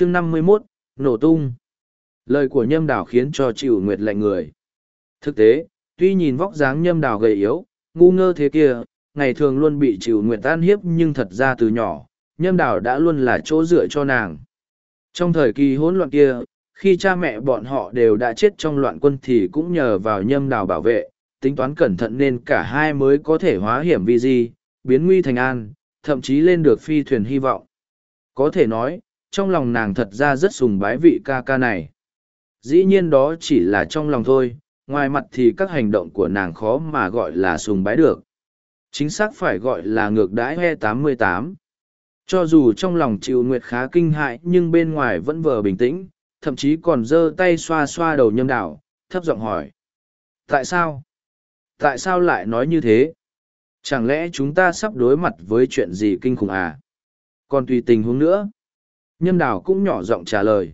chương năm mươi 51, nổ tung. Lời của nhâm đảo khiến cho chịu nguyệt lạnh người. Thực tế, tuy nhìn vóc dáng nhâm đảo gầy yếu, ngu ngơ thế kia, ngày thường luôn bị chịu nguyệt tan hiếp nhưng thật ra từ nhỏ, nhâm đảo đã luôn là chỗ dựa cho nàng. Trong thời kỳ hỗn loạn kia, khi cha mẹ bọn họ đều đã chết trong loạn quân thì cũng nhờ vào nhâm đảo bảo vệ, tính toán cẩn thận nên cả hai mới có thể hóa hiểm vi di, biến nguy thành an, thậm chí lên được phi thuyền hy vọng. Có thể nói, trong lòng nàng thật ra rất sùng bái vị ca ca này. Dĩ nhiên đó chỉ là trong lòng thôi, ngoài mặt thì các hành động của nàng khó mà gọi là sùng bái được. Chính xác phải gọi là ngược đãi he 88. Cho dù trong lòng chịu nguyệt khá kinh hại nhưng bên ngoài vẫn vờ bình tĩnh, thậm chí còn giơ tay xoa xoa đầu nhâm đảo, thấp giọng hỏi. Tại sao? Tại sao lại nói như thế? Chẳng lẽ chúng ta sắp đối mặt với chuyện gì kinh khủng à? Còn tùy tình huống nữa. Nhâm đảo cũng nhỏ giọng trả lời.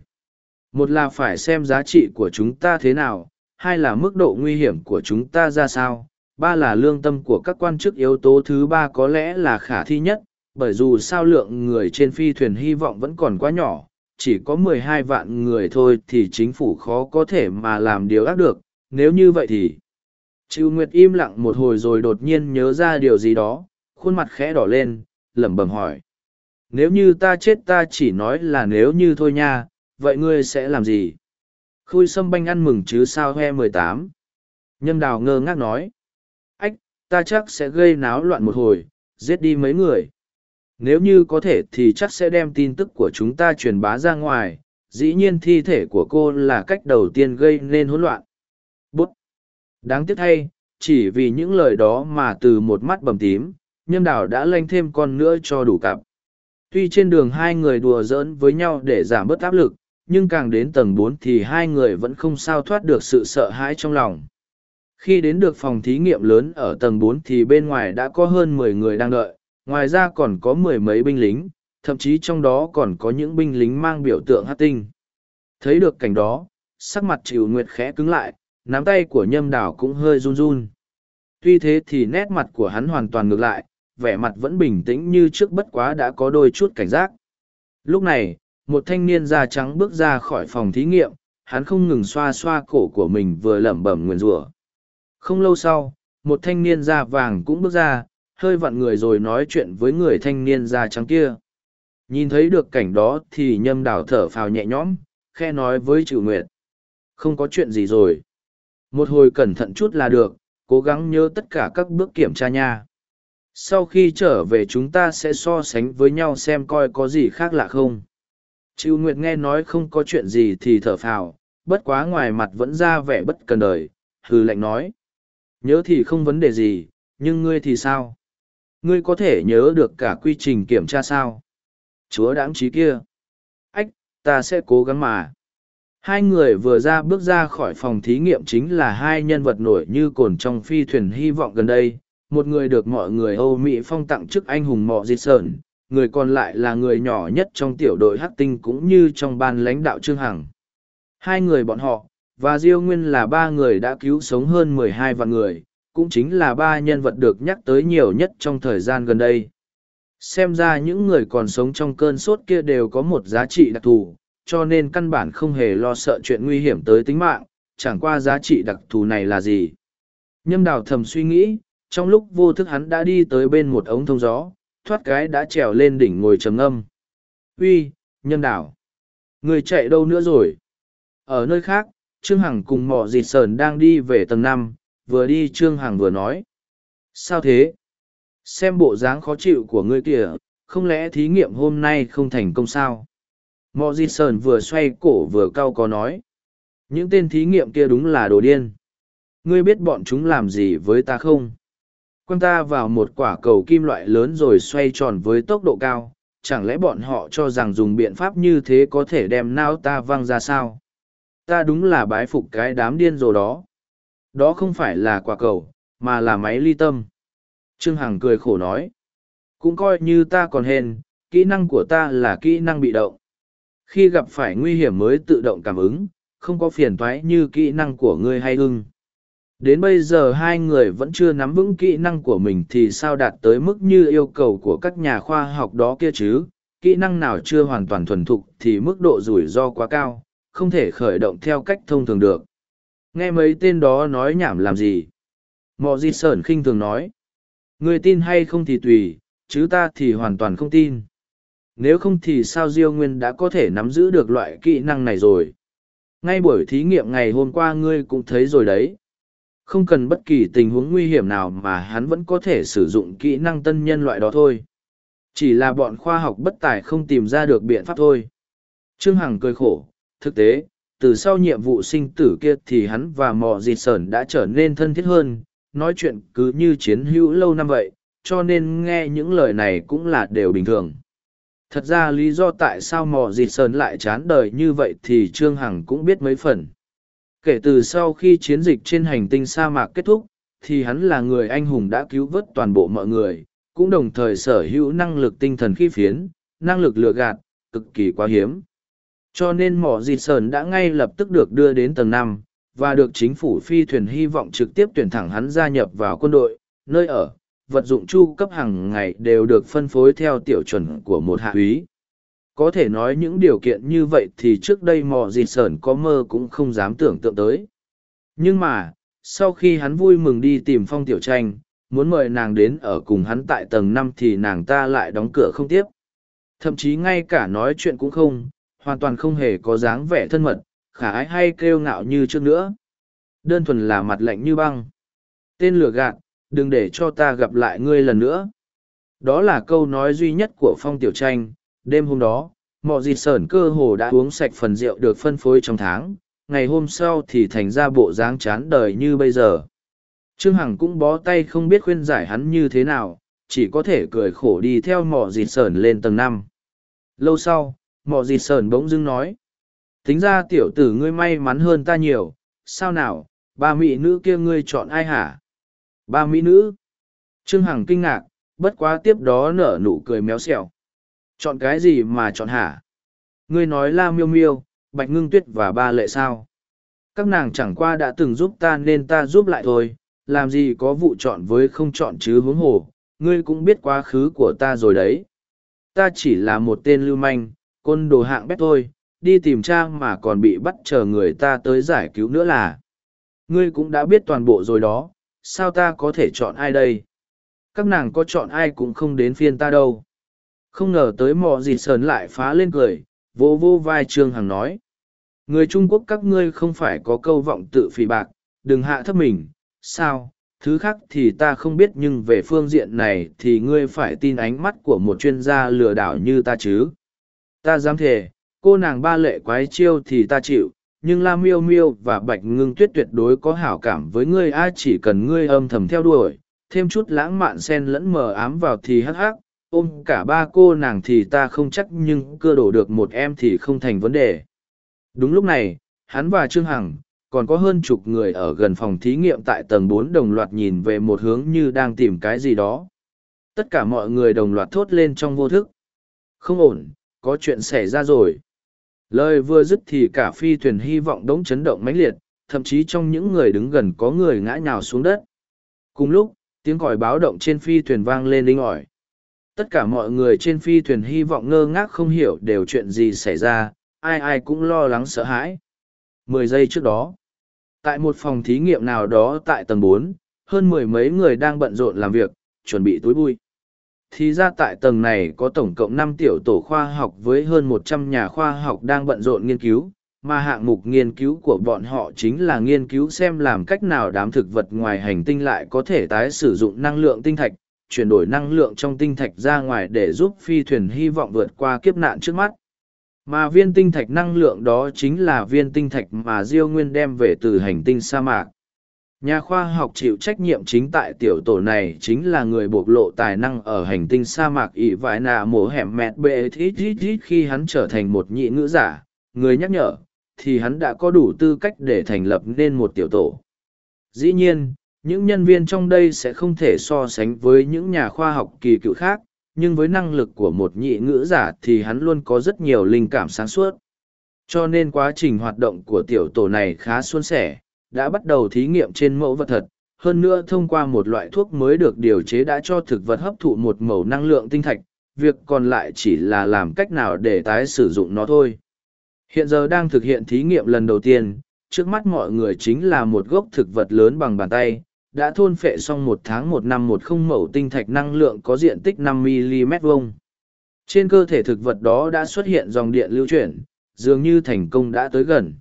Một là phải xem giá trị của chúng ta thế nào, hai là mức độ nguy hiểm của chúng ta ra sao, ba là lương tâm của các quan chức yếu tố thứ ba có lẽ là khả thi nhất, bởi dù sao lượng người trên phi thuyền hy vọng vẫn còn quá nhỏ, chỉ có mười hai vạn người thôi thì chính phủ khó có thể mà làm điều ác được, nếu như vậy thì... Chịu Nguyệt im lặng một hồi rồi đột nhiên nhớ ra điều gì đó, khuôn mặt khẽ đỏ lên, lẩm bẩm hỏi. Nếu như ta chết ta chỉ nói là nếu như thôi nha, vậy ngươi sẽ làm gì? Khui sâm banh ăn mừng chứ sao he mười tám. Nhâm đào ngơ ngác nói. Ách, ta chắc sẽ gây náo loạn một hồi, giết đi mấy người. Nếu như có thể thì chắc sẽ đem tin tức của chúng ta truyền bá ra ngoài, dĩ nhiên thi thể của cô là cách đầu tiên gây nên hỗn loạn. Bút! Đáng tiếc thay, chỉ vì những lời đó mà từ một mắt bầm tím, nhâm đào đã lanh thêm con nữa cho đủ cặp. Tuy trên đường hai người đùa giỡn với nhau để giảm bớt áp lực, nhưng càng đến tầng bốn thì hai người vẫn không sao thoát được sự sợ hãi trong lòng. Khi đến được phòng thí nghiệm lớn ở tầng bốn thì bên ngoài đã có hơn mười người đang đợi, ngoài ra còn có mười mấy binh lính, thậm chí trong đó còn có những binh lính mang biểu tượng hát tinh. Thấy được cảnh đó, sắc mặt chịu nguyệt khẽ cứng lại, nắm tay của nhâm đảo cũng hơi run run. Tuy thế thì nét mặt của hắn hoàn toàn ngược lại, vẻ mặt vẫn bình tĩnh như trước bất quá đã có đôi chút cảnh giác. Lúc này, một thanh niên da trắng bước ra khỏi phòng thí nghiệm, hắn không ngừng xoa xoa cổ của mình vừa lẩm bẩm nguyền rủa. Không lâu sau, một thanh niên da vàng cũng bước ra, hơi vặn người rồi nói chuyện với người thanh niên da trắng kia. Nhìn thấy được cảnh đó thì nhâm đảo thở phào nhẹ nhõm, khe nói với Trừ Nguyệt. Không có chuyện gì rồi. Một hồi cẩn thận chút là được, cố gắng nhớ tất cả các bước kiểm tra nha. Sau khi trở về chúng ta sẽ so sánh với nhau xem coi có gì khác lạ không. Chịu Nguyệt nghe nói không có chuyện gì thì thở phào, bất quá ngoài mặt vẫn ra vẻ bất cần đời, hừ lạnh nói. Nhớ thì không vấn đề gì, nhưng ngươi thì sao? Ngươi có thể nhớ được cả quy trình kiểm tra sao? Chúa đáng trí kia. Ách, ta sẽ cố gắng mà. Hai người vừa ra bước ra khỏi phòng thí nghiệm chính là hai nhân vật nổi như cồn trong phi thuyền hy vọng gần đây. Một người được mọi người Âu Mỹ phong tặng chức anh hùng mọ di sơn, người còn lại là người nhỏ nhất trong tiểu đội hắc tinh cũng như trong ban lãnh đạo Trương Hằng. Hai người bọn họ, và Diêu Nguyên là ba người đã cứu sống hơn mười hai vạn người, cũng chính là ba nhân vật được nhắc tới nhiều nhất trong thời gian gần đây. Xem ra những người còn sống trong cơn sốt kia đều có một giá trị đặc thù, cho nên căn bản không hề lo sợ chuyện nguy hiểm tới tính mạng, chẳng qua giá trị đặc thù này là gì. Nhâm đào thầm suy nghĩ, trong lúc vô thức hắn đã đi tới bên một ống thông gió, thoát cái đã trèo lên đỉnh ngồi trầm âm. Uy, nhân đảo, người chạy đâu nữa rồi? Ở nơi khác, Trương Hằng cùng mỏ dịt sờn đang đi về tầng năm, vừa đi Trương Hằng vừa nói. Sao thế? Xem bộ dáng khó chịu của ngươi kìa, không lẽ thí nghiệm hôm nay không thành công sao? Mọ Di Sơn vừa xoay cổ vừa cau có nói. Những tên thí nghiệm kia đúng là đồ điên. Ngươi biết bọn chúng làm gì với ta không? Quăng ta vào một quả cầu kim loại lớn rồi xoay tròn với tốc độ cao. Chẳng lẽ bọn họ cho rằng dùng biện pháp như thế có thể đem nao ta văng ra sao? Ta đúng là bái phục cái đám điên rồ đó. Đó không phải là quả cầu, mà là máy ly tâm. Trương Hằng cười khổ nói. Cũng coi như ta còn hên, kỹ năng của ta là kỹ năng bị động khi gặp phải nguy hiểm mới tự động cảm ứng không có phiền toái như kỹ năng của ngươi hay ưng đến bây giờ hai người vẫn chưa nắm vững kỹ năng của mình thì sao đạt tới mức như yêu cầu của các nhà khoa học đó kia chứ kỹ năng nào chưa hoàn toàn thuần thục thì mức độ rủi ro quá cao, không thể khởi động theo cách thông thường được. Nghe mấy tên đó nói nhảm làm gì? Mọ di sởn khinh thường nói. Người tin hay không thì tùy, chứ ta thì hoàn toàn không tin. Nếu không thì sao Diêu Nguyên đã có thể nắm giữ được loại kỹ năng này rồi? Ngay buổi thí nghiệm ngày hôm qua ngươi cũng thấy rồi đấy. Không cần bất kỳ tình huống nguy hiểm nào mà hắn vẫn có thể sử dụng kỹ năng tân nhân loại đó thôi. Chỉ là bọn khoa học bất tài không tìm ra được biện pháp thôi. Trương Hằng cười khổ, thực tế, từ sau nhiệm vụ sinh tử kia thì hắn và mò dịt sởn đã trở nên thân thiết hơn, nói chuyện cứ như chiến hữu lâu năm vậy, cho nên nghe những lời này cũng là đều bình thường. Thật ra lý do tại sao mò dịt sởn lại chán đời như vậy thì Trương Hằng cũng biết mấy phần. Kể từ sau khi chiến dịch trên hành tinh sa mạc kết thúc, thì hắn là người anh hùng đã cứu vớt toàn bộ mọi người, cũng đồng thời sở hữu năng lực tinh thần khi phiến, năng lực lựa gạt, cực kỳ quá hiếm. Cho nên mỏ dịt sờn đã ngay lập tức được đưa đến tầng năm và được chính phủ phi thuyền hy vọng trực tiếp tuyển thẳng hắn gia nhập vào quân đội, nơi ở, vật dụng chu cấp hàng ngày đều được phân phối theo tiểu chuẩn của một hạ úy. Có thể nói những điều kiện như vậy thì trước đây mò dịt sờn có mơ cũng không dám tưởng tượng tới. Nhưng mà, sau khi hắn vui mừng đi tìm phong tiểu tranh, muốn mời nàng đến ở cùng hắn tại tầng năm thì nàng ta lại đóng cửa không tiếp. Thậm chí ngay cả nói chuyện cũng không, hoàn toàn không hề có dáng vẻ thân mật, khả ái hay kêu ngạo như trước nữa. Đơn thuần là mặt lạnh như băng. Tên lửa gạt, đừng để cho ta gặp lại ngươi lần nữa. Đó là câu nói duy nhất của Phong Tiểu Tranh. Đêm hôm đó, mọi dịt sởn cơ hồ đã uống sạch phần rượu được phân phối trong tháng. Ngày hôm sau thì thành ra bộ dáng chán đời như bây giờ. Trương Hằng cũng bó tay không biết khuyên giải hắn như thế nào, chỉ có thể cười khổ đi theo mỏ dịt sởn lên tầng năm. Lâu sau, mỏ dịt sờn bỗng dưng nói tính ra tiểu tử ngươi may mắn hơn ta nhiều sao nào ba mỹ nữ kia ngươi chọn ai hả ba mỹ nữ trương hằng kinh ngạc bất quá tiếp đó nở nụ cười méo xẹo chọn cái gì mà chọn hả ngươi nói la miêu miêu bạch ngưng tuyết và ba lệ sao các nàng chẳng qua đã từng giúp ta nên ta giúp lại thôi làm gì có vụ chọn với không chọn chứ huống hồ ngươi cũng biết quá khứ của ta rồi đấy ta chỉ là một tên lưu manh côn đồ hạng bét thôi, đi tìm trang mà còn bị bắt chờ người ta tới giải cứu nữa là. Ngươi cũng đã biết toàn bộ rồi đó, sao ta có thể chọn ai đây? Các nàng có chọn ai cũng không đến phiên ta đâu. Không ngờ tới mò gì sờn lại phá lên cười, vô vô vai Trương Hằng nói. Người Trung Quốc các ngươi không phải có câu vọng tự phỉ bạc, đừng hạ thấp mình, sao? Thứ khác thì ta không biết nhưng về phương diện này thì ngươi phải tin ánh mắt của một chuyên gia lừa đảo như ta chứ ta dám thề cô nàng ba lệ quái chiêu thì ta chịu nhưng la miêu miêu và bạch ngưng tuyết tuyệt đối có hảo cảm với ngươi ai chỉ cần ngươi âm thầm theo đuổi thêm chút lãng mạn sen lẫn mờ ám vào thì hắc hắc ôm cả ba cô nàng thì ta không chắc nhưng cưa đổ được một em thì không thành vấn đề đúng lúc này hắn và trương hằng còn có hơn chục người ở gần phòng thí nghiệm tại tầng bốn đồng loạt nhìn về một hướng như đang tìm cái gì đó tất cả mọi người đồng loạt thốt lên trong vô thức không ổn có chuyện xảy ra rồi. Lời vừa dứt thì cả phi thuyền hy vọng đống chấn động mãnh liệt, thậm chí trong những người đứng gần có người ngã nhào xuống đất. Cùng lúc, tiếng còi báo động trên phi thuyền vang lên linh ỏi. Tất cả mọi người trên phi thuyền hy vọng ngơ ngác không hiểu đều chuyện gì xảy ra, ai ai cũng lo lắng sợ hãi. Mười giây trước đó, tại một phòng thí nghiệm nào đó tại tầng bốn, hơn mười mấy người đang bận rộn làm việc, chuẩn bị túi bụi thì ra tại tầng này có tổng cộng năm tiểu tổ khoa học với hơn một trăm nhà khoa học đang bận rộn nghiên cứu mà hạng mục nghiên cứu của bọn họ chính là nghiên cứu xem làm cách nào đám thực vật ngoài hành tinh lại có thể tái sử dụng năng lượng tinh thạch chuyển đổi năng lượng trong tinh thạch ra ngoài để giúp phi thuyền hy vọng vượt qua kiếp nạn trước mắt. Mà viên tinh thạch năng lượng đó chính là viên tinh thạch mà diêu nguyên đem về từ hành tinh sa mạc. Nhà khoa học chịu trách nhiệm chính tại tiểu tổ này chính là người bộc lộ tài năng ở hành tinh sa mạc ỷ vải nạ mổ hẻm mẹt bệ thít thít thít khi hắn trở thành một nhị ngữ giả, người nhắc nhở, thì hắn đã có đủ tư cách để thành lập nên một tiểu tổ. Dĩ nhiên, những nhân viên trong đây sẽ không thể so sánh với những nhà khoa học kỳ cựu khác, nhưng với năng lực của một nhị ngữ giả thì hắn luôn có rất nhiều linh cảm sáng suốt. Cho nên quá trình hoạt động của tiểu tổ này khá suôn sẻ đã bắt đầu thí nghiệm trên mẫu vật thật, hơn nữa thông qua một loại thuốc mới được điều chế đã cho thực vật hấp thụ một mẩu năng lượng tinh thạch, việc còn lại chỉ là làm cách nào để tái sử dụng nó thôi. Hiện giờ đang thực hiện thí nghiệm lần đầu tiên, trước mắt mọi người chính là một gốc thực vật lớn bằng bàn tay, đã thôn phệ xong một tháng một năm một không mẫu tinh thạch năng lượng có diện tích 5 mm vuông. Trên cơ thể thực vật đó đã xuất hiện dòng điện lưu chuyển, dường như thành công đã tới gần.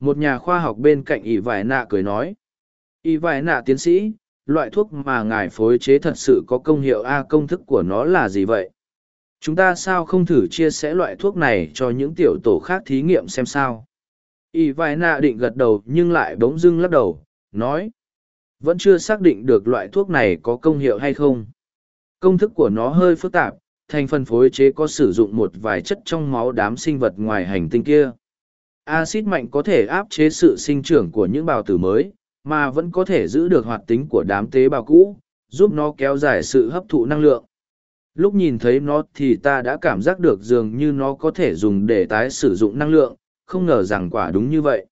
Một nhà khoa học bên cạnh ỷ vải nạ cười nói. ỷ vải nạ tiến sĩ, loại thuốc mà ngài phối chế thật sự có công hiệu A công thức của nó là gì vậy? Chúng ta sao không thử chia sẻ loại thuốc này cho những tiểu tổ khác thí nghiệm xem sao? ỷ vải nạ định gật đầu nhưng lại bỗng dưng lắc đầu, nói. Vẫn chưa xác định được loại thuốc này có công hiệu hay không. Công thức của nó hơi phức tạp, thành phần phối chế có sử dụng một vài chất trong máu đám sinh vật ngoài hành tinh kia. Acid mạnh có thể áp chế sự sinh trưởng của những bào tử mới, mà vẫn có thể giữ được hoạt tính của đám tế bào cũ, giúp nó kéo dài sự hấp thụ năng lượng. Lúc nhìn thấy nó thì ta đã cảm giác được dường như nó có thể dùng để tái sử dụng năng lượng, không ngờ rằng quả đúng như vậy.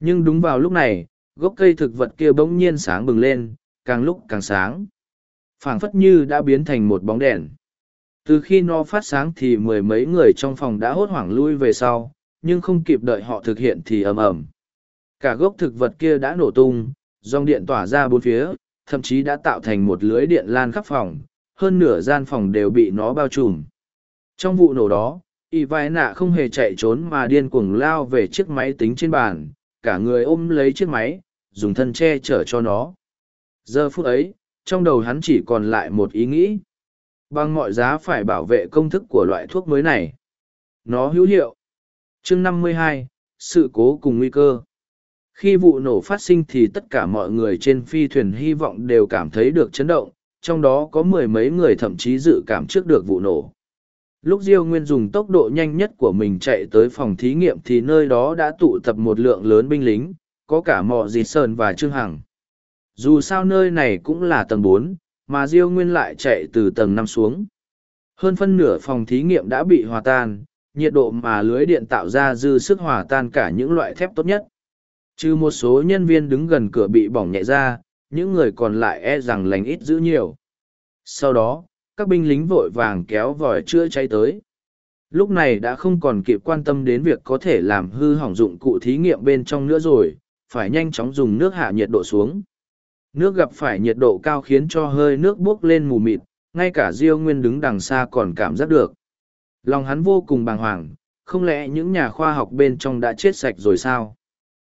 Nhưng đúng vào lúc này, gốc cây thực vật kia bỗng nhiên sáng bừng lên, càng lúc càng sáng. phảng phất như đã biến thành một bóng đèn. Từ khi nó phát sáng thì mười mấy người trong phòng đã hốt hoảng lui về sau, nhưng không kịp đợi họ thực hiện thì ầm ầm. Cả gốc thực vật kia đã nổ tung, dòng điện tỏa ra bốn phía, thậm chí đã tạo thành một lưới điện lan khắp phòng, hơn nửa gian phòng đều bị nó bao trùm. Trong vụ nổ đó, y vai nạ không hề chạy trốn mà điên cuồng lao về chiếc máy tính trên bàn, cả người ôm lấy chiếc máy, dùng thân che chở cho nó. Giờ phút ấy, trong đầu hắn chỉ còn lại một ý nghĩ. Bằng mọi giá phải bảo vệ công thức của loại thuốc mới này. Nó hữu hiệu. chương 52, sự cố cùng nguy cơ. Khi vụ nổ phát sinh thì tất cả mọi người trên phi thuyền hy vọng đều cảm thấy được chấn động, trong đó có mười mấy người thậm chí dự cảm trước được vụ nổ. Lúc Diêu Nguyên dùng tốc độ nhanh nhất của mình chạy tới phòng thí nghiệm thì nơi đó đã tụ tập một lượng lớn binh lính, có cả mọ dịt sơn và trương hằng. Dù sao nơi này cũng là tầng bốn, mà Diêu Nguyên lại chạy từ tầng năm xuống. Hơn phân nửa phòng thí nghiệm đã bị hòa tan, nhiệt độ mà lưới điện tạo ra dư sức hòa tan cả những loại thép tốt nhất. Trừ một số nhân viên đứng gần cửa bị bỏng nhẹ ra, những người còn lại e rằng lành ít giữ nhiều. Sau đó, các binh lính vội vàng kéo vòi chữa cháy tới. Lúc này đã không còn kịp quan tâm đến việc có thể làm hư hỏng dụng cụ thí nghiệm bên trong nữa rồi, phải nhanh chóng dùng nước hạ nhiệt độ xuống. Nước gặp phải nhiệt độ cao khiến cho hơi nước bốc lên mù mịt, ngay cả Diêu Nguyên đứng đằng xa còn cảm giác được. Lòng hắn vô cùng bàng hoàng, không lẽ những nhà khoa học bên trong đã chết sạch rồi sao?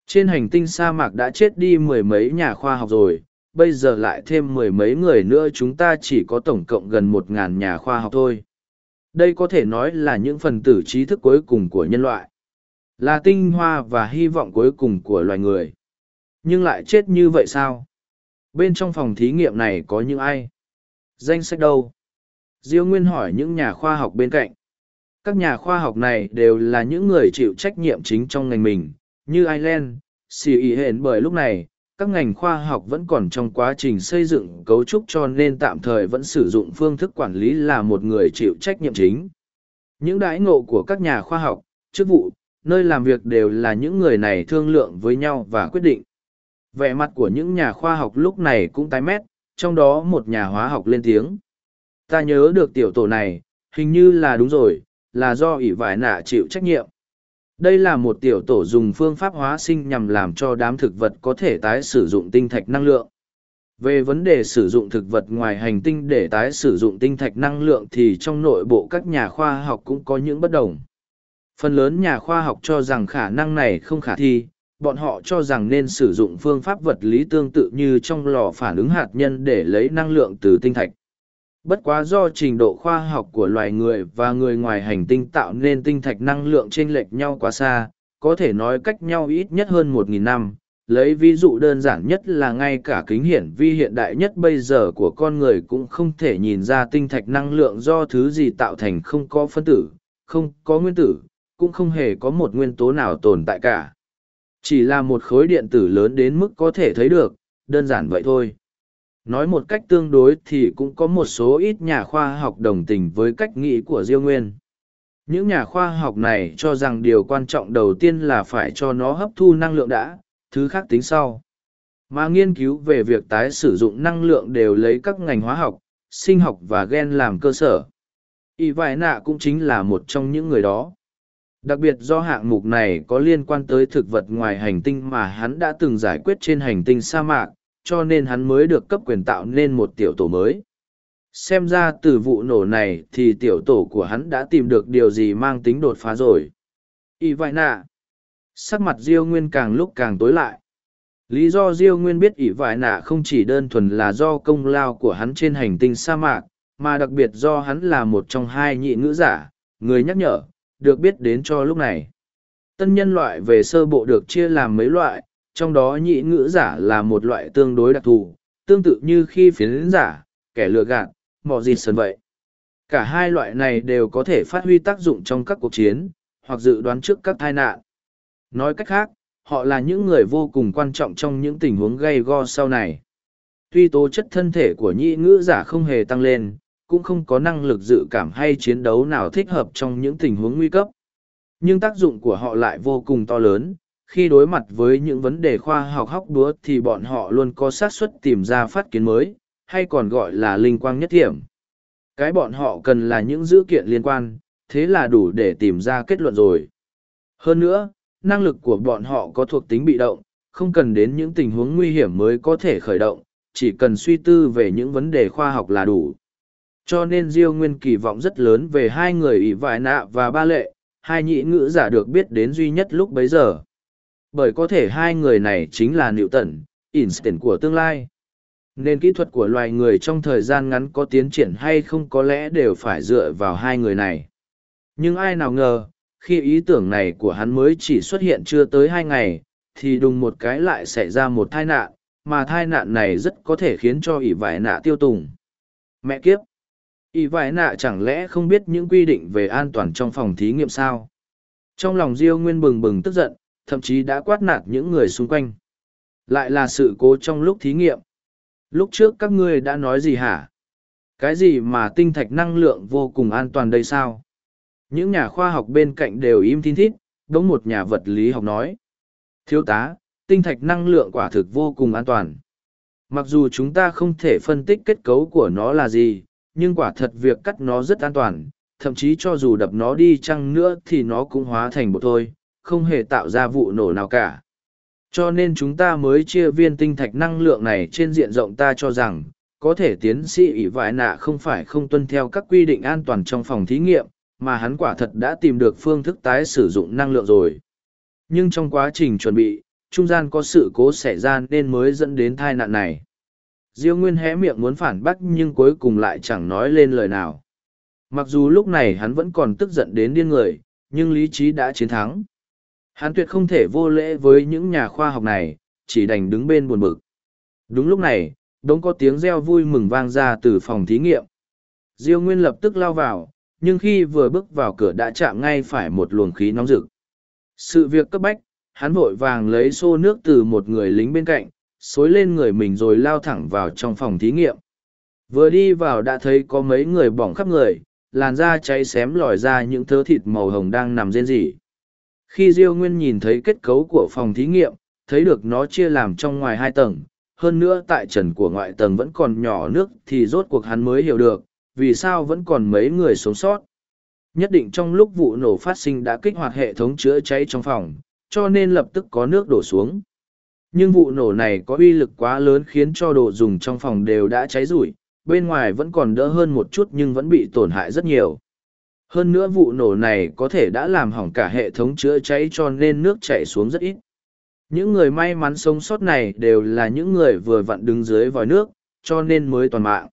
Trên hành tinh sa mạc đã chết đi mười mấy nhà khoa học rồi, bây giờ lại thêm mười mấy người nữa chúng ta chỉ có tổng cộng gần một ngàn nhà khoa học thôi. Đây có thể nói là những phần tử trí thức cuối cùng của nhân loại. Là tinh hoa và hy vọng cuối cùng của loài người. Nhưng lại chết như vậy sao? Bên trong phòng thí nghiệm này có những ai? Danh sách đâu? Diêu Nguyên hỏi những nhà khoa học bên cạnh. Các nhà khoa học này đều là những người chịu trách nhiệm chính trong ngành mình, như Ireland, xì ý hển bởi lúc này, các ngành khoa học vẫn còn trong quá trình xây dựng cấu trúc cho nên tạm thời vẫn sử dụng phương thức quản lý là một người chịu trách nhiệm chính. Những đãi ngộ của các nhà khoa học, chức vụ, nơi làm việc đều là những người này thương lượng với nhau và quyết định. Vẻ mặt của những nhà khoa học lúc này cũng tái mét, trong đó một nhà hóa học lên tiếng. Ta nhớ được tiểu tổ này, hình như là đúng rồi, là do ỷ vải nạ chịu trách nhiệm. Đây là một tiểu tổ dùng phương pháp hóa sinh nhằm làm cho đám thực vật có thể tái sử dụng tinh thạch năng lượng. Về vấn đề sử dụng thực vật ngoài hành tinh để tái sử dụng tinh thạch năng lượng thì trong nội bộ các nhà khoa học cũng có những bất đồng. Phần lớn nhà khoa học cho rằng khả năng này không khả thi, bọn họ cho rằng nên sử dụng phương pháp vật lý tương tự như trong lò phản ứng hạt nhân để lấy năng lượng từ tinh thạch. Bất quá do trình độ khoa học của loài người và người ngoài hành tinh tạo nên tinh thạch năng lượng chênh lệch nhau quá xa, có thể nói cách nhau ít nhất hơn 1.000 năm. Lấy ví dụ đơn giản nhất là ngay cả kính hiển vi hiện đại nhất bây giờ của con người cũng không thể nhìn ra tinh thạch năng lượng do thứ gì tạo thành không có phân tử, không có nguyên tử, cũng không hề có một nguyên tố nào tồn tại cả. Chỉ là một khối điện tử lớn đến mức có thể thấy được, đơn giản vậy thôi. Nói một cách tương đối thì cũng có một số ít nhà khoa học đồng tình với cách nghĩ của Diêu Nguyên. Những nhà khoa học này cho rằng điều quan trọng đầu tiên là phải cho nó hấp thu năng lượng đã, thứ khác tính sau. Mà nghiên cứu về việc tái sử dụng năng lượng đều lấy các ngành hóa học, sinh học và gen làm cơ sở. y vải nạ cũng chính là một trong những người đó đặc biệt do hạng mục này có liên quan tới thực vật ngoài hành tinh mà hắn đã từng giải quyết trên hành tinh sa mạc cho nên hắn mới được cấp quyền tạo nên một tiểu tổ mới. Xem ra từ vụ nổ này thì tiểu tổ của hắn đã tìm được điều gì mang tính đột phá rồi. Y vậy nạ. Sắc mặt diêu nguyên càng lúc càng tối lại. Lý do diêu nguyên biết ỷ vải nạ không chỉ đơn thuần là do công lao của hắn trên hành tinh sa mạc, mà đặc biệt do hắn là một trong hai nhị ngữ giả, người nhắc nhở, được biết đến cho lúc này. Tân nhân loại về sơ bộ được chia làm mấy loại trong đó nhị ngữ giả là một loại tương đối đặc thù, tương tự như khi phiến giả, kẻ lừa gạt mò gì sơn vậy. Cả hai loại này đều có thể phát huy tác dụng trong các cuộc chiến, hoặc dự đoán trước các tai nạn. Nói cách khác, họ là những người vô cùng quan trọng trong những tình huống gây go sau này. Tuy tố chất thân thể của nhị ngữ giả không hề tăng lên, cũng không có năng lực dự cảm hay chiến đấu nào thích hợp trong những tình huống nguy cấp. Nhưng tác dụng của họ lại vô cùng to lớn khi đối mặt với những vấn đề khoa học hóc búa, thì bọn họ luôn có xác suất tìm ra phát kiến mới hay còn gọi là linh quang nhất thiểm cái bọn họ cần là những dữ kiện liên quan thế là đủ để tìm ra kết luận rồi. Hơn nữa năng lực của bọn họ có thuộc tính bị động không cần đến những tình huống nguy hiểm mới có thể khởi động chỉ cần suy tư về những vấn đề khoa học là đủ. Cho nên diêu nguyên kỳ vọng rất lớn về hai người ỷ vải nạ và ba lệ hai nhị ngữ giả được biết đến duy nhất lúc bấy giờ bởi có thể hai người này chính là nịu tẩn, instant của tương lai. Nên kỹ thuật của loài người trong thời gian ngắn có tiến triển hay không có lẽ đều phải dựa vào hai người này. Nhưng ai nào ngờ khi ý tưởng này của hắn mới chỉ xuất hiện chưa tới hai ngày thì đùng một cái lại xảy ra một tai nạn mà tai nạn này rất có thể khiến cho ỷ vải nạ tiêu tùng. Mẹ kiếp! Ỷ vải nạ chẳng lẽ không biết những quy định về an toàn trong phòng thí nghiệm sao? Trong lòng diêu nguyên bừng bừng tức giận thậm chí đã quát nạt những người xung quanh. Lại là sự cố trong lúc thí nghiệm. Lúc trước các ngươi đã nói gì hả? Cái gì mà tinh thạch năng lượng vô cùng an toàn đây sao? Những nhà khoa học bên cạnh đều im tin thít, đống một nhà vật lý học nói. Thiếu tá, tinh thạch năng lượng quả thực vô cùng an toàn. Mặc dù chúng ta không thể phân tích kết cấu của nó là gì, nhưng quả thật việc cắt nó rất an toàn. Thậm chí cho dù đập nó đi chăng nữa thì nó cũng hóa thành bột thôi không hề tạo ra vụ nổ nào cả. Cho nên chúng ta mới chia viên tinh thạch năng lượng này trên diện rộng ta cho rằng, có thể tiến sĩ ỷ vải nạ không phải không tuân theo các quy định an toàn trong phòng thí nghiệm, mà hắn quả thật đã tìm được phương thức tái sử dụng năng lượng rồi. Nhưng trong quá trình chuẩn bị, trung gian có sự cố xảy ra nên mới dẫn đến tai nạn này. Diêu nguyên hé miệng muốn phản bác nhưng cuối cùng lại chẳng nói lên lời nào. Mặc dù lúc này hắn vẫn còn tức giận đến điên người, nhưng lý trí đã chiến thắng hắn tuyệt không thể vô lễ với những nhà khoa học này chỉ đành đứng bên buồn bực đúng lúc này đống có tiếng reo vui mừng vang ra từ phòng thí nghiệm diêu nguyên lập tức lao vào nhưng khi vừa bước vào cửa đã chạm ngay phải một luồng khí nóng rực. Sự việc cấp bách, hắn vội vàng lấy xô nước từ một người lính bên cạnh, xối lên người mình rồi lao thẳng vào trong phòng thí nghiệm. Vừa đi vào đã thấy có mấy người bỏng khắp người, làn da cháy xém lòi ra những thớ thịt màu hồng đang nằm rên rỉ. Khi Diêu Nguyên nhìn thấy kết cấu của phòng thí nghiệm, thấy được nó chia làm trong ngoài hai tầng, hơn nữa tại trần của ngoại tầng vẫn còn nhỏ nước thì rốt cuộc hắn mới hiểu được, vì sao vẫn còn mấy người sống sót. Nhất định trong lúc vụ nổ phát sinh đã kích hoạt hệ thống chữa cháy trong phòng, cho nên lập tức có nước đổ xuống. Nhưng vụ nổ này có uy lực quá lớn khiến cho đồ dùng trong phòng đều đã cháy rủi, bên ngoài vẫn còn đỡ hơn một chút nhưng vẫn bị tổn hại rất nhiều. Hơn nữa vụ nổ này có thể đã làm hỏng cả hệ thống chữa cháy cho nên nước chảy xuống rất ít. Những người may mắn sống sót này đều là những người vừa vặn đứng dưới vòi nước, cho nên mới toàn mạng.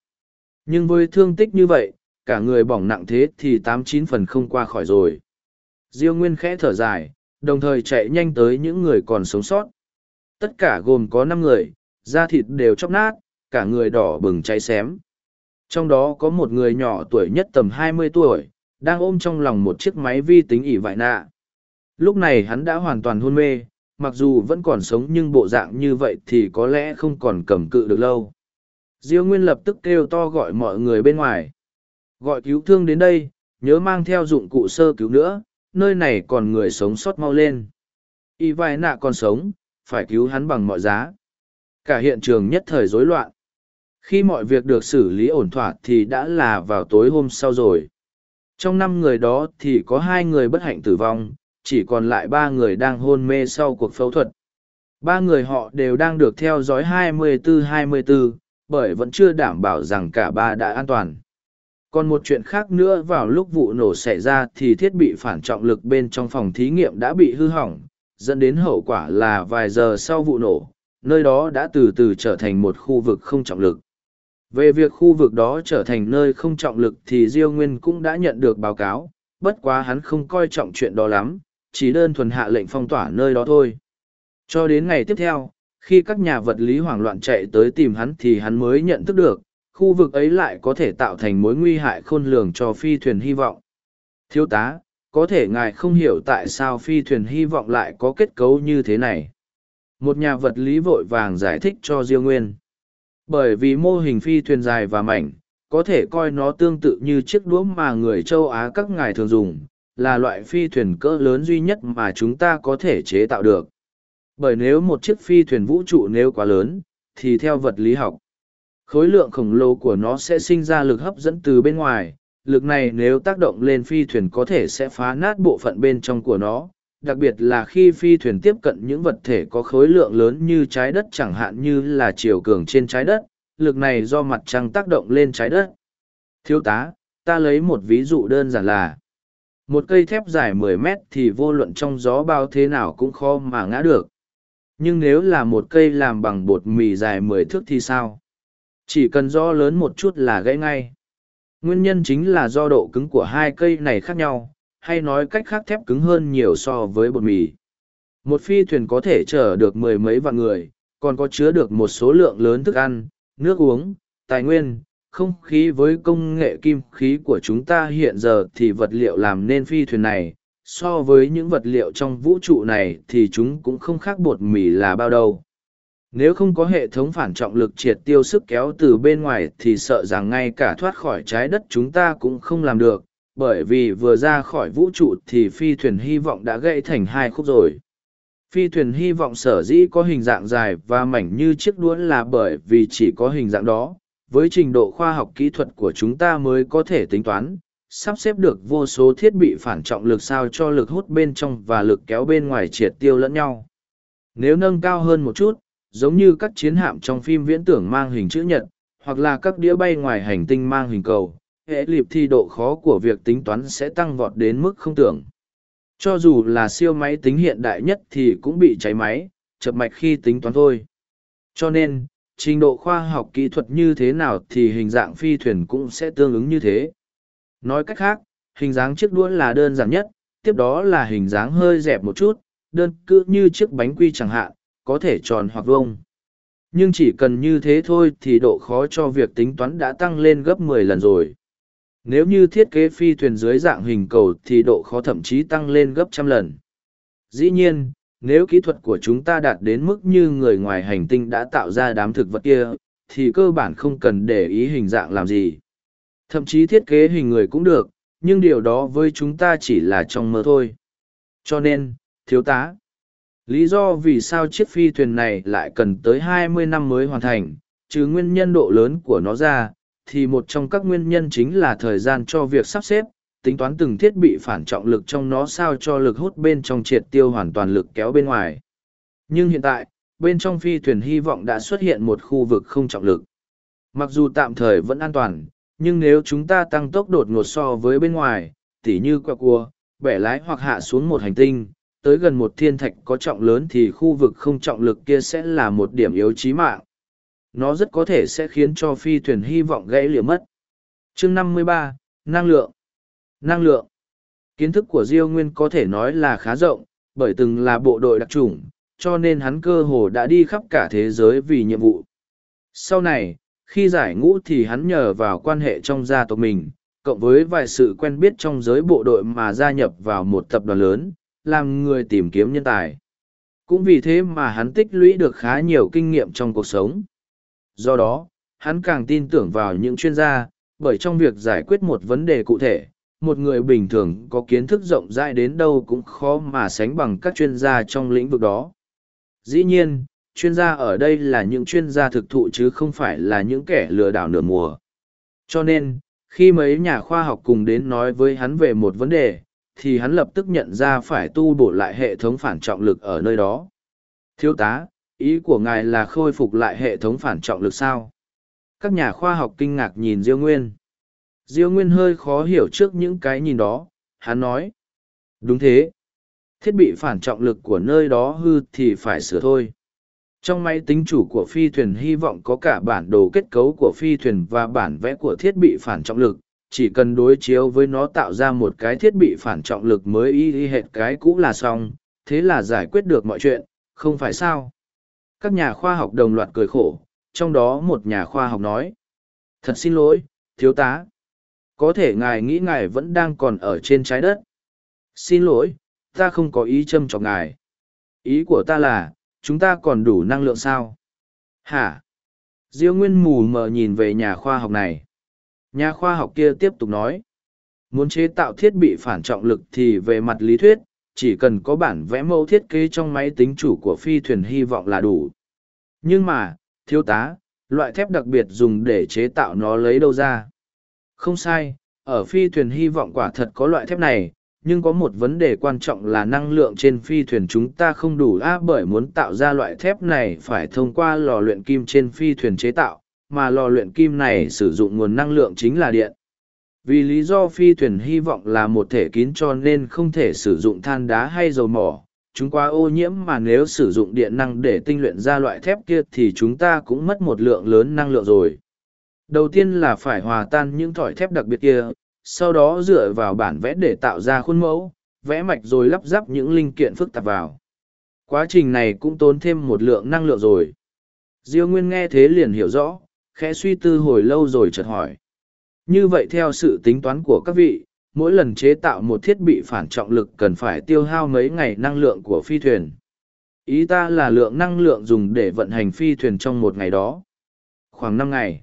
Nhưng với thương tích như vậy, cả người bỏng nặng thế thì tám chín phần không qua khỏi rồi. Diêu Nguyên khẽ thở dài, đồng thời chạy nhanh tới những người còn sống sót. Tất cả gồm có năm người, da thịt đều chóc nát, cả người đỏ bừng cháy xém. Trong đó có một người nhỏ tuổi nhất tầm hai mươi tuổi, đang ôm trong lòng một chiếc máy vi tính ỉ vải nạ. Lúc này hắn đã hoàn toàn hôn mê, mặc dù vẫn còn sống nhưng bộ dạng như vậy thì có lẽ không còn cầm cự được lâu. Diêu Nguyên lập tức kêu to gọi mọi người bên ngoài. Gọi cứu thương đến đây, nhớ mang theo dụng cụ sơ cứu nữa, nơi này còn người sống sót mau lên. Y vai nạ còn sống, phải cứu hắn bằng mọi giá. Cả hiện trường nhất thời rối loạn. Khi mọi việc được xử lý ổn thỏa thì đã là vào tối hôm sau rồi. Trong năm người đó thì có hai người bất hạnh tử vong, chỉ còn lại ba người đang hôn mê sau cuộc phẫu thuật. Ba người họ đều đang được theo dõi 24-24, bởi vẫn chưa đảm bảo rằng cả ba đã an toàn. Còn một chuyện khác nữa vào lúc vụ nổ xảy ra thì thiết bị phản trọng lực bên trong phòng thí nghiệm đã bị hư hỏng, dẫn đến hậu quả là vài giờ sau vụ nổ, nơi đó đã từ từ trở thành một khu vực không trọng lực. Về việc khu vực đó trở thành nơi không trọng lực thì Diêu Nguyên cũng đã nhận được báo cáo, bất quá hắn không coi trọng chuyện đó lắm, chỉ đơn thuần hạ lệnh phong tỏa nơi đó thôi. Cho đến ngày tiếp theo, khi các nhà vật lý hoảng loạn chạy tới tìm hắn thì hắn mới nhận thức được, khu vực ấy lại có thể tạo thành mối nguy hại khôn lường cho phi thuyền hy vọng. Thiếu tá, có thể ngài không hiểu tại sao phi thuyền hy vọng lại có kết cấu như thế này. Một nhà vật lý vội vàng giải thích cho Diêu Nguyên. Bởi vì mô hình phi thuyền dài và mảnh, có thể coi nó tương tự như chiếc đũa mà người châu Á các ngài thường dùng, là loại phi thuyền cỡ lớn duy nhất mà chúng ta có thể chế tạo được. Bởi nếu một chiếc phi thuyền vũ trụ nếu quá lớn, thì theo vật lý học, khối lượng khổng lồ của nó sẽ sinh ra lực hấp dẫn từ bên ngoài. Lực này nếu tác động lên phi thuyền có thể sẽ phá nát bộ phận bên trong của nó, đặc biệt là khi phi thuyền tiếp cận những vật thể có khối lượng lớn như trái đất chẳng hạn như là chiều cường trên trái đất, lực này do mặt trăng tác động lên trái đất. Thiếu tá, ta lấy một ví dụ đơn giản là một cây thép dài 10 mét thì vô luận trong gió bao thế nào cũng khó mà ngã được. Nhưng nếu là một cây làm bằng bột mì dài 10 thước thì sao? Chỉ cần gió lớn một chút là gãy ngay. Nguyên nhân chính là do độ cứng của hai cây này khác nhau, hay nói cách khác thép cứng hơn nhiều so với bột mì. Một phi thuyền có thể chở được mười mấy vạn người, còn có chứa được một số lượng lớn thức ăn, nước uống, tài nguyên, không khí với công nghệ kim khí của chúng ta hiện giờ thì vật liệu làm nên phi thuyền này, so với những vật liệu trong vũ trụ này thì chúng cũng không khác bột mì là bao đâu. Nếu không có hệ thống phản trọng lực triệt tiêu sức kéo từ bên ngoài thì sợ rằng ngay cả thoát khỏi trái đất chúng ta cũng không làm được, bởi vì vừa ra khỏi vũ trụ thì phi thuyền hy vọng đã gãy thành hai khúc rồi. Phi thuyền hy vọng sở dĩ có hình dạng dài và mảnh như chiếc đũa là bởi vì chỉ có hình dạng đó. Với trình độ khoa học kỹ thuật của chúng ta mới có thể tính toán, sắp xếp được vô số thiết bị phản trọng lực sao cho lực hút bên trong và lực kéo bên ngoài triệt tiêu lẫn nhau. Nếu nâng cao hơn một chút, giống như các chiến hạm trong phim viễn tưởng mang hình chữ nhật, hoặc là các đĩa bay ngoài hành tinh mang hình cầu hệ lịp thì độ khó của việc tính toán sẽ tăng vọt đến mức không tưởng. Cho dù là siêu máy tính hiện đại nhất thì cũng bị cháy máy, chập mạch khi tính toán thôi. Cho nên, trình độ khoa học kỹ thuật như thế nào thì hình dạng phi thuyền cũng sẽ tương ứng như thế. Nói cách khác, hình dáng chiếc đũa là đơn giản nhất, tiếp đó là hình dáng hơi dẹp một chút, đơn cự như chiếc bánh quy chẳng hạn, có thể tròn hoặc vông. Nhưng chỉ cần như thế thôi thì độ khó cho việc tính toán đã tăng lên gấp 10 lần rồi. Nếu như thiết kế phi thuyền dưới dạng hình cầu thì độ khó thậm chí tăng lên gấp trăm lần. Dĩ nhiên, nếu kỹ thuật của chúng ta đạt đến mức như người ngoài hành tinh đã tạo ra đám thực vật kia, thì cơ bản không cần để ý hình dạng làm gì. Thậm chí thiết kế hình người cũng được, nhưng điều đó với chúng ta chỉ là trong mơ thôi. Cho nên, thiếu tá, lý do vì sao chiếc phi thuyền này lại cần tới 20 năm mới hoàn thành, trừ nguyên nhân độ lớn của nó ra, thì một trong các nguyên nhân chính là thời gian cho việc sắp xếp, tính toán từng thiết bị phản trọng lực trong nó sao cho lực hút bên trong triệt tiêu hoàn toàn lực kéo bên ngoài. Nhưng hiện tại, bên trong phi thuyền hy vọng đã xuất hiện một khu vực không trọng lực. Mặc dù tạm thời vẫn an toàn, nhưng nếu chúng ta tăng tốc đột ngột so với bên ngoài, tỉ như quẹo cua, bẻ lái hoặc hạ xuống một hành tinh, tới gần một thiên thạch có trọng lớn thì khu vực không trọng lực kia sẽ là một điểm yếu chí mạng nó rất có thể sẽ khiến cho phi thuyền hy vọng gãy lìa mất. Chương năm mươi ba, năng lượng. Năng lượng. Kiến thức của diêu nguyên có thể nói là khá rộng, bởi từng là bộ đội đặc trùng cho nên hắn cơ hồ đã đi khắp cả thế giới vì nhiệm vụ. Sau này, khi giải ngũ thì hắn nhờ vào quan hệ trong gia tộc mình, cộng với vài sự quen biết trong giới bộ đội mà gia nhập vào một tập đoàn lớn, làm người tìm kiếm nhân tài. Cũng vì thế mà hắn tích lũy được khá nhiều kinh nghiệm trong cuộc sống do đó hắn càng tin tưởng vào những chuyên gia bởi trong việc giải quyết một vấn đề cụ thể một người bình thường có kiến thức rộng rãi đến đâu cũng khó mà sánh bằng các chuyên gia trong lĩnh vực đó dĩ nhiên chuyên gia ở đây là những chuyên gia thực thụ chứ không phải là những kẻ lừa đảo nửa mùa cho nên Khi mấy nhà khoa học cùng đến nói với hắn về một vấn đề, thì hắn lập tức nhận ra phải tu bổ lại hệ thống phản trọng lực ở nơi đó. Thiếu tá, ý của ngài là khôi phục lại hệ thống phản trọng lực sao? Các nhà khoa học kinh ngạc nhìn Diêu Nguyên. Diêu Nguyên hơi khó hiểu trước những cái nhìn đó, hắn nói. Đúng thế. Thiết bị phản trọng lực của nơi đó hư thì phải sửa thôi. Trong máy tính chủ của phi thuyền hy vọng có cả bản đồ kết cấu của phi thuyền và bản vẽ của thiết bị phản trọng lực, chỉ cần đối chiếu với nó tạo ra một cái thiết bị phản trọng lực mới y y hệt cái cũ là xong, thế là giải quyết được mọi chuyện, không phải sao? Các nhà khoa học đồng loạt cười khổ, trong đó một nhà khoa học nói. Thật xin lỗi, thiếu tá. Có thể ngài nghĩ ngài vẫn đang còn ở trên trái đất. Xin lỗi, ta không có ý châm chọc ngài. Ý của ta là, chúng ta còn đủ năng lượng sao? Hả? Diêu Nguyên mù mờ nhìn về nhà khoa học này. Nhà khoa học kia tiếp tục nói. Muốn chế tạo thiết bị phản trọng lực thì về mặt lý thuyết, chỉ cần có bản vẽ mẫu thiết kế trong máy tính chủ của phi thuyền hy vọng là đủ. Nhưng mà, thiếu tá, loại thép đặc biệt dùng để chế tạo nó lấy đâu ra? Không sai, ở phi thuyền hy vọng quả thật có loại thép này, nhưng có một vấn đề quan trọng là năng lượng trên phi thuyền chúng ta không đủ á bởi muốn tạo ra loại thép này phải thông qua lò luyện kim trên phi thuyền chế tạo, mà lò luyện kim này sử dụng nguồn năng lượng chính là điện. Vì lý do phi thuyền hy vọng là một thể kín cho nên không thể sử dụng than đá hay dầu mỏ, chúng quá ô nhiễm mà nếu sử dụng điện năng để tinh luyện ra loại thép kia thì chúng ta cũng mất một lượng lớn năng lượng rồi. Đầu tiên là phải hòa tan những thỏi thép đặc biệt kia, sau đó dựa vào bản vẽ để tạo ra khuôn mẫu, vẽ mạch rồi lắp ráp những linh kiện phức tạp vào. Quá trình này cũng tốn thêm một lượng năng lượng rồi. Diêu Nguyên nghe thế liền hiểu rõ, khẽ suy tư hồi lâu rồi chợt hỏi. Như vậy theo sự tính toán của các vị, mỗi lần chế tạo một thiết bị phản trọng lực cần phải tiêu hao mấy ngày năng lượng của phi thuyền. Ý ta là lượng năng lượng dùng để vận hành phi thuyền trong một ngày đó. Khoảng năm ngày.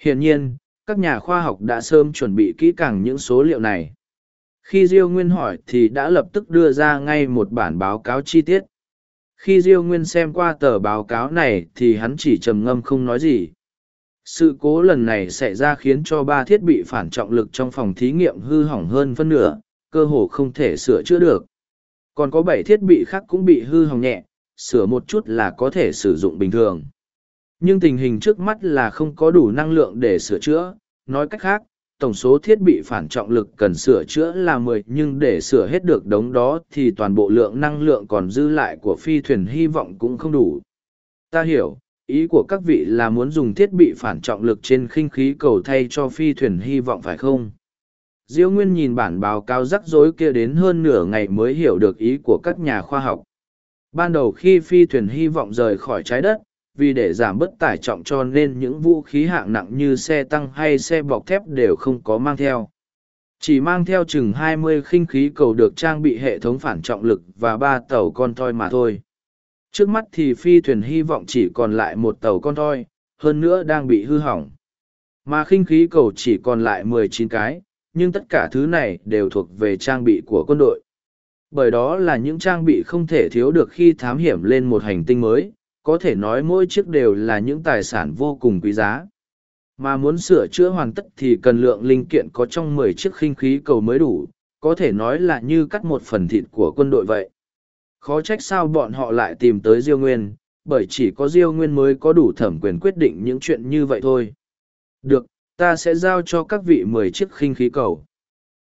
Hiển nhiên, các nhà khoa học đã sớm chuẩn bị kỹ càng những số liệu này. Khi Diêu Nguyên hỏi thì đã lập tức đưa ra ngay một bản báo cáo chi tiết. Khi Diêu Nguyên xem qua tờ báo cáo này thì hắn chỉ trầm ngâm không nói gì. Sự cố lần này xảy ra khiến cho ba thiết bị phản trọng lực trong phòng thí nghiệm hư hỏng hơn phân nửa, cơ hồ không thể sửa chữa được. Còn có bảy thiết bị khác cũng bị hư hỏng nhẹ, sửa một chút là có thể sử dụng bình thường. Nhưng tình hình trước mắt là không có đủ năng lượng để sửa chữa, nói cách khác, tổng số thiết bị phản trọng lực cần sửa chữa là mười nhưng để sửa hết được đống đó thì toàn bộ lượng năng lượng còn dư lại của phi thuyền hy vọng cũng không đủ. Ta hiểu, ý của các vị là muốn dùng thiết bị phản trọng lực trên khinh khí cầu thay cho phi thuyền hy vọng phải không? diễu Nguyên nhìn bản báo cáo rắc rối kia đến hơn nửa ngày mới hiểu được ý của các nhà khoa học. Ban đầu khi phi thuyền hy vọng rời khỏi trái đất, vì để giảm bớt tải trọng cho nên những vũ khí hạng nặng như xe tăng hay xe bọc thép đều không có mang theo. Chỉ mang theo chừng 20 khinh khí cầu được trang bị hệ thống phản trọng lực và ba tàu con toi mà thôi. Trước mắt thì phi thuyền hy vọng chỉ còn lại một tàu con thoi hơn nữa đang bị hư hỏng. Mà khinh khí cầu chỉ còn lại 19 cái, nhưng tất cả thứ này đều thuộc về trang bị của quân đội. Bởi đó là những trang bị không thể thiếu được khi thám hiểm lên một hành tinh mới, có thể nói mỗi chiếc đều là những tài sản vô cùng quý giá. Mà muốn sửa chữa hoàn tất thì cần lượng linh kiện có trong mười chiếc khinh khí cầu mới đủ, có thể nói là như cắt một phần thịt của quân đội vậy. Khó trách sao bọn họ lại tìm tới Diêu Nguyên, bởi chỉ có Diêu Nguyên mới có đủ thẩm quyền quyết định những chuyện như vậy thôi. Được, ta sẽ giao cho các vị mười chiếc khinh khí cầu.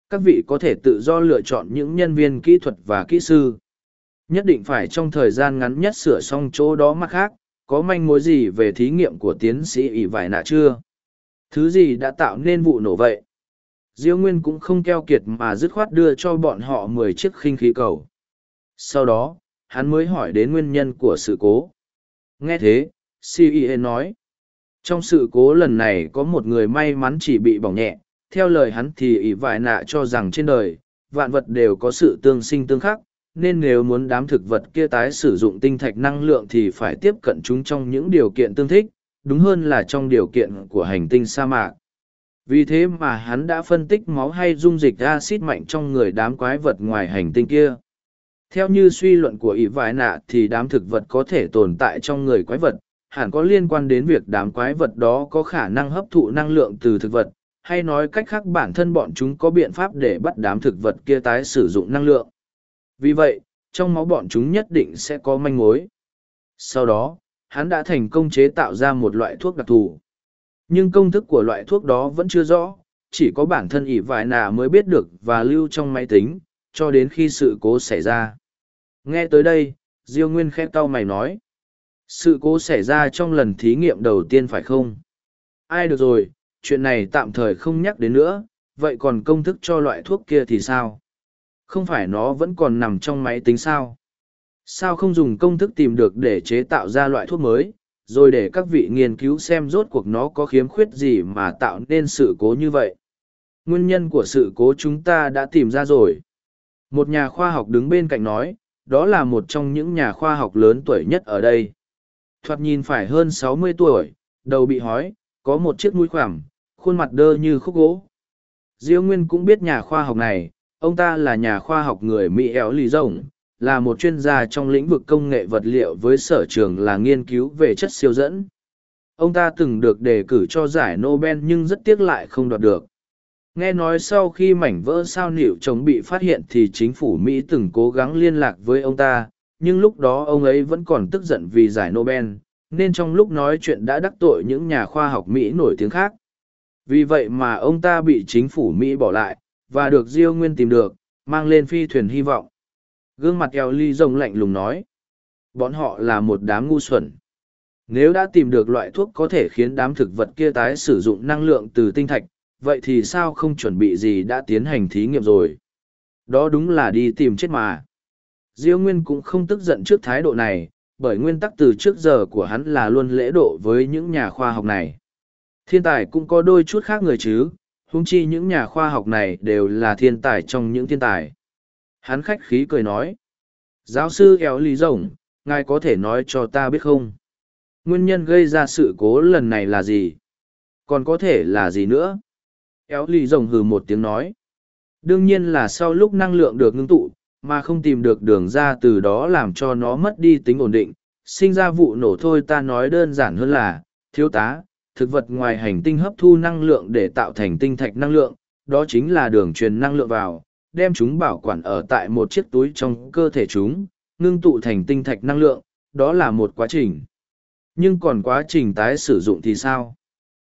Các vị có thể tự do lựa chọn những nhân viên kỹ thuật và kỹ sư nhất định phải trong thời gian ngắn nhất sửa xong chỗ đó mặt khác có manh mối gì về thí nghiệm của tiến sĩ ỷ vải nạ chưa thứ gì đã tạo nên vụ nổ vậy diêu nguyên cũng không keo kiệt mà dứt khoát đưa cho bọn họ mười chiếc khinh khí cầu sau đó hắn mới hỏi đến nguyên nhân của sự cố nghe thế cie nói trong sự cố lần này có một người may mắn chỉ bị bỏng nhẹ theo lời hắn thì ỷ vải nạ cho rằng trên đời vạn vật đều có sự tương sinh tương khắc nên nếu muốn đám thực vật kia tái sử dụng tinh thạch năng lượng thì phải tiếp cận chúng trong những điều kiện tương thích, đúng hơn là trong điều kiện của hành tinh sa mạc. Vì thế mà hắn đã phân tích máu hay dung dịch acid mạnh trong người đám quái vật ngoài hành tinh kia. Theo như suy luận của ỷ vải nạ thì đám thực vật có thể tồn tại trong người quái vật, hẳn có liên quan đến việc đám quái vật đó có khả năng hấp thụ năng lượng từ thực vật, hay nói cách khác bản thân bọn chúng có biện pháp để bắt đám thực vật kia tái sử dụng năng lượng. Vì vậy, trong máu bọn chúng nhất định sẽ có manh mối. Sau đó, hắn đã thành công chế tạo ra một loại thuốc đặc thù. Nhưng công thức của loại thuốc đó vẫn chưa rõ, chỉ có bản thân ỷ vải nà mới biết được và lưu trong máy tính, cho đến khi sự cố xảy ra. Nghe tới đây, Diêu Nguyên khép tao mày nói. Sự cố xảy ra trong lần thí nghiệm đầu tiên phải không? Ai được rồi, chuyện này tạm thời không nhắc đến nữa, vậy còn công thức cho loại thuốc kia thì sao? Không phải nó vẫn còn nằm trong máy tính sao? Sao không dùng công thức tìm được để chế tạo ra loại thuốc mới, rồi để các vị nghiên cứu xem rốt cuộc nó có khiếm khuyết gì mà tạo nên sự cố như vậy? Nguyên nhân của sự cố chúng ta đã tìm ra rồi. Một nhà khoa học đứng bên cạnh nói, đó là một trong những nhà khoa học lớn tuổi nhất ở đây. Thoạt nhìn phải hơn sáu mươi tuổi, đầu bị hói, có một chiếc mũi khoảng, khuôn mặt đơ như khúc gỗ. Diêu Nguyên cũng biết nhà khoa học này, ông ta là nhà khoa học người Mỹ éo lì rồng, là một chuyên gia trong lĩnh vực công nghệ vật liệu với sở trường là nghiên cứu về chất siêu dẫn. Ông ta từng được đề cử cho giải Nobel nhưng rất tiếc lại không đoạt được. Nghe nói sau khi mảnh vỡ sao nịu chồng bị phát hiện thì chính phủ Mỹ từng cố gắng liên lạc với ông ta, nhưng lúc đó ông ấy vẫn còn tức giận vì giải Nobel, nên trong lúc nói chuyện đã đắc tội những nhà khoa học Mỹ nổi tiếng khác. Vì vậy mà ông ta bị chính phủ Mỹ bỏ lại, và được Diêu Nguyên tìm được, mang lên phi thuyền hy vọng. Gương mặt eo ly rồng lạnh lùng nói. Bọn họ là một đám ngu xuẩn. Nếu đã tìm được loại thuốc có thể khiến đám thực vật kia tái sử dụng năng lượng từ tinh thạch, vậy thì sao không chuẩn bị gì đã tiến hành thí nghiệm rồi? Đó đúng là đi tìm chết mà. Diêu Nguyên cũng không tức giận trước thái độ này, bởi nguyên tắc từ trước giờ của hắn là luôn lễ độ với những nhà khoa học này. Thiên tài cũng có đôi chút khác người chứ, huống chi những nhà khoa học này đều là thiên tài trong những thiên tài. Hắn khách khí cười nói. Giáo sư éo lý rồng, ngài có thể nói cho ta biết không? Nguyên nhân gây ra sự cố lần này là gì? Còn có thể là gì nữa? Éo lì rồng hừ một tiếng nói. Đương nhiên là sau lúc năng lượng được ngưng tụ, mà không tìm được đường ra từ đó làm cho nó mất đi tính ổn định, sinh ra vụ nổ thôi ta nói đơn giản hơn là, thiếu tá, thực vật ngoài hành tinh hấp thu năng lượng để tạo thành tinh thạch năng lượng, đó chính là đường truyền năng lượng vào, đem chúng bảo quản ở tại một chiếc túi trong cơ thể chúng, ngưng tụ thành tinh thạch năng lượng, đó là một quá trình. Nhưng còn quá trình tái sử dụng thì sao?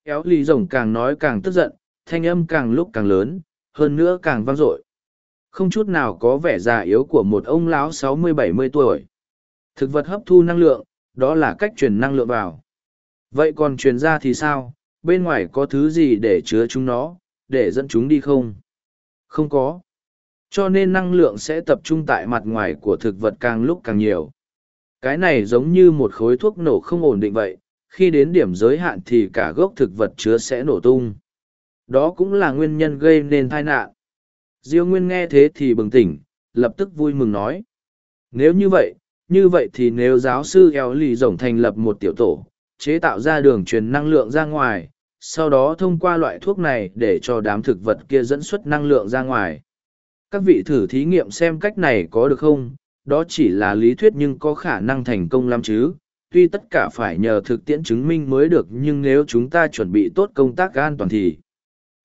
Kéo lì rồng càng nói càng tức giận, thanh âm càng lúc càng lớn, hơn nữa càng vang dội. Không chút nào có vẻ già yếu của một ông lão sáu mươi bảy mươi tuổi. Thực vật hấp thu năng lượng, đó là cách truyền năng lượng vào. Vậy còn truyền ra thì sao? Bên ngoài có thứ gì để chứa chúng nó, để dẫn chúng đi không? Không có. Cho nên năng lượng sẽ tập trung tại mặt ngoài của thực vật càng lúc càng nhiều. Cái này giống như một khối thuốc nổ không ổn định vậy, khi đến điểm giới hạn thì cả gốc thực vật chứa sẽ nổ tung. Đó cũng là nguyên nhân gây nên tai nạn. Diêu Nguyên nghe thế thì bừng tỉnh, lập tức vui mừng nói. Nếu như vậy, như vậy thì nếu giáo sư eo lì rồng thành lập một tiểu tổ, chế tạo ra đường truyền năng lượng ra ngoài, sau đó thông qua loại thuốc này để cho đám thực vật kia dẫn xuất năng lượng ra ngoài. Các vị thử thí nghiệm xem cách này có được không, đó chỉ là lý thuyết nhưng có khả năng thành công lắm chứ. Tuy tất cả phải nhờ thực tiễn chứng minh mới được nhưng nếu chúng ta chuẩn bị tốt công tác an toàn thì...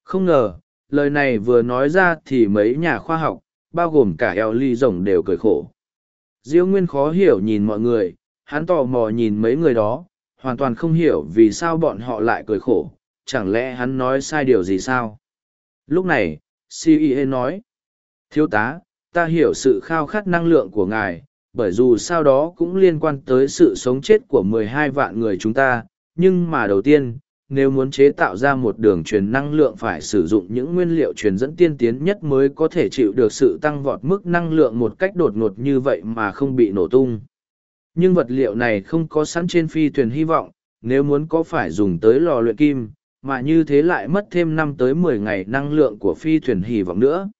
Không ngờ, lời này vừa nói ra thì mấy nhà khoa học, bao gồm cả eo ly rồng đều cười khổ. Diêu Nguyên khó hiểu nhìn mọi người, hắn tò mò nhìn mấy người đó, hoàn toàn không hiểu vì sao bọn họ lại cười khổ, chẳng lẽ hắn nói sai điều gì sao? Lúc này, CIE nói, Thiếu tá, ta hiểu sự khao khát năng lượng của ngài, bởi dù sao đó cũng liên quan tới sự sống chết của mười hai vạn người chúng ta, nhưng mà đầu tiên, nếu muốn chế tạo ra một đường truyền năng lượng phải sử dụng những nguyên liệu truyền dẫn tiên tiến nhất mới có thể chịu được sự tăng vọt mức năng lượng một cách đột ngột như vậy mà không bị nổ tung. Nhưng vật liệu này không có sẵn trên phi thuyền hy vọng, nếu muốn có phải dùng tới lò luyện kim, mà như thế lại mất thêm năm tới mười ngày năng lượng của phi thuyền hy vọng nữa.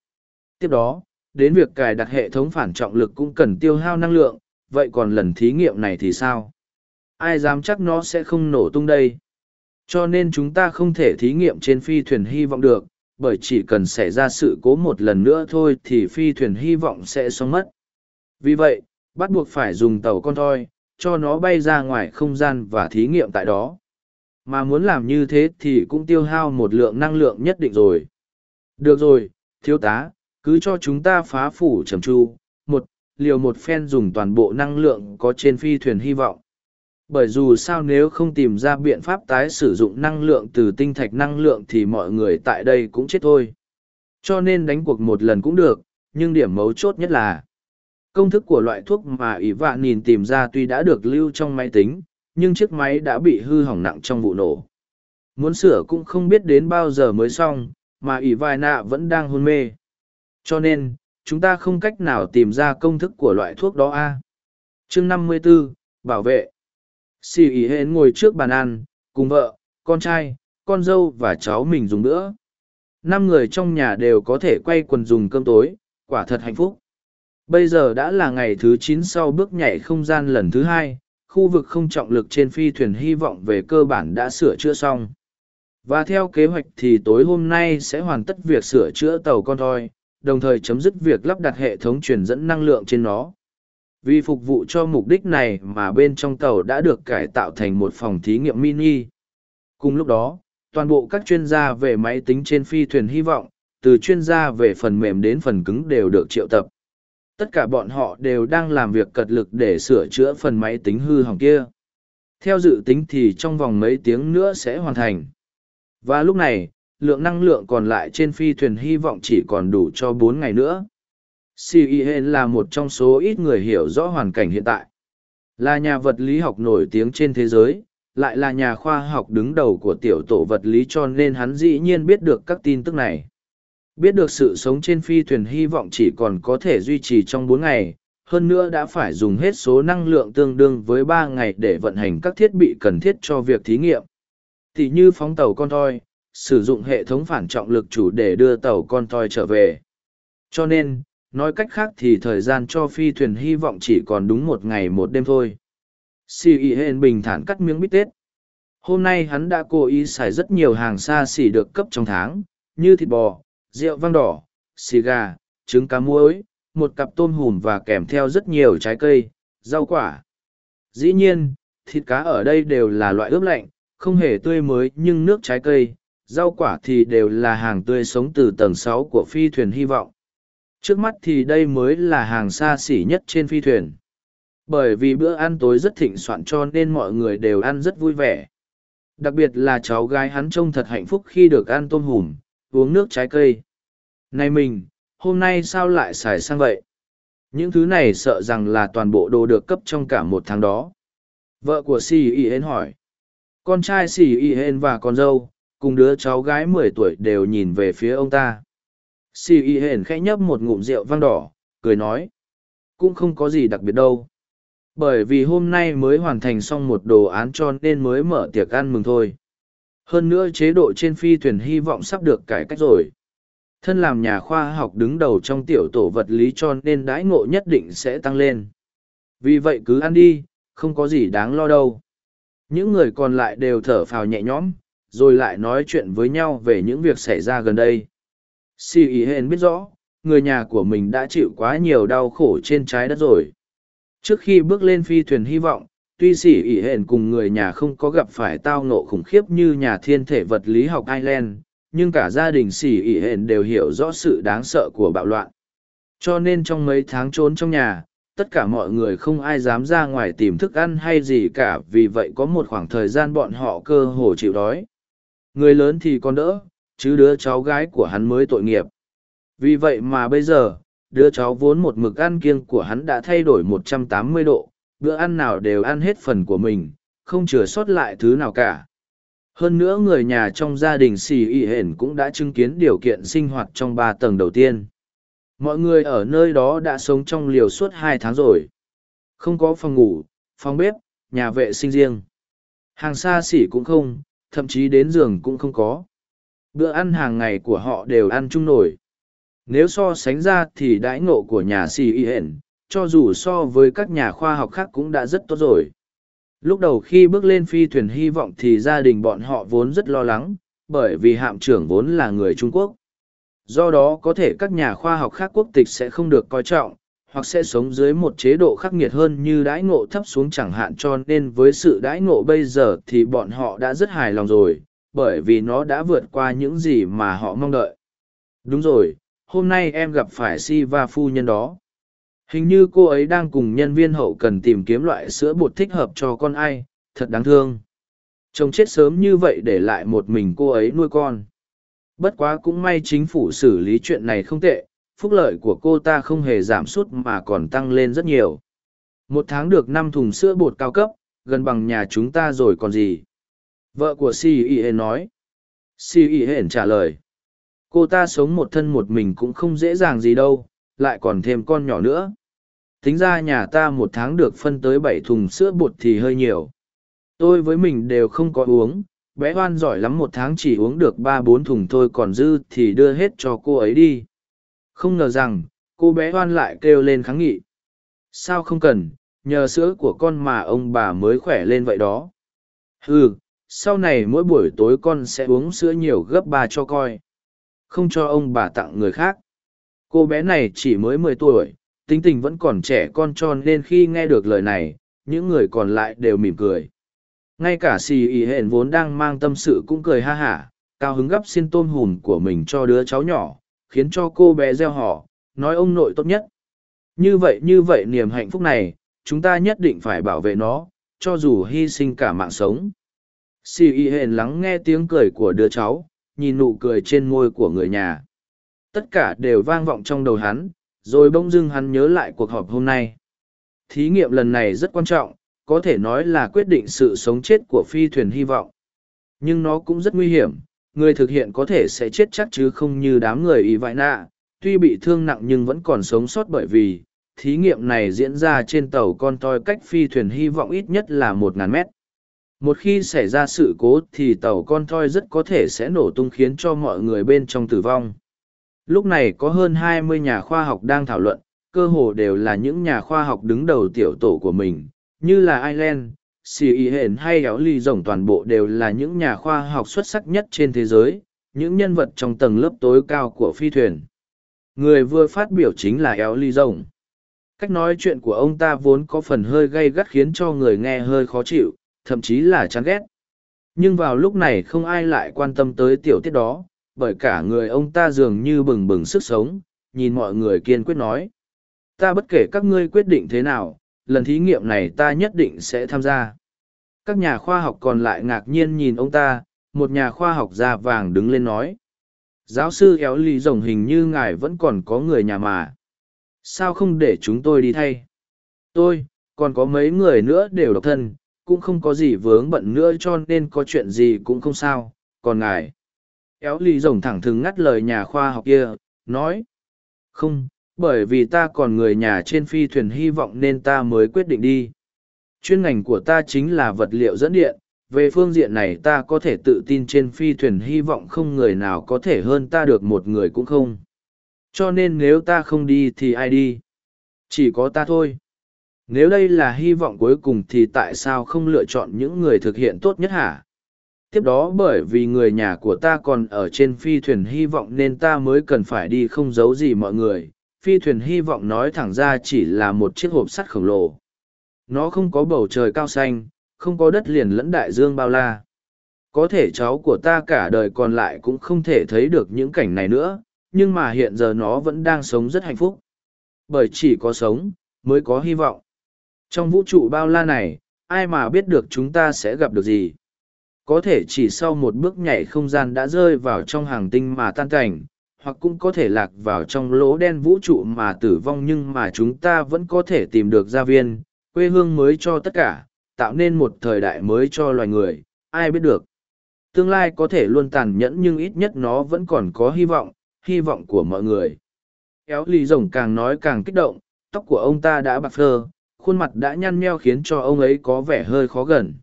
Tiếp đó, đến việc cài đặt hệ thống phản trọng lực cũng cần tiêu hao năng lượng, vậy còn lần thí nghiệm này thì sao? Ai dám chắc nó sẽ không nổ tung đây? Cho nên chúng ta không thể thí nghiệm trên phi thuyền hy vọng được, bởi chỉ cần xảy ra sự cố một lần nữa thôi thì phi thuyền hy vọng sẽ xong mất. Vì vậy, bắt buộc phải dùng tàu con thoi, cho nó bay ra ngoài không gian và thí nghiệm tại đó. Mà muốn làm như thế thì cũng tiêu hao một lượng năng lượng nhất định rồi. Được rồi, thiếu tá, cứ cho chúng ta phá phủ trầm tru. Một, liều một phen dùng toàn bộ năng lượng có trên phi thuyền hy vọng. Bởi dù sao nếu không tìm ra biện pháp tái sử dụng năng lượng từ tinh thạch năng lượng thì mọi người tại đây cũng chết thôi. Cho nên đánh cuộc một lần cũng được, nhưng điểm mấu chốt nhất là công thức của loại thuốc mà ỷ vạn nhìn tìm ra tuy đã được lưu trong máy tính, nhưng chiếc máy đã bị hư hỏng nặng trong vụ nổ. Muốn sửa cũng không biết đến bao giờ mới xong, mà ỷ vai nạ vẫn đang hôn mê. Cho nên, chúng ta không cách nào tìm ra công thức của loại thuốc đó a chương năm mươi 54, bảo vệ Si ý hến ngồi trước bàn ăn, cùng vợ, con trai, con dâu và cháu mình dùng nữa. Năm người trong nhà đều có thể quay quần dùng cơm tối, quả thật hạnh phúc. Bây giờ đã là ngày thứ chín sau bước nhảy không gian lần thứ hai, khu vực không trọng lực trên phi thuyền hy vọng về cơ bản đã sửa chữa xong. Và theo kế hoạch thì tối hôm nay sẽ hoàn tất việc sửa chữa tàu con thoi, đồng thời chấm dứt việc lắp đặt hệ thống truyền dẫn năng lượng trên nó vì phục vụ cho mục đích này mà bên trong tàu đã được cải tạo thành một phòng thí nghiệm mini. Cùng lúc đó, toàn bộ các chuyên gia về máy tính trên phi thuyền hy vọng, từ chuyên gia về phần mềm đến phần cứng đều được triệu tập. Tất cả bọn họ đều đang làm việc cật lực để sửa chữa phần máy tính hư hỏng kia. Theo dự tính thì trong vòng mấy tiếng nữa sẽ hoàn thành. Và lúc này, lượng năng lượng còn lại trên phi thuyền hy vọng chỉ còn đủ cho bốn ngày nữa cien là một trong số ít người hiểu rõ hoàn cảnh hiện tại. Là nhà vật lý học nổi tiếng trên thế giới lại là nhà khoa học đứng đầu của tiểu tổ vật lý cho nên hắn dĩ nhiên biết được các tin tức này. Biết được sự sống trên phi thuyền hy vọng chỉ còn có thể duy trì trong bốn ngày hơn nữa đã phải dùng hết số năng lượng tương đương với ba ngày để vận hành các thiết bị cần thiết cho việc thí nghiệm. Thì như phóng tàu con thoi sử dụng hệ thống phản trọng lực chủ để đưa tàu con toi trở về. Cho nên, nói cách khác thì thời gian cho phi thuyền hy vọng chỉ còn đúng một ngày một đêm thôi. Si Y Hên bình thản cắt miếng bít tết. Hôm nay hắn đã cố ý xài rất nhiều hàng xa xỉ được cấp trong tháng, như thịt bò, rượu vang đỏ, xì gà, trứng cá muối, một cặp tôm hùm và kèm theo rất nhiều trái cây, rau quả. Dĩ nhiên, thịt cá ở đây đều là loại ướp lạnh, không hề tươi mới nhưng nước trái cây, rau quả thì đều là hàng tươi sống từ tầng sáu của phi thuyền hy vọng trước mắt thì đây mới là hàng xa xỉ nhất trên phi thuyền. Bởi vì bữa ăn tối rất thịnh soạn cho nên mọi người đều ăn rất vui vẻ. Đặc biệt là cháu gái hắn trông thật hạnh phúc khi được ăn tôm hùm, uống nước trái cây. Này mình, hôm nay sao lại xài sang vậy? Những thứ này sợ rằng là toàn bộ đồ được cấp trong cả một tháng đó. Vợ của si y hên hỏi. Con trai si y hên và con dâu, cùng đứa cháu gái mười tuổi đều nhìn về phía ông ta si y hển khẽ nhấp một ngụm rượu vang đỏ, cười nói, cũng không có gì đặc biệt đâu. Bởi vì hôm nay mới hoàn thành xong một đồ án cho nên mới mở tiệc ăn mừng thôi. Hơn nữa chế độ trên phi thuyền hy vọng sắp được cải cách rồi. Thân làm nhà khoa học đứng đầu trong tiểu tổ vật lý cho nên đãi ngộ nhất định sẽ tăng lên. Vì vậy cứ ăn đi, không có gì đáng lo đâu. Những người còn lại đều thở phào nhẹ nhõm, rồi lại nói chuyện với nhau về những việc xảy ra gần đây. Si ý hên biết rõ, người nhà của mình đã chịu quá nhiều đau khổ trên trái đất rồi. Trước khi bước lên phi thuyền hy vọng, tuy sĩ ý hên cùng người nhà không có gặp phải tao ngộ khủng khiếp như nhà thiên thể vật lý học Ireland, nhưng cả gia đình sĩ ý hên đều hiểu rõ sự đáng sợ của bạo loạn. Cho nên trong mấy tháng trốn trong nhà, tất cả mọi người không ai dám ra ngoài tìm thức ăn hay gì cả vì vậy có một khoảng thời gian bọn họ cơ hồ chịu đói. Người lớn thì còn đỡ, chứ đứa cháu gái của hắn mới tội nghiệp. Vì vậy mà bây giờ, đứa cháu vốn một mực ăn kiêng của hắn đã thay đổi 180 độ, bữa ăn nào đều ăn hết phần của mình, không chừa sót lại thứ nào cả. Hơn nữa người nhà trong gia đình xì y hển cũng đã chứng kiến điều kiện sinh hoạt trong ba tầng đầu tiên. Mọi người ở nơi đó đã sống trong liều suốt hai tháng rồi. Không có phòng ngủ, phòng bếp, nhà vệ sinh riêng. Hàng xa xỉ cũng không, thậm chí đến giường cũng không có. Bữa ăn hàng ngày của họ đều ăn chung nổi. Nếu so sánh ra thì đãi ngộ của nhà xì y hển, cho dù so với các nhà khoa học khác cũng đã rất tốt rồi. Lúc đầu khi bước lên phi thuyền hy vọng thì gia đình bọn họ vốn rất lo lắng, bởi vì hạm trưởng vốn là người Trung Quốc. Do đó có thể các nhà khoa học khác quốc tịch sẽ không được coi trọng, hoặc sẽ sống dưới một chế độ khắc nghiệt hơn như đãi ngộ thấp xuống chẳng hạn cho nên với sự đãi ngộ bây giờ thì bọn họ đã rất hài lòng rồi bởi vì nó đã vượt qua những gì mà họ mong đợi. Đúng rồi, hôm nay em gặp phải si va phu nhân đó. Hình như cô ấy đang cùng nhân viên hậu cần tìm kiếm loại sữa bột thích hợp cho con ai, thật đáng thương. Chồng chết sớm như vậy để lại một mình cô ấy nuôi con. Bất quá cũng may chính phủ xử lý chuyện này không tệ, phúc lợi của cô ta không hề giảm sút mà còn tăng lên rất nhiều. Một tháng được năm thùng sữa bột cao cấp, gần bằng nhà chúng ta rồi còn gì vợ của si y Hển nói. Si y Hển trả lời. Cô ta sống một thân một mình cũng không dễ dàng gì đâu, lại còn thêm con nhỏ nữa. Tính ra nhà ta một tháng được phân tới bảy thùng sữa bột thì hơi nhiều. Tôi với mình đều không có uống, bé hoan giỏi lắm một tháng chỉ uống được ba bốn thùng thôi còn dư thì đưa hết cho cô ấy đi. Không ngờ rằng, cô bé hoan lại kêu lên kháng nghị. Sao không cần, nhờ sữa của con mà ông bà mới khỏe lên vậy đó. Ừ sau này mỗi buổi tối con sẽ uống sữa nhiều gấp ba cho coi. Không cho ông bà tặng người khác. Cô bé này chỉ mới mười tuổi, tính tình vẫn còn trẻ con cho nên khi nghe được lời này, những người còn lại đều mỉm cười. Ngay cả xì ỉ hển vốn đang mang tâm sự cũng cười ha hả, cao hứng gấp xin tôm hùm của mình cho đứa cháu nhỏ, khiến cho cô bé gieo họ, nói ông nội tốt nhất. Như vậy như vậy niềm hạnh phúc này, chúng ta nhất định phải bảo vệ nó, cho dù hy sinh cả mạng sống si y hển lắng nghe tiếng cười của đứa cháu, nhìn nụ cười trên môi của người nhà. Tất cả đều vang vọng trong đầu hắn, rồi bỗng dưng hắn nhớ lại cuộc họp hôm nay. Thí nghiệm lần này rất quan trọng, có thể nói là quyết định sự sống chết của phi thuyền hy vọng. Nhưng nó cũng rất nguy hiểm, người thực hiện có thể sẽ chết chắc chứ không như đám người ý vại nạ, tuy bị thương nặng nhưng vẫn còn sống sót bởi vì, thí nghiệm này diễn ra trên tàu con toi cách phi thuyền hy vọng ít nhất là một ngàn mét một khi xảy ra sự cố thì tàu con thoi rất có thể sẽ nổ tung khiến cho mọi người bên trong tử vong lúc này có hơn 20 nhà khoa học đang thảo luận cơ hồ đều là những nhà khoa học đứng đầu tiểu tổ của mình như là Ireland, xì ý Hển hay Éo Ly Rồng toàn bộ đều là những nhà khoa học xuất sắc nhất trên thế giới, những nhân vật trong tầng lớp tối cao của phi thuyền. Người vừa phát biểu chính là Éo Ly Rồng. Cách nói chuyện của ông ta vốn có phần hơi gay gắt khiến cho người nghe hơi khó chịu, thậm chí là chán ghét. Nhưng vào lúc này không ai lại quan tâm tới tiểu tiết đó, bởi cả người ông ta dường như bừng bừng sức sống, nhìn mọi người kiên quyết nói. Ta bất kể các ngươi quyết định thế nào, lần thí nghiệm này ta nhất định sẽ tham gia. Các nhà khoa học còn lại ngạc nhiên nhìn ông ta, một nhà khoa học da vàng đứng lên nói. Giáo sư éo lì rồng hình như ngài vẫn còn có người nhà mà. Sao không để chúng tôi đi thay? Tôi, còn có mấy người nữa đều độc thân, cũng không có gì vướng bận nữa cho nên có chuyện gì cũng không sao, còn ngài. Éo lì rồng thẳng thừng ngắt lời nhà khoa học kia, nói. Không, bởi vì ta còn người nhà trên phi thuyền hy vọng nên ta mới quyết định đi chuyên ngành của ta chính là vật liệu dẫn điện về phương diện này ta có thể tự tin trên phi thuyền hy vọng không người nào có thể hơn ta được một người cũng không cho nên nếu ta không đi thì ai đi chỉ có ta thôi nếu đây là hy vọng cuối cùng thì tại sao không lựa chọn những người thực hiện tốt nhất hả tiếp đó bởi vì người nhà của ta còn ở trên phi thuyền hy vọng nên ta mới cần phải đi không giấu gì mọi người phi thuyền hy vọng nói thẳng ra chỉ là một chiếc hộp sắt khổng lồ. Nó không có bầu trời cao xanh, không có đất liền lẫn đại dương bao la. Có thể cháu của ta cả đời còn lại cũng không thể thấy được những cảnh này nữa, nhưng mà hiện giờ nó vẫn đang sống rất hạnh phúc. Bởi chỉ có sống, mới có hy vọng. Trong vũ trụ bao la này, ai mà biết được chúng ta sẽ gặp được gì. Có thể chỉ sau một bước nhảy không gian đã rơi vào trong hàng tinh mà tan cảnh, hoặc cũng có thể lạc vào trong lỗ đen vũ trụ mà tử vong nhưng mà chúng ta vẫn có thể tìm được gia viên, quê hương mới cho tất cả, tạo nên một thời đại mới cho loài người, ai biết được. Tương lai có thể luôn tàn nhẫn nhưng ít nhất nó vẫn còn có hy vọng, hy vọng của mọi người. Kéo lì rồng càng nói càng kích động, tóc của ông ta đã bạc phơ, khuôn mặt đã nhăn nheo khiến cho ông ấy có vẻ hơi khó gần.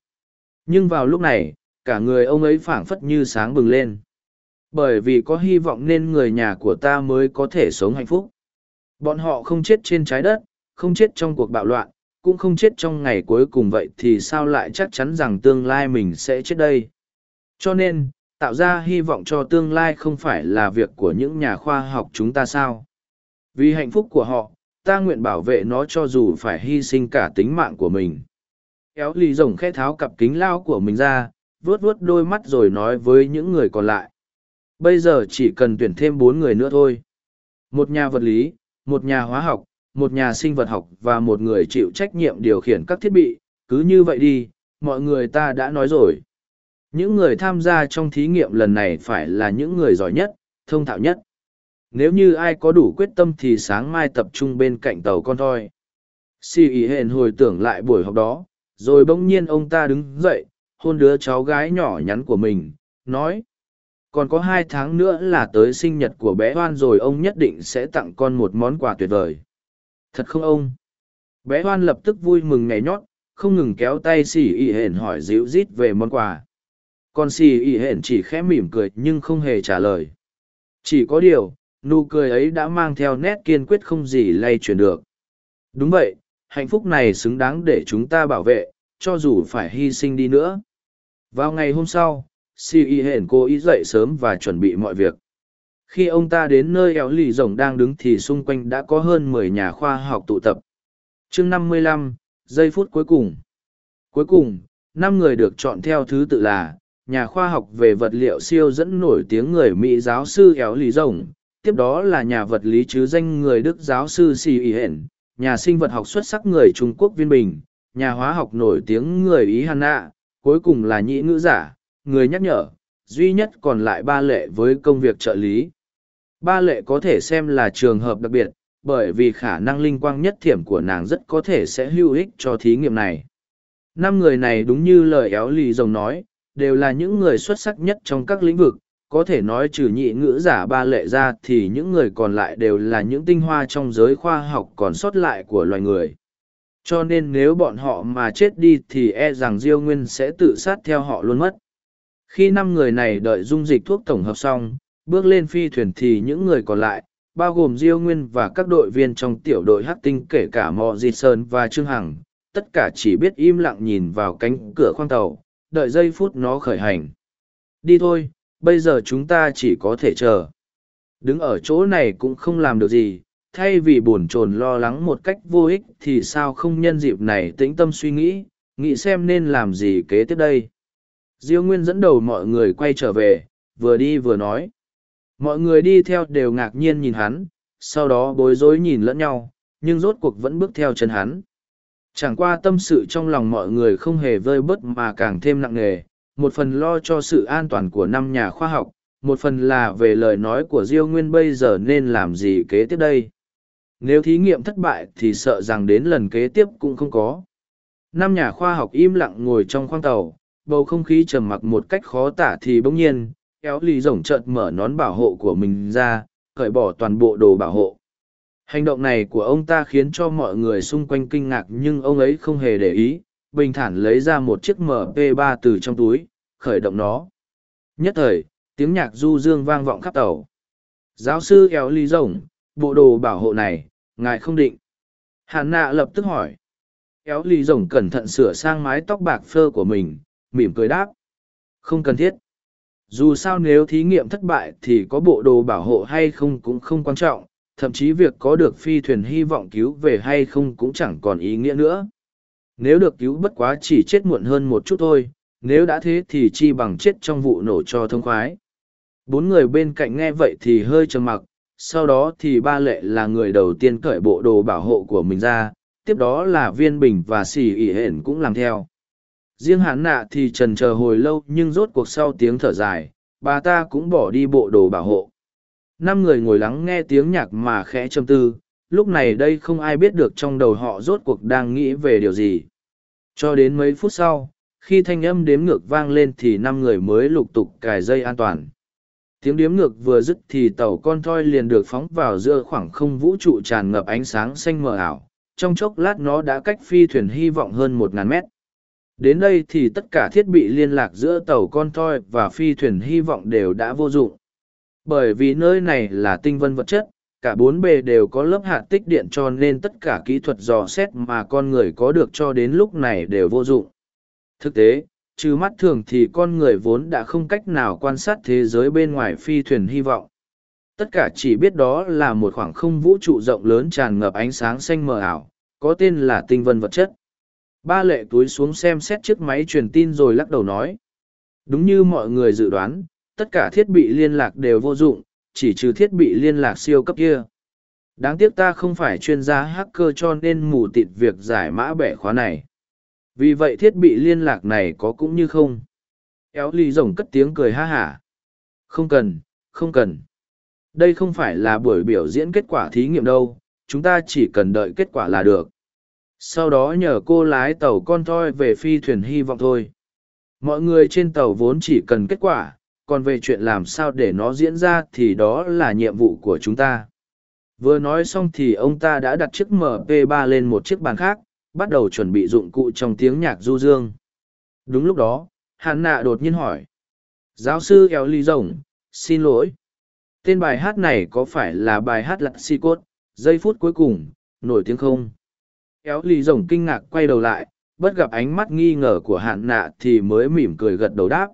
Nhưng vào lúc này, cả người ông ấy phảng phất như sáng bừng lên. Bởi vì có hy vọng nên người nhà của ta mới có thể sống hạnh phúc. Bọn họ không chết trên trái đất không chết trong cuộc bạo loạn cũng không chết trong ngày cuối cùng vậy thì sao lại chắc chắn rằng tương lai mình sẽ chết đây? Cho nên tạo ra hy vọng cho tương lai không phải là việc của những nhà khoa học chúng ta sao? Vì hạnh phúc của họ ta nguyện bảo vệ nó cho dù phải hy sinh cả tính mạng của mình. Kéo lì rồng khẽ tháo cặp kính lao của mình ra, vuốt vuốt đôi mắt rồi nói với những người còn lại. Bây giờ chỉ cần tuyển thêm bốn người nữa thôi. Một nhà vật lý, một nhà hóa học, một nhà sinh vật học và một người chịu trách nhiệm điều khiển các thiết bị, cứ như vậy đi, mọi người ta đã nói rồi. Những người tham gia trong thí nghiệm lần này phải là những người giỏi nhất, thông thạo nhất nếu như ai có đủ quyết tâm thì sáng mai tập trung bên cạnh tàu con thoi. Si ý hển hồi tưởng lại buổi họp đó, rồi bỗng nhiên ông ta đứng dậy, hôn đứa cháu gái nhỏ nhắn của mình, nói, còn có hai tháng nữa là tới sinh nhật của bé hoan rồi, ông nhất định sẽ tặng con một món quà tuyệt vời. Thật không ông? Bé hoan lập tức vui mừng nhảy nhót, không ngừng kéo tay xì ỉ hển hỏi dịu rít về món quà. Còn xì ỉ hển chỉ khẽ mỉm cười nhưng không hề trả lời. Chỉ có điều nụ cười ấy đã mang theo nét kiên quyết không gì lay chuyển được. Đúng vậy, hạnh phúc này xứng đáng để chúng ta bảo vệ, cho dù phải hy sinh đi nữa. Vào ngày hôm sau si y hển cô ý dậy sớm và chuẩn bị mọi việc. Khi ông ta đến nơi éo lì rồng đang đứng thì xung quanh đã có hơn mười nhà khoa học tụ tập. Chương năm mươi lăm, giây phút cuối cùng. Cuối cùng, năm người được chọn theo thứ tự là, nhà khoa học về vật liệu siêu dẫn nổi tiếng người mỹ giáo sư éo lì rồng tiếp đó là nhà vật lý chứ danh người đức giáo sư si Ý hển nhà sinh vật học xuất sắc người trung quốc viên bình, nhà hóa học nổi tiếng người ý hàn nạ, cuối cùng là nhĩ ngữ giả, người nhắc nhở, duy nhất còn lại ba lệ với công việc trợ lý. Ba lệ có thể xem là trường hợp đặc biệt, bởi vì khả năng linh quang nhất thiểm của nàng rất có thể sẽ hữu ích cho thí nghiệm này. Năm người này đúng như lời éo lì rồng nói, đều là những người xuất sắc nhất trong các lĩnh vực có thể nói trừ nhị ngữ giả ba lệ ra thì những người còn lại đều là những tinh hoa trong giới khoa học còn sót lại của loài người. Cho nên nếu bọn họ mà chết đi thì e rằng diêu nguyên sẽ tự sát theo họ luôn mất. Khi năm người này đợi dung dịch thuốc tổng hợp xong, bước lên phi thuyền thì những người còn lại, bao gồm diêu nguyên và các đội viên trong tiểu đội hát tinh kể cả mò di sơn và trương hằng, tất cả chỉ biết im lặng nhìn vào cánh cửa khoang tàu, đợi giây phút nó khởi hành. Đi thôi bây giờ chúng ta chỉ có thể chờ. Đứng ở chỗ này cũng không làm được gì, thay vì buồn chồn lo lắng một cách vô ích thì sao không nhân dịp này tĩnh tâm suy nghĩ nghĩ xem nên làm gì kế tiếp đây. Diêu nguyên dẫn đầu mọi người quay trở về, vừa đi vừa nói. Mọi người đi theo đều ngạc nhiên nhìn hắn, sau đó bối rối nhìn lẫn nhau, nhưng rốt cuộc vẫn bước theo chân hắn. Chẳng qua tâm sự trong lòng mọi người không hề vơi bớt mà càng thêm nặng nề một phần lo cho sự an toàn của năm nhà khoa học, một phần là về lời nói của diêu nguyên bây giờ nên làm gì kế tiếp đây? Nếu thí nghiệm thất bại thì sợ rằng đến lần kế tiếp cũng không có. Năm nhà khoa học im lặng ngồi trong khoang tàu, bầu không khí trầm mặc một cách khó tả thì bỗng nhiên, kéo lì rổng trợt mở nón bảo hộ của mình ra, cởi bỏ toàn bộ đồ bảo hộ. Hành động này của ông ta khiến cho mọi người xung quanh kinh ngạc nhưng ông ấy không hề để ý bình thản lấy ra một chiếc mp 3 từ trong túi, khởi động nó. Nhất thời, tiếng nhạc du dương vang vọng khắp tàu. Giáo sư éo ly rồng, bộ đồ bảo hộ này, ngài không định. Hàn nạ lập tức hỏi. Éo ly rồng cẩn thận sửa sang mái tóc bạc phơ của mình, mỉm cười đáp. Không cần thiết. Dù sao nếu thí nghiệm thất bại thì có bộ đồ bảo hộ hay không cũng không quan trọng, thậm chí việc có được phi thuyền hy vọng cứu về hay không cũng chẳng còn ý nghĩa nữa nếu được cứu bất quá chỉ chết muộn hơn một chút thôi, nếu đã thế thì chi bằng chết trong vụ nổ cho thông khoái. Bốn người bên cạnh nghe vậy thì hơi trầm mặc, sau đó thì ba lệ là người đầu tiên cởi bộ đồ bảo hộ của mình ra, tiếp đó là viên bình và xì ỉ hển cũng làm theo. Riêng Hán nạ thì trần chờ hồi lâu nhưng rốt cuộc sau tiếng thở dài, bà ta cũng bỏ đi bộ đồ bảo hộ. Năm người ngồi lắng nghe tiếng nhạc mà khẽ châm tư lúc này đây không ai biết được trong đầu họ rốt cuộc đang nghĩ về điều gì. Cho đến mấy phút sau, khi thanh âm đếm ngược vang lên thì năm người mới lục tục cài dây an toàn. Tiếng điếm ngược vừa dứt thì tàu con thoi liền được phóng vào giữa khoảng không vũ trụ tràn ngập ánh sáng xanh mờ ảo. Trong chốc lát nó đã cách phi thuyền hy vọng hơn một ngàn mét. Đến đây thì tất cả thiết bị liên lạc giữa tàu con thoi và phi thuyền hy vọng đều đã vô dụng. Bởi vì nơi này là tinh vân vật chất cả bốn bề đều có lớp hạt tích điện cho nên tất cả kỹ thuật dò xét mà con người có được cho đến lúc này đều vô dụng. Thực tế, trừ mắt thường thì con người vốn đã không cách nào quan sát thế giới bên ngoài phi thuyền hy vọng. Tất cả chỉ biết đó là một khoảng không vũ trụ rộng lớn tràn ngập ánh sáng xanh mờ ảo, có tên là tinh vân vật chất. Ba lệ túi xuống xem xét chiếc máy truyền tin rồi lắc đầu nói, đúng như mọi người dự đoán, tất cả thiết bị liên lạc đều vô dụng chỉ trừ thiết bị liên lạc siêu cấp kia. Đáng tiếc ta không phải chuyên gia hacker cho nên mù tịt việc giải mã bẻ khóa này. Vì vậy thiết bị liên lạc này có cũng như không. Éo ly rồng cất tiếng cười ha hả. Không cần không cần. Đây không phải là buổi biểu diễn kết quả thí nghiệm đâu, chúng ta chỉ cần đợi kết quả là được. Sau đó nhờ cô lái tàu con thoi về phi thuyền hy vọng thôi. Mọi người trên tàu vốn chỉ cần kết quả còn về chuyện làm sao để nó diễn ra thì đó là nhiệm vụ của chúng ta. Vừa nói xong thì ông ta đã đặt chiếc mp 3 lên một chiếc bàn khác, bắt đầu chuẩn bị dụng cụ trong tiếng nhạc du dương. Đúng lúc đó, hàn nạ đột nhiên hỏi, giáo sư eo ly rồng, xin lỗi. Tên bài hát này có phải là bài hát lặn si cốt, giây phút cuối cùng, nổi tiếng không? Eo ly rồng kinh ngạc quay đầu lại, bất gặp ánh mắt nghi ngờ của hàn nạ thì mới mỉm cười gật đầu đáp,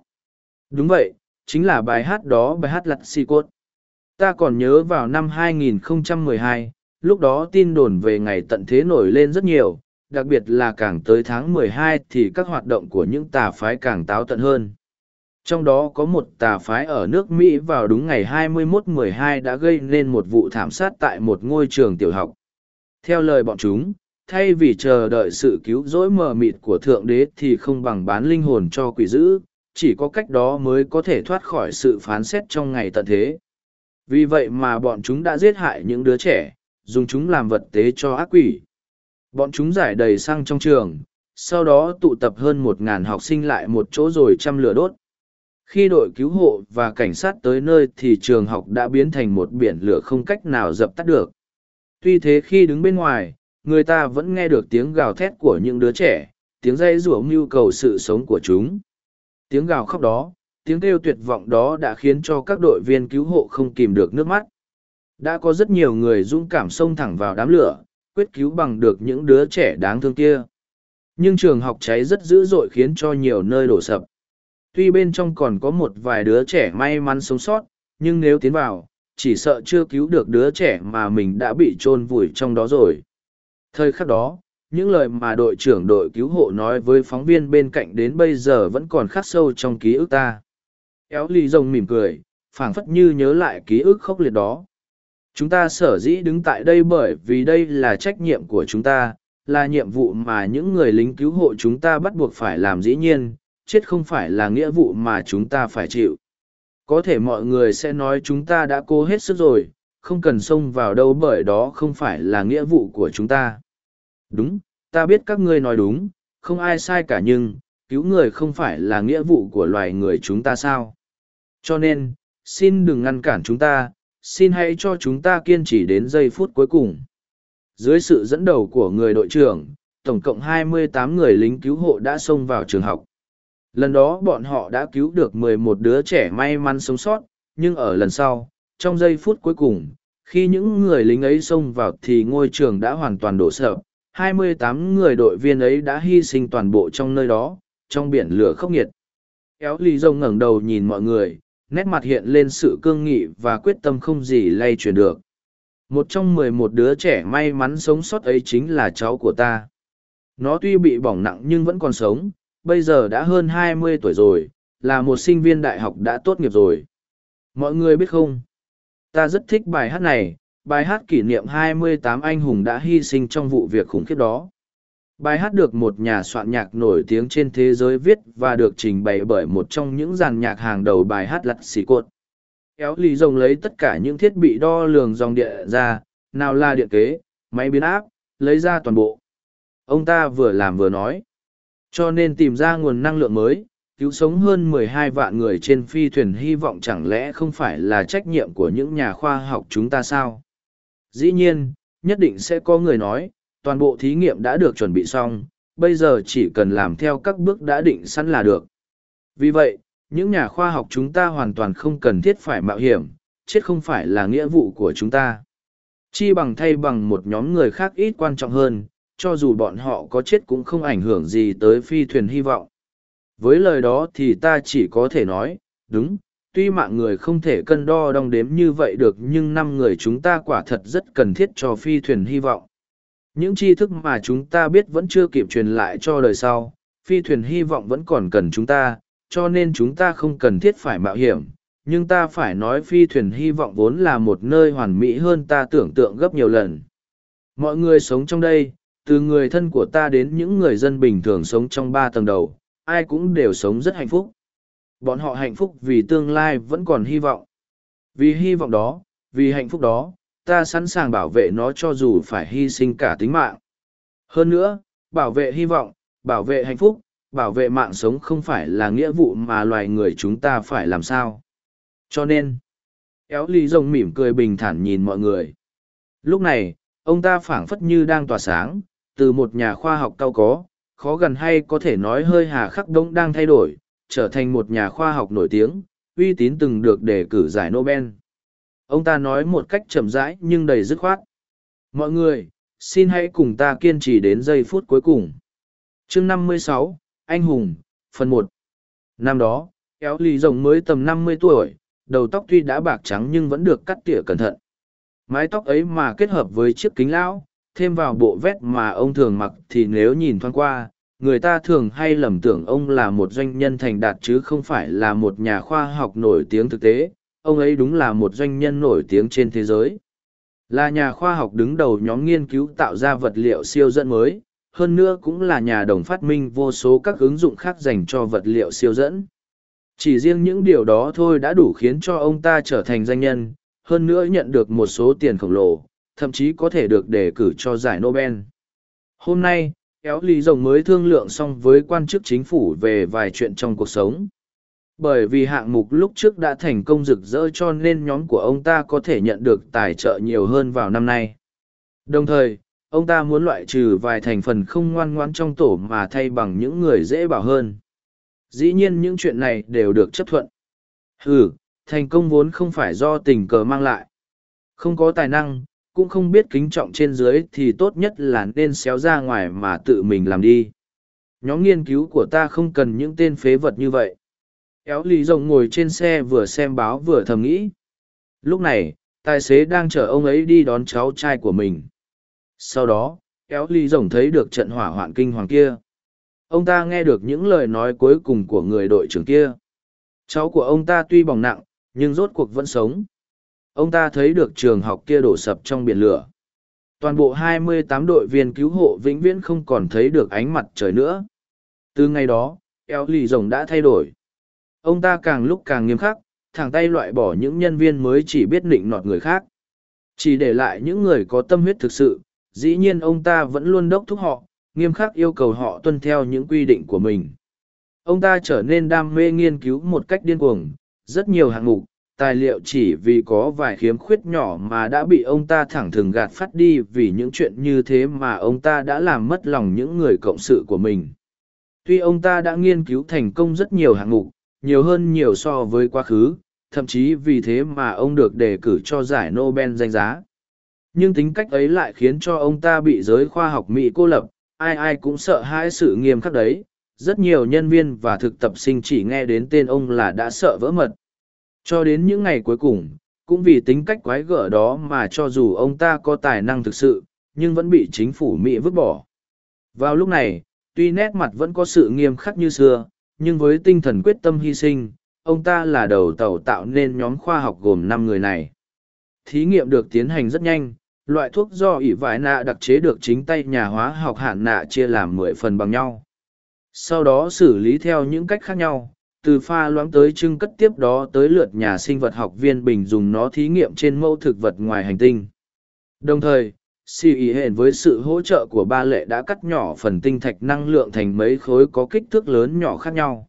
đúng vậy chính là bài hát đó bài hát lặt si cốt ta còn nhớ vào năm 2012, lúc đó tin đồn về ngày tận thế nổi lên rất nhiều đặc biệt là càng tới tháng 12 thì các hoạt động của những tà phái càng táo tận hơn trong đó có một tà phái ở nước Mỹ vào đúng ngày 21-12 đã gây nên một vụ thảm sát tại một ngôi trường tiểu học. Theo lời bọn chúng, thay vì chờ đợi sự cứu rỗi mờ mịt của Thượng Đế thì không bằng bán linh hồn cho quỷ dữ, chỉ có cách đó mới có thể thoát khỏi sự phán xét trong ngày tận thế. Vì vậy mà bọn chúng đã giết hại những đứa trẻ, dùng chúng làm vật tế cho ác quỷ. Bọn chúng giải đầy xăng trong trường, sau đó tụ tập hơn một ngàn học sinh lại một chỗ rồi chăm lửa đốt khi đội cứu hộ và cảnh sát tới nơi thì trường học đã biến thành một biển lửa không cách nào dập tắt được tuy thế khi đứng bên ngoài người ta vẫn nghe được tiếng gào thét của những đứa trẻ tiếng dây rủa mưu cầu sự sống của chúng tiếng gào khóc đó, tiếng kêu tuyệt vọng đó đã khiến cho các đội viên cứu hộ không kìm được nước mắt. Đã có rất nhiều người dũng cảm xông thẳng vào đám lửa, quyết cứu bằng được những đứa trẻ đáng thương kia. Nhưng trường học cháy rất dữ dội khiến cho nhiều nơi đổ sập. Tuy bên trong còn có một vài đứa trẻ may mắn sống sót, nhưng nếu tiến vào, chỉ sợ chưa cứu được đứa trẻ mà mình đã bị chôn vùi trong đó rồi. Thời khắc đó những lời mà đội trưởng đội cứu hộ nói với phóng viên bên cạnh đến bây giờ vẫn còn khắc sâu trong ký ức ta éo ly rồng mỉm cười phảng phất như nhớ lại ký ức khốc liệt đó chúng ta sở dĩ đứng tại đây bởi vì đây là trách nhiệm của chúng ta là nhiệm vụ mà những người lính cứu hộ chúng ta bắt buộc phải làm dĩ nhiên chết không phải là nghĩa vụ mà chúng ta phải chịu. Có thể mọi người sẽ nói chúng ta đã cố hết sức rồi, không cần xông vào đâu bởi đó không phải là nghĩa vụ của chúng ta. Đúng, ta biết các ngươi nói đúng, không ai sai cả nhưng, cứu người không phải là nghĩa vụ của loài người chúng ta sao. Cho nên, xin đừng ngăn cản chúng ta, xin hãy cho chúng ta kiên trì đến giây phút cuối cùng. Dưới sự dẫn đầu của người đội trưởng, tổng cộng 28 người lính cứu hộ đã xông vào trường học. Lần đó bọn họ đã cứu được mười một đứa trẻ may mắn sống sót, nhưng ở lần sau, trong giây phút cuối cùng, khi những người lính ấy xông vào thì ngôi trường đã hoàn toàn đổ sập. 28 người đội viên ấy đã hy sinh toàn bộ trong nơi đó, trong biển lửa khốc nghiệt. Kéo ly rông ngẩng đầu nhìn mọi người, nét mặt hiện lên sự cương nghị và quyết tâm không gì lay chuyển được. Một trong mười một đứa trẻ may mắn sống sót ấy chính là cháu của ta. Nó tuy bị bỏng nặng nhưng vẫn còn sống, bây giờ đã hơn hai mươi tuổi rồi, là một sinh viên đại học đã tốt nghiệp rồi. Mọi người biết không? Ta rất thích bài hát này, bài hát kỷ niệm 28 anh hùng đã hy sinh trong vụ việc khủng khiếp đó. Bài hát được một nhà soạn nhạc nổi tiếng trên thế giới viết và được trình bày bởi một trong những dàn nhạc hàng đầu bài hát lặt xì cột. Kéo lì rồng lấy tất cả những thiết bị đo lường dòng điện ra, nào là điện kế, máy biến áp, lấy ra toàn bộ. Ông ta vừa làm vừa nói. Cho nên tìm ra nguồn năng lượng mới, cứu sống hơn 12 vạn người trên phi thuyền hy vọng chẳng lẽ không phải là trách nhiệm của những nhà khoa học chúng ta sao? Dĩ nhiên, nhất định sẽ có người nói, toàn bộ thí nghiệm đã được chuẩn bị xong, bây giờ chỉ cần làm theo các bước đã định sẵn là được. Vì vậy, những nhà khoa học chúng ta hoàn toàn không cần thiết phải mạo hiểm, chết không phải là nghĩa vụ của chúng ta. Chi bằng thay bằng một nhóm người khác ít quan trọng hơn, cho dù bọn họ có chết cũng không ảnh hưởng gì tới phi thuyền hy vọng. Với lời đó thì ta chỉ có thể nói, đúng, tuy mạng người không thể cân đo đong đếm như vậy được nhưng năm người chúng ta quả thật rất cần thiết cho phi thuyền hy vọng. Những tri thức mà chúng ta biết vẫn chưa kịp truyền lại cho đời sau, phi thuyền hy vọng vẫn còn cần chúng ta, cho nên chúng ta không cần thiết phải mạo hiểm. Nhưng ta phải nói phi thuyền hy vọng vốn là một nơi hoàn mỹ hơn ta tưởng tượng gấp nhiều lần. Mọi người sống trong đây, từ người thân của ta đến những người dân bình thường sống trong ba tầng đầu, ai cũng đều sống rất hạnh phúc. Bọn họ hạnh phúc vì tương lai vẫn còn hy vọng. Vì hy vọng đó, vì hạnh phúc đó, ta sẵn sàng bảo vệ nó cho dù phải hy sinh cả tính mạng. Hơn nữa, bảo vệ hy vọng, bảo vệ hạnh phúc, bảo vệ mạng sống không phải là nghĩa vụ mà loài người chúng ta phải làm sao. Cho nên, éo ly rồng mỉm cười bình thản nhìn mọi người. Lúc này, ông ta phảng phất như đang tỏa sáng, từ một nhà khoa học cao có, khó gần hay có thể nói hơi hà khắc đông đang thay đổi, trở thành một nhà khoa học nổi tiếng, uy tín từng được đề cử giải Nobel. Ông ta nói một cách chậm rãi nhưng đầy dứt khoát. Mọi người, xin hãy cùng ta kiên trì đến giây phút cuối cùng. chương 56, Anh Hùng, phần 1. Năm đó, kéo lì rồng mới tầm năm mươi tuổi, đầu tóc tuy đã bạc trắng nhưng vẫn được cắt tỉa cẩn thận. Mái tóc ấy mà kết hợp với chiếc kính lão, thêm vào bộ vét mà ông thường mặc thì nếu nhìn thoáng qua, người ta thường hay lầm tưởng ông là một doanh nhân thành đạt chứ không phải là một nhà khoa học nổi tiếng thực tế. Ông ấy đúng là một doanh nhân nổi tiếng trên thế giới. Là nhà khoa học đứng đầu nhóm nghiên cứu tạo ra vật liệu siêu dẫn mới. Hơn nữa cũng là nhà đồng phát minh vô số các ứng dụng khác dành cho vật liệu siêu dẫn. Chỉ riêng những điều đó thôi đã đủ khiến cho ông ta trở thành danh nhân, hơn nữa nhận được một số tiền khổng lồ, thậm chí có thể được đề cử cho giải nobel. Hôm nay kéo lý rồng mới thương lượng xong với quan chức chính phủ về vài chuyện trong cuộc sống. Bởi vì hạng mục lúc trước đã thành công rực rỡ cho nên nhóm của ông ta có thể nhận được tài trợ nhiều hơn vào năm nay. Đồng thời, ông ta muốn loại trừ vài thành phần không ngoan ngoãn trong tổ mà thay bằng những người dễ bảo hơn. Dĩ nhiên những chuyện này đều được chấp thuận. Ừ thành công vốn không phải do tình cờ mang lại. Không có tài năng cũng không biết kính trọng trên dưới thì tốt nhất là nên xéo ra ngoài mà tự mình làm đi. Nhóm nghiên cứu của ta không cần những tên phế vật như vậy. Éo lì rồng ngồi trên xe vừa xem báo vừa thầm nghĩ. Lúc này, tài xế đang chở ông ấy đi đón cháu trai của mình. Sau đó, éo lì rồng thấy được trận hỏa hoạn kinh hoàng kia. Ông ta nghe được những lời nói cuối cùng của người đội trưởng kia. Cháu của ông ta tuy bỏng nặng, nhưng rốt cuộc vẫn sống ông ta thấy được trường học kia đổ sập trong biển lửa. Toàn bộ 28 đội viên cứu hộ vĩnh viễn không còn thấy được ánh mặt trời nữa. Từ ngày đó, eo lì rồng đã thay đổi. Ông ta càng lúc càng nghiêm khắc, thẳng tay loại bỏ những nhân viên mới chỉ biết nịnh nọt người khác. Chỉ để lại những người có tâm huyết thực sự, dĩ nhiên ông ta vẫn luôn đốc thúc họ, nghiêm khắc yêu cầu họ tuân theo những quy định của mình. Ông ta trở nên đam mê nghiên cứu một cách điên cuồng, rất nhiều hạng mục tài liệu chỉ vì có vài khiếm khuyết nhỏ mà đã bị ông ta thẳng thừng gạt phát đi vì những chuyện như thế mà ông ta đã làm mất lòng những người cộng sự của mình. Tuy ông ta đã nghiên cứu thành công rất nhiều hạng mục, nhiều hơn nhiều so với quá khứ, thậm chí vì thế mà ông được đề cử cho giải nobel danh giá. Nhưng tính cách ấy lại khiến cho ông ta bị giới khoa học mỹ cô lập, ai ai cũng sợ hãi sự nghiêm khắc đấy. Rất nhiều nhân viên và thực tập sinh chỉ nghe đến tên ông là đã sợ vỡ mật cho đến những ngày cuối cùng, cũng vì tính cách quái gở đó mà cho dù ông ta có tài năng thực sự, nhưng vẫn bị chính phủ Mỹ vứt bỏ. Vào lúc này, tuy nét mặt vẫn có sự nghiêm khắc như xưa, nhưng với tinh thần quyết tâm hy sinh, ông ta là đầu tàu tạo nên nhóm khoa học gồm năm người này. Thí nghiệm được tiến hành rất nhanh, loại thuốc do ỷ vải nạ đặc chế được chính tay nhà hóa học hạn nạ chia làm mười phần bằng nhau. Sau đó xử lý theo những cách khác nhau, từ pha loãng tới trưng cất tiếp đó tới lượt nhà sinh vật học viên bình dùng nó thí nghiệm trên mẫu thực vật ngoài hành tinh. Đồng thời, si ý hển với sự hỗ trợ của ba lệ đã cắt nhỏ phần tinh thạch năng lượng thành mấy khối có kích thước lớn nhỏ khác nhau.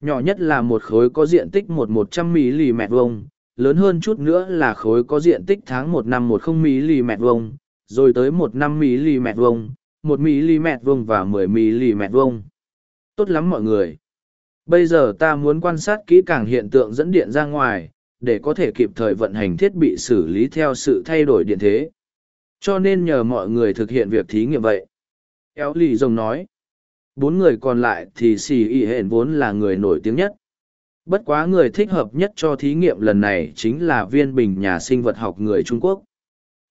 Nhỏ nhất là một khối có diện tích một một trăm mm vuông, lớn hơn chút nữa là khối có diện tích tháng một năm một không mm vuông, rồi tới một năm mm vuông, một mm vuông và mười mm vuông. Tốt lắm mọi người Bây giờ ta muốn quan sát kỹ càng hiện tượng dẫn điện ra ngoài, để có thể kịp thời vận hành thiết bị xử lý theo sự thay đổi điện thế. Cho nên nhờ mọi người thực hiện việc thí nghiệm vậy. Éo lì rồng nói. Bốn người còn lại thì xì y hển vốn là người nổi tiếng nhất. Bất quá người thích hợp nhất cho thí nghiệm lần này chính là viên bình nhà sinh vật học người Trung Quốc.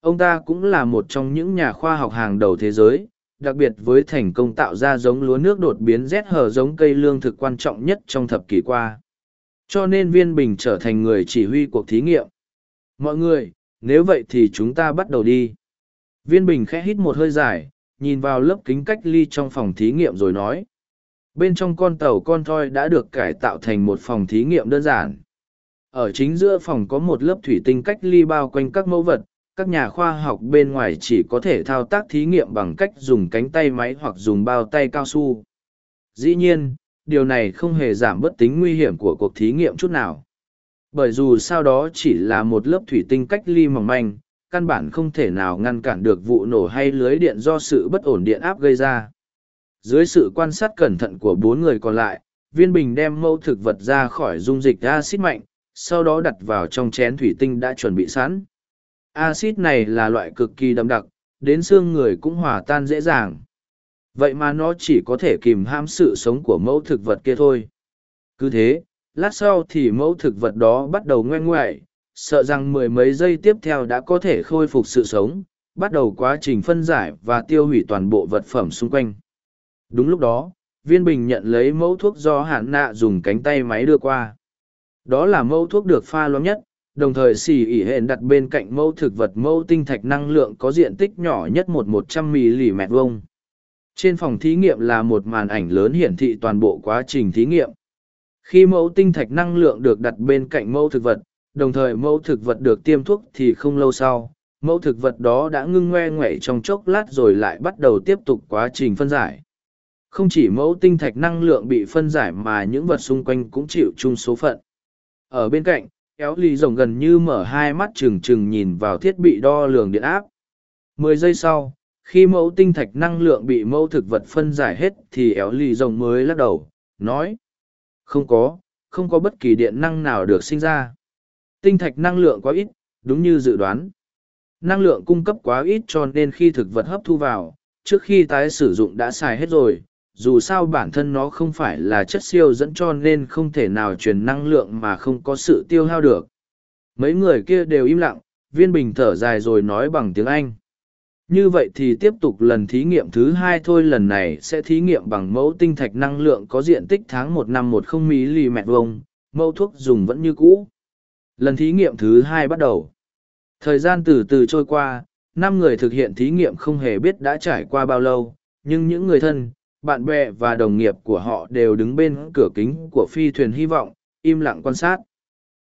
Ông ta cũng là một trong những nhà khoa học hàng đầu thế giới, đặc biệt với thành công tạo ra giống lúa nước đột biến rét hờ giống cây lương thực quan trọng nhất trong thập kỷ qua. Cho nên viên bình trở thành người chỉ huy cuộc thí nghiệm. Mọi người, nếu vậy thì chúng ta bắt đầu đi. Viên bình khẽ hít một hơi dài, nhìn vào lớp kính cách ly trong phòng thí nghiệm rồi nói. Bên trong con tàu con thoi đã được cải tạo thành một phòng thí nghiệm đơn giản. Ở chính giữa phòng có một lớp thủy tinh cách ly bao quanh các mẫu vật, các nhà khoa học bên ngoài chỉ có thể thao tác thí nghiệm bằng cách dùng cánh tay máy hoặc dùng bao tay cao su. Dĩ nhiên, điều này không hề giảm bất tính nguy hiểm của cuộc thí nghiệm chút nào. Bởi dù sau đó chỉ là một lớp thủy tinh cách ly mỏng manh, căn bản không thể nào ngăn cản được vụ nổ hay lưới điện do sự bất ổn điện áp gây ra. Dưới sự quan sát cẩn thận của bốn người còn lại, viên bình đem mẫu thực vật ra khỏi dung dịch acid mạnh, sau đó đặt vào trong chén thủy tinh đã chuẩn bị sẵn. Acid này là loại cực kỳ đậm đặc, đến xương người cũng hòa tan dễ dàng. Vậy mà nó chỉ có thể kìm hãm sự sống của mẫu thực vật kia thôi. Cứ thế, lát sau thì mẫu thực vật đó bắt đầu ngoe ngoại, sợ rằng mười mấy giây tiếp theo đã có thể khôi phục sự sống, bắt đầu quá trình phân giải và tiêu hủy toàn bộ vật phẩm xung quanh. Đúng lúc đó, viên bình nhận lấy mẫu thuốc do hạn nạ dùng cánh tay máy đưa qua. Đó là mẫu thuốc được pha loãng nhất, đồng thời xì ỉ hển đặt bên cạnh mẫu thực vật mẫu tinh thạch năng lượng có diện tích nhỏ nhất một một trăm mm vuông. Trên phòng thí nghiệm là một màn ảnh lớn hiển thị toàn bộ quá trình thí nghiệm. Khi mẫu tinh thạch năng lượng được đặt bên cạnh mẫu thực vật, đồng thời mẫu thực vật được tiêm thuốc thì không lâu sau, mẫu thực vật đó đã ngưng ngoe ngoậy trong chốc lát rồi lại bắt đầu tiếp tục quá trình phân giải. Không chỉ mẫu tinh thạch năng lượng bị phân giải mà những vật xung quanh cũng chịu chung số phận. Ở bên cạnh, kéo lì rồng gần như mở hai mắt trừng trừng nhìn vào thiết bị đo lường điện áp. Mười giây sau, khi mẫu tinh thạch năng lượng bị mẫu thực vật phân giải hết thì éo lì rồng mới lắc đầu, nói. Không có, không có bất kỳ điện năng nào được sinh ra. Tinh thạch năng lượng quá ít, đúng như dự đoán. Năng lượng cung cấp quá ít cho nên khi thực vật hấp thu vào, trước khi tái sử dụng đã xài hết rồi, dù sao bản thân nó không phải là chất siêu dẫn cho nên không thể nào truyền năng lượng mà không có sự tiêu hao được. Mấy người kia đều im lặng, viên bình thở dài rồi nói bằng tiếng Anh. Như vậy thì tiếp tục lần thí nghiệm thứ hai thôi lần này sẽ thí nghiệm bằng mẫu tinh thạch năng lượng có diện tích tháng một năm một không mm vuông, mẫu thuốc dùng vẫn như cũ. Lần thí nghiệm thứ hai bắt đầu. Thời gian từ từ trôi qua, năm người thực hiện thí nghiệm không hề biết đã trải qua bao lâu, nhưng những người thân, bạn bè và đồng nghiệp của họ đều đứng bên cửa kính của phi thuyền hy vọng, im lặng quan sát.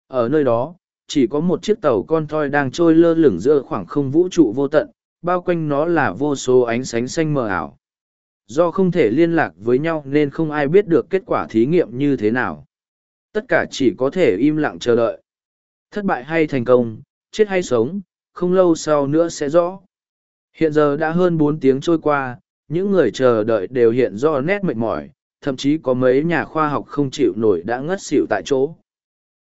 Ở nơi đó, chỉ có một chiếc tàu con thoi đang trôi lơ lửng giữa khoảng không vũ trụ vô tận, bao quanh nó là vô số ánh sánh xanh mờ ảo. Do không thể liên lạc với nhau nên không ai biết được kết quả thí nghiệm như thế nào. Tất cả chỉ có thể im lặng chờ đợi. Thất bại hay thành công, chết hay sống, không lâu sau nữa sẽ rõ. Hiện giờ đã hơn bốn tiếng trôi qua, những người chờ đợi đều hiện rõ nét mệt mỏi, thậm chí có mấy nhà khoa học không chịu nổi đã ngất xỉu tại chỗ.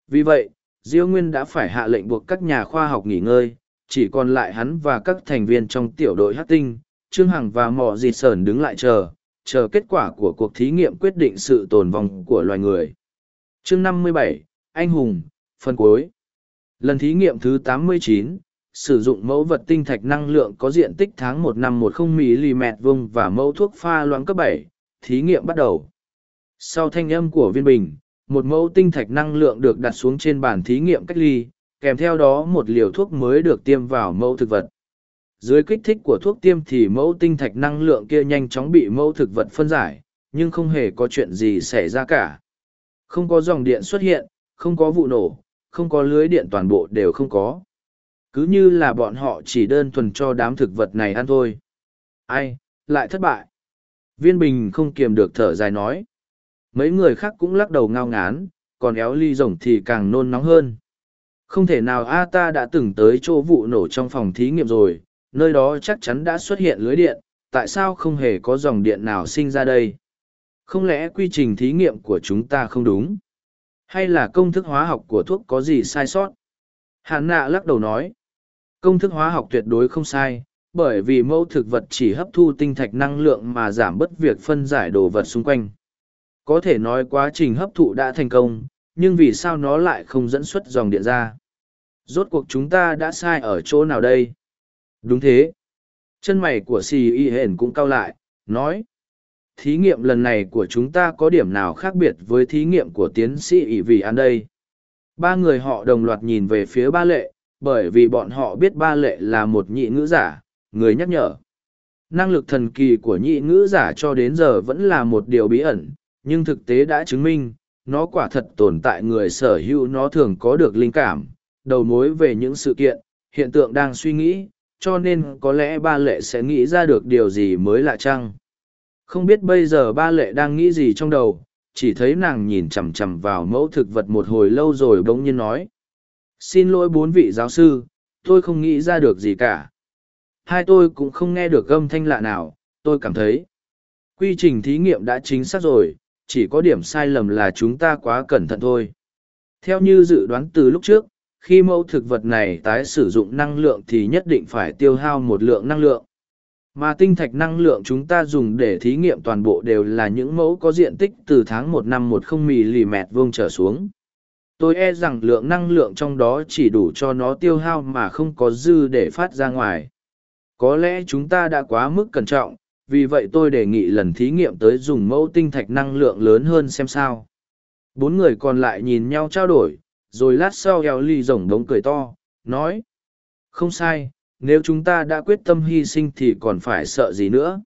Vì vậy, Diêu Nguyên đã phải hạ lệnh buộc các nhà khoa học nghỉ ngơi, chỉ còn lại hắn và các thành viên trong tiểu đội hát tinh, Trương Hằng và Mỏ Dịt Sờn đứng lại chờ, chờ kết quả của cuộc thí nghiệm quyết định sự tồn vong của loài người. Chương 57, Anh Hùng, phần cuối. Lần thí nghiệm thứ 89, sử dụng mẫu vật tinh thạch năng lượng có diện tích tháng một năm một không mm vuông và mẫu thuốc pha loãng cấp bảy, thí nghiệm bắt đầu. Sau thanh âm của viên bình, một mẫu tinh thạch năng lượng được đặt xuống trên bàn thí nghiệm cách ly, kèm theo đó một liều thuốc mới được tiêm vào mẫu thực vật. Dưới kích thích của thuốc tiêm thì mẫu tinh thạch năng lượng kia nhanh chóng bị mẫu thực vật phân giải, nhưng không hề có chuyện gì xảy ra cả. Không có dòng điện xuất hiện, không có vụ nổ, không có lưới điện toàn bộ đều không có cứ như là bọn họ chỉ đơn thuần cho đám thực vật này ăn thôi. Ai, lại thất bại. Viên bình không kiềm được thở dài nói. Mấy người khác cũng lắc đầu ngao ngán, còn éo ly rồng thì càng nôn nóng hơn. Không thể nào a ta đã từng tới chỗ vụ nổ trong phòng thí nghiệm rồi, nơi đó chắc chắn đã xuất hiện lưới điện, tại sao không hề có dòng điện nào sinh ra đây? Không lẽ quy trình thí nghiệm của chúng ta không đúng? Hay là công thức hóa học của thuốc có gì sai sót? Hàn nạ lắc đầu nói. Công thức hóa học tuyệt đối không sai, bởi vì mẫu thực vật chỉ hấp thu tinh thạch năng lượng mà giảm bớt việc phân giải đồ vật xung quanh. Có thể nói quá trình hấp thụ đã thành công, nhưng vì sao nó lại không dẫn xuất dòng điện ra? Rốt cuộc chúng ta đã sai ở chỗ nào đây? Đúng thế. Chân mày của si y hển cũng cau lại, nói. Thí nghiệm lần này của chúng ta có điểm nào khác biệt với thí nghiệm của tiến sĩ ỷ vì an đây? Ba người họ đồng loạt nhìn về phía ba lệ, bởi vì bọn họ biết ba lệ là một nhị ngữ giả, người nhắc nhở. Năng lực thần kỳ của nhị ngữ giả cho đến giờ vẫn là một điều bí ẩn, nhưng thực tế đã chứng minh, nó quả thật tồn tại người sở hữu nó thường có được linh cảm, đầu mối về những sự kiện, hiện tượng đang suy nghĩ, cho nên có lẽ ba lệ sẽ nghĩ ra được điều gì mới lạ chăng. Không biết bây giờ ba lệ đang nghĩ gì trong đầu, chỉ thấy nàng nhìn chằm chằm vào mẫu thực vật một hồi lâu rồi bỗng nhiên nói. Xin lỗi bốn vị giáo sư, tôi không nghĩ ra được gì cả. Hai tôi cũng không nghe được âm thanh lạ nào, tôi cảm thấy. Quy trình thí nghiệm đã chính xác rồi, chỉ có điểm sai lầm là chúng ta quá cẩn thận thôi. Theo như dự đoán từ lúc trước, khi mẫu thực vật này tái sử dụng năng lượng thì nhất định phải tiêu hao một lượng năng lượng. Mà tinh thạch năng lượng chúng ta dùng để thí nghiệm toàn bộ đều là những mẫu có diện tích từ tháng một năm một không mm vuông trở xuống. Tôi e rằng lượng năng lượng trong đó chỉ đủ cho nó tiêu hao mà không có dư để phát ra ngoài. Có lẽ chúng ta đã quá mức cẩn trọng, vì vậy tôi đề nghị lần thí nghiệm tới dùng mẫu tinh thạch năng lượng lớn hơn xem sao. Bốn người còn lại nhìn nhau trao đổi, rồi lát sau eo ly rồng đống cười to, nói. Không sai, nếu chúng ta đã quyết tâm hy sinh thì còn phải sợ gì nữa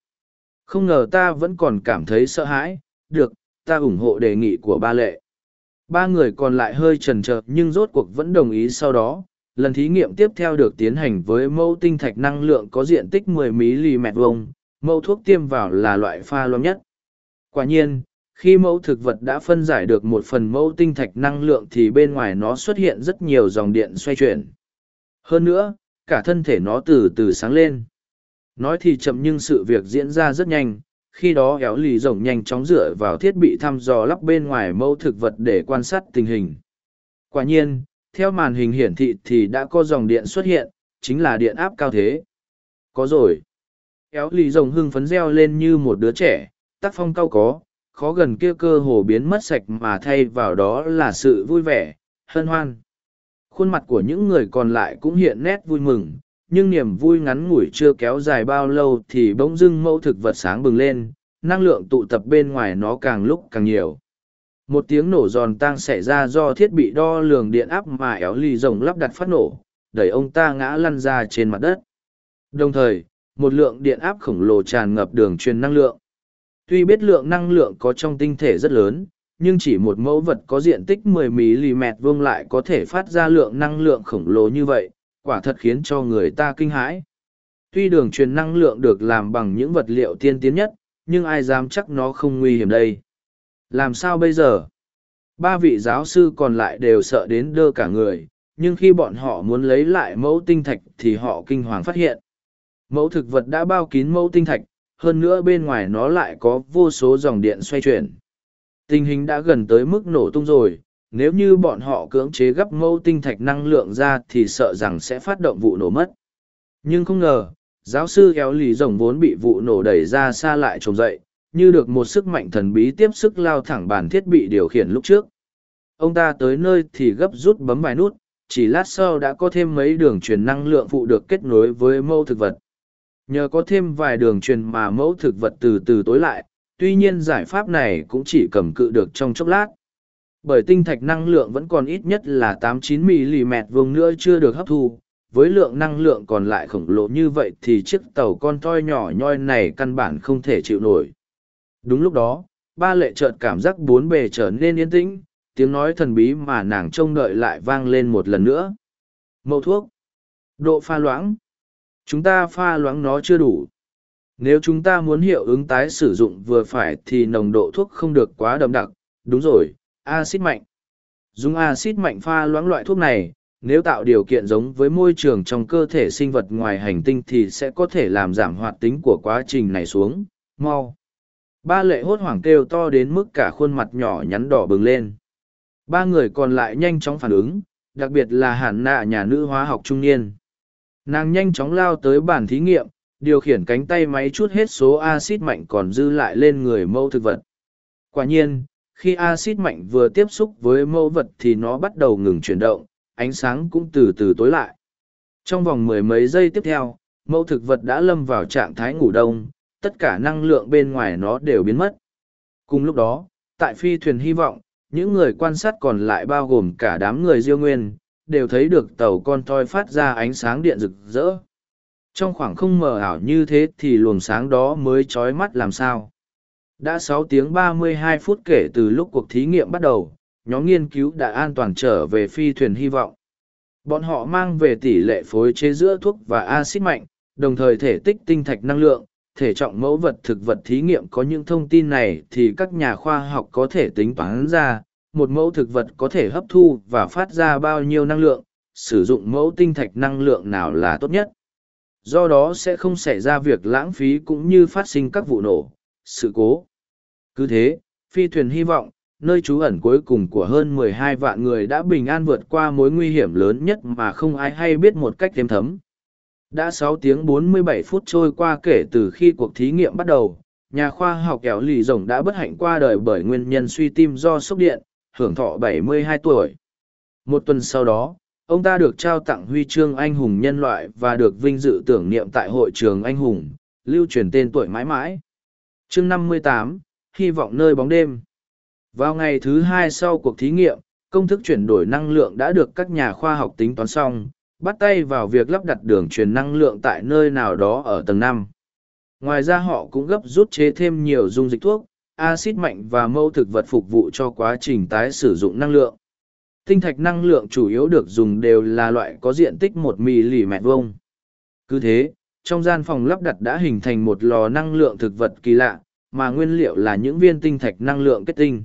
không ngờ ta vẫn còn cảm thấy sợ hãi được ta ủng hộ đề nghị của ba lệ ba người còn lại hơi chần chờ nhưng rốt cuộc vẫn đồng ý sau đó. Lần thí nghiệm tiếp theo được tiến hành với mẫu tinh thạch năng lượng có diện tích 10 mm vuông. Mẫu thuốc tiêm vào là loại pha loãng nhất. Quả nhiên khi mẫu thực vật đã phân giải được một phần mẫu tinh thạch năng lượng thì bên ngoài nó xuất hiện rất nhiều dòng điện xoay chuyển. Hơn nữa cả thân thể nó từ từ sáng lên. Nói thì chậm nhưng sự việc diễn ra rất nhanh, khi đó éo lì rồng nhanh chóng dựa vào thiết bị thăm dò lắp bên ngoài mẫu thực vật để quan sát tình hình. Quả nhiên, theo màn hình hiển thị thì đã có dòng điện xuất hiện, chính là điện áp cao thế. Có rồi. Éo lì rồng hưng phấn reo lên như một đứa trẻ, tác phong cao có, khó gần kia cơ hồ biến mất sạch mà thay vào đó là sự vui vẻ, hân hoan khuôn mặt của những người còn lại cũng hiện nét vui mừng nhưng niềm vui ngắn ngủi chưa kéo dài bao lâu thì bỗng dưng mẫu thực vật sáng bừng lên năng lượng tụ tập bên ngoài nó càng lúc càng nhiều. Một tiếng nổ giòn tang xảy ra do thiết bị đo lường điện áp mà éo lì rồng lắp đặt phát nổ đẩy ông ta ngã lăn ra trên mặt đất. Đồng thời một lượng điện áp khổng lồ tràn ngập đường truyền năng lượng. Tuy biết lượng năng lượng có trong tinh thể rất lớn nhưng chỉ một mẫu vật có diện tích 10mm vuông lại có thể phát ra lượng năng lượng khổng lồ như vậy, quả thật khiến cho người ta kinh hãi. Tuy đường truyền năng lượng được làm bằng những vật liệu tiên tiến nhất, nhưng ai dám chắc nó không nguy hiểm đây. Làm sao bây giờ? Ba vị giáo sư còn lại đều sợ đến đơ cả người, nhưng khi bọn họ muốn lấy lại mẫu tinh thạch thì họ kinh hoàng phát hiện. Mẫu thực vật đã bao kín mẫu tinh thạch, hơn nữa bên ngoài nó lại có vô số dòng điện xoay chuyển. Tình hình đã gần tới mức nổ tung rồi, nếu như bọn họ cưỡng chế gấp mẫu tinh thạch năng lượng ra thì sợ rằng sẽ phát động vụ nổ mất. Nhưng không ngờ, giáo sư kéo lì rồng vốn bị vụ nổ đẩy ra xa lại trồng dậy, như được một sức mạnh thần bí tiếp sức lao thẳng bàn thiết bị điều khiển lúc trước. Ông ta tới nơi thì gấp rút bấm vài nút, chỉ lát sau đã có thêm mấy đường truyền năng lượng phụ được kết nối với mẫu thực vật. Nhờ có thêm vài đường truyền mà mẫu thực vật từ từ tối lại, tuy nhiên giải pháp này cũng chỉ cầm cự được trong chốc lát. Bởi tinh thạch năng lượng vẫn còn ít nhất là 89mm vuông nữa chưa được hấp thu, với lượng năng lượng còn lại khổng lồ như vậy thì chiếc tàu con toi nhỏ nhoi này căn bản không thể chịu nổi. Đúng lúc đó, ba lệ chợt cảm giác bốn bề trở nên yên tĩnh, tiếng nói thần bí mà nàng trông đợi lại vang lên một lần nữa. Mậu thuốc. Độ pha loãng. Chúng ta pha loãng nó chưa đủ. Nếu chúng ta muốn hiệu ứng tái sử dụng vừa phải thì nồng độ thuốc không được quá đậm đặc, đúng rồi, axit mạnh. Dùng axit mạnh pha loãng loại thuốc này, nếu tạo điều kiện giống với môi trường trong cơ thể sinh vật ngoài hành tinh thì sẽ có thể làm giảm hoạt tính của quá trình này xuống, mau. Ba lệ hốt hoảng kêu to đến mức cả khuôn mặt nhỏ nhắn đỏ bừng lên. Ba người còn lại nhanh chóng phản ứng, đặc biệt là hẳn nạ nhà nữ hóa học trung niên. Nàng nhanh chóng lao tới bàn thí nghiệm, điều khiển cánh tay máy chút hết số axit mạnh còn dư lại lên người mẫu thực vật. Quả nhiên, khi axit mạnh vừa tiếp xúc với mẫu vật thì nó bắt đầu ngừng chuyển động, ánh sáng cũng từ từ tối lại. Trong vòng mười mấy giây tiếp theo, mẫu thực vật đã lâm vào trạng thái ngủ đông, tất cả năng lượng bên ngoài nó đều biến mất. Cùng lúc đó, tại phi thuyền hy vọng, những người quan sát còn lại bao gồm cả đám người diêu nguyên, đều thấy được tàu con toi phát ra ánh sáng điện rực rỡ. Trong khoảng không mờ ảo như thế thì luồng sáng đó mới trói mắt làm sao? Đã sáu tiếng ba mươi hai phút kể từ lúc cuộc thí nghiệm bắt đầu, nhóm nghiên cứu đã an toàn trở về phi thuyền hy vọng. Bọn họ mang về tỷ lệ phối chế giữa thuốc và axit mạnh, đồng thời thể tích tinh thạch năng lượng, thể trọng mẫu vật thực vật thí nghiệm có những thông tin này thì các nhà khoa học có thể tính toán ra, một mẫu thực vật có thể hấp thu và phát ra bao nhiêu năng lượng, sử dụng mẫu tinh thạch năng lượng nào là tốt nhất. Do đó sẽ không xảy ra việc lãng phí cũng như phát sinh các vụ nổ sự cố. Cứ thế, phi thuyền hy vọng, nơi trú ẩn cuối cùng của hơn 12 vạn người đã bình an vượt qua mối nguy hiểm lớn nhất mà không ai hay biết một cách thêm thấm. Đã 6 tiếng 47 phút trôi qua kể từ khi cuộc thí nghiệm bắt đầu, nhà khoa học kéo lì rồng đã bất hạnh qua đời bởi nguyên nhân suy tim do sốc điện, hưởng thọ 72 tuổi. Một tuần sau đó, ông ta được trao tặng huy chương anh hùng nhân loại và được vinh dự tưởng niệm tại hội trường anh hùng, lưu truyền tên tuổi mãi mãi chương 58, hy vọng nơi bóng đêm. Vào ngày thứ hai sau cuộc thí nghiệm công thức chuyển đổi năng lượng đã được các nhà khoa học tính toán xong bắt tay vào việc lắp đặt đường truyền năng lượng tại nơi nào đó ở tầng năm. Ngoài ra họ cũng gấp rút chế thêm nhiều dung dịch thuốc acid mạnh và mẫu thực vật phục vụ cho quá trình tái sử dụng năng lượng. Tinh thạch năng lượng chủ yếu được dùng đều là loại có diện tích một mm vuông. Cứ thế trong gian phòng lắp đặt đã hình thành một lò năng lượng thực vật kỳ lạ, mà nguyên liệu là những viên tinh thạch năng lượng kết tinh.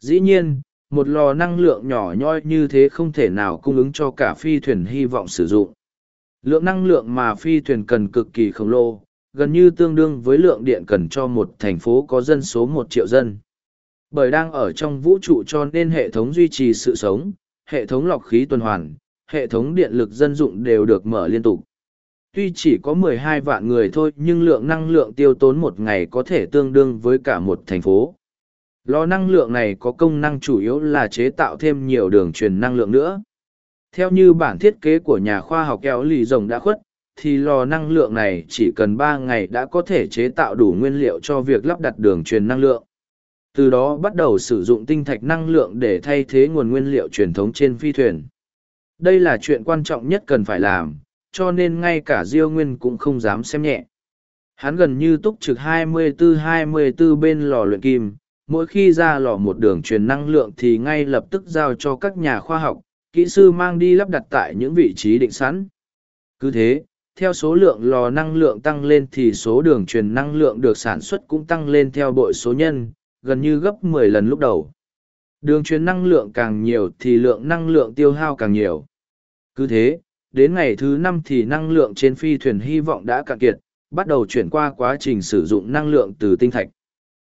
Dĩ nhiên, một lò năng lượng nhỏ nhoi như thế không thể nào cung ứng cho cả phi thuyền hy vọng sử dụng. Lượng năng lượng mà phi thuyền cần cực kỳ khổng lồ, gần như tương đương với lượng điện cần cho một thành phố có dân số một triệu dân. Bởi đang ở trong vũ trụ cho nên hệ thống duy trì sự sống, hệ thống lọc khí tuần hoàn, hệ thống điện lực dân dụng đều được mở liên tục tuy chỉ có 12 vạn người thôi, nhưng lượng năng lượng tiêu tốn một ngày có thể tương đương với cả một thành phố. Lò năng lượng này có công năng chủ yếu là chế tạo thêm nhiều đường truyền năng lượng nữa. Theo như bản thiết kế của nhà khoa học kéo lì rồng đã khuất, thì lò năng lượng này chỉ cần ba ngày đã có thể chế tạo đủ nguyên liệu cho việc lắp đặt đường truyền năng lượng. Từ đó bắt đầu sử dụng tinh thạch năng lượng để thay thế nguồn nguyên liệu truyền thống trên phi thuyền. Đây là chuyện quan trọng nhất cần phải làm cho nên ngay cả diêu nguyên cũng không dám xem nhẹ. Hắn gần như túc trực 24-24 bên lò luyện kim, mỗi khi ra lò một đường truyền năng lượng thì ngay lập tức giao cho các nhà khoa học, kỹ sư mang đi lắp đặt tại những vị trí định sẵn. Cứ thế, theo số lượng lò năng lượng tăng lên thì số đường truyền năng lượng được sản xuất cũng tăng lên theo bội số nhân, gần như gấp 10 lần lúc đầu. Đường truyền năng lượng càng nhiều thì lượng năng lượng tiêu hao càng nhiều. Cứ thế đến ngày thứ năm thì năng lượng trên phi thuyền hy vọng đã cạn kiệt bắt đầu chuyển qua quá trình sử dụng năng lượng từ tinh thạch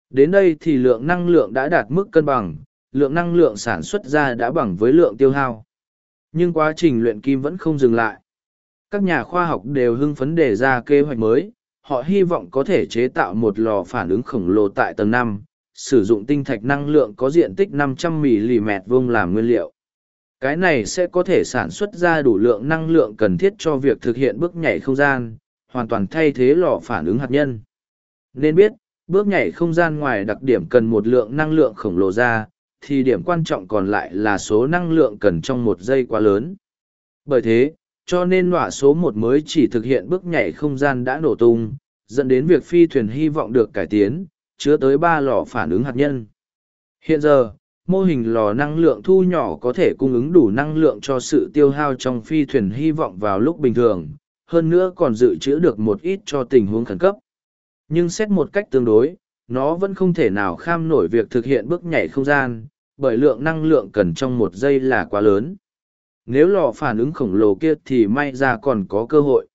Đến đây thì lượng năng lượng đã đạt mức cân bằng, lượng năng lượng sản xuất ra đã bằng với lượng tiêu hao. Nhưng quá trình luyện kim vẫn không dừng lại. Các nhà khoa học đều hưng phấn đề ra kế hoạch mới, họ hy vọng có thể chế tạo một lò phản ứng khổng lồ tại tầng năm, sử dụng tinh thạch năng lượng có diện tích 500mm vuông làm nguyên liệu. Cái này sẽ có thể sản xuất ra đủ lượng năng lượng cần thiết cho việc thực hiện bước nhảy không gian, hoàn toàn thay thế lò phản ứng hạt nhân. Nên biết, Bước nhảy không gian ngoài đặc điểm cần một lượng năng lượng khổng lồ ra, thì điểm quan trọng còn lại là số năng lượng cần trong một giây quá lớn. Bởi thế, cho nên nọa số một mới chỉ thực hiện bước nhảy không gian đã nổ tung, dẫn đến việc phi thuyền hy vọng được cải tiến, chứa tới ba lò phản ứng hạt nhân. Hiện giờ, mô hình lò năng lượng thu nhỏ có thể cung ứng đủ năng lượng cho sự tiêu hao trong phi thuyền hy vọng vào lúc bình thường, hơn nữa còn dự trữ được một ít cho tình huống khẩn cấp. Nhưng xét một cách tương đối, nó vẫn không thể nào kham nổi việc thực hiện bước nhảy không gian, bởi lượng năng lượng cần trong một giây là quá lớn. Nếu lò phản ứng khổng lồ kia thì may ra còn có cơ hội.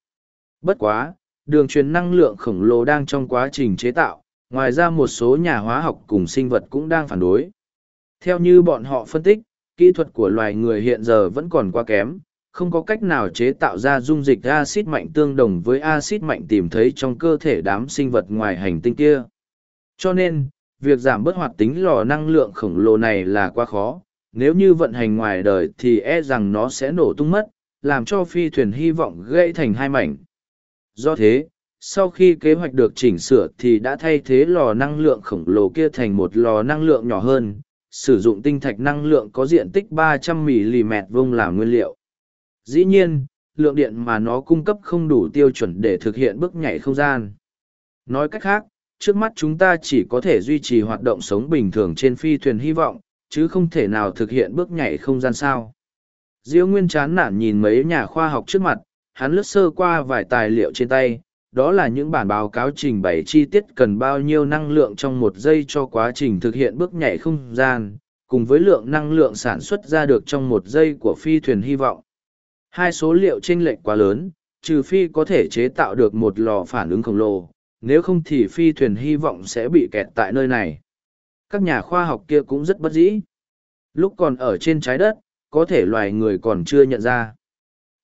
Bất quá, đường truyền năng lượng khổng lồ đang trong quá trình chế tạo, ngoài ra một số nhà hóa học cùng sinh vật cũng đang phản đối. Theo như bọn họ phân tích, kỹ thuật của loài người hiện giờ vẫn còn quá kém, không có cách nào chế tạo ra dung dịch axit mạnh tương đồng với axit mạnh tìm thấy trong cơ thể đám sinh vật ngoài hành tinh kia. Cho nên, việc giảm bớt hoạt tính lò năng lượng khổng lồ này là quá khó, nếu như vận hành ngoài đời thì e rằng nó sẽ nổ tung mất, làm cho phi thuyền hy vọng gãy thành hai mảnh. Do thế, sau khi kế hoạch được chỉnh sửa thì đã thay thế lò năng lượng khổng lồ kia thành một lò năng lượng nhỏ hơn, sử dụng tinh thạch năng lượng có diện tích 300mm vuông làm nguyên liệu. Dĩ nhiên, lượng điện mà nó cung cấp không đủ tiêu chuẩn để thực hiện bước nhảy không gian. Nói cách khác, trước mắt chúng ta chỉ có thể duy trì hoạt động sống bình thường trên phi thuyền hy vọng, chứ không thể nào thực hiện bước nhảy không gian sao. Diêu Nguyên chán nản nhìn mấy nhà khoa học trước mặt, hắn lướt sơ qua vài tài liệu trên tay, đó là những bản báo cáo trình bày chi tiết cần bao nhiêu năng lượng trong một giây cho quá trình thực hiện bước nhảy không gian, cùng với lượng năng lượng sản xuất ra được trong một giây của phi thuyền hy vọng. Hai số liệu chênh lệch quá lớn, trừ phi có thể chế tạo được một lò phản ứng khổng lồ, nếu không thì phi thuyền hy vọng sẽ bị kẹt tại nơi này. Các nhà khoa học kia cũng rất bất dĩ. Lúc còn ở trên trái đất, có thể loài người còn chưa nhận ra.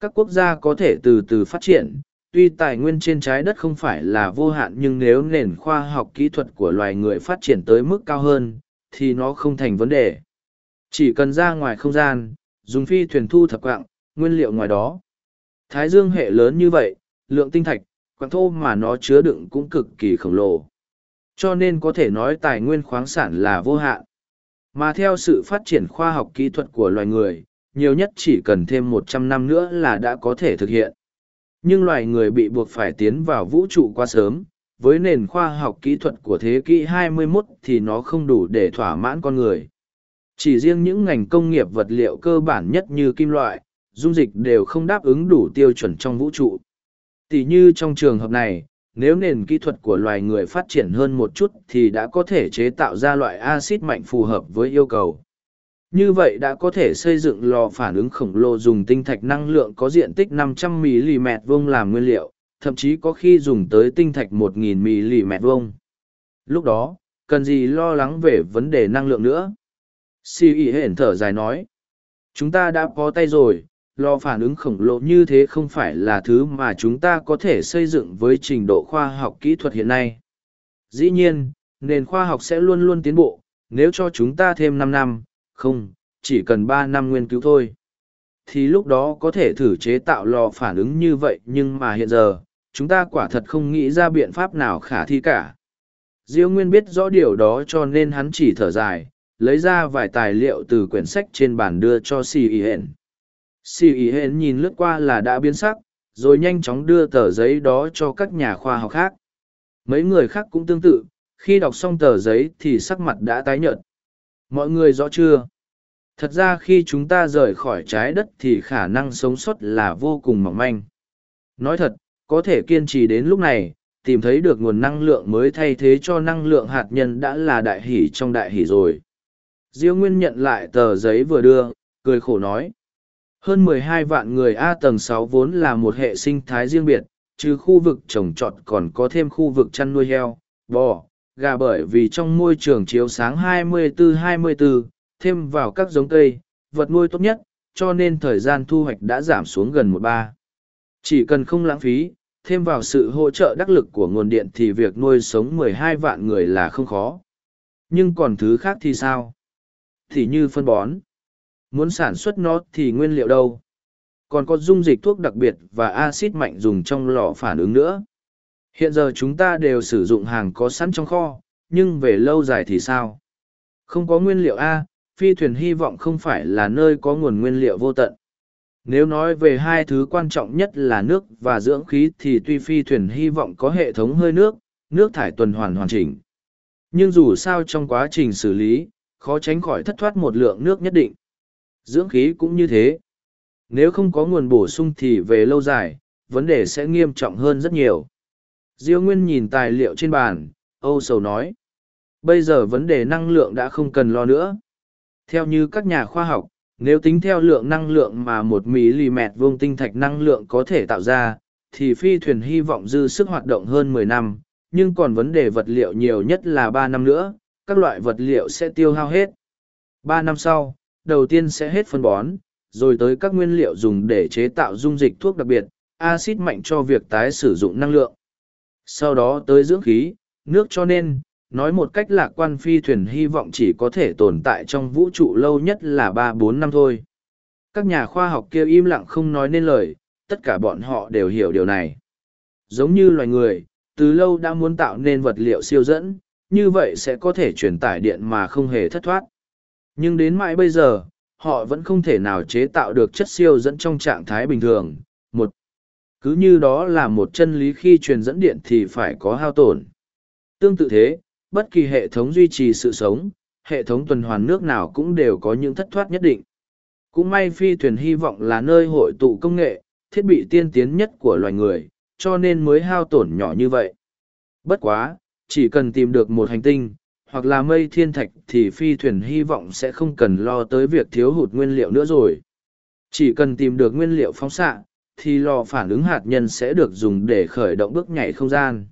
Các quốc gia có thể từ từ phát triển, tuy tài nguyên trên trái đất không phải là vô hạn nhưng nếu nền khoa học kỹ thuật của loài người phát triển tới mức cao hơn, thì nó không thành vấn đề. Chỉ cần ra ngoài không gian, dùng phi thuyền thu thập quạng, nguyên liệu ngoài đó. Thái dương hệ lớn như vậy, lượng tinh thạch, quạng thô mà nó chứa đựng cũng cực kỳ khổng lồ. Cho nên có thể nói tài nguyên khoáng sản là vô hạn. Mà theo sự phát triển khoa học kỹ thuật của loài người, nhiều nhất chỉ cần thêm một trăm năm nữa là đã có thể thực hiện. Nhưng loài người bị buộc phải tiến vào vũ trụ quá sớm, với nền khoa học kỹ thuật của thế kỷ 21 thì nó không đủ để thỏa mãn con người. Chỉ riêng những ngành công nghiệp vật liệu cơ bản nhất như kim loại, dung dịch đều không đáp ứng đủ tiêu chuẩn trong vũ trụ. Tỷ như trong trường hợp này, nếu nền kỹ thuật của loài người phát triển hơn một chút thì đã có thể chế tạo ra loại axit mạnh phù hợp với yêu cầu. Như vậy đã có thể xây dựng lò phản ứng khổng lồ dùng tinh thạch năng lượng có diện tích 500mm vuông làm nguyên liệu, thậm chí có khi dùng tới tinh thạch 1000mm vuông. Lúc đó, cần gì lo lắng về vấn đề năng lượng nữa? Si ý hển thở dài nói. Chúng ta đã có tay rồi, lò phản ứng khổng lồ như thế không phải là thứ mà chúng ta có thể xây dựng với trình độ khoa học kỹ thuật hiện nay. Dĩ nhiên, nền khoa học sẽ luôn luôn tiến bộ, nếu cho chúng ta thêm năm năm, không, chỉ cần ba năm nguyên cứu thôi. Thì lúc đó có thể thử chế tạo lò phản ứng như vậy nhưng mà hiện giờ, chúng ta quả thật không nghĩ ra biện pháp nào khả thi cả. Diêu Nguyên biết rõ điều đó cho nên hắn chỉ thở dài, lấy ra vài tài liệu từ quyển sách trên bàn đưa cho Si Y Hển. Si Y Hển nhìn lướt qua là đã biến sắc, rồi nhanh chóng đưa tờ giấy đó cho các nhà khoa học khác. Mấy người khác cũng tương tự, khi đọc xong tờ giấy thì sắc mặt đã tái nhợt. Mọi người rõ chưa? Thật ra khi chúng ta rời khỏi trái đất thì khả năng sống sót là vô cùng mỏng manh. Nói thật, có thể kiên trì đến lúc này, tìm thấy được nguồn năng lượng mới thay thế cho năng lượng hạt nhân đã là đại hỷ trong đại hỷ rồi. Diêu Nguyên nhận lại tờ giấy vừa đưa, cười khổ nói. Hơn 12 vạn người A tầng 6 vốn là một hệ sinh thái riêng biệt, trừ khu vực trồng trọt còn có thêm khu vực chăn nuôi heo, bò, gà bởi vì trong môi trường chiếu sáng 24-24, thêm vào các giống cây, vật nuôi tốt nhất, cho nên thời gian thu hoạch đã giảm xuống gần một ba. Chỉ cần không lãng phí, thêm vào sự hỗ trợ đắc lực của nguồn điện thì việc nuôi sống 12 vạn người là không khó. Nhưng còn thứ khác thì sao? Thì như phân bón. Muốn sản xuất nó thì nguyên liệu đâu? Còn có dung dịch thuốc đặc biệt và axit mạnh dùng trong lò phản ứng nữa. Hiện giờ chúng ta đều sử dụng hàng có sẵn trong kho, nhưng về lâu dài thì sao? Không có nguyên liệu A, phi thuyền hy vọng không phải là nơi có nguồn nguyên liệu vô tận. Nếu nói về hai thứ quan trọng nhất là nước và dưỡng khí thì tuy phi thuyền hy vọng có hệ thống hơi nước, nước thải tuần hoàn hoàn chỉnh. Nhưng dù sao trong quá trình xử lý, khó tránh khỏi thất thoát một lượng nước nhất định. Dưỡng khí cũng như thế. Nếu không có nguồn bổ sung thì về lâu dài, vấn đề sẽ nghiêm trọng hơn rất nhiều. Diêu Nguyên nhìn tài liệu trên bàn, Âu Sầu nói. Bây giờ vấn đề năng lượng đã không cần lo nữa. Theo như các nhà khoa học, nếu tính theo lượng năng lượng mà một mm vuông tinh thạch năng lượng có thể tạo ra, thì phi thuyền hy vọng dư sức hoạt động hơn mười năm, nhưng còn vấn đề vật liệu nhiều nhất là 3 năm nữa, các loại vật liệu sẽ tiêu hao hết. 3 năm sau, đầu tiên sẽ hết phân bón, rồi tới các nguyên liệu dùng để chế tạo dung dịch thuốc đặc biệt, axit mạnh cho việc tái sử dụng năng lượng. Sau đó tới dưỡng khí, nước cho nên, nói một cách lạc quan phi thuyền hy vọng chỉ có thể tồn tại trong vũ trụ lâu nhất là ba bốn năm thôi. Các nhà khoa học kia im lặng không nói nên lời tất cả bọn họ đều hiểu điều này. Giống như loài người từ lâu đã muốn tạo nên vật liệu siêu dẫn như vậy sẽ có thể truyền tải điện mà không hề thất thoát. Nhưng đến mãi bây giờ họ vẫn không thể nào chế tạo được chất siêu dẫn trong trạng thái bình thường cứ như đó là một chân lý khi truyền dẫn điện thì phải có hao tổn. Tương tự thế, bất kỳ hệ thống duy trì sự sống, hệ thống tuần hoàn nước nào cũng đều có những thất thoát nhất định. Cũng may phi thuyền hy vọng là nơi hội tụ công nghệ, thiết bị tiên tiến nhất của loài người, cho nên mới hao tổn nhỏ như vậy. Bất quá, chỉ cần tìm được một hành tinh, hoặc là mây thiên thạch thì phi thuyền hy vọng sẽ không cần lo tới việc thiếu hụt nguyên liệu nữa rồi. Chỉ cần tìm được nguyên liệu phóng xạ thì lò phản ứng hạt nhân sẽ được dùng để khởi động bước nhảy không gian.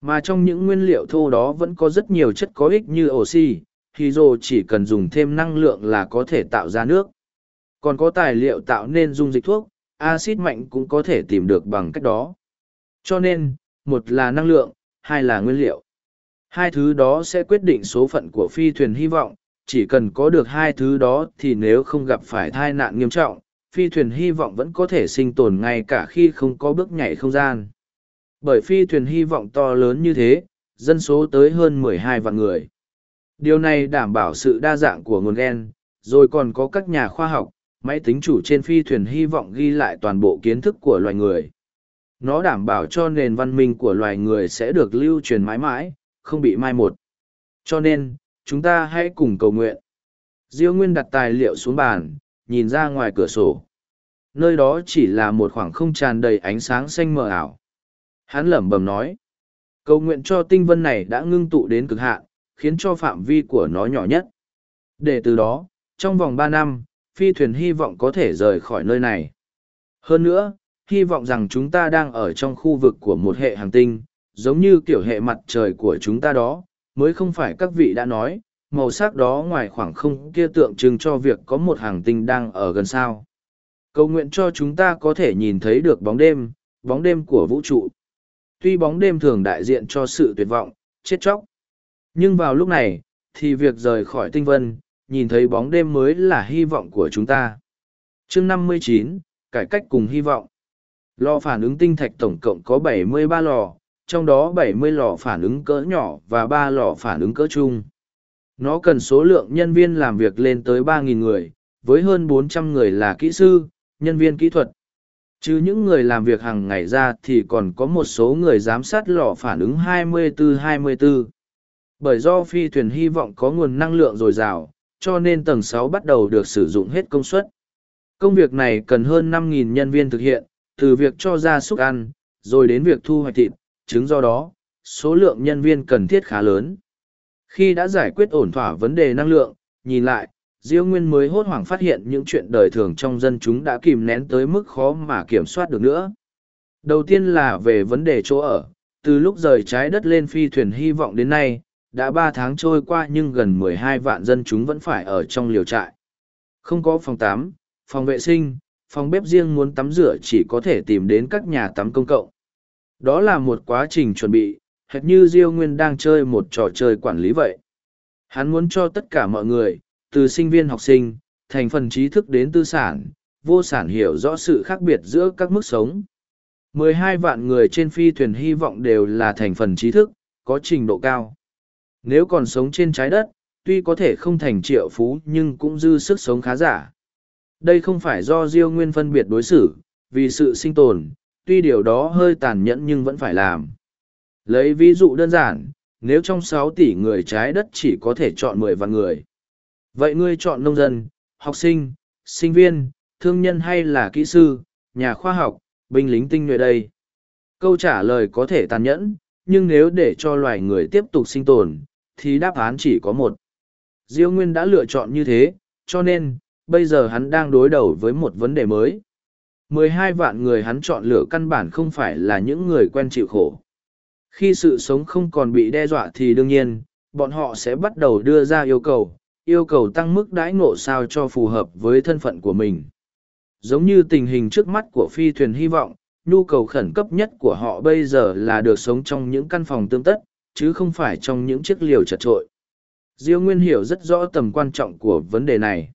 Mà trong những nguyên liệu thô đó vẫn có rất nhiều chất có ích như oxy, hydro chỉ cần dùng thêm năng lượng là có thể tạo ra nước. Còn có tài liệu tạo nên dung dịch thuốc, axit mạnh cũng có thể tìm được bằng cách đó. Cho nên, một là năng lượng, hai là nguyên liệu. Hai thứ đó sẽ quyết định số phận của phi thuyền hy vọng, chỉ cần có được hai thứ đó thì nếu không gặp phải tai nạn nghiêm trọng phi thuyền hy vọng vẫn có thể sinh tồn ngay cả khi không có bước nhảy không gian. Bởi phi thuyền hy vọng to lớn như thế, dân số tới hơn 12 vạn người. Điều này đảm bảo sự đa dạng của nguồn gen, rồi còn có các nhà khoa học, máy tính chủ trên phi thuyền hy vọng ghi lại toàn bộ kiến thức của loài người. Nó đảm bảo cho nền văn minh của loài người sẽ được lưu truyền mãi mãi, không bị mai một. Cho nên, chúng ta hãy cùng cầu nguyện. Diêu nguyên đặt tài liệu xuống bàn, nhìn ra ngoài cửa sổ nơi đó chỉ là một khoảng không tràn đầy ánh sáng xanh mờ ảo. Hắn lẩm bẩm nói, cầu nguyện cho tinh vân này đã ngưng tụ đến cực hạn, khiến cho phạm vi của nó nhỏ nhất. Để từ đó, trong vòng ba năm, phi thuyền hy vọng có thể rời khỏi nơi này. Hơn nữa, hy vọng rằng chúng ta đang ở trong khu vực của một hệ hành tinh, giống như kiểu hệ mặt trời của chúng ta đó, mới không phải các vị đã nói, màu sắc đó ngoài khoảng không kia tượng trưng cho việc có một hàng tinh đang ở gần sao cầu nguyện cho chúng ta có thể nhìn thấy được bóng đêm bóng đêm của vũ trụ. Tuy bóng đêm thường đại diện cho sự tuyệt vọng, chết chóc, nhưng vào lúc này, thì việc rời khỏi tinh vân, nhìn thấy bóng đêm mới là hy vọng của chúng ta. Chương năm mươi chín, cải cách cùng hy vọng. Lò phản ứng tinh thạch tổng cộng có 73 lò, trong đó 70 lò phản ứng cỡ nhỏ và 3 lò phản ứng cỡ chung. Nó cần số lượng nhân viên làm việc lên tới 3.000 người, với hơn 400 người là kỹ sư nhân viên kỹ thuật chứ những người làm việc hàng ngày ra thì còn có một số người giám sát lò phản ứng 24-24. Bởi do phi thuyền hy vọng có nguồn năng lượng dồi dào, cho nên tầng 6 bắt đầu được sử dụng hết công suất. Công việc này cần hơn 5.000 nhân viên thực hiện, từ việc cho ra súc ăn, rồi đến việc thu hoạch thịt, chứng do đó, số lượng nhân viên cần thiết khá lớn. Khi đã giải quyết ổn thỏa vấn đề năng lượng, nhìn lại, Diêu Nguyên mới hốt hoảng phát hiện những chuyện đời thường trong dân chúng đã kìm nén tới mức khó mà kiểm soát được nữa. Đầu tiên là về vấn đề chỗ ở, từ lúc rời trái đất lên phi thuyền hy vọng đến nay, đã ba tháng trôi qua nhưng gần mười hai vạn dân chúng vẫn phải ở trong liều trại. Không có phòng tắm, phòng vệ sinh, phòng bếp riêng muốn tắm rửa chỉ có thể tìm đến các nhà tắm công cộng. Đó là một quá trình chuẩn bị, hệt như Diêu Nguyên đang chơi một trò chơi quản lý vậy. Hắn muốn cho tất cả mọi người, từ sinh viên học sinh, thành phần trí thức đến tư sản, vô sản hiểu rõ sự khác biệt giữa các mức sống. 12 vạn người trên phi thuyền hy vọng đều là thành phần trí thức, có trình độ cao. Nếu còn sống trên trái đất, tuy có thể không thành triệu phú nhưng cũng dư sức sống khá giả. Đây không phải do Diêu Nguyên phân biệt đối xử, vì sự sinh tồn, tuy điều đó hơi tàn nhẫn nhưng vẫn phải làm. Lấy ví dụ đơn giản, nếu trong 6 tỷ người trái đất chỉ có thể chọn mười vạn người. Vậy ngươi chọn nông dân, học sinh, sinh viên, thương nhân hay là kỹ sư, nhà khoa học, binh lính tinh nhuệ đây? Câu trả lời có thể tàn nhẫn, nhưng nếu để cho loài người tiếp tục sinh tồn, thì đáp án chỉ có một. Diêu Nguyên đã lựa chọn như thế, cho nên, bây giờ hắn đang đối đầu với một vấn đề mới. 12 vạn người hắn chọn lựa căn bản không phải là những người quen chịu khổ. Khi sự sống không còn bị đe dọa thì đương nhiên, bọn họ sẽ bắt đầu đưa ra yêu cầu, yêu cầu tăng mức đãi ngộ sao cho phù hợp với thân phận của mình. Giống như tình hình trước mắt của phi thuyền hy vọng, nhu cầu khẩn cấp nhất của họ bây giờ là được sống trong những căn phòng tương tất, chứ không phải trong những chiếc liều chật trội. Diêu Nguyên hiểu rất rõ tầm quan trọng của vấn đề này.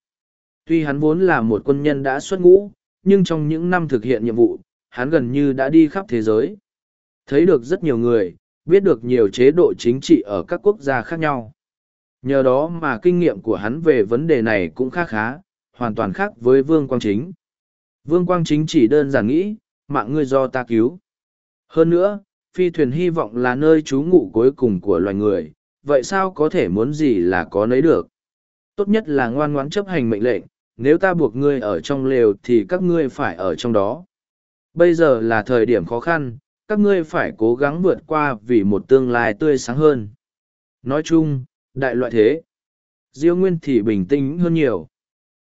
Tuy hắn vốn là một quân nhân đã xuất ngũ, nhưng trong những năm thực hiện nhiệm vụ, hắn gần như đã đi khắp thế giới. Thấy được rất nhiều người, biết được nhiều chế độ chính trị ở các quốc gia khác nhau. Nhờ đó mà kinh nghiệm của hắn về vấn đề này cũng khá khá, hoàn toàn khác với Vương Quang Chính. Vương Quang Chính chỉ đơn giản nghĩ, mạng ngươi do ta cứu. Hơn nữa, phi thuyền hy vọng là nơi trú ngụ cuối cùng của loài người, vậy sao có thể muốn gì là có nấy được? Tốt nhất là ngoan ngoãn chấp hành mệnh lệnh, nếu ta buộc ngươi ở trong lều thì các ngươi phải ở trong đó. Bây giờ là thời điểm khó khăn, các ngươi phải cố gắng vượt qua vì một tương lai tươi sáng hơn. Nói chung, đại loại thế. Diêu Nguyên thì bình tĩnh hơn nhiều.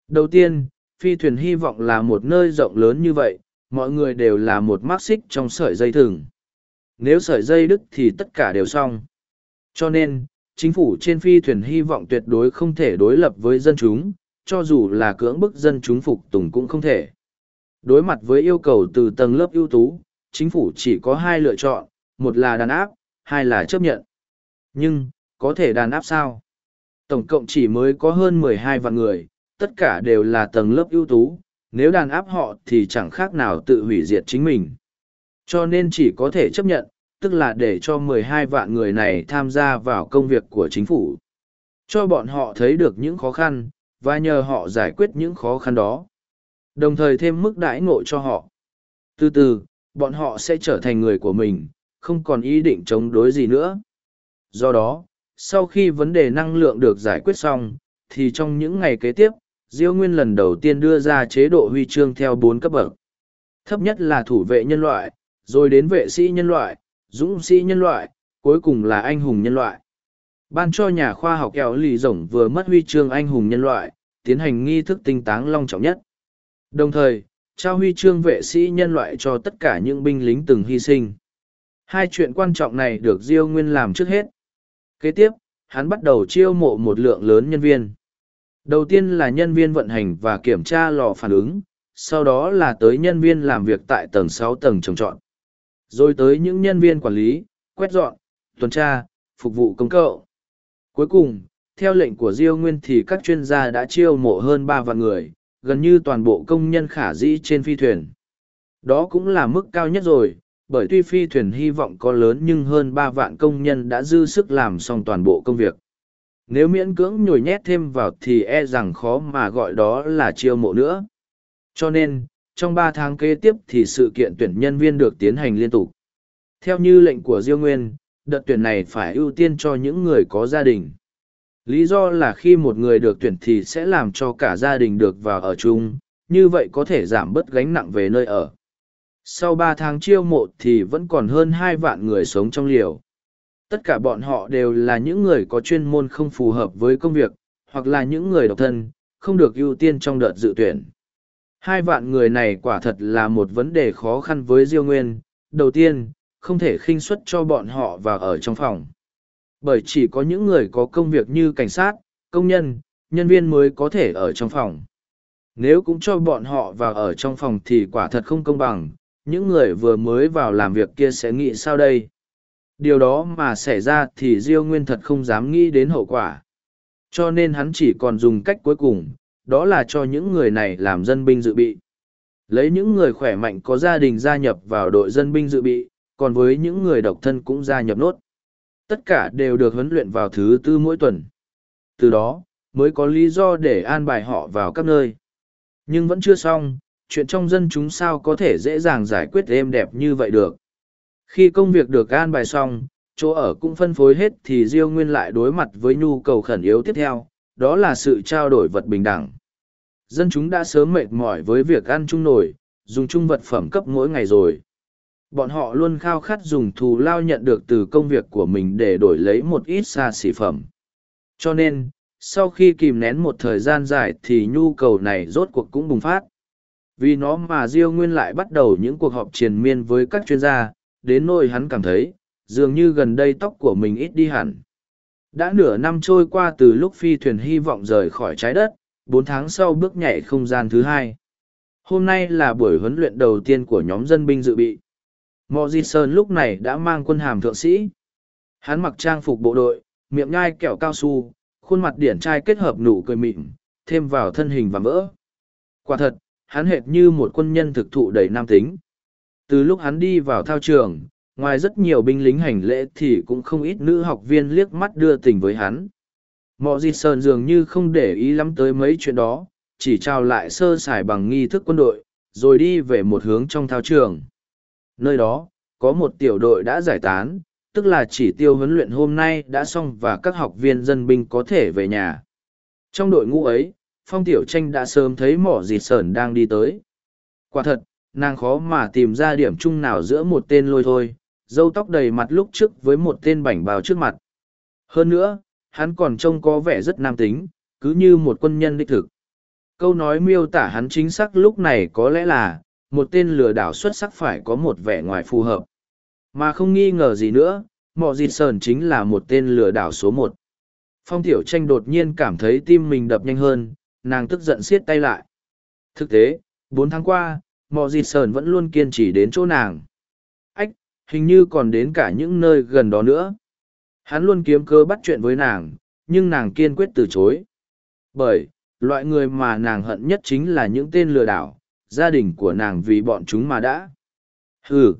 Đầu tiên, phi thuyền hy vọng là một nơi rộng lớn như vậy, mọi người đều là một mắc xích trong sợi dây thừng. Nếu sợi dây đứt thì tất cả đều xong. Cho nên, chính phủ trên phi thuyền hy vọng tuyệt đối không thể đối lập với dân chúng, cho dù là cưỡng bức dân chúng phục tùng cũng không thể. Đối mặt với yêu cầu từ tầng lớp ưu tú, chính phủ chỉ có hai lựa chọn, một là đàn áp, hai là chấp nhận. Nhưng, có thể đàn áp sao? Tổng cộng chỉ mới có hơn mười hai vạn người, tất cả đều là tầng lớp ưu tú, nếu đàn áp họ thì chẳng khác nào tự hủy diệt chính mình. Cho nên chỉ có thể chấp nhận, tức là để cho mười hai vạn người này tham gia vào công việc của chính phủ. Cho bọn họ thấy được những khó khăn, và nhờ họ giải quyết những khó khăn đó. Đồng thời thêm mức đãi ngộ cho họ. Từ từ, bọn họ sẽ trở thành người của mình, không còn ý định chống đối gì nữa. Do đó, sau khi vấn đề năng lượng được giải quyết xong, thì trong những ngày kế tiếp, Diêu Nguyên lần đầu tiên đưa ra chế độ huy chương theo bốn cấp bậc. Thấp nhất là thủ vệ nhân loại, rồi đến vệ sĩ nhân loại, dũng sĩ nhân loại, cuối cùng là anh hùng nhân loại. Ban cho nhà khoa học kéo lì rổng vừa mất huy chương anh hùng nhân loại, tiến hành nghi thức tinh táng long trọng nhất. Đồng thời, trao huy chương vệ sĩ nhân loại cho tất cả những binh lính từng hy sinh. Hai chuyện quan trọng này được Diêu Nguyên làm trước hết. Kế tiếp, hắn bắt đầu chiêu mộ một lượng lớn nhân viên. Đầu tiên là nhân viên vận hành và kiểm tra lò phản ứng, sau đó là tới nhân viên làm việc tại tầng sáu tầng trồng trọt. Rồi tới những nhân viên quản lý, quét dọn, tuần tra, phục vụ công cộng. Cuối cùng, theo lệnh của Diêu Nguyên thì các chuyên gia đã chiêu mộ hơn ba vạn người, gần như toàn bộ công nhân khả dĩ trên phi thuyền. Đó cũng là mức cao nhất rồi, bởi tuy phi thuyền hy vọng có lớn nhưng hơn ba vạn công nhân đã dư sức làm xong toàn bộ công việc. Nếu miễn cưỡng nhồi nhét thêm vào thì e rằng khó mà gọi đó là chiêu mộ nữa. Cho nên, trong ba tháng kế tiếp thì sự kiện tuyển nhân viên được tiến hành liên tục. Theo như lệnh của Diêu Nguyên, đợt tuyển này phải ưu tiên cho những người có gia đình. Lý do là khi một người được tuyển thì sẽ làm cho cả gia đình được vào ở chung, như vậy có thể giảm bớt gánh nặng về nơi ở. Sau ba tháng chiêu mộ thì vẫn còn hơn hai vạn người sống trong liều. Tất cả bọn họ đều là những người có chuyên môn không phù hợp với công việc, hoặc là những người độc thân, không được ưu tiên trong đợt dự tuyển. Hai vạn người này quả thật là một vấn đề khó khăn với Diêu Nguyên. Đầu tiên, không thể khinh suất cho bọn họ vào ở trong phòng. Bởi chỉ có những người có công việc như cảnh sát, công nhân, nhân viên mới có thể ở trong phòng. Nếu cũng cho bọn họ vào ở trong phòng thì quả thật không công bằng, những người vừa mới vào làm việc kia sẽ nghĩ sao đây? Điều đó mà xảy ra thì Diêu Nguyên thật không dám nghĩ đến hậu quả. Cho nên hắn chỉ còn dùng cách cuối cùng, đó là cho những người này làm dân binh dự bị. Lấy những người khỏe mạnh có gia đình gia nhập vào đội dân binh dự bị, còn với những người độc thân cũng gia nhập nốt. Tất cả đều được huấn luyện vào thứ tư mỗi tuần. Từ đó, mới có lý do để an bài họ vào các nơi. Nhưng vẫn chưa xong, chuyện trong dân chúng sao có thể dễ dàng giải quyết êm đẹp như vậy được. Khi công việc được an bài xong, chỗ ở cũng phân phối hết thì Diêu Nguyên lại đối mặt với nhu cầu khẩn yếu tiếp theo, đó là sự trao đổi vật bình đẳng. Dân chúng đã sớm mệt mỏi với việc ăn chung nổi, dùng chung vật phẩm cấp mỗi ngày rồi. Bọn họ luôn khao khát dùng thù lao nhận được từ công việc của mình để đổi lấy một ít xa xỉ phẩm. Cho nên, sau khi kìm nén một thời gian dài thì nhu cầu này rốt cuộc cũng bùng phát. Vì nó mà Diêu Nguyên lại bắt đầu những cuộc họp triền miên với các chuyên gia, đến nỗi hắn cảm thấy, dường như gần đây tóc của mình ít đi hẳn. Đã nửa năm trôi qua từ lúc phi thuyền hy vọng rời khỏi trái đất, bốn tháng sau bước nhảy không gian thứ hai. Hôm nay là buổi huấn luyện đầu tiên của nhóm dân binh dự bị. Mò Di Sơn lúc này đã mang quân hàm thượng sĩ. Hắn mặc trang phục bộ đội, miệng nhai kẹo cao su, khuôn mặt điển trai kết hợp nụ cười mịn, thêm vào thân hình và mỡ. Quả thật, hắn hệt như một quân nhân thực thụ đầy nam tính. Từ lúc hắn đi vào thao trường, ngoài rất nhiều binh lính hành lễ thì cũng không ít nữ học viên liếc mắt đưa tình với hắn. Mọ Di Sơn dường như không để ý lắm tới mấy chuyện đó, chỉ trao lại sơ sài bằng nghi thức quân đội, rồi đi về một hướng trong thao trường. Nơi đó, có một tiểu đội đã giải tán, tức là chỉ tiêu huấn luyện hôm nay đã xong và các học viên dân binh có thể về nhà. Trong đội ngũ ấy, Phong Tiểu Tranh đã sớm thấy mỏ dịt sởn đang đi tới. Quả thật, nàng khó mà tìm ra điểm chung nào giữa một tên lôi thôi, dâu tóc đầy mặt lúc trước với một tên bảnh bào trước mặt. Hơn nữa, hắn còn trông có vẻ rất nam tính, cứ như một quân nhân đích thực. Câu nói miêu tả hắn chính xác lúc này có lẽ là, một tên lừa đảo xuất sắc phải có một vẻ ngoài phù hợp. Mà không nghi ngờ gì nữa, mọ dịt sờn chính là một tên lừa đảo số một. Phong tiểu tranh đột nhiên cảm thấy tim mình đập nhanh hơn, nàng tức giận siết tay lại. Thực tế, bốn tháng qua, mọ dịt sờn vẫn luôn kiên trì đến chỗ nàng. Ách, hình như còn đến cả những nơi gần đó nữa. Hắn luôn kiếm cơ bắt chuyện với nàng, nhưng nàng kiên quyết từ chối. Bởi, loại người mà nàng hận nhất chính là những tên lừa đảo, gia đình của nàng vì bọn chúng mà đã. Hừ,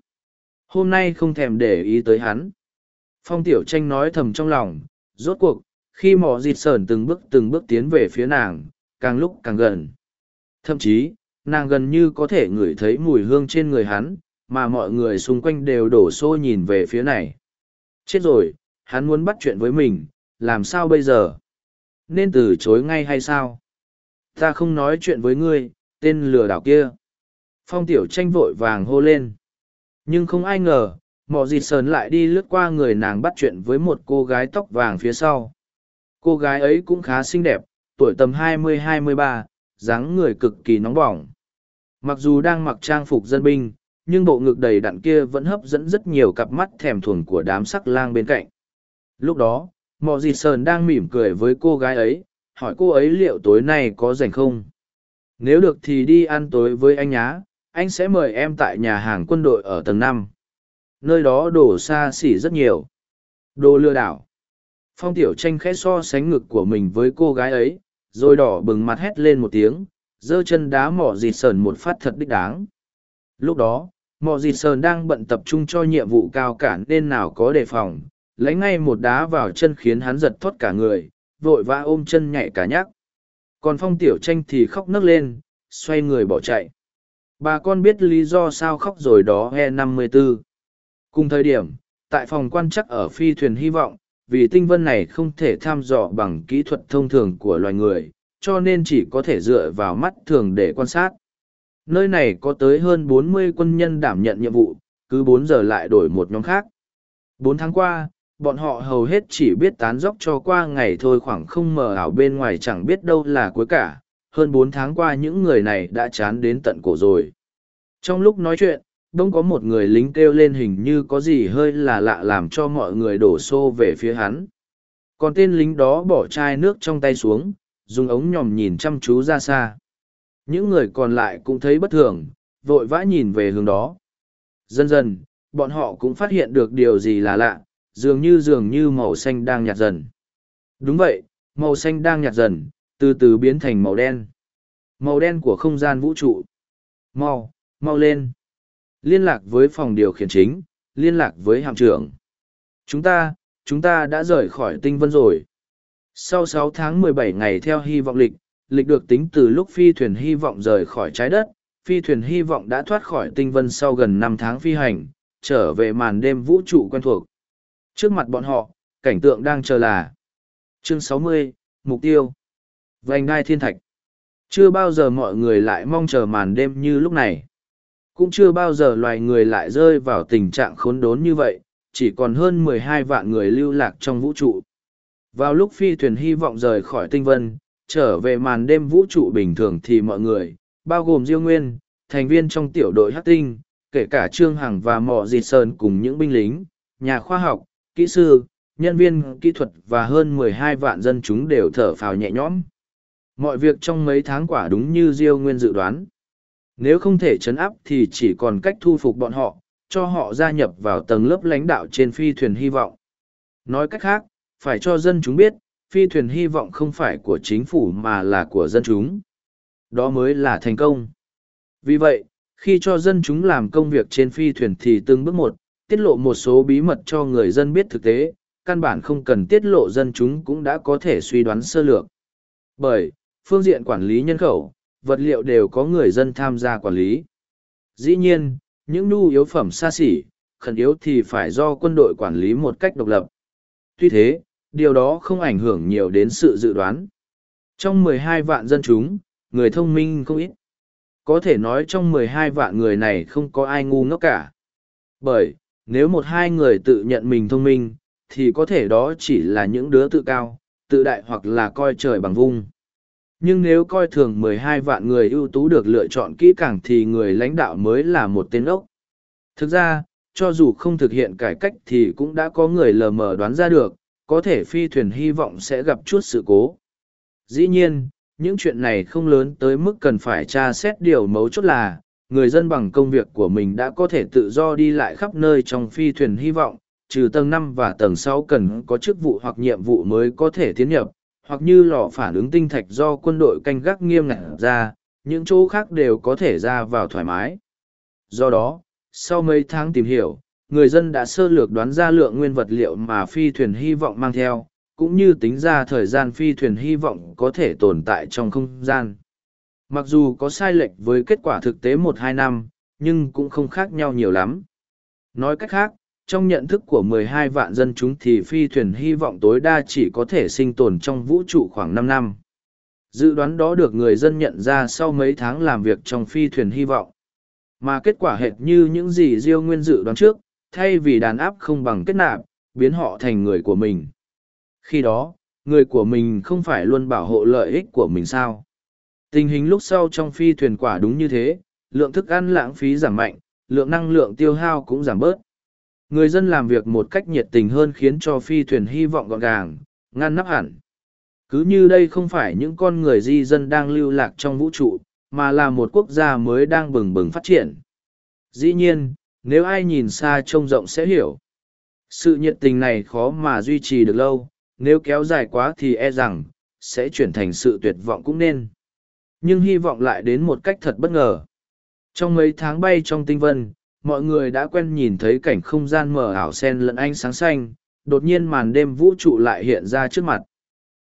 hôm nay không thèm để ý tới hắn. Phong Tiểu Tranh nói thầm trong lòng, rốt cuộc, khi mỏ dịt sờn từng bước từng bước tiến về phía nàng, càng lúc càng gần. Thậm chí, nàng gần như có thể ngửi thấy mùi hương trên người hắn, mà mọi người xung quanh đều đổ xô nhìn về phía này. Chết rồi, hắn muốn bắt chuyện với mình, làm sao bây giờ? Nên từ chối ngay hay sao? Ta không nói chuyện với ngươi, tên lừa đảo kia. Phong tiểu tranh vội vàng hô lên. Nhưng không ai ngờ, mọ dịt sờn lại đi lướt qua người nàng bắt chuyện với một cô gái tóc vàng phía sau. Cô gái ấy cũng khá xinh đẹp, tuổi tầm 20-23, dáng người cực kỳ nóng bỏng. Mặc dù đang mặc trang phục dân binh, nhưng bộ ngực đầy đặn kia vẫn hấp dẫn rất nhiều cặp mắt thèm thuồng của đám sắc lang bên cạnh. Lúc đó, mọ dịt sờn đang mỉm cười với cô gái ấy, hỏi cô ấy liệu tối nay có rảnh không? Nếu được thì đi ăn tối với anh nhá, anh sẽ mời em tại nhà hàng quân đội ở tầng năm. Nơi đó đồ xa xỉ rất nhiều. Đồ lừa đảo. Phong tiểu tranh khẽ so sánh ngực của mình với cô gái ấy, rồi đỏ bừng mặt hét lên một tiếng, giơ chân đá mỏ dịt sờn một phát thật đích đáng. Lúc đó, mỏ dịt sờn đang bận tập trung cho nhiệm vụ cao cả nên nào có đề phòng, lấy ngay một đá vào chân khiến hắn giật thoát cả người, vội vã ôm chân nhảy cả nhắc. Còn phong tiểu tranh thì khóc nấc lên, xoay người bỏ chạy. Bà con biết lý do sao khóc rồi đó he 54. Cùng thời điểm, tại phòng quan chắc ở phi thuyền hy vọng, vì tinh vân này không thể tham dò bằng kỹ thuật thông thường của loài người, cho nên chỉ có thể dựa vào mắt thường để quan sát. Nơi này có tới hơn 40 quân nhân đảm nhận nhiệm vụ, cứ 4 giờ lại đổi một nhóm khác. 4 tháng qua, bọn họ hầu hết chỉ biết tán dóc cho qua ngày thôi khoảng không mờ ảo bên ngoài chẳng biết đâu là cuối cả hơn bốn tháng qua những người này đã chán đến tận cổ rồi trong lúc nói chuyện đông có một người lính kêu lên hình như có gì hơi là lạ làm cho mọi người đổ xô về phía hắn còn tên lính đó bỏ chai nước trong tay xuống dùng ống nhòm nhìn chăm chú ra xa những người còn lại cũng thấy bất thường vội vã nhìn về hướng đó dần dần bọn họ cũng phát hiện được điều gì là lạ dường như dường như màu xanh đang nhạt dần. Đúng vậy, màu xanh đang nhạt dần, từ từ biến thành màu đen. Màu đen của không gian vũ trụ. Mau, mau lên. Liên lạc với phòng điều khiển chính, liên lạc với hạm trưởng. Chúng ta, chúng ta đã rời khỏi tinh vân rồi. Sau 6 tháng 17 ngày theo hy vọng lịch, lịch được tính từ lúc phi thuyền hy vọng rời khỏi trái đất, phi thuyền hy vọng đã thoát khỏi tinh vân sau gần 5 tháng phi hành, trở về màn đêm vũ trụ quen thuộc. Trước mặt bọn họ, cảnh tượng đang chờ là Chương 60, Mục tiêu Vành đai thiên thạch Chưa bao giờ mọi người lại mong chờ màn đêm như lúc này. Cũng chưa bao giờ loài người lại rơi vào tình trạng khốn đốn như vậy, chỉ còn hơn mười hai vạn người lưu lạc trong vũ trụ. Vào lúc phi thuyền hy vọng rời khỏi tinh vân, trở về màn đêm vũ trụ bình thường thì mọi người, bao gồm Diêu Nguyên, thành viên trong tiểu đội Hắc Tinh, kể cả Trương Hằng và Mọ Dịt Sơn cùng những binh lính, nhà khoa học, kỹ sư, nhân viên kỹ thuật và hơn 12 vạn dân chúng đều thở phào nhẹ nhõm. Mọi việc trong mấy tháng quả đúng như Diêu Nguyên dự đoán. Nếu không thể chấn áp thì chỉ còn cách thu phục bọn họ, cho họ gia nhập vào tầng lớp lãnh đạo trên phi thuyền hy vọng. Nói cách khác, phải cho dân chúng biết, phi thuyền hy vọng không phải của chính phủ mà là của dân chúng. Đó mới là thành công. Vì vậy, khi cho dân chúng làm công việc trên phi thuyền thì từng bước một, tiết lộ một số bí mật cho người dân biết thực tế, căn bản không cần tiết lộ dân chúng cũng đã có thể suy đoán sơ lược. Bởi, phương diện quản lý nhân khẩu, vật liệu đều có người dân tham gia quản lý. Dĩ nhiên, những nhu yếu phẩm xa xỉ, khẩn yếu thì phải do quân đội quản lý một cách độc lập. Tuy thế, điều đó không ảnh hưởng nhiều đến sự dự đoán. Trong 12 vạn dân chúng, người thông minh không ít. Có thể nói trong 12 vạn người này không có ai ngu ngốc cả. Bởi, nếu một hai người tự nhận mình thông minh, thì có thể đó chỉ là những đứa tự cao, tự đại hoặc là coi trời bằng vung. Nhưng nếu coi thường 12 vạn người ưu tú được lựa chọn kỹ càng thì người lãnh đạo mới là một tên ốc. Thực ra, cho dù không thực hiện cải cách thì cũng đã có người lờ mờ đoán ra được, có thể phi thuyền hy vọng sẽ gặp chút sự cố. Dĩ nhiên, những chuyện này không lớn tới mức cần phải tra xét điều mấu chốt là, người dân bằng công việc của mình đã có thể tự do đi lại khắp nơi trong phi thuyền hy vọng, trừ tầng năm và tầng sáu cần có chức vụ hoặc nhiệm vụ mới có thể tiến nhập, hoặc như lò phản ứng tinh thạch do quân đội canh gác nghiêm ngặt ra, những chỗ khác đều có thể ra vào thoải mái. Do đó, sau mấy tháng tìm hiểu, người dân đã sơ lược đoán ra lượng nguyên vật liệu mà phi thuyền hy vọng mang theo, cũng như tính ra thời gian phi thuyền hy vọng có thể tồn tại trong không gian. Mặc dù có sai lệch với kết quả thực tế một hai năm, nhưng cũng không khác nhau nhiều lắm. Nói cách khác, trong nhận thức của 12 vạn dân chúng thì phi thuyền hy vọng tối đa chỉ có thể sinh tồn trong vũ trụ khoảng 5 năm. Dự đoán đó được người dân nhận ra sau mấy tháng làm việc trong phi thuyền hy vọng. Mà kết quả hệt như những gì Diêu Nguyên dự đoán trước, thay vì đàn áp không bằng kết nạp, biến họ thành người của mình. Khi đó, người của mình không phải luôn bảo hộ lợi ích của mình sao? Tình hình lúc sau trong phi thuyền quả đúng như thế, lượng thức ăn lãng phí giảm mạnh, lượng năng lượng tiêu hao cũng giảm bớt. Người dân làm việc một cách nhiệt tình hơn khiến cho phi thuyền hy vọng gọn gàng, ngăn nắp hẳn. Cứ như đây không phải những con người di dân đang lưu lạc trong vũ trụ, mà là một quốc gia mới đang bừng bừng phát triển. Dĩ nhiên, nếu ai nhìn xa trông rộng sẽ hiểu. Sự nhiệt tình này khó mà duy trì được lâu, nếu kéo dài quá thì e rằng, sẽ chuyển thành sự tuyệt vọng cũng nên. Nhưng hy vọng lại đến một cách thật bất ngờ. Trong mấy tháng bay trong tinh vân, mọi người đã quen nhìn thấy cảnh không gian mờ ảo sen lẫn ánh sáng xanh, đột nhiên màn đêm vũ trụ lại hiện ra trước mặt.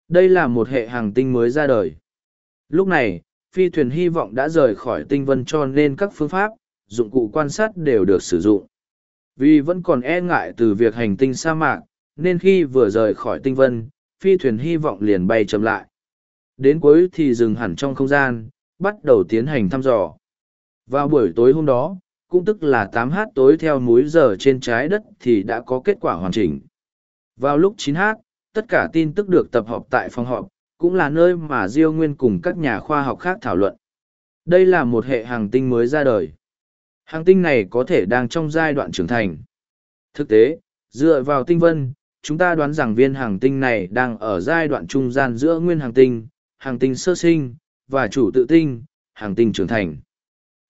Đây là một hệ hàng tinh mới ra đời. Lúc này, phi thuyền hy vọng đã rời khỏi tinh vân cho nên các phương pháp, dụng cụ quan sát đều được sử dụng. Vì vẫn còn e ngại từ việc hành tinh sa mạc, nên khi vừa rời khỏi tinh vân, phi thuyền hy vọng liền bay chậm lại. Đến cuối thì dừng hẳn trong không gian, bắt đầu tiến hành thăm dò. Vào buổi tối hôm đó, cũng tức là 8h tối theo múi giờ trên trái đất thì đã có kết quả hoàn chỉnh. Vào lúc 9h, tất cả tin tức được tập hợp tại phòng họp, cũng là nơi mà Diêu Nguyên cùng các nhà khoa học khác thảo luận. Đây là một hệ hàng tinh mới ra đời. Hàng tinh này có thể đang trong giai đoạn trưởng thành. Thực tế, dựa vào tinh vân, chúng ta đoán rằng viên hàng tinh này đang ở giai đoạn trung gian giữa nguyên hàng tinh, hàng tinh sơ sinh, và chủ tự tinh, hàng tinh trưởng thành.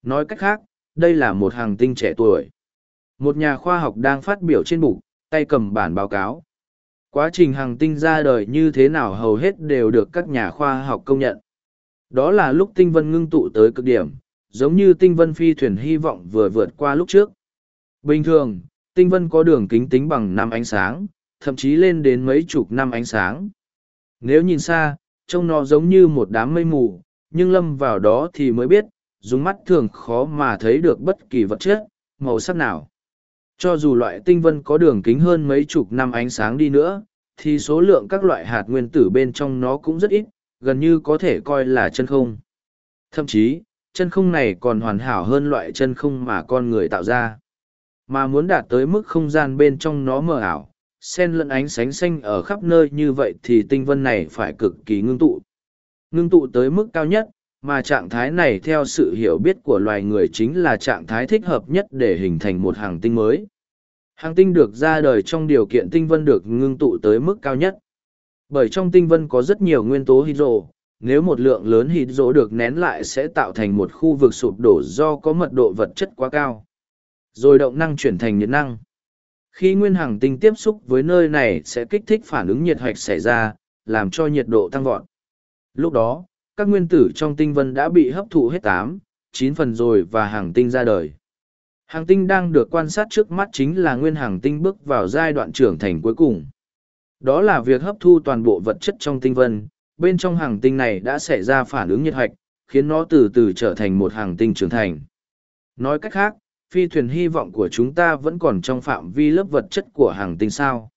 Nói cách khác, đây là một hàng tinh trẻ tuổi. Một nhà khoa học đang phát biểu trên bục, tay cầm bản báo cáo. Quá trình hàng tinh ra đời như thế nào hầu hết đều được các nhà khoa học công nhận. Đó là lúc tinh vân ngưng tụ tới cực điểm, giống như tinh vân phi thuyền hy vọng vừa vượt qua lúc trước. Bình thường, tinh vân có đường kính tính bằng năm ánh sáng, thậm chí lên đến mấy chục năm ánh sáng. Nếu nhìn xa, trông nó giống như một đám mây mù, nhưng lâm vào đó thì mới biết, dùng mắt thường khó mà thấy được bất kỳ vật chất, màu sắc nào. Cho dù loại tinh vân có đường kính hơn mấy chục năm ánh sáng đi nữa, thì số lượng các loại hạt nguyên tử bên trong nó cũng rất ít, gần như có thể coi là chân không. Thậm chí, chân không này còn hoàn hảo hơn loại chân không mà con người tạo ra. Mà muốn đạt tới mức không gian bên trong nó mờ ảo, sen lẫn ánh sánh xanh ở khắp nơi như vậy thì tinh vân này phải cực kỳ ngưng tụ. Ngưng tụ tới mức cao nhất, mà trạng thái này theo sự hiểu biết của loài người chính là trạng thái thích hợp nhất để hình thành một hàng tinh mới. Hàng tinh được ra đời trong điều kiện tinh vân được ngưng tụ tới mức cao nhất. Bởi trong tinh vân có rất nhiều nguyên tố hydro, nếu một lượng lớn hydro được nén lại sẽ tạo thành một khu vực sụp đổ do có mật độ vật chất quá cao. Rồi động năng chuyển thành nhiệt năng. Khi nguyên hàng tinh tiếp xúc với nơi này sẽ kích thích phản ứng nhiệt hạch xảy ra, làm cho nhiệt độ tăng vọt. Lúc đó, các nguyên tử trong tinh vân đã bị hấp thụ hết tám, chín phần rồi và hàng tinh ra đời. Hàng tinh đang được quan sát trước mắt chính là nguyên hàng tinh bước vào giai đoạn trưởng thành cuối cùng. Đó là việc hấp thu toàn bộ vật chất trong tinh vân, bên trong hàng tinh này đã xảy ra phản ứng nhiệt hạch, khiến nó từ từ trở thành một hàng tinh trưởng thành. Nói cách khác, phi thuyền hy vọng của chúng ta vẫn còn trong phạm vi lớp vật chất của hàng tinh sao.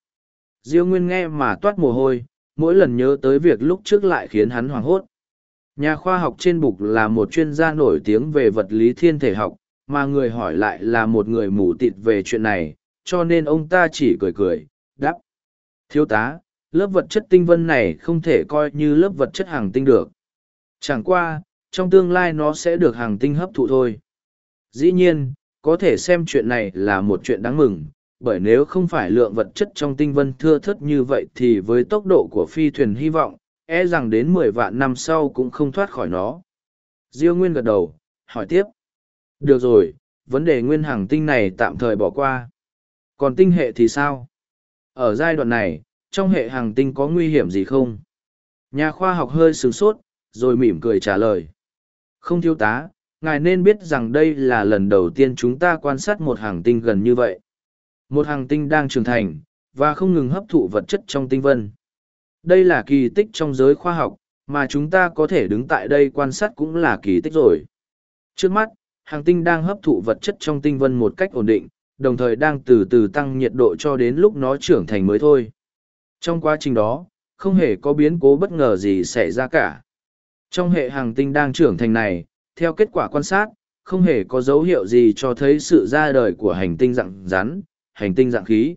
Diêu Nguyên nghe mà toát mồ hôi, mỗi lần nhớ tới việc lúc trước lại khiến hắn hoảng hốt. Nhà khoa học trên bục là một chuyên gia nổi tiếng về vật lý thiên thể học, mà người hỏi lại là một người mù tịt về chuyện này, cho nên ông ta chỉ cười cười, đáp. Thiếu tá, lớp vật chất tinh vân này không thể coi như lớp vật chất hàng tinh được. Chẳng qua, trong tương lai nó sẽ được hàng tinh hấp thụ thôi. Dĩ nhiên, có thể xem chuyện này là một chuyện đáng mừng, bởi nếu không phải lượng vật chất trong tinh vân thưa thất như vậy thì với tốc độ của phi thuyền hy vọng, e rằng đến mười vạn năm sau cũng không thoát khỏi nó. Diêu Nguyên gật đầu, hỏi tiếp. Được rồi, vấn đề nguyên hàng tinh này tạm thời bỏ qua. Còn tinh hệ thì sao? Ở giai đoạn này, trong hệ hàng tinh có nguy hiểm gì không? Nhà khoa học hơi sửng sốt, rồi mỉm cười trả lời. Không thiếu tá, ngài nên biết rằng đây là lần đầu tiên chúng ta quan sát một hàng tinh gần như vậy. Một hàng tinh đang trưởng thành, và không ngừng hấp thụ vật chất trong tinh vân. Đây là kỳ tích trong giới khoa học, mà chúng ta có thể đứng tại đây quan sát cũng là kỳ tích rồi. Trước mắt, hàng tinh đang hấp thụ vật chất trong tinh vân một cách ổn định, đồng thời đang từ từ tăng nhiệt độ cho đến lúc nó trưởng thành mới thôi. Trong quá trình đó, không hề có biến cố bất ngờ gì xảy ra cả. Trong hệ hàng tinh đang trưởng thành này, theo kết quả quan sát, không hề có dấu hiệu gì cho thấy sự ra đời của hành tinh dạng rắn, hành tinh dạng khí.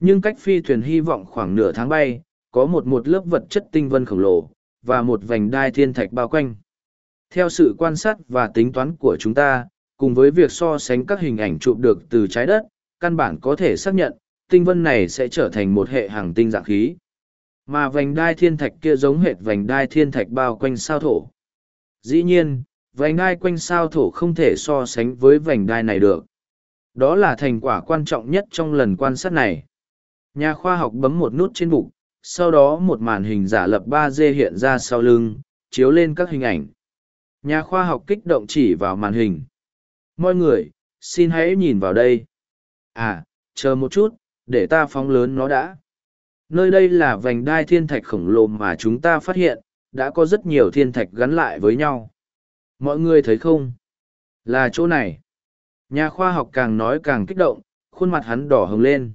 Nhưng cách phi thuyền hy vọng khoảng nửa tháng bay, có một một lớp vật chất tinh vân khổng lồ, và một vành đai thiên thạch bao quanh. Theo sự quan sát và tính toán của chúng ta, cùng với việc so sánh các hình ảnh chụp được từ trái đất, căn bản có thể xác nhận, tinh vân này sẽ trở thành một hệ hàng tinh dạng khí. Mà vành đai thiên thạch kia giống hệt vành đai thiên thạch bao quanh sao thổ. Dĩ nhiên, vành đai quanh sao thổ không thể so sánh với vành đai này được. Đó là thành quả quan trọng nhất trong lần quan sát này. Nhà khoa học bấm một nút trên bụng, sau đó một màn hình giả lập 3D hiện ra sau lưng, chiếu lên các hình ảnh. Nhà khoa học kích động chỉ vào màn hình. Mọi người, xin hãy nhìn vào đây. À, chờ một chút, để ta phóng lớn nó đã. Nơi đây là vành đai thiên thạch khổng lồ mà chúng ta phát hiện, đã có rất nhiều thiên thạch gắn lại với nhau. Mọi người thấy không? Là chỗ này. Nhà khoa học càng nói càng kích động, khuôn mặt hắn đỏ hồng lên.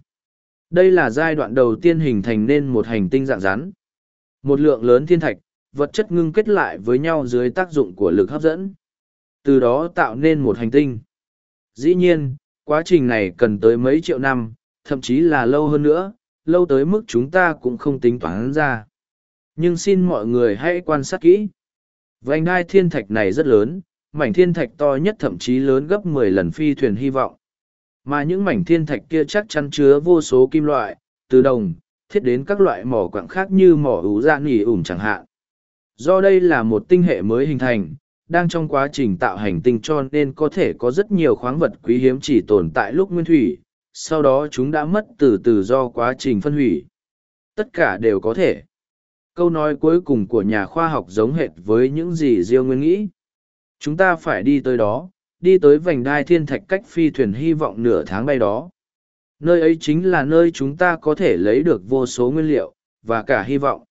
Đây là giai đoạn đầu tiên hình thành nên một hành tinh dạng rắn. Một lượng lớn thiên thạch, vật chất ngưng kết lại với nhau dưới tác dụng của lực hấp dẫn. Từ đó tạo nên một hành tinh. Dĩ nhiên, quá trình này cần tới mấy triệu năm, thậm chí là lâu hơn nữa, lâu tới mức chúng ta cũng không tính toán ra. Nhưng xin mọi người hãy quan sát kỹ. Vành đai thiên thạch này rất lớn, mảnh thiên thạch to nhất thậm chí lớn gấp mười lần phi thuyền hy vọng. Mà những mảnh thiên thạch kia chắc chắn chứa vô số kim loại, từ đồng, thiết đến các loại mỏ quặng khác như mỏ ủ dạ nỉ ủng chẳng hạn. Do đây là một tinh hệ mới hình thành, đang trong quá trình tạo hành tinh cho nên có thể có rất nhiều khoáng vật quý hiếm chỉ tồn tại lúc nguyên thủy, sau đó chúng đã mất từ từ do quá trình phân hủy. Tất cả đều có thể. Câu nói cuối cùng của nhà khoa học giống hệt với những gì Diêu Nguyên nghĩ. Chúng ta phải đi tới đó, đi tới vành đai thiên thạch cách phi thuyền hy vọng nửa tháng bay đó. Nơi ấy chính là nơi chúng ta có thể lấy được vô số nguyên liệu, và cả hy vọng.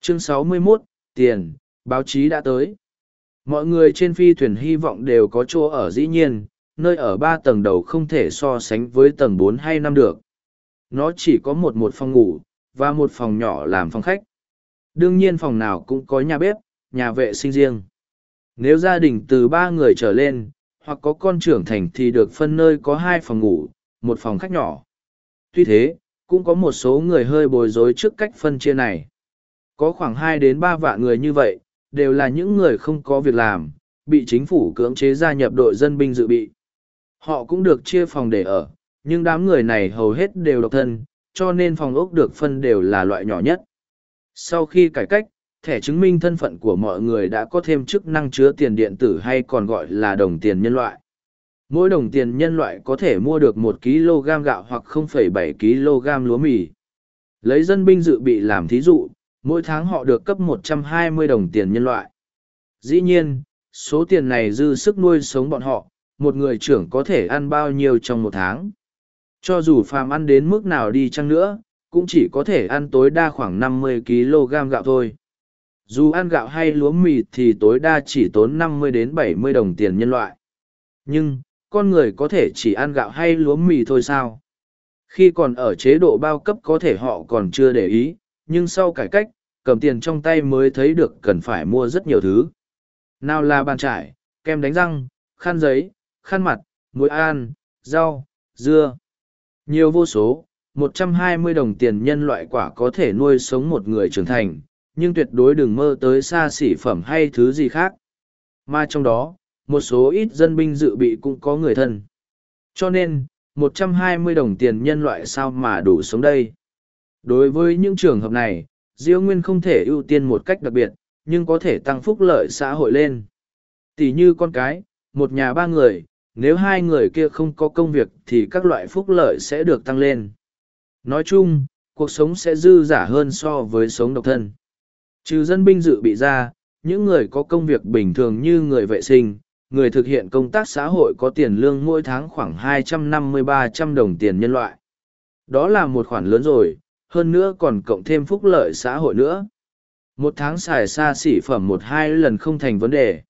Chương 61, Tiền, báo chí đã tới. Mọi người trên phi thuyền hy vọng đều có chỗ ở dĩ nhiên, nơi ở ba tầng đầu không thể so sánh với tầng bốn hay năm được. Nó chỉ có một một phòng ngủ, và một phòng nhỏ làm phòng khách. Đương nhiên phòng nào cũng có nhà bếp, nhà vệ sinh riêng. Nếu gia đình từ ba người trở lên, hoặc có con trưởng thành thì được phân nơi có hai phòng ngủ, một phòng khách nhỏ. Tuy thế, cũng có một số người hơi bối rối trước cách phân chia này. Có khoảng hai đến ba vạn người như vậy, đều là những người không có việc làm, bị chính phủ cưỡng chế gia nhập đội dân binh dự bị. Họ cũng được chia phòng để ở, nhưng đám người này hầu hết đều độc thân, cho nên phòng ốc được phân đều là loại nhỏ nhất. Sau khi cải cách, thẻ chứng minh thân phận của mọi người đã có thêm chức năng chứa tiền điện tử hay còn gọi là đồng tiền nhân loại. Mỗi đồng tiền nhân loại có thể mua được một kg gạo hoặc 0,7 kg lúa mì. Lấy dân binh dự bị làm thí dụ, mỗi tháng họ được cấp 120 đồng tiền nhân loại. Dĩ nhiên, số tiền này dư sức nuôi sống bọn họ, một người trưởng có thể ăn bao nhiêu trong một tháng. Cho dù phàm ăn đến mức nào đi chăng nữa, cũng chỉ có thể ăn tối đa khoảng 50 kg gạo thôi. Dù ăn gạo hay lúa mì thì tối đa chỉ tốn 50 đến 70 đồng tiền nhân loại. Nhưng, con người có thể chỉ ăn gạo hay lúa mì thôi sao? Khi còn ở chế độ bao cấp có thể họ còn chưa để ý, nhưng sau cải cách, cầm tiền trong tay mới thấy được cần phải mua rất nhiều thứ. Nào là bàn trải, kem đánh răng, khăn giấy, khăn mặt, muối an, rau, dưa. Nhiều vô số, 120 đồng tiền nhân loại quả có thể nuôi sống một người trưởng thành, nhưng tuyệt đối đừng mơ tới xa xỉ phẩm hay thứ gì khác. Mà trong đó, một số ít dân binh dự bị cũng có người thân. Cho nên, 120 đồng tiền nhân loại sao mà đủ sống đây. Đối với những trường hợp này, Diêu Nguyên không thể ưu tiên một cách đặc biệt, nhưng có thể tăng phúc lợi xã hội lên. Tỷ như con cái, một nhà ba người, nếu hai người kia không có công việc thì các loại phúc lợi sẽ được tăng lên. Nói chung, cuộc sống sẽ dư giả hơn so với sống độc thân. Trừ dân binh dự bị ra, những người có công việc bình thường như người vệ sinh, người thực hiện công tác xã hội có tiền lương mỗi tháng khoảng 250-300 đồng tiền nhân loại. Đó là một khoản lớn rồi, hơn nữa còn cộng thêm phúc lợi xã hội nữa. Một tháng xài xa xỉ phẩm một hai lần không thành vấn đề.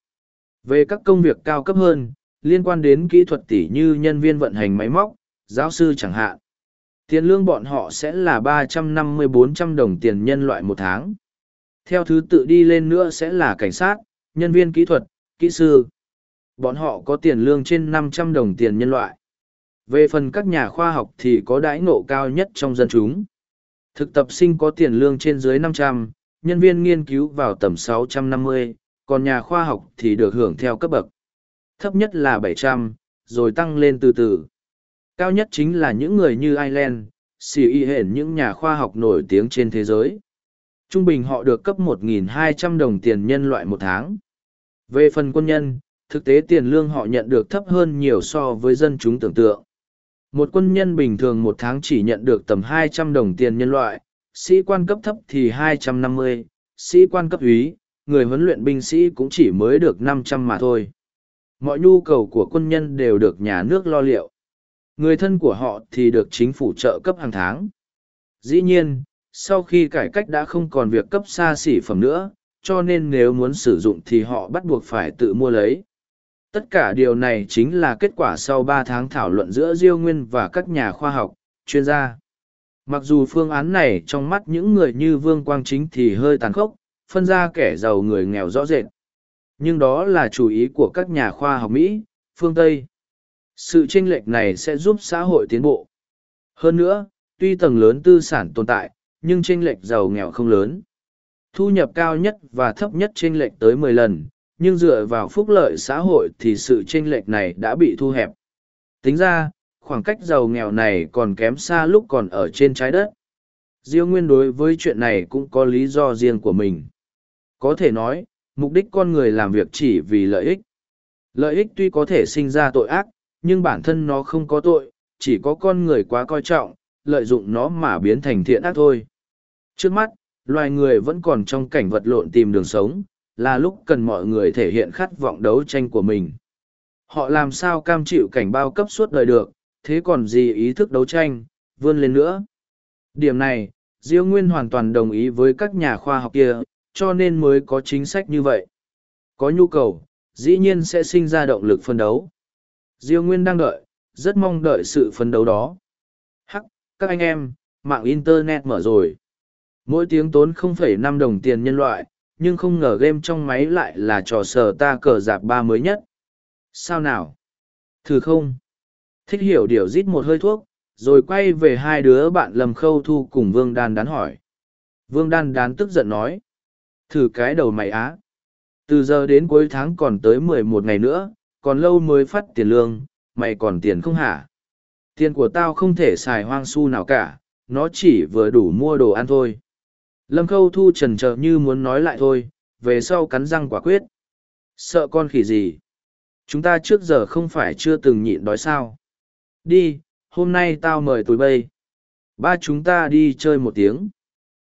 Về các công việc cao cấp hơn, liên quan đến kỹ thuật tỉ như nhân viên vận hành máy móc, giáo sư chẳng hạn. Tiền lương bọn họ sẽ là 350-400 đồng tiền nhân loại một tháng. Theo thứ tự đi lên nữa sẽ là cảnh sát, nhân viên kỹ thuật, kỹ sư. Bọn họ có tiền lương trên 500 đồng tiền nhân loại. Về phần các nhà khoa học thì có đãi ngộ cao nhất trong dân chúng. Thực tập sinh có tiền lương trên dưới 500, nhân viên nghiên cứu vào tầm 650, còn nhà khoa học thì được hưởng theo cấp bậc. Thấp nhất là 700, rồi tăng lên từ từ. Cao nhất chính là những người như Ireland, xì y hển những nhà khoa học nổi tiếng trên thế giới. Trung bình họ được cấp 1.200 đồng tiền nhân loại một tháng. Về phần quân nhân, thực tế tiền lương họ nhận được thấp hơn nhiều so với dân chúng tưởng tượng. Một quân nhân bình thường một tháng chỉ nhận được tầm 200 đồng tiền nhân loại, sĩ quan cấp thấp thì 250, sĩ quan cấp úy, người huấn luyện binh sĩ cũng chỉ mới được 500 mà thôi. Mọi nhu cầu của quân nhân đều được nhà nước lo liệu. Người thân của họ thì được chính phủ trợ cấp hàng tháng. Dĩ nhiên, sau khi cải cách đã không còn việc cấp xa xỉ phẩm nữa, cho nên nếu muốn sử dụng thì họ bắt buộc phải tự mua lấy. Tất cả điều này chính là kết quả sau ba tháng thảo luận giữa Diêu Nguyên và các nhà khoa học, chuyên gia. Mặc dù phương án này trong mắt những người như Vương Quang Chính thì hơi tàn khốc, phân ra kẻ giàu người nghèo rõ rệt. Nhưng đó là chủ ý của các nhà khoa học Mỹ, phương Tây. Sự chênh lệch này sẽ giúp xã hội tiến bộ. Hơn nữa, tuy tầng lớn tư sản tồn tại, nhưng chênh lệch giàu nghèo không lớn. Thu nhập cao nhất và thấp nhất chênh lệch tới mười lần, nhưng dựa vào phúc lợi xã hội thì sự chênh lệch này đã bị thu hẹp. Tính ra, khoảng cách giàu nghèo này còn kém xa lúc còn ở trên trái đất. Diêu Nguyên đối với chuyện này cũng có lý do riêng của mình. Có thể nói, mục đích con người làm việc chỉ vì lợi ích. Lợi ích tuy có thể sinh ra tội ác, nhưng bản thân nó không có tội, chỉ có con người quá coi trọng, lợi dụng nó mà biến thành thiện ác thôi. Trước mắt, loài người vẫn còn trong cảnh vật lộn tìm đường sống, là lúc cần mọi người thể hiện khát vọng đấu tranh của mình. Họ làm sao cam chịu cảnh bao cấp suốt đời được, thế còn gì ý thức đấu tranh, vươn lên nữa. Điểm này, Diêu Nguyên hoàn toàn đồng ý với các nhà khoa học kia, cho nên mới có chính sách như vậy. Có nhu cầu, dĩ nhiên sẽ sinh ra động lực phân đấu. Diêu Nguyên đang đợi, rất mong đợi sự phân đấu đó. Hắc, các anh em, mạng Internet mở rồi. Mỗi tiếng tốn 0,5 đồng tiền nhân loại, nhưng không ngờ game trong máy lại là trò sờ ta cờ dạp ba mới nhất. Sao nào? Thử không? Thích hiểu điều rít một hơi thuốc, rồi quay về hai đứa bạn lầm khâu thu cùng Vương Đan đán hỏi. Vương Đan đán tức giận nói. Thử cái đầu mày á. Từ giờ đến cuối tháng còn tới mười một ngày nữa, còn lâu mới phát tiền lương, mày còn tiền không hả? Tiền của tao không thể xài hoang su nào cả, nó chỉ vừa đủ mua đồ ăn thôi. Lâm Khâu Thu trần chờ như muốn nói lại thôi, về sau cắn răng quả quyết. Sợ con khỉ gì? Chúng ta trước giờ không phải chưa từng nhịn đói sao. Đi, hôm nay tao mời tụi bây. Ba chúng ta đi chơi một tiếng.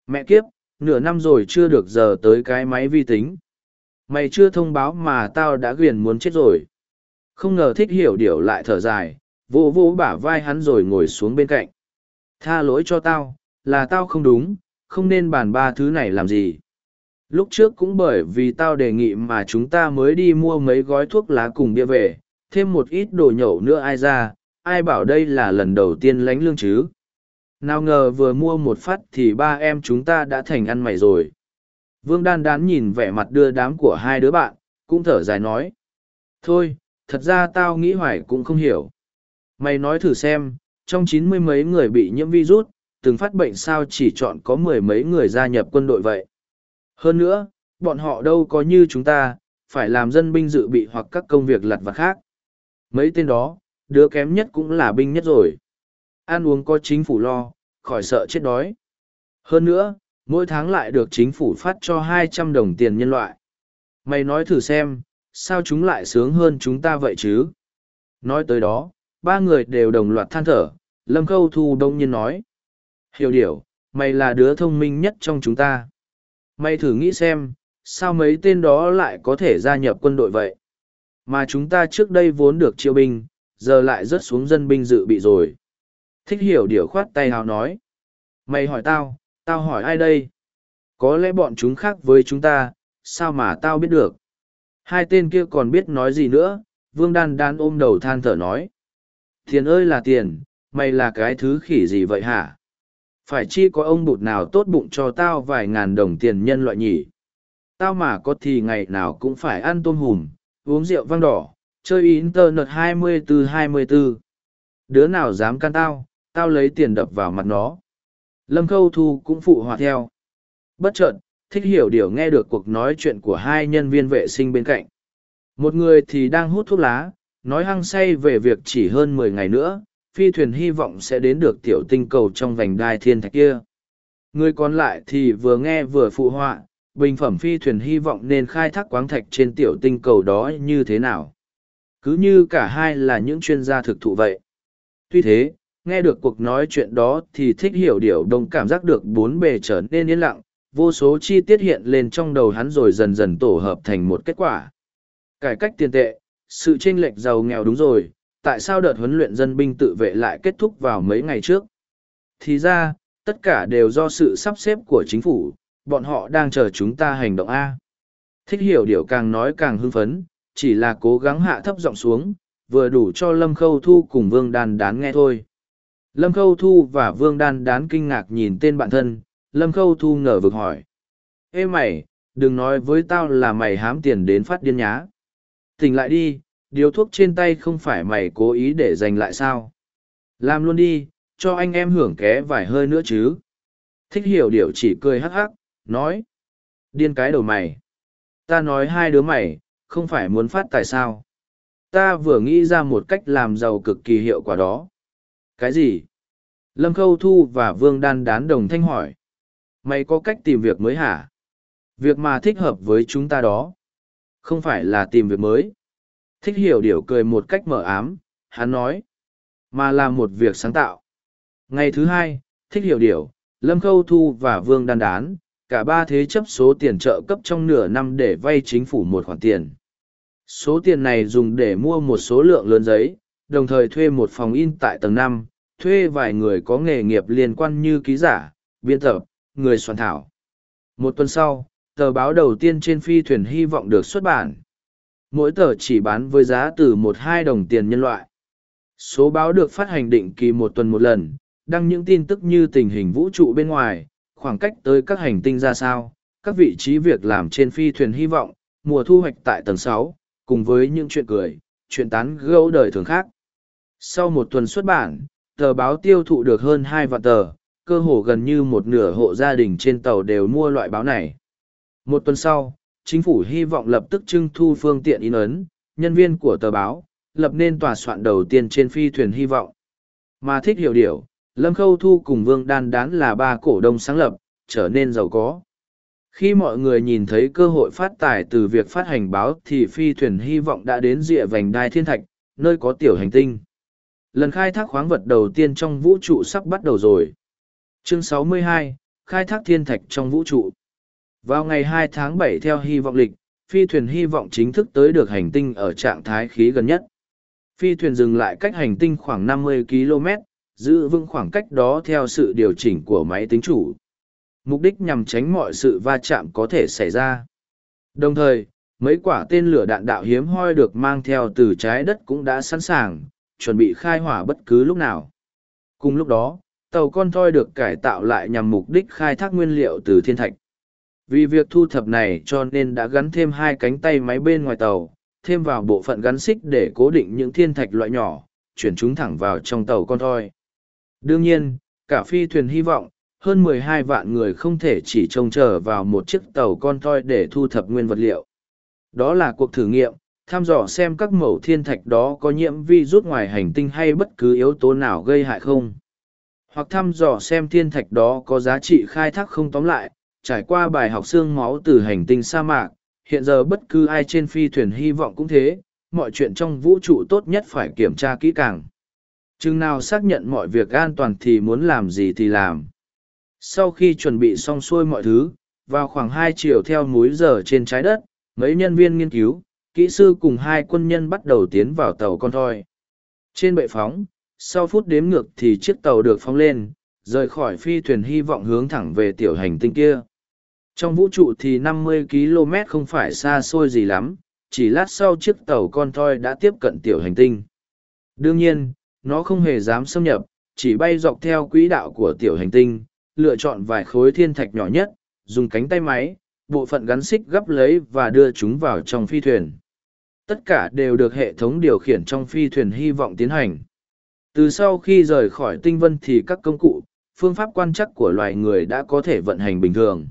Mẹ kiếp, nửa năm rồi chưa được giờ tới cái máy vi tính. Mày chưa thông báo mà tao đã ghiền muốn chết rồi. Không ngờ thích hiểu điều lại thở dài, vỗ vỗ bả vai hắn rồi ngồi xuống bên cạnh. Tha lỗi cho tao, là tao không đúng, không nên bàn ba thứ này làm gì. Lúc trước cũng bởi vì tao đề nghị mà chúng ta mới đi mua mấy gói thuốc lá cùng bia về, thêm một ít đồ nhậu nữa ai ra, ai bảo đây là lần đầu tiên lánh lương chứ. Nào ngờ vừa mua một phát thì ba em chúng ta đã thành ăn mày rồi. Vương đan đán nhìn vẻ mặt đưa đám của hai đứa bạn, cũng thở dài nói. Thôi, thật ra tao nghĩ hoài cũng không hiểu. Mày nói thử xem, trong chín mươi mấy người bị nhiễm virus, từng phát bệnh sao chỉ chọn có mười mấy người gia nhập quân đội vậy. Hơn nữa, bọn họ đâu có như chúng ta, phải làm dân binh dự bị hoặc các công việc lặt vặt khác. Mấy tên đó, đứa kém nhất cũng là binh nhất rồi. Ăn uống có chính phủ lo, khỏi sợ chết đói. Hơn nữa, mỗi tháng lại được chính phủ phát cho hai trăm đồng tiền nhân loại. Mày nói thử xem, sao chúng lại sướng hơn chúng ta vậy chứ? Nói tới đó, ba người đều đồng loạt than thở, Lâm Khâu Thu đông nhiên nói. Hiểu điều, mày là đứa thông minh nhất trong chúng ta. Mày thử nghĩ xem, sao mấy tên đó lại có thể gia nhập quân đội vậy? Mà chúng ta trước đây vốn được chiêu binh, giờ lại rớt xuống dân binh dự bị rồi. Thích hiểu điều khoát tay hào nói. Mày hỏi tao, tao hỏi ai đây? Có lẽ bọn chúng khác với chúng ta, sao mà tao biết được? Hai tên kia còn biết nói gì nữa, vương đan đan ôm đầu than thở nói. Tiền ơi là tiền, mày là cái thứ khỉ gì vậy hả? Phải chi có ông bụt nào tốt bụng cho tao vài ngàn đồng tiền nhân loại nhỉ? Tao mà có thì ngày nào cũng phải ăn tôm hùm, uống rượu vang đỏ, chơi internet 24-24. Đứa nào dám can tao, tao lấy tiền đập vào mặt nó. Lâm Khâu Thu cũng phụ họa theo. Bất chợt, thích hiểu điều nghe được cuộc nói chuyện của hai nhân viên vệ sinh bên cạnh. Một người thì đang hút thuốc lá, nói hăng say về việc chỉ hơn mười ngày nữa, phi thuyền hy vọng sẽ đến được tiểu tinh cầu trong vành đai thiên thạch kia. Người còn lại thì vừa nghe vừa phụ họa, bình phẩm phi thuyền hy vọng nên khai thác quáng thạch trên tiểu tinh cầu đó như thế nào. Cứ như cả hai là những chuyên gia thực thụ vậy. Tuy thế, nghe được cuộc nói chuyện đó thì thích hiểu điều đông cảm giác được bốn bề trở nên yên lặng, vô số chi tiết hiện lên trong đầu hắn rồi dần dần tổ hợp thành một kết quả. Cải cách tiền tệ, sự chênh lệch giàu nghèo đúng rồi, tại sao đợt huấn luyện dân binh tự vệ lại kết thúc vào mấy ngày trước? Thì ra, tất cả đều do sự sắp xếp của chính phủ, bọn họ đang chờ chúng ta hành động A. Thích hiểu điều càng nói càng hưng phấn, chỉ là cố gắng hạ thấp giọng xuống, vừa đủ cho Lâm Khâu Thu cùng Vương Đan Đán nghe thôi. Lâm Khâu Thu và Vương Đan Đán kinh ngạc nhìn tên bạn thân, Lâm Khâu Thu ngờ vực hỏi. Ê mày, đừng nói với tao là mày hám tiền đến phát điên nhá. Tỉnh lại đi, điều thuốc trên tay không phải mày cố ý để giành lại sao. Làm luôn đi, cho anh em hưởng ké vài hơi nữa chứ. Thích hiểu điều chỉ cười hắc hắc, nói. Điên cái đầu mày. Ta nói hai đứa mày, không phải muốn phát tài sao. Ta vừa nghĩ ra một cách làm giàu cực kỳ hiệu quả đó. Cái gì? Lâm Khâu Thu và Vương Đan đán đồng thanh hỏi. Mày có cách tìm việc mới hả? Việc mà thích hợp với chúng ta đó. Không phải là tìm việc mới. Thích hiểu điều cười một cách mở ám, hắn nói. Mà là một việc sáng tạo. Ngày thứ hai, thích hiểu điều, Lâm Khâu Thu và Vương Đan Đán, cả ba thế chấp số tiền trợ cấp trong nửa năm để vay chính phủ một khoản tiền. Số tiền này dùng để mua một số lượng lớn giấy, đồng thời thuê một phòng in tại tầng năm, thuê vài người có nghề nghiệp liên quan như ký giả, biên tập, người soạn thảo. Một tuần sau, tờ báo đầu tiên trên phi thuyền hy vọng được xuất bản. Mỗi tờ chỉ bán với giá từ một hai đồng tiền nhân loại. Số báo được phát hành định kỳ một tuần một lần, đăng những tin tức như tình hình vũ trụ bên ngoài, khoảng cách tới các hành tinh ra sao, các vị trí việc làm trên phi thuyền hy vọng, mùa thu hoạch tại tầng sáu, cùng với những chuyện cười, chuyện tán gẫu đời thường khác. Sau một tuần xuất bản, tờ báo tiêu thụ được hơn hai vạn tờ, cơ hồ gần như một nửa hộ gia đình trên tàu đều mua loại báo này. Một tuần sau, chính phủ hy vọng lập tức trưng thu phương tiện in ấn, nhân viên của tờ báo, lập nên tòa soạn đầu tiên trên phi thuyền hy vọng. Mà thích hiểu điều, Lâm Khâu Thu cùng Vương Đan Đán là ba cổ đông sáng lập, trở nên giàu có. Khi mọi người nhìn thấy cơ hội phát tài từ việc phát hành báo thì phi thuyền hy vọng đã đến rìa vành đai thiên thạch, nơi có tiểu hành tinh. Lần khai thác khoáng vật đầu tiên trong vũ trụ sắp bắt đầu rồi. Chương 62, Khai thác thiên thạch trong vũ trụ. Vào ngày 2 tháng 7 theo hy vọng lịch, phi thuyền hy vọng chính thức tới được hành tinh ở trạng thái khí gần nhất. Phi thuyền dừng lại cách hành tinh khoảng 50 km, giữ vững khoảng cách đó theo sự điều chỉnh của máy tính chủ. Mục đích nhằm tránh mọi sự va chạm có thể xảy ra. Đồng thời, mấy quả tên lửa đạn đạo hiếm hoi được mang theo từ trái đất cũng đã sẵn sàng, chuẩn bị khai hỏa bất cứ lúc nào. Cùng lúc đó, tàu con thoi được cải tạo lại nhằm mục đích khai thác nguyên liệu từ thiên thạch. Vì việc thu thập này cho nên đã gắn thêm hai cánh tay máy bên ngoài tàu, thêm vào bộ phận gắn xích để cố định những thiên thạch loại nhỏ, chuyển chúng thẳng vào trong tàu con thoi. Đương nhiên, cả phi thuyền hy vọng, hơn 12 vạn người không thể chỉ trông chờ vào một chiếc tàu con thoi để thu thập nguyên vật liệu. Đó là cuộc thử nghiệm, thăm dò xem các mẫu thiên thạch đó có nhiễm vi rút ngoài hành tinh hay bất cứ yếu tố nào gây hại không. Hoặc thăm dò xem thiên thạch đó có giá trị khai thác không tóm lại, trải qua bài học xương máu từ hành tinh sa mạc, hiện giờ bất cứ ai trên phi thuyền hy vọng cũng thế, mọi chuyện trong vũ trụ tốt nhất phải kiểm tra kỹ càng. Chừng nào xác nhận mọi việc an toàn thì muốn làm gì thì làm. Sau khi chuẩn bị xong xuôi mọi thứ, vào khoảng hai chiều theo múi giờ trên trái đất, mấy nhân viên nghiên cứu, kỹ sư cùng hai quân nhân bắt đầu tiến vào tàu con thoi. Trên bệ phóng, sau phút đếm ngược thì chiếc tàu được phóng lên, rời khỏi phi thuyền hy vọng hướng thẳng về tiểu hành tinh kia. Trong vũ trụ thì 50 km không phải xa xôi gì lắm, chỉ lát sau chiếc tàu con thoi đã tiếp cận tiểu hành tinh. Đương nhiên, nó không hề dám xâm nhập, chỉ bay dọc theo quỹ đạo của tiểu hành tinh, lựa chọn vài khối thiên thạch nhỏ nhất, dùng cánh tay máy, bộ phận gắn xích gấp lấy và đưa chúng vào trong phi thuyền. Tất cả đều được hệ thống điều khiển trong phi thuyền hy vọng tiến hành. Từ sau khi rời khỏi tinh vân thì các công cụ, phương pháp quan trắc của loài người đã có thể vận hành bình thường.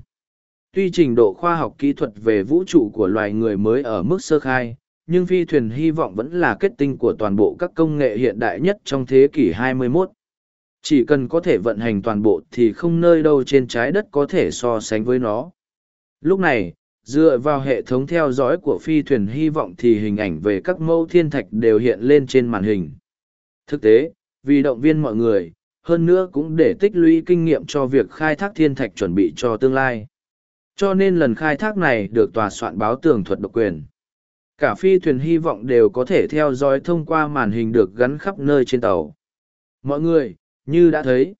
Tuy trình độ khoa học kỹ thuật về vũ trụ của loài người mới ở mức sơ khai, nhưng phi thuyền hy vọng vẫn là kết tinh của toàn bộ các công nghệ hiện đại nhất trong thế kỷ 21. Chỉ cần có thể vận hành toàn bộ thì không nơi đâu trên trái đất có thể so sánh với nó. Lúc này, dựa vào hệ thống theo dõi của phi thuyền hy vọng thì hình ảnh về các mẫu thiên thạch đều hiện lên trên màn hình. Thực tế, vì động viên mọi người, hơn nữa cũng để tích lũy kinh nghiệm cho việc khai thác thiên thạch chuẩn bị cho tương lai. Cho nên lần khai thác này được tòa soạn báo tường thuật độc quyền. Cả phi thuyền hy vọng đều có thể theo dõi thông qua màn hình được gắn khắp nơi trên tàu. Mọi người, như đã thấy,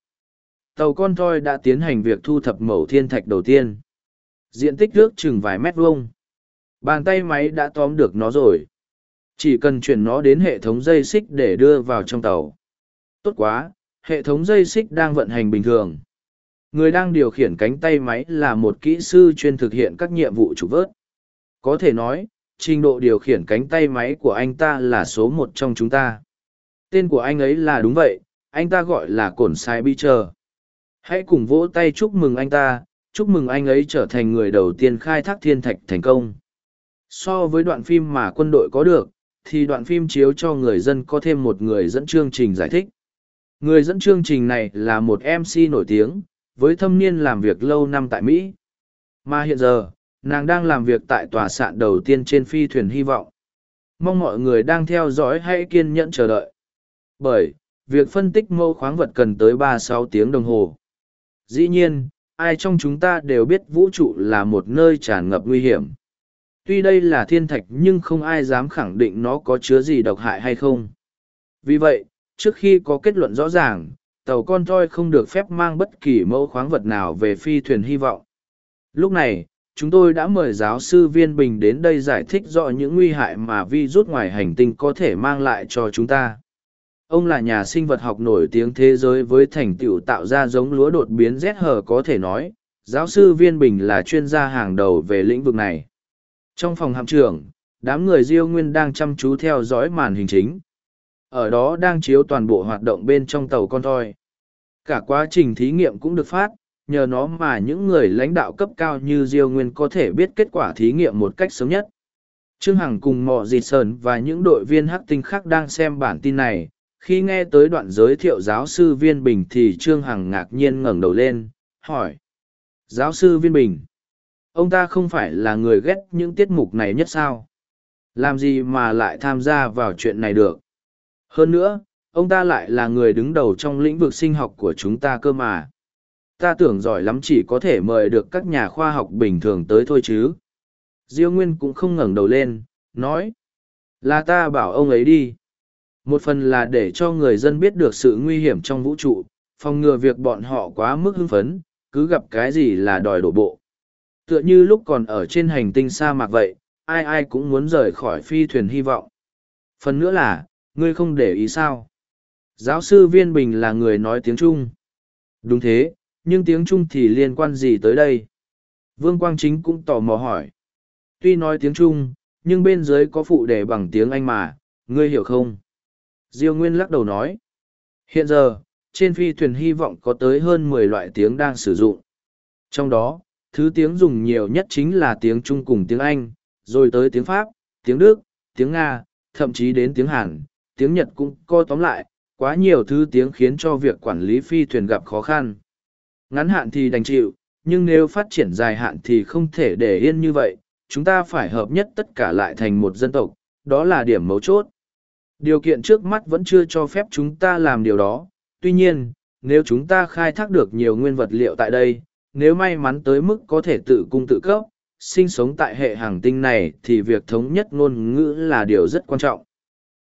tàu con thoi đã tiến hành việc thu thập mẫu thiên thạch đầu tiên. Diện tích nước chừng vài mét vuông. Bàn tay máy đã tóm được nó rồi. Chỉ cần chuyển nó đến hệ thống dây xích để đưa vào trong tàu. Tốt quá, hệ thống dây xích đang vận hành bình thường người đang điều khiển cánh tay máy là một kỹ sư chuyên thực hiện các nhiệm vụ trục vớt. Có thể nói, trình độ điều khiển cánh tay máy của anh ta là số một trong chúng ta. Tên của anh ấy là đúng vậy, anh ta gọi là cổn sai bi chờ hãy cùng vỗ tay chúc mừng anh ta, chúc mừng anh ấy trở thành người đầu tiên khai thác thiên thạch thành công. So với đoạn phim mà quân đội có được, thì đoạn phim chiếu cho người dân có thêm một người dẫn chương trình giải thích. Người dẫn chương trình này là một mc nổi tiếng với thâm niên làm việc lâu năm tại Mỹ. Mà hiện giờ, nàng đang làm việc tại tòa sạn đầu tiên trên phi thuyền hy vọng. Mong mọi người đang theo dõi hãy kiên nhẫn chờ đợi. Bởi, việc phân tích mẫu khoáng vật cần tới ba sáu tiếng đồng hồ. Dĩ nhiên, ai trong chúng ta đều biết vũ trụ là một nơi tràn ngập nguy hiểm. Tuy đây là thiên thạch nhưng không ai dám khẳng định nó có chứa gì độc hại hay không. Vì vậy, trước khi có kết luận rõ ràng, tàu con toi không được phép mang bất kỳ mẫu khoáng vật nào về phi thuyền hy vọng. Lúc này, chúng tôi đã mời giáo sư Viên Bình đến đây giải thích rõ những nguy hại mà vi rút ngoài hành tinh có thể mang lại cho chúng ta. Ông là nhà sinh vật học nổi tiếng thế giới với thành tựu tạo ra giống lúa đột biến rét hở có thể nói, giáo sư Viên Bình là chuyên gia hàng đầu về lĩnh vực này. Trong phòng hạm trưởng, đám người Diêu Nguyên đang chăm chú theo dõi màn hình chính ở đó đang chiếu toàn bộ hoạt động bên trong tàu con thoi. Cả quá trình thí nghiệm cũng được phát, nhờ nó mà những người lãnh đạo cấp cao như Diêu Nguyên có thể biết kết quả thí nghiệm một cách sớm nhất. Trương Hằng cùng Mọ Dịt Sơn và những đội viên hắc tinh khác đang xem bản tin này. Khi nghe tới đoạn giới thiệu giáo sư Viên Bình thì Trương Hằng ngạc nhiên ngẩng đầu lên, hỏi. Giáo sư Viên Bình, ông ta không phải là người ghét những tiết mục này nhất sao làm gì mà lại tham gia vào chuyện này được hơn nữa, ông ta lại là người đứng đầu trong lĩnh vực sinh học của chúng ta cơ mà. Ta tưởng giỏi lắm chỉ có thể mời được các nhà khoa học bình thường tới thôi chứ. Diêu nguyên cũng không ngẩng đầu lên, nói, là ta bảo ông ấy đi. Một phần là để cho người dân biết được sự nguy hiểm trong vũ trụ, phòng ngừa việc bọn họ quá mức hưng phấn, cứ gặp cái gì là đòi đổ bộ. Tựa như lúc còn ở trên hành tinh sa mạc vậy, ai ai cũng muốn rời khỏi phi thuyền hy vọng. Phần nữa là ngươi không để ý sao? Giáo sư viên bình là người nói tiếng trung. Đúng thế, nhưng tiếng trung thì liên quan gì tới đây? Vương quang chính cũng tò mò hỏi. Tuy nói tiếng trung, nhưng bên dưới có phụ đề bằng tiếng anh mà, ngươi hiểu không? Diêu nguyên lắc đầu nói. Hiện giờ, trên phi thuyền hy vọng có tới hơn mười loại tiếng đang sử dụng. Trong đó, thứ tiếng dùng nhiều nhất chính là tiếng trung cùng tiếng anh, rồi tới tiếng pháp, tiếng đức, tiếng nga, thậm chí đến tiếng hàn tiếng nhật cũng co tóm lại, quá nhiều thứ tiếng khiến cho việc quản lý phi thuyền gặp khó khăn. Ngắn hạn thì đành chịu, nhưng nếu phát triển dài hạn thì không thể để yên như vậy, chúng ta phải hợp nhất tất cả lại thành một dân tộc, đó là điểm mấu chốt. Điều kiện trước mắt vẫn chưa cho phép chúng ta làm điều đó, tuy nhiên, nếu chúng ta khai thác được nhiều nguyên vật liệu tại đây, nếu may mắn tới mức có thể tự cung tự cấp, sinh sống tại hệ hàng tinh này thì việc thống nhất ngôn ngữ là điều rất quan trọng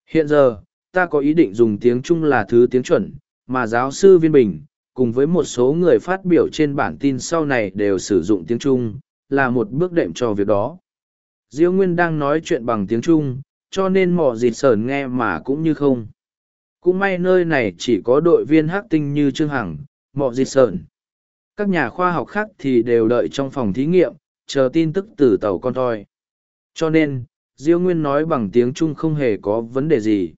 hiện giờ ta có ý định dùng tiếng trung là thứ tiếng chuẩn mà giáo sư viên bình cùng với một số người phát biểu trên bản tin sau này đều sử dụng tiếng Trung, là một bước đệm cho việc đó. Diêu Nguyên đang nói chuyện bằng tiếng Trung, cho nên mỏ dịt sờn nghe mà cũng như không. Cũng may nơi này chỉ có đội viên hắc tinh như Trương Hằng, mỏ dịt sờn. Các nhà khoa học khác thì đều đợi trong phòng thí nghiệm, chờ tin tức từ tàu con toi. Cho nên, Diêu Nguyên nói bằng tiếng Trung không hề có vấn đề gì.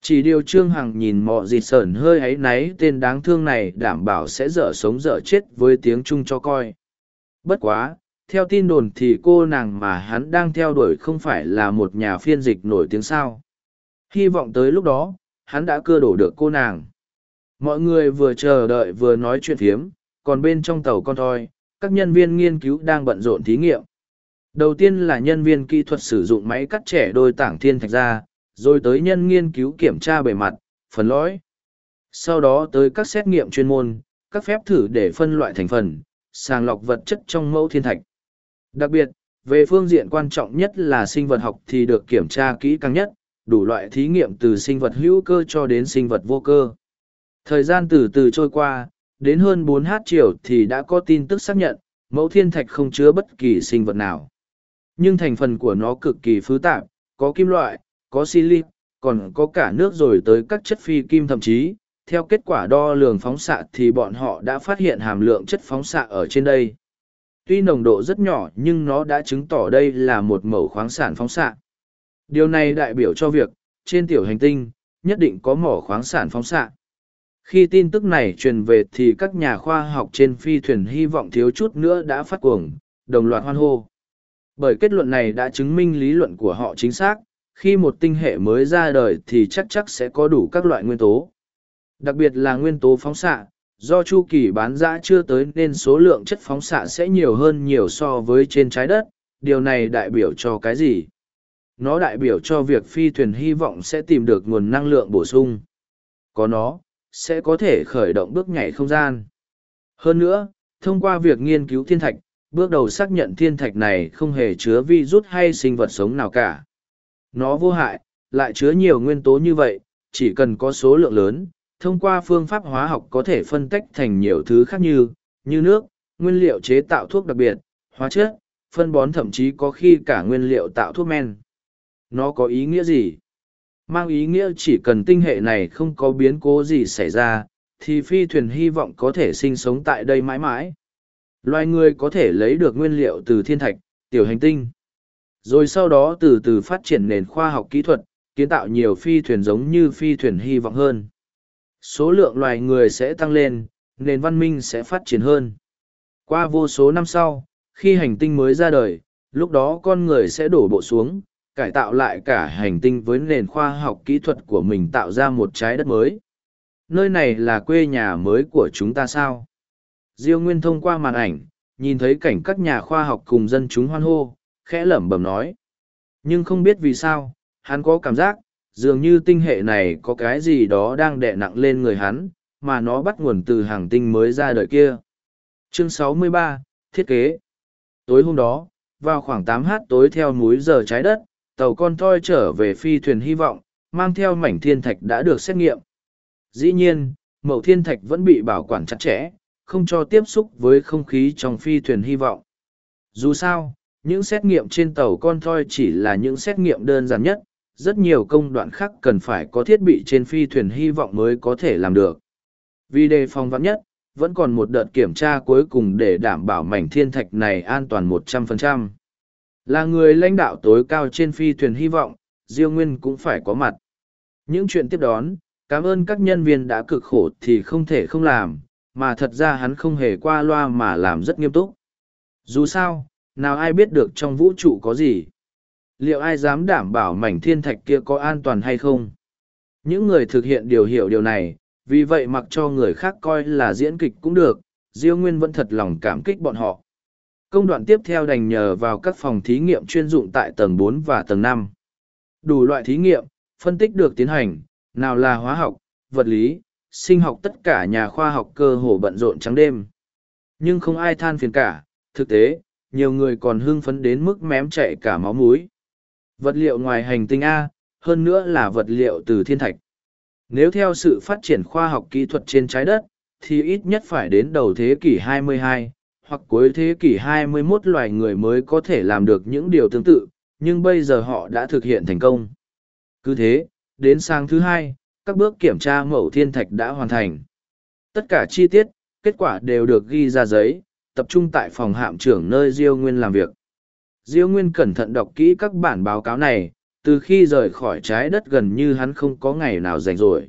Chỉ điều trương hằng nhìn mọ dịt sởn hơi áy náy, tên đáng thương này đảm bảo sẽ dở sống dở chết với tiếng trung cho coi. Bất quá, theo tin đồn thì cô nàng mà hắn đang theo đuổi không phải là một nhà phiên dịch nổi tiếng sao. Hy vọng tới lúc đó, hắn đã cưa đổ được cô nàng. Mọi người vừa chờ đợi vừa nói chuyện phiếm, còn bên trong tàu con thoi, các nhân viên nghiên cứu đang bận rộn thí nghiệm đầu tiên là nhân viên kỹ thuật sử dụng máy cắt trẻ đôi tảng thiên thạch ra rồi tới nhân nghiên cứu kiểm tra bề mặt, phần lõi. Sau đó tới các xét nghiệm chuyên môn, các phép thử để phân loại thành phần, sàng lọc vật chất trong mẫu thiên thạch. Đặc biệt, về phương diện quan trọng nhất là sinh vật học thì được kiểm tra kỹ càng nhất, đủ loại thí nghiệm từ sinh vật hữu cơ cho đến sinh vật vô cơ. Thời gian từ từ trôi qua, đến hơn 4h chiều thì đã có tin tức xác nhận, mẫu thiên thạch không chứa bất kỳ sinh vật nào. Nhưng thành phần của nó cực kỳ phức tạp, có kim loại, có silic, còn có cả nước rồi tới các chất phi kim thậm chí, theo kết quả đo lường phóng xạ thì bọn họ đã phát hiện hàm lượng chất phóng xạ ở trên đây. Tuy nồng độ rất nhỏ nhưng nó đã chứng tỏ đây là một mẫu khoáng sản phóng xạ. Điều này đại biểu cho việc, trên tiểu hành tinh, nhất định có mỏ khoáng sản phóng xạ. Khi tin tức này truyền về thì các nhà khoa học trên phi thuyền hy vọng thiếu chút nữa đã phát cuồng, đồng loạt hoan hô. Bởi kết luận này đã chứng minh lý luận của họ chính xác, khi một tinh hệ mới ra đời thì chắc chắc sẽ có đủ các loại nguyên tố. Đặc biệt là nguyên tố phóng xạ, do chu kỳ bán dã chưa tới nên số lượng chất phóng xạ sẽ nhiều hơn nhiều so với trên trái đất, điều này đại biểu cho cái gì? Nó đại biểu cho việc phi thuyền hy vọng sẽ tìm được nguồn năng lượng bổ sung. Có nó, sẽ có thể khởi động bước nhảy không gian. Hơn nữa, thông qua việc nghiên cứu thiên thạch, bước đầu xác nhận thiên thạch này không hề chứa vi rút hay sinh vật sống nào cả. Nó vô hại, lại chứa nhiều nguyên tố như vậy, chỉ cần có số lượng lớn, thông qua phương pháp hóa học có thể phân tách thành nhiều thứ khác như, như nước, nguyên liệu chế tạo thuốc đặc biệt, hóa chất, phân bón thậm chí có khi cả nguyên liệu tạo thuốc men. Nó có ý nghĩa gì? Mang ý nghĩa chỉ cần tinh hệ này không có biến cố gì xảy ra, thì phi thuyền hy vọng có thể sinh sống tại đây mãi mãi. Loài người có thể lấy được nguyên liệu từ thiên thạch, tiểu hành tinh. Rồi sau đó từ từ phát triển nền khoa học kỹ thuật kiến tạo nhiều phi thuyền giống như phi thuyền hy vọng hơn. Số lượng loài người sẽ tăng lên nền văn minh sẽ phát triển hơn. Qua vô số năm sau khi hành tinh mới ra đời lúc đó con người sẽ đổ bộ xuống cải tạo lại cả hành tinh với nền khoa học kỹ thuật của mình tạo ra một trái đất mới. Nơi này là quê nhà mới của chúng ta sao? Diêu nguyên thông qua màn ảnh nhìn thấy cảnh các nhà khoa học cùng dân chúng hoan hô, khẽ lẩm bẩm nói. Nhưng không biết vì sao, hắn có cảm giác, dường như tinh hệ này có cái gì đó đang đè nặng lên người hắn, mà nó bắt nguồn từ hàng tinh mới ra đời kia. Chương 63, Thiết kế Tối hôm đó, vào khoảng 8h tối theo múi giờ trái đất, tàu con toi trở về phi thuyền hy vọng, mang theo mảnh thiên thạch đã được xét nghiệm. Dĩ nhiên, mẫu thiên thạch vẫn bị bảo quản chặt chẽ, không cho tiếp xúc với không khí trong phi thuyền hy vọng. Dù sao, những xét nghiệm trên tàu con thoi chỉ là những xét nghiệm đơn giản nhất, rất nhiều công đoạn khác cần phải có thiết bị trên phi thuyền hy vọng mới có thể làm được. Vì đề phòng vắn nhất, vẫn còn một đợt kiểm tra cuối cùng để đảm bảo mảnh thiên thạch này an toàn 100%. Là người lãnh đạo tối cao trên phi thuyền hy vọng, Diêu Nguyên cũng phải có mặt. Những chuyện tiếp đón, cảm ơn các nhân viên đã cực khổ thì không thể không làm, mà thật ra hắn không hề qua loa mà làm rất nghiêm túc. Dù sao, nào ai biết được trong vũ trụ có gì? Liệu ai dám đảm bảo mảnh thiên thạch kia có an toàn hay không? Những người thực hiện điều hiểu điều này, vì vậy mặc cho người khác coi là diễn kịch cũng được, Diêu Nguyên vẫn thật lòng cảm kích bọn họ. Công đoạn tiếp theo đành nhờ vào các phòng thí nghiệm chuyên dụng tại tầng 4 và tầng 5. Đủ loại thí nghiệm, phân tích được tiến hành, nào là hóa học, vật lý, sinh học tất cả nhà khoa học cơ hồ bận rộn trắng đêm. Nhưng không ai than phiền cả, thực tế, nhiều người còn hưng phấn đến mức mém chạy cả máu múi. Vật liệu ngoài hành tinh A, hơn nữa là vật liệu từ thiên thạch. Nếu theo sự phát triển khoa học kỹ thuật trên trái đất, thì ít nhất phải đến đầu thế kỷ 22, hoặc cuối thế kỷ 21 loài người mới có thể làm được những điều tương tự, nhưng bây giờ họ đã thực hiện thành công. Cứ thế, đến sang thứ hai, các bước kiểm tra mẫu thiên thạch đã hoàn thành. Tất cả chi tiết, kết quả đều được ghi ra giấy, tập trung tại phòng hạm trưởng nơi Diêu Nguyên làm việc. Diêu Nguyên cẩn thận đọc kỹ các bản báo cáo này, từ khi rời khỏi trái đất gần như hắn không có ngày nào rảnh rỗi.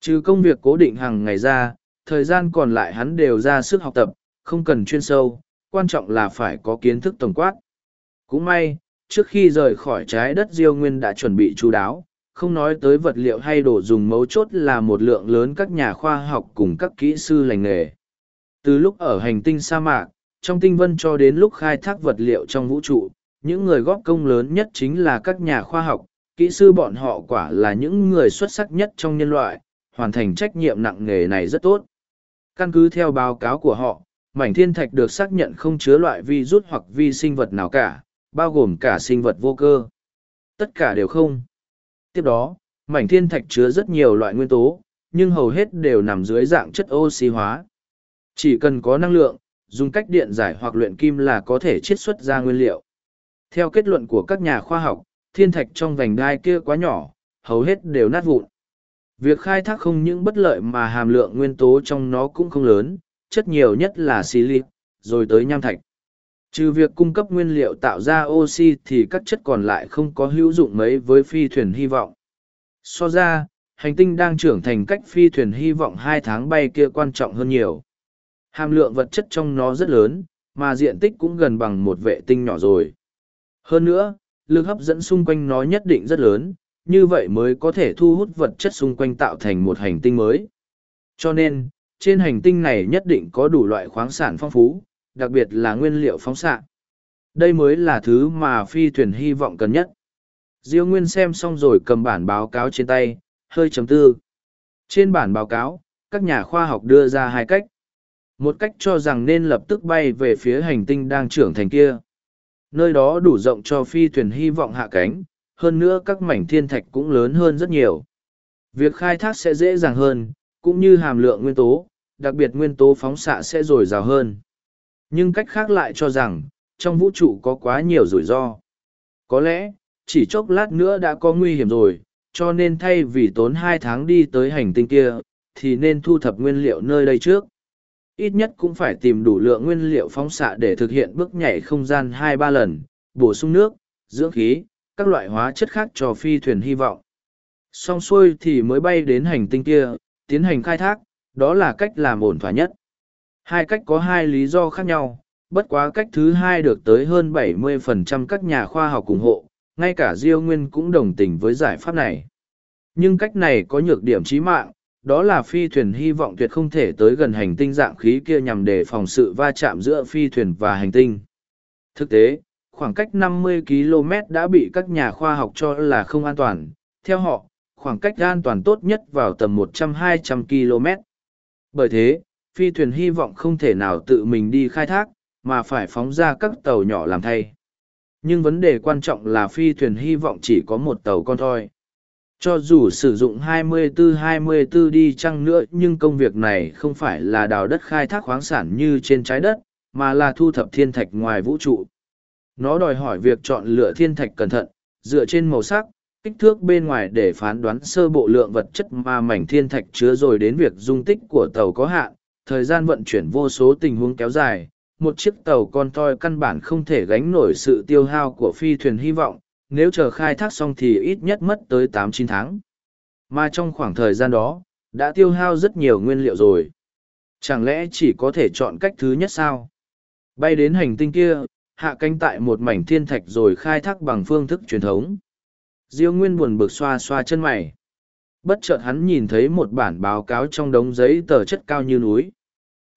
Trừ công việc cố định hàng ngày ra, thời gian còn lại hắn đều ra sức học tập, không cần chuyên sâu, quan trọng là phải có kiến thức tổng quát. Cũng may, trước khi rời khỏi trái đất Diêu Nguyên đã chuẩn bị chú đáo, không nói tới vật liệu hay đồ dùng mấu chốt là một lượng lớn các nhà khoa học cùng các kỹ sư lành nghề. Từ lúc ở hành tinh sa mạc, trong tinh vân cho đến lúc khai thác vật liệu trong vũ trụ, những người góp công lớn nhất chính là các nhà khoa học, kỹ sư bọn họ quả là những người xuất sắc nhất trong nhân loại, hoàn thành trách nhiệm nặng nề này rất tốt. Căn cứ theo báo cáo của họ, mảnh thiên thạch được xác nhận không chứa loại virus hoặc vi sinh vật nào cả, bao gồm cả sinh vật vô cơ. Tất cả đều không. Tiếp đó, mảnh thiên thạch chứa rất nhiều loại nguyên tố, nhưng hầu hết đều nằm dưới dạng chất oxy hóa. Chỉ cần có năng lượng, dùng cách điện giải hoặc luyện kim là có thể chiết xuất ra nguyên liệu. Theo kết luận của các nhà khoa học, thiên thạch trong vành đai kia quá nhỏ, hầu hết đều nát vụn. Việc khai thác không những bất lợi mà hàm lượng nguyên tố trong nó cũng không lớn, chất nhiều nhất là silic, rồi tới nham thạch. Trừ việc cung cấp nguyên liệu tạo ra oxy thì các chất còn lại không có hữu dụng mấy với phi thuyền hy vọng. So ra, hành tinh đang trưởng thành cách phi thuyền hy vọng hai tháng bay kia quan trọng hơn nhiều. Hàm lượng vật chất trong nó rất lớn, mà diện tích cũng gần bằng một vệ tinh nhỏ rồi. Hơn nữa, lực hấp dẫn xung quanh nó nhất định rất lớn, như vậy mới có thể thu hút vật chất xung quanh tạo thành một hành tinh mới. Cho nên, trên hành tinh này nhất định có đủ loại khoáng sản phong phú, đặc biệt là nguyên liệu phóng xạ. Đây mới là thứ mà phi thuyền hy vọng cần nhất. Diêu Nguyên xem xong rồi cầm bản báo cáo trên tay, hơi chấm tư. Trên bản báo cáo, các nhà khoa học đưa ra hai cách. Một cách cho rằng nên lập tức bay về phía hành tinh đang trưởng thành kia. Nơi đó đủ rộng cho phi thuyền hy vọng hạ cánh, hơn nữa các mảnh thiên thạch cũng lớn hơn rất nhiều. Việc khai thác sẽ dễ dàng hơn, cũng như hàm lượng nguyên tố, đặc biệt nguyên tố phóng xạ sẽ dồi dào hơn. Nhưng cách khác lại cho rằng, trong vũ trụ có quá nhiều rủi ro. Có lẽ, chỉ chốc lát nữa đã có nguy hiểm rồi, cho nên thay vì tốn hai tháng đi tới hành tinh kia, thì nên thu thập nguyên liệu nơi đây trước. Ít nhất cũng phải tìm đủ lượng nguyên liệu phóng xạ để thực hiện bước nhảy không gian hai ba lần, bổ sung nước, dưỡng khí, các loại hóa chất khác cho phi thuyền hy vọng. Xong xuôi thì mới bay đến hành tinh kia, tiến hành khai thác, đó là cách làm ổn thỏa nhất. Hai cách có hai lý do khác nhau, bất quá cách thứ hai được tới hơn 70% các nhà khoa học ủng hộ, ngay cả Diêu Nguyên cũng đồng tình với giải pháp này. Nhưng cách này có nhược điểm chí mạng, đó là phi thuyền hy vọng tuyệt không thể tới gần hành tinh dạng khí kia nhằm đề phòng sự va chạm giữa phi thuyền và hành tinh. Thực tế, khoảng cách 50 km đã bị các nhà khoa học cho là không an toàn. Theo họ, khoảng cách an toàn tốt nhất vào tầm 100-200 km. Bởi thế, phi thuyền hy vọng không thể nào tự mình đi khai thác, mà phải phóng ra các tàu nhỏ làm thay. Nhưng vấn đề quan trọng là phi thuyền hy vọng chỉ có một tàu con thôi. Cho dù sử dụng 24-24 đi chăng nữa nhưng công việc này không phải là đào đất khai thác khoáng sản như trên trái đất, mà là thu thập thiên thạch ngoài vũ trụ. Nó đòi hỏi việc chọn lựa thiên thạch cẩn thận, dựa trên màu sắc, kích thước bên ngoài để phán đoán sơ bộ lượng vật chất mà mảnh thiên thạch chứa rồi đến việc dung tích của tàu có hạn, thời gian vận chuyển vô số tình huống kéo dài. Một chiếc tàu con toi căn bản không thể gánh nổi sự tiêu hao của phi thuyền hy vọng, nếu chờ khai thác xong thì ít nhất mất tới tám chín tháng. Mà trong khoảng thời gian đó, đã tiêu hao rất nhiều nguyên liệu rồi. Chẳng lẽ chỉ có thể chọn cách thứ nhất sao? Bay đến hành tinh kia, hạ cánh tại một mảnh thiên thạch rồi khai thác bằng phương thức truyền thống. Diêu Nguyên buồn bực xoa xoa chân mày. Bất chợt hắn nhìn thấy một bản báo cáo trong đống giấy tờ chất cao như núi.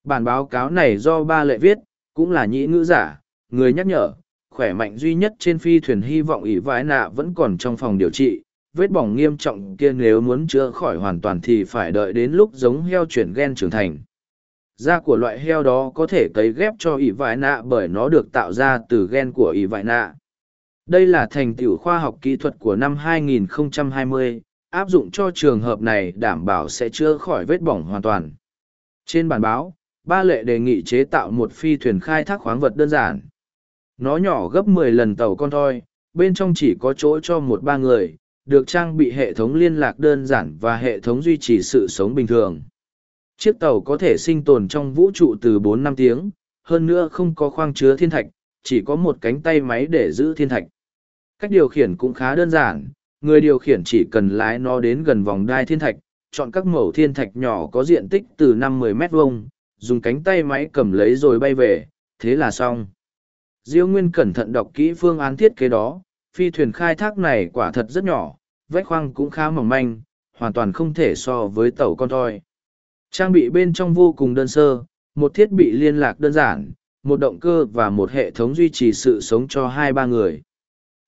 Bản báo cáo này do ba lệ viết, cũng là nhĩ ngữ giả, người nhắc nhở, khỏe mạnh duy nhất trên phi thuyền hy vọng ỷ vãi nạ vẫn còn trong phòng điều trị. Vết bỏng nghiêm trọng kia nếu muốn chữa khỏi hoàn toàn thì phải đợi đến lúc giống heo chuyển gen trưởng thành da của loại heo đó có thể cấy ghép cho ỷ vải nạ bởi nó được tạo ra từ gen của ỷ vải nạ đây là thành tựu khoa học kỹ thuật của năm 2020, áp dụng cho trường hợp này đảm bảo sẽ chữa khỏi vết bỏng hoàn toàn trên bản báo ba lệ đề nghị chế tạo một phi thuyền khai thác khoáng vật đơn giản nó nhỏ gấp 10 lần tàu con thoi bên trong chỉ có chỗ cho một ba người được trang bị hệ thống liên lạc đơn giản và hệ thống duy trì sự sống bình thường Chiếc tàu có thể sinh tồn trong vũ trụ từ bốn năm tiếng, hơn nữa không có khoang chứa thiên thạch, chỉ có một cánh tay máy để giữ thiên thạch. Cách điều khiển cũng khá đơn giản, người điều khiển chỉ cần lái nó đến gần vòng đai thiên thạch, chọn các mẩu thiên thạch nhỏ có diện tích từ năm 10 mét vuông, dùng cánh tay máy cầm lấy rồi bay về, thế là xong. Diêu Nguyên cẩn thận đọc kỹ phương án thiết kế đó, phi thuyền khai thác này quả thật rất nhỏ, vách khoang cũng khá mỏng manh, hoàn toàn không thể so với tàu con thoi. Trang bị bên trong vô cùng đơn sơ, một thiết bị liên lạc đơn giản, một động cơ và một hệ thống duy trì sự sống cho hai ba người.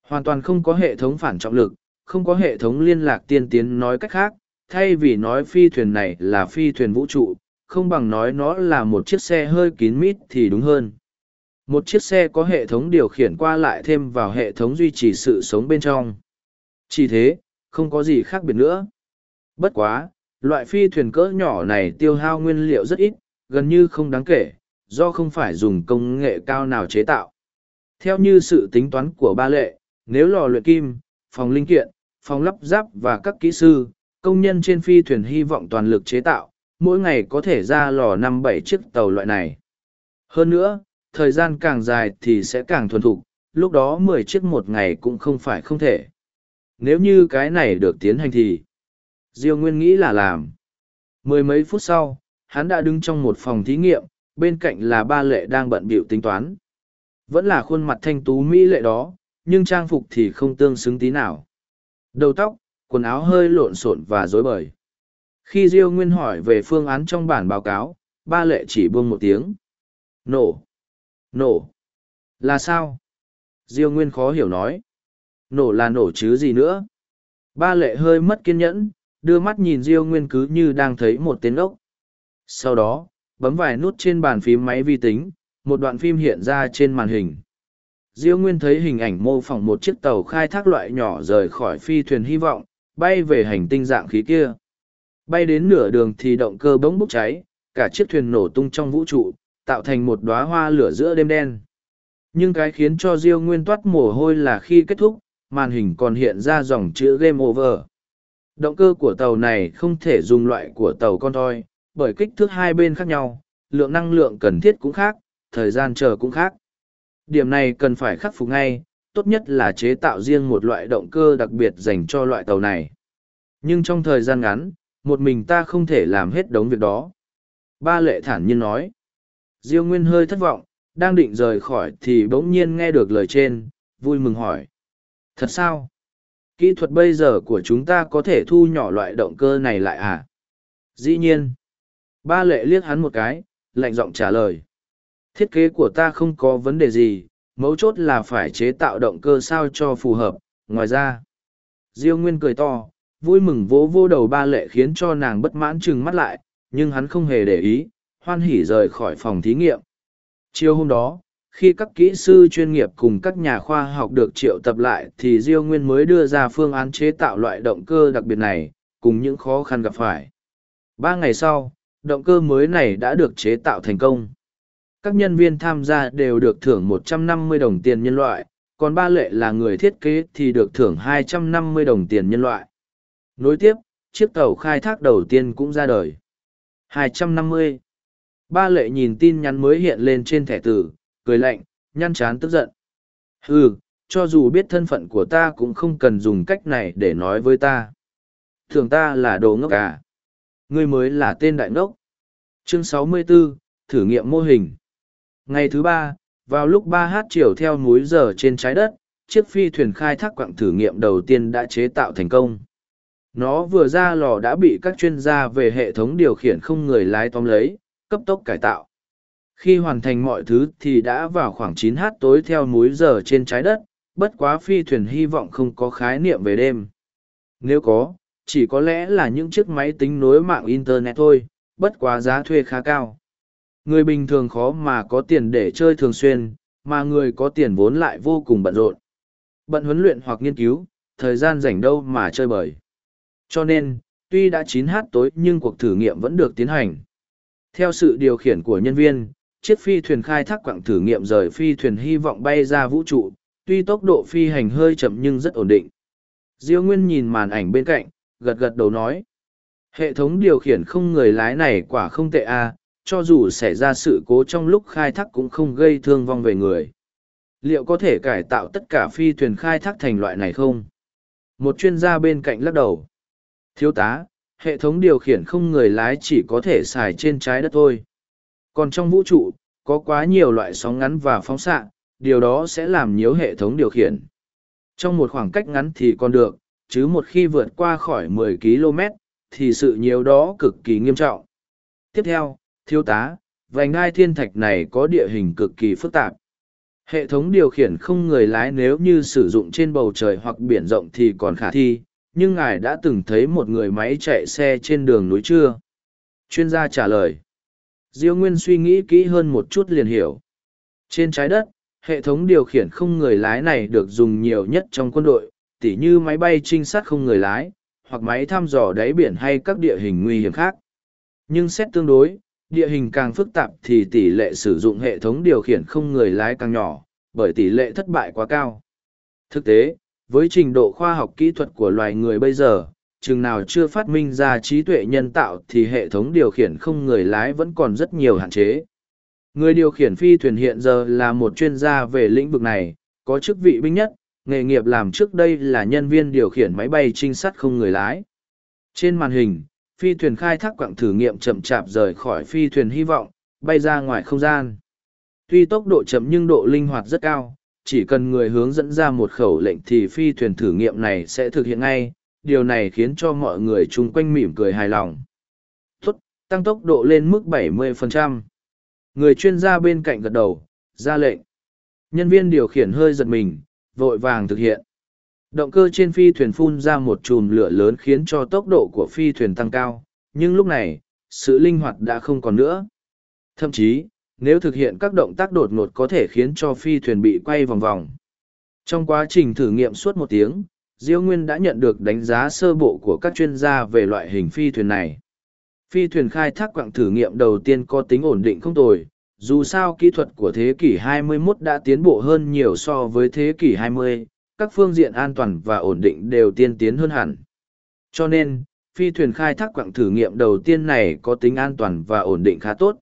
Hoàn toàn không có hệ thống phản trọng lực, không có hệ thống liên lạc tiên tiến nói cách khác, thay vì nói phi thuyền này là phi thuyền vũ trụ, không bằng nói nó là một chiếc xe hơi kín mít thì đúng hơn. Một chiếc xe có hệ thống điều khiển qua lại thêm vào hệ thống duy trì sự sống bên trong. Chỉ thế, không có gì khác biệt nữa. Bất quá, loại phi thuyền cỡ nhỏ này tiêu hao nguyên liệu rất ít, gần như không đáng kể, do không phải dùng công nghệ cao nào chế tạo. Theo như sự tính toán của ba lệ, nếu lò luyện kim, phòng linh kiện, phòng lắp ráp và các kỹ sư, công nhân trên phi thuyền hy vọng toàn lực chế tạo, mỗi ngày có thể ra lò năm bảy chiếc tàu loại này. Hơn nữa, thời gian càng dài thì sẽ càng thuần thục, lúc đó mười chiếc một ngày cũng không phải không thể. Nếu như cái này được tiến hành thì Diêu Nguyên nghĩ là làm. Mười mấy phút sau, hắn đã đứng trong một phòng thí nghiệm, bên cạnh là ba lệ đang bận bịu tính toán. Vẫn là khuôn mặt thanh tú mỹ lệ đó, nhưng trang phục thì không tương xứng tí nào. Đầu tóc, quần áo hơi lộn xộn và rối bời. Khi Diêu Nguyên hỏi về phương án trong bản báo cáo, ba lệ chỉ buông một tiếng. Nổ! Nổ! Là sao? Diêu Nguyên khó hiểu nói. Nổ là nổ chứ gì nữa? Ba lệ hơi mất kiên nhẫn, đưa mắt nhìn diêu nguyên cứ như đang thấy một tên ốc sau đó bấm vài nút trên bàn phím máy vi tính một đoạn phim hiện ra trên màn hình diêu nguyên thấy hình ảnh mô phỏng một chiếc tàu khai thác loại nhỏ rời khỏi phi thuyền hy vọng bay về hành tinh dạng khí kia bay đến nửa đường thì động cơ bỗng bốc cháy cả chiếc thuyền nổ tung trong vũ trụ tạo thành một đoá hoa lửa giữa đêm đen nhưng cái khiến cho diêu nguyên toát mồ hôi là khi kết thúc màn hình còn hiện ra dòng chữ game over Động cơ của tàu này không thể dùng loại của tàu con thoi, bởi kích thước hai bên khác nhau, lượng năng lượng cần thiết cũng khác, thời gian chờ cũng khác. Điểm này cần phải khắc phục ngay, tốt nhất là chế tạo riêng một loại động cơ đặc biệt dành cho loại tàu này. Nhưng trong thời gian ngắn, một mình ta không thể làm hết đống việc đó. Ba lệ thản nhiên nói. Diêu Nguyên hơi thất vọng, đang định rời khỏi thì bỗng nhiên nghe được lời trên, vui mừng hỏi. Thật sao? kỹ thuật bây giờ của chúng ta có thể thu nhỏ loại động cơ này lại à? Dĩ nhiên. Ba lệ liếc hắn một cái, lạnh giọng trả lời. Thiết kế của ta không có vấn đề gì, mấu chốt là phải chế tạo động cơ sao cho phù hợp. Ngoài ra, Diêu Nguyên cười to, vui mừng vỗ vô đầu ba lệ khiến cho nàng bất mãn chừng mắt lại, nhưng hắn không hề để ý, hoan hỉ rời khỏi phòng thí nghiệm. Chiều hôm đó, khi các kỹ sư chuyên nghiệp cùng các nhà khoa học được triệu tập lại thì Diêu Nguyên mới đưa ra phương án chế tạo loại động cơ đặc biệt này, cùng những khó khăn gặp phải. Ba ngày sau, động cơ mới này đã được chế tạo thành công. Các nhân viên tham gia đều được thưởng 150 đồng tiền nhân loại, còn ba lệ là người thiết kế thì được thưởng 250 đồng tiền nhân loại. Nối tiếp, chiếc tàu khai thác đầu tiên cũng ra đời. 250. Ba lệ nhìn tin nhắn mới hiện lên trên thẻ tử, cười lạnh, nhăn chán tức giận. Hừ, cho dù biết thân phận của ta cũng không cần dùng cách này để nói với ta. Thường ta là đồ ngốc à. Ngươi mới là tên đại ngốc. Chương 64, thử nghiệm mô hình. Ngày thứ ba, vào lúc ba h chiều theo múi giờ trên trái đất, chiếc phi thuyền khai thác quặng thử nghiệm đầu tiên đã chế tạo thành công. Nó vừa ra lò đã bị các chuyên gia về hệ thống điều khiển không người lái tóm lấy, cấp tốc cải tạo. Khi hoàn thành mọi thứ thì đã vào khoảng 9h tối theo múi giờ trên trái đất, bất quá phi thuyền hy vọng không có khái niệm về đêm. Nếu có, chỉ có lẽ là những chiếc máy tính nối mạng Internet thôi, bất quá giá thuê khá cao. Người bình thường khó mà có tiền để chơi thường xuyên, mà người có tiền vốn lại vô cùng bận rộn. Bận huấn luyện hoặc nghiên cứu, thời gian rảnh đâu mà chơi bời. Cho nên, tuy đã 9h tối nhưng cuộc thử nghiệm vẫn được tiến hành. Theo sự điều khiển của nhân viên, chiếc phi thuyền khai thác quặng thử nghiệm rời phi thuyền hy vọng bay ra vũ trụ, tuy tốc độ phi hành hơi chậm nhưng rất ổn định. Diêu Nguyên nhìn màn ảnh bên cạnh, gật gật đầu nói. Hệ thống điều khiển không người lái này quả không tệ a, cho dù xảy ra sự cố trong lúc khai thác cũng không gây thương vong về người. Liệu có thể cải tạo tất cả phi thuyền khai thác thành loại này không? Một chuyên gia bên cạnh lắc đầu. Thiếu tá, hệ thống điều khiển không người lái chỉ có thể xài trên trái đất thôi. Còn trong vũ trụ, có quá nhiều loại sóng ngắn và phóng xạ, điều đó sẽ làm nhiễu hệ thống điều khiển. Trong một khoảng cách ngắn thì còn được, chứ một khi vượt qua khỏi 10 km, thì sự nhiễu đó cực kỳ nghiêm trọng. Tiếp theo, thiếu tá, vành đai thiên thạch này có địa hình cực kỳ phức tạp. Hệ thống điều khiển không người lái nếu như sử dụng trên bầu trời hoặc biển rộng thì còn khả thi, nhưng ngài đã từng thấy một người máy chạy xe trên đường núi chưa? Chuyên gia trả lời. Diêu Nguyên suy nghĩ kỹ hơn một chút liền hiểu. Trên trái đất, hệ thống điều khiển không người lái này được dùng nhiều nhất trong quân đội, tỉ như máy bay trinh sát không người lái, hoặc máy thăm dò đáy biển hay các địa hình nguy hiểm khác. Nhưng xét tương đối, địa hình càng phức tạp thì tỷ lệ sử dụng hệ thống điều khiển không người lái càng nhỏ, bởi tỷ lệ thất bại quá cao. Thực tế, với trình độ khoa học kỹ thuật của loài người bây giờ, chừng nào chưa phát minh ra trí tuệ nhân tạo thì hệ thống điều khiển không người lái vẫn còn rất nhiều hạn chế. Người điều khiển phi thuyền hiện giờ là một chuyên gia về lĩnh vực này, có chức vị binh nhất, nghề nghiệp làm trước đây là nhân viên điều khiển máy bay trinh sát không người lái. Trên màn hình, phi thuyền khai thác quặng thử nghiệm chậm chạp rời khỏi phi thuyền hy vọng, bay ra ngoài không gian. Tuy tốc độ chậm nhưng độ linh hoạt rất cao, chỉ cần người hướng dẫn ra một khẩu lệnh thì phi thuyền thử nghiệm này sẽ thực hiện ngay, điều này khiến cho mọi người chung quanh mỉm cười hài lòng. Tốt, tăng tốc độ lên mức 70%. Người chuyên gia bên cạnh gật đầu, ra lệnh. Nhân viên điều khiển hơi giật mình, vội vàng thực hiện. Động cơ trên phi thuyền phun ra một chùm lửa lớn khiến cho tốc độ của phi thuyền tăng cao, nhưng lúc này, sự linh hoạt đã không còn nữa. Thậm chí, nếu thực hiện các động tác đột ngột có thể khiến cho phi thuyền bị quay vòng vòng. Trong quá trình thử nghiệm suốt một tiếng, Diêu Nguyên đã nhận được đánh giá sơ bộ của các chuyên gia về loại hình phi thuyền này. Phi thuyền khai thác quặng thử nghiệm đầu tiên có tính ổn định không tồi, dù sao kỹ thuật của thế kỷ 21 đã tiến bộ hơn nhiều so với thế kỷ 20, các phương diện an toàn và ổn định đều tiên tiến hơn hẳn. Cho nên, phi thuyền khai thác quặng thử nghiệm đầu tiên này có tính an toàn và ổn định khá tốt.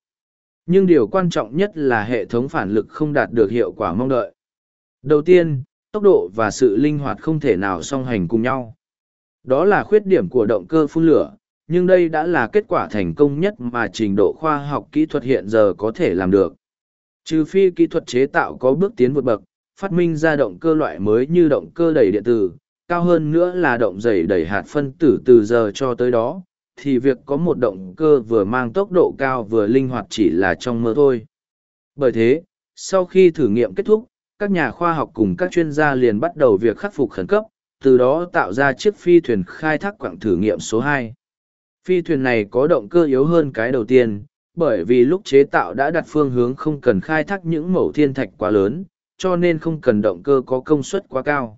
Nhưng điều quan trọng nhất là hệ thống phản lực không đạt được hiệu quả mong đợi. Đầu tiên, tốc độ và sự linh hoạt không thể nào song hành cùng nhau. Đó là khuyết điểm của động cơ phun lửa, nhưng đây đã là kết quả thành công nhất mà trình độ khoa học kỹ thuật hiện giờ có thể làm được. Trừ phi kỹ thuật chế tạo có bước tiến vượt bậc, phát minh ra động cơ loại mới như động cơ đẩy điện tử, cao hơn nữa là động dày đẩy hạt phân tử từ giờ cho tới đó, thì việc có một động cơ vừa mang tốc độ cao vừa linh hoạt chỉ là trong mơ thôi. Bởi thế, sau khi thử nghiệm kết thúc, các nhà khoa học cùng các chuyên gia liền bắt đầu việc khắc phục khẩn cấp, từ đó tạo ra chiếc phi thuyền khai thác quặng thử nghiệm số hai. Phi thuyền này có động cơ yếu hơn cái đầu tiên, bởi vì lúc chế tạo đã đặt phương hướng không cần khai thác những mẫu thiên thạch quá lớn, cho nên không cần động cơ có công suất quá cao.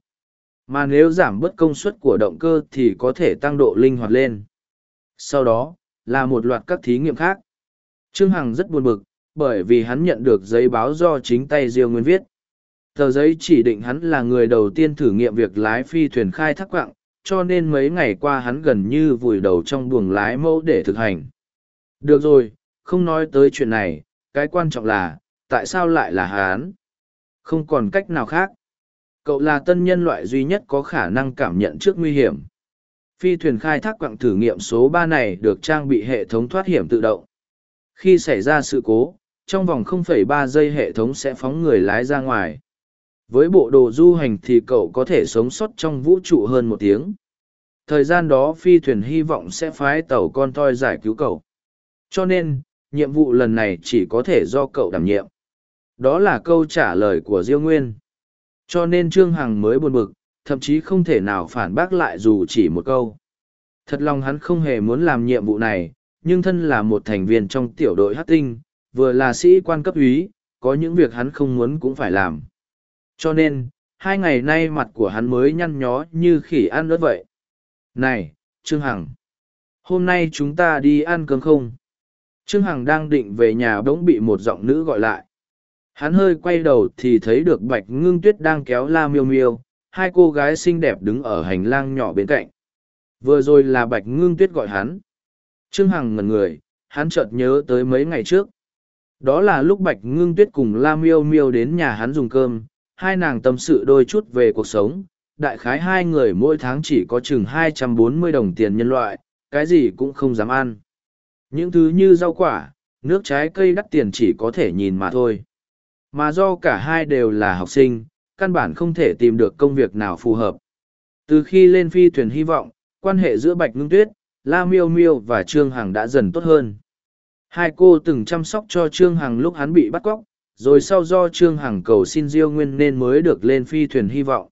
Mà nếu giảm bớt công suất của động cơ thì có thể tăng độ linh hoạt lên. Sau đó, là một loạt các thí nghiệm khác. Trương Hằng rất buồn bực, bởi vì hắn nhận được giấy báo do chính tay Diêu Nguyên viết. Tờ giấy chỉ định hắn là người đầu tiên thử nghiệm việc lái phi thuyền khai thác quạng, cho nên mấy ngày qua hắn gần như vùi đầu trong buồng lái mẫu để thực hành. Được rồi, không nói tới chuyện này, cái quan trọng là, tại sao lại là hắn? Không còn cách nào khác. Cậu là tân nhân loại duy nhất có khả năng cảm nhận trước nguy hiểm. Phi thuyền khai thác quặng thử nghiệm số ba này được trang bị hệ thống thoát hiểm tự động. Khi xảy ra sự cố, trong vòng 0,3 giây hệ thống sẽ phóng người lái ra ngoài. Với bộ đồ du hành thì cậu có thể sống sót trong vũ trụ hơn một tiếng. Thời gian đó phi thuyền hy vọng sẽ phái tàu con toi giải cứu cậu. Cho nên, nhiệm vụ lần này chỉ có thể do cậu đảm nhiệm. Đó là câu trả lời của Diêu Nguyên. Cho nên Trương Hằng mới buồn bực, thậm chí không thể nào phản bác lại dù chỉ một câu. Thật lòng hắn không hề muốn làm nhiệm vụ này, nhưng thân là một thành viên trong tiểu đội hát tinh, vừa là sĩ quan cấp úy, có những việc hắn không muốn cũng phải làm. Cho nên, hai ngày nay mặt của hắn mới nhăn nhó như khỉ ăn ớt vậy. Này, Trương Hằng! Hôm nay chúng ta đi ăn cơm không? Trương Hằng đang định về nhà bỗng bị một giọng nữ gọi lại. Hắn hơi quay đầu thì thấy được Bạch Ngưng Tuyết đang kéo La Miêu Miêu, hai cô gái xinh đẹp đứng ở hành lang nhỏ bên cạnh. Vừa rồi là Bạch Ngưng Tuyết gọi hắn. Trương Hằng ngẩn người, hắn chợt nhớ tới mấy ngày trước. Đó là lúc Bạch Ngưng Tuyết cùng La Miêu Miêu đến nhà hắn dùng cơm, hai nàng tâm sự đôi chút về cuộc sống. Đại khái hai người mỗi tháng chỉ có chừng hai trăm bốn mươi đồng tiền nhân loại, cái gì cũng không dám ăn. Những thứ như rau quả, nước trái cây đắt tiền chỉ có thể nhìn mà thôi. Mà do cả hai đều là học sinh, căn bản không thể tìm được công việc nào phù hợp. Từ khi lên phi thuyền hy vọng, quan hệ giữa Bạch Ngưng Tuyết, La Miêu Miêu và Trương Hằng đã dần tốt hơn. Hai cô từng chăm sóc cho Trương Hằng lúc hắn bị bắt cóc, rồi sau do Trương Hằng cầu xin Diêu Nguyên nên mới được lên phi thuyền hy vọng.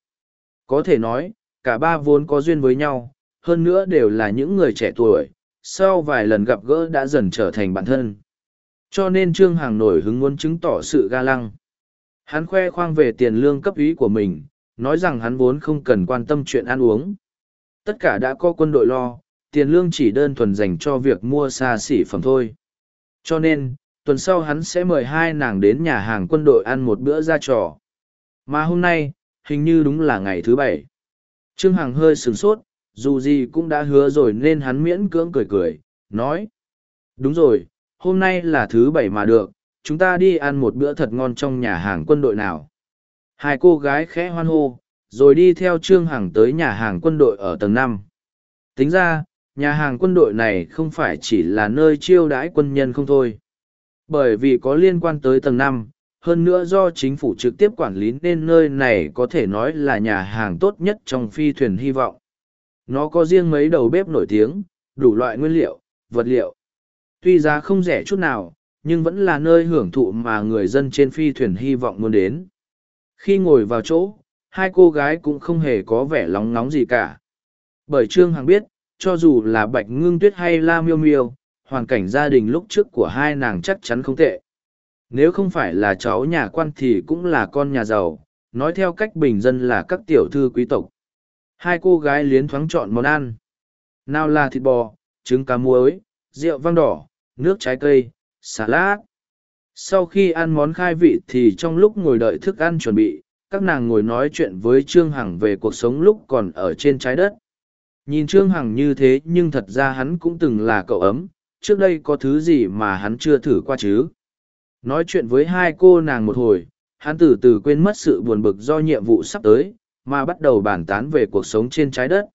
Có thể nói, cả ba vốn có duyên với nhau, hơn nữa đều là những người trẻ tuổi, sau vài lần gặp gỡ đã dần trở thành bạn thân. Cho nên Trương Hằng nổi hứng muốn chứng tỏ sự ga lăng. Hắn khoe khoang về tiền lương cấp ý của mình, nói rằng hắn vốn không cần quan tâm chuyện ăn uống. Tất cả đã có quân đội lo, tiền lương chỉ đơn thuần dành cho việc mua xa xỉ phẩm thôi. Cho nên, tuần sau hắn sẽ mời hai nàng đến nhà hàng quân đội ăn một bữa ra trò. Mà hôm nay, hình như đúng là ngày thứ bảy. Trương Hằng hơi sửng sốt, dù gì cũng đã hứa rồi nên hắn miễn cưỡng cười cười, nói. Đúng rồi, hôm nay là thứ bảy mà được, chúng ta đi ăn một bữa thật ngon trong nhà hàng quân đội nào. Hai cô gái khẽ hoan hô, rồi đi theo Trương Hằng tới nhà hàng quân đội ở tầng năm. Tính ra, nhà hàng quân đội này không phải chỉ là nơi chiêu đãi quân nhân không thôi. Bởi vì có liên quan tới tầng năm, hơn nữa do chính phủ trực tiếp quản lý nên nơi này có thể nói là nhà hàng tốt nhất trong phi thuyền hy vọng. Nó có riêng mấy đầu bếp nổi tiếng, đủ loại nguyên liệu, vật liệu. Tuy giá không rẻ chút nào, nhưng vẫn là nơi hưởng thụ mà người dân trên phi thuyền hy vọng muốn đến. Khi ngồi vào chỗ, hai cô gái cũng không hề có vẻ lóng nóng gì cả. Bởi Trương Hằng biết, cho dù là Bạch Ngưng Tuyết hay La Miêu Miêu, hoàn cảnh gia đình lúc trước của hai nàng chắc chắn không tệ. Nếu không phải là cháu nhà quan thì cũng là con nhà giàu, nói theo cách bình dân là các tiểu thư quý tộc. Hai cô gái liến thoáng chọn món ăn. Nào là thịt bò, trứng cá muối, rượu vang đỏ, nước trái cây, salad. Sau khi ăn món khai vị thì trong lúc ngồi đợi thức ăn chuẩn bị, các nàng ngồi nói chuyện với Trương Hằng về cuộc sống lúc còn ở trên trái đất. Nhìn Trương Hằng như thế nhưng thật ra hắn cũng từng là cậu ấm, trước đây có thứ gì mà hắn chưa thử qua chứ. Nói chuyện với hai cô nàng một hồi, hắn từ từ quên mất sự buồn bực do nhiệm vụ sắp tới, mà bắt đầu bàn tán về cuộc sống trên trái đất.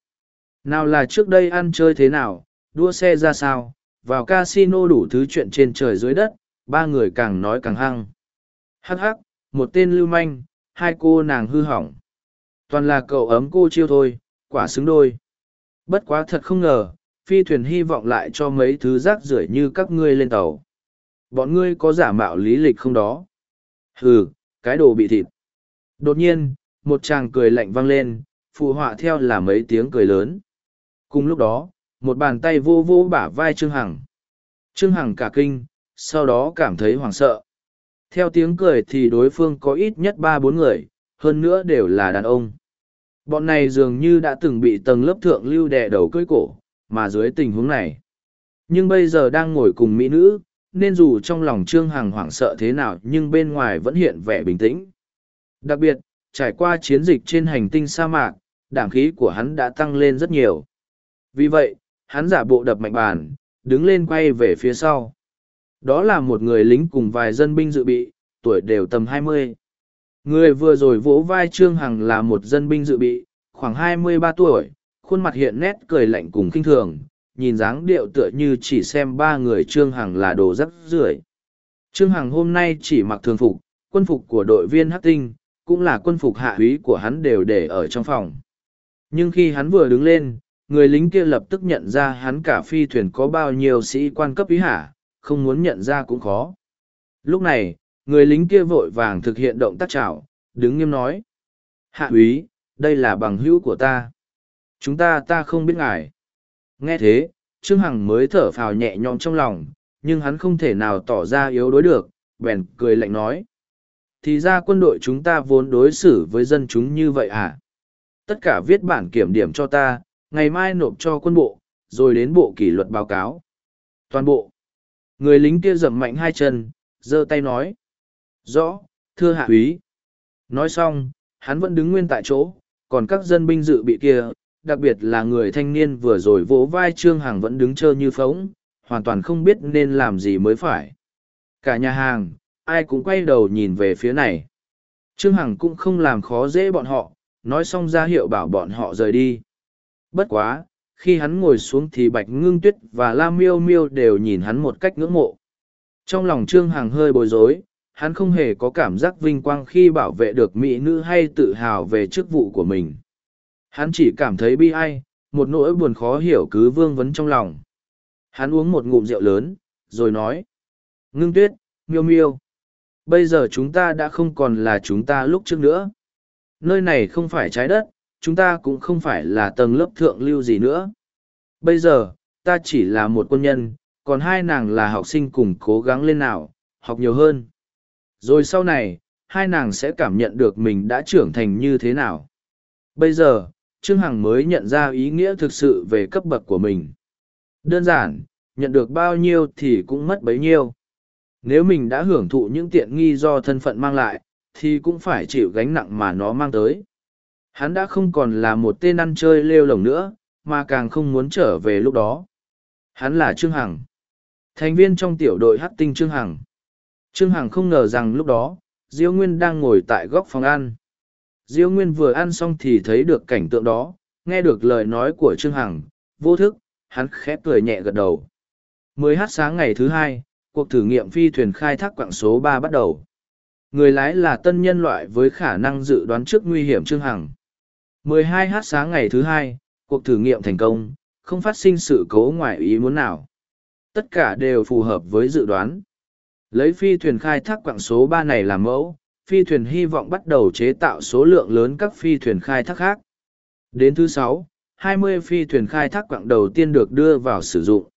Nào là trước đây ăn chơi thế nào, đua xe ra sao, vào casino đủ thứ chuyện trên trời dưới đất, ba người càng nói càng hăng. Hắc hắc, một tên lưu manh, hai cô nàng hư hỏng. Toàn là cậu ấm cô chiêu thôi, quả xứng đôi. Bất quá thật không ngờ, phi thuyền hy vọng lại cho mấy thứ rác rưởi như các ngươi lên tàu. Bọn ngươi có giả mạo lý lịch không đó? Hừ, cái đồ bị thịt. Đột nhiên, một chàng cười lạnh vang lên, phụ họa theo là mấy tiếng cười lớn. Cùng lúc đó, một bàn tay vô vô bả vai Trương Hằng. Trương Hằng cả kinh, sau đó cảm thấy hoảng sợ. Theo tiếng cười thì đối phương có ít nhất ba bốn người, hơn nữa đều là đàn ông. Bọn này dường như đã từng bị tầng lớp thượng lưu đè đầu cưỡi cổ, mà dưới tình huống này. Nhưng bây giờ đang ngồi cùng mỹ nữ, nên dù trong lòng Trương Hằng hoảng sợ thế nào nhưng bên ngoài vẫn hiện vẻ bình tĩnh. Đặc biệt, trải qua chiến dịch trên hành tinh sa mạc, đảm khí của hắn đã tăng lên rất nhiều. Vì vậy, hắn giả bộ đập mạnh bàn, đứng lên quay về phía sau. Đó là một người lính cùng vài dân binh dự bị, tuổi đều tầm hai mươi. Người vừa rồi vỗ vai Trương Hằng là một dân binh dự bị, khoảng hai mươi ba tuổi, khuôn mặt hiện nét cười lạnh cùng kinh thường, nhìn dáng điệu tựa như chỉ xem ba người Trương Hằng là đồ rắc rưởi. Trương Hằng hôm nay chỉ mặc thường phục, quân phục của đội viên Hắc Tinh, cũng là quân phục hạ úy của hắn đều để ở trong phòng. Nhưng khi hắn vừa đứng lên, người lính kia lập tức nhận ra hắn cả phi thuyền có bao nhiêu sĩ quan cấp ý hả, không muốn nhận ra cũng khó. Lúc này, người lính kia vội vàng thực hiện động tác chào, đứng nghiêm nói. Hạ úy, đây là bằng hữu của ta. Chúng ta ta không biết ngài. Nghe thế, Trương Hằng mới thở phào nhẹ nhõm trong lòng, nhưng hắn không thể nào tỏ ra yếu đối được, bèn cười lạnh nói. Thì ra quân đội chúng ta vốn đối xử với dân chúng như vậy à? Tất cả viết bản kiểm điểm cho ta, ngày mai nộp cho quân bộ, rồi đến bộ kỷ luật báo cáo. Toàn bộ. Người lính kia dầm mạnh hai chân, giơ tay nói. Rõ, thưa hạ úy. Nói xong, hắn vẫn đứng nguyên tại chỗ, còn các dân binh dự bị kia, đặc biệt là người thanh niên vừa rồi vỗ vai Trương Hằng vẫn đứng trơ như phóng, hoàn toàn không biết nên làm gì mới phải. Cả nhà hàng, ai cũng quay đầu nhìn về phía này. Trương Hằng cũng không làm khó dễ bọn họ, nói xong ra hiệu bảo bọn họ rời đi. Bất quá, khi hắn ngồi xuống thì Bạch Ngưng Tuyết và La Miêu Miêu đều nhìn hắn một cách ngưỡng mộ. Trong lòng Trương Hằng hơi bối rối, hắn không hề có cảm giác vinh quang khi bảo vệ được mỹ nữ hay tự hào về chức vụ của mình. Hắn chỉ cảm thấy bi ai, một nỗi buồn khó hiểu cứ vương vấn trong lòng. Hắn uống một ngụm rượu lớn, rồi nói. Ngưng tuyết, miêu miêu. Bây giờ chúng ta đã không còn là chúng ta lúc trước nữa. Nơi này không phải trái đất, chúng ta cũng không phải là tầng lớp thượng lưu gì nữa. Bây giờ, ta chỉ là một quân nhân, còn hai nàng là học sinh cùng cố gắng lên nào, học nhiều hơn. Rồi sau này, hai nàng sẽ cảm nhận được mình đã trưởng thành như thế nào. Bây giờ, Trương Hằng mới nhận ra ý nghĩa thực sự về cấp bậc của mình. Đơn giản, nhận được bao nhiêu thì cũng mất bấy nhiêu. Nếu mình đã hưởng thụ những tiện nghi do thân phận mang lại, thì cũng phải chịu gánh nặng mà nó mang tới. Hắn đã không còn là một tên ăn chơi lêu lồng nữa, mà càng không muốn trở về lúc đó. Hắn là Trương Hằng. Thành viên trong tiểu đội hát tinh Trương Hằng. Trương Hằng không ngờ rằng lúc đó, Diêu Nguyên đang ngồi tại góc phòng ăn. Diêu Nguyên vừa ăn xong thì thấy được cảnh tượng đó, nghe được lời nói của Trương Hằng, vô thức, hắn khẽ cười nhẹ gật đầu. Mới hát sáng ngày thứ hai, cuộc thử nghiệm phi thuyền khai thác quạng số ba bắt đầu. Người lái là tân nhân loại với khả năng dự đoán trước nguy hiểm Trương Hằng. 12 h sáng ngày thứ hai, cuộc thử nghiệm thành công, không phát sinh sự cố ngoài ý muốn nào. Tất cả đều phù hợp với dự đoán. Lấy phi thuyền khai thác quặng số ba này làm mẫu, phi thuyền hy vọng bắt đầu chế tạo số lượng lớn các phi thuyền khai thác khác. Đến thứ sáu, 20 phi thuyền khai thác quặng đầu tiên được đưa vào sử dụng.